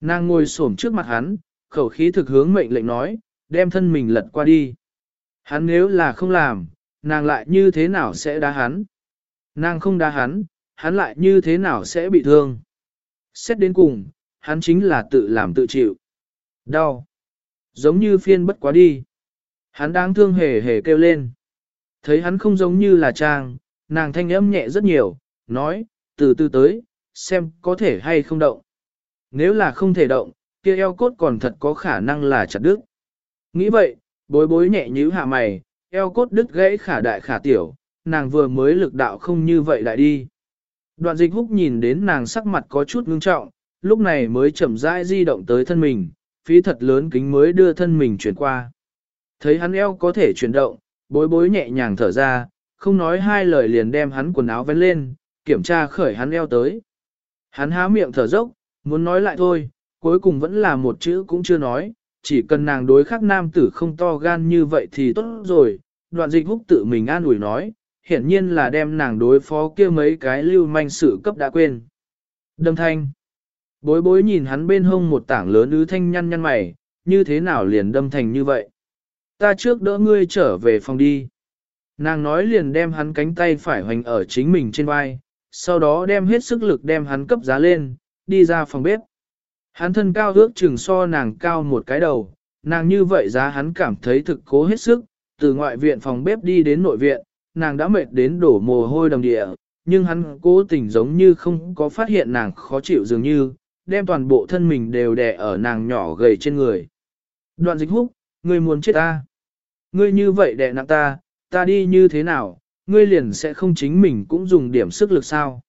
Nàng ngồi xổm trước mặt hắn, khẩu khí thực hướng mệnh lệnh nói, đem thân mình lật qua đi. Hắn nếu là không làm, nàng lại như thế nào sẽ đá hắn? Nàng không đá hắn, hắn lại như thế nào sẽ bị thương? Xét đến cùng, hắn chính là tự làm tự chịu. Đau. Giống như phiên bất quá đi. Hắn đáng thương hề hề kêu lên. Thấy hắn không giống như là trang, nàng thanh âm nhẹ rất nhiều, nói, từ từ tới, xem có thể hay không động. Nếu là không thể động, kia eo cốt còn thật có khả năng là chặt đứt. Nghĩ vậy, bối bối nhẹ nhíu hạ mày, eo cốt đứt gãy khả đại khả tiểu, nàng vừa mới lực đạo không như vậy lại đi. Đoạn dịch húc nhìn đến nàng sắc mặt có chút ngưng trọng, lúc này mới chậm rãi di động tới thân mình, phí thật lớn kính mới đưa thân mình chuyển qua. Thấy hắn eo có thể chuyển động, bối bối nhẹ nhàng thở ra, không nói hai lời liền đem hắn quần áo vén lên, kiểm tra khởi hắn eo tới. Hắn há miệng thở dốc, muốn nói lại thôi, cuối cùng vẫn là một chữ cũng chưa nói, chỉ cần nàng đối khắc nam tử không to gan như vậy thì tốt rồi. Đoạn dịch húc tự mình an ủi nói, hiển nhiên là đem nàng đối phó kia mấy cái lưu manh sự cấp đã quên. Đâm thanh. Bối bối nhìn hắn bên hông một tảng lớn ứ thanh nhăn nhăn mày, như thế nào liền đâm thành như vậy. Ta trước đỡ ngươi trở về phòng đi. Nàng nói liền đem hắn cánh tay phải hoành ở chính mình trên vai, sau đó đem hết sức lực đem hắn cấp giá lên, đi ra phòng bếp. Hắn thân cao ước chừng so nàng cao một cái đầu, nàng như vậy giá hắn cảm thấy thực cố hết sức, từ ngoại viện phòng bếp đi đến nội viện, nàng đã mệt đến đổ mồ hôi đầm địa, nhưng hắn cố tình giống như không có phát hiện nàng khó chịu dường như, đem toàn bộ thân mình đều đè ở nàng nhỏ gầy trên người. Đoạn dịch húc, người muốn chết ta. Ngươi như vậy đè nặng ta, ta đi như thế nào, ngươi liền sẽ không chính mình cũng dùng điểm sức lực sao.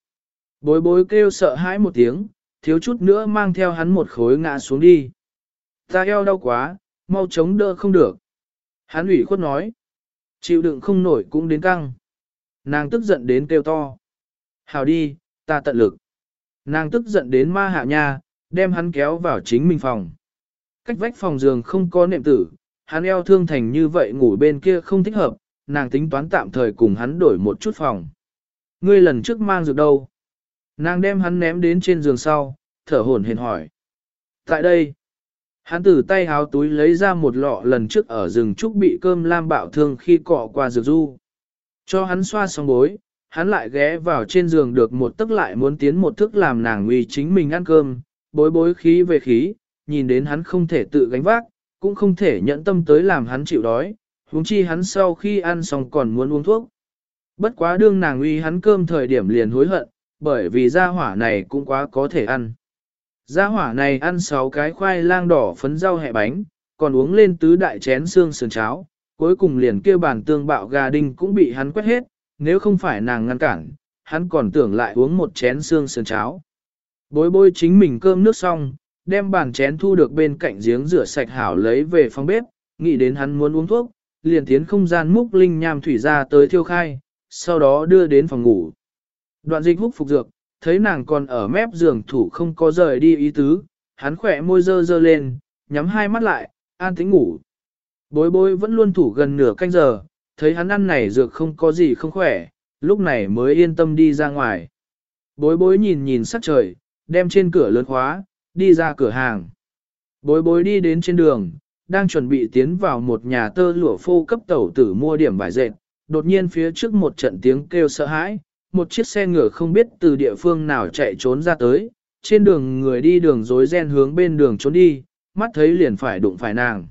Bối bối kêu sợ hãi một tiếng, thiếu chút nữa mang theo hắn một khối ngã xuống đi. Ta eo đau quá, mau chống đỡ không được. Hắn ủy khuất nói. Chịu đựng không nổi cũng đến căng. Nàng tức giận đến kêu to. Hào đi, ta tận lực. Nàng tức giận đến ma hạ nha, đem hắn kéo vào chính mình phòng. Cách vách phòng giường không có nệm tử, hắn eo thương thành như vậy ngủ bên kia không thích hợp, nàng tính toán tạm thời cùng hắn đổi một chút phòng. Ngươi lần trước mang dược đâu? Nàng đem hắn ném đến trên giường sau, thở hổn hển hỏi. Tại đây, hắn từ tay háo túi lấy ra một lọ lần trước ở rừng trúc bị cơm lam bạo thương khi cọ qua dược du. Cho hắn xoa xong bối, hắn lại ghé vào trên giường được một tức lại muốn tiến một thức làm nàng uy chính mình ăn cơm, bối bối khí về khí, nhìn đến hắn không thể tự gánh vác, cũng không thể nhẫn tâm tới làm hắn chịu đói, huống chi hắn sau khi ăn xong còn muốn uống thuốc. Bất quá đương nàng uy hắn cơm thời điểm liền hối hận, bởi vì gia hỏa này cũng quá có thể ăn. Gia hỏa này ăn 6 cái khoai lang đỏ phấn rau hẹ bánh, còn uống lên tứ đại chén xương sườn cháo, cuối cùng liền kêu bàn tương bạo gà đinh cũng bị hắn quét hết, nếu không phải nàng ngăn cản, hắn còn tưởng lại uống một chén xương sườn cháo. Bối bối chính mình cơm nước xong, đem bàn chén thu được bên cạnh giếng rửa sạch hảo lấy về phòng bếp, nghĩ đến hắn muốn uống thuốc, liền tiến không gian múc linh nham thủy ra tới thiêu khai, sau đó đưa đến phòng ngủ. Đoạn dịch húc phục dược, thấy nàng còn ở mép giường thủ không có rời đi ý tứ, hắn khỏe môi dơ dơ lên, nhắm hai mắt lại, an tĩnh ngủ. Bối bối vẫn luôn thủ gần nửa canh giờ, thấy hắn ăn này dược không có gì không khỏe, lúc này mới yên tâm đi ra ngoài. Bối bối nhìn nhìn sắc trời, đem trên cửa lớn khóa, đi ra cửa hàng. Bối bối đi đến trên đường, đang chuẩn bị tiến vào một nhà tơ lụa phô cấp tẩu tử mua điểm vải dệt, đột nhiên phía trước một trận tiếng kêu sợ hãi, một chiếc xe ngựa không biết từ địa phương nào chạy trốn ra tới, trên đường người đi đường rối ren hướng bên đường trốn đi, mắt thấy liền phải đụng phải nàng.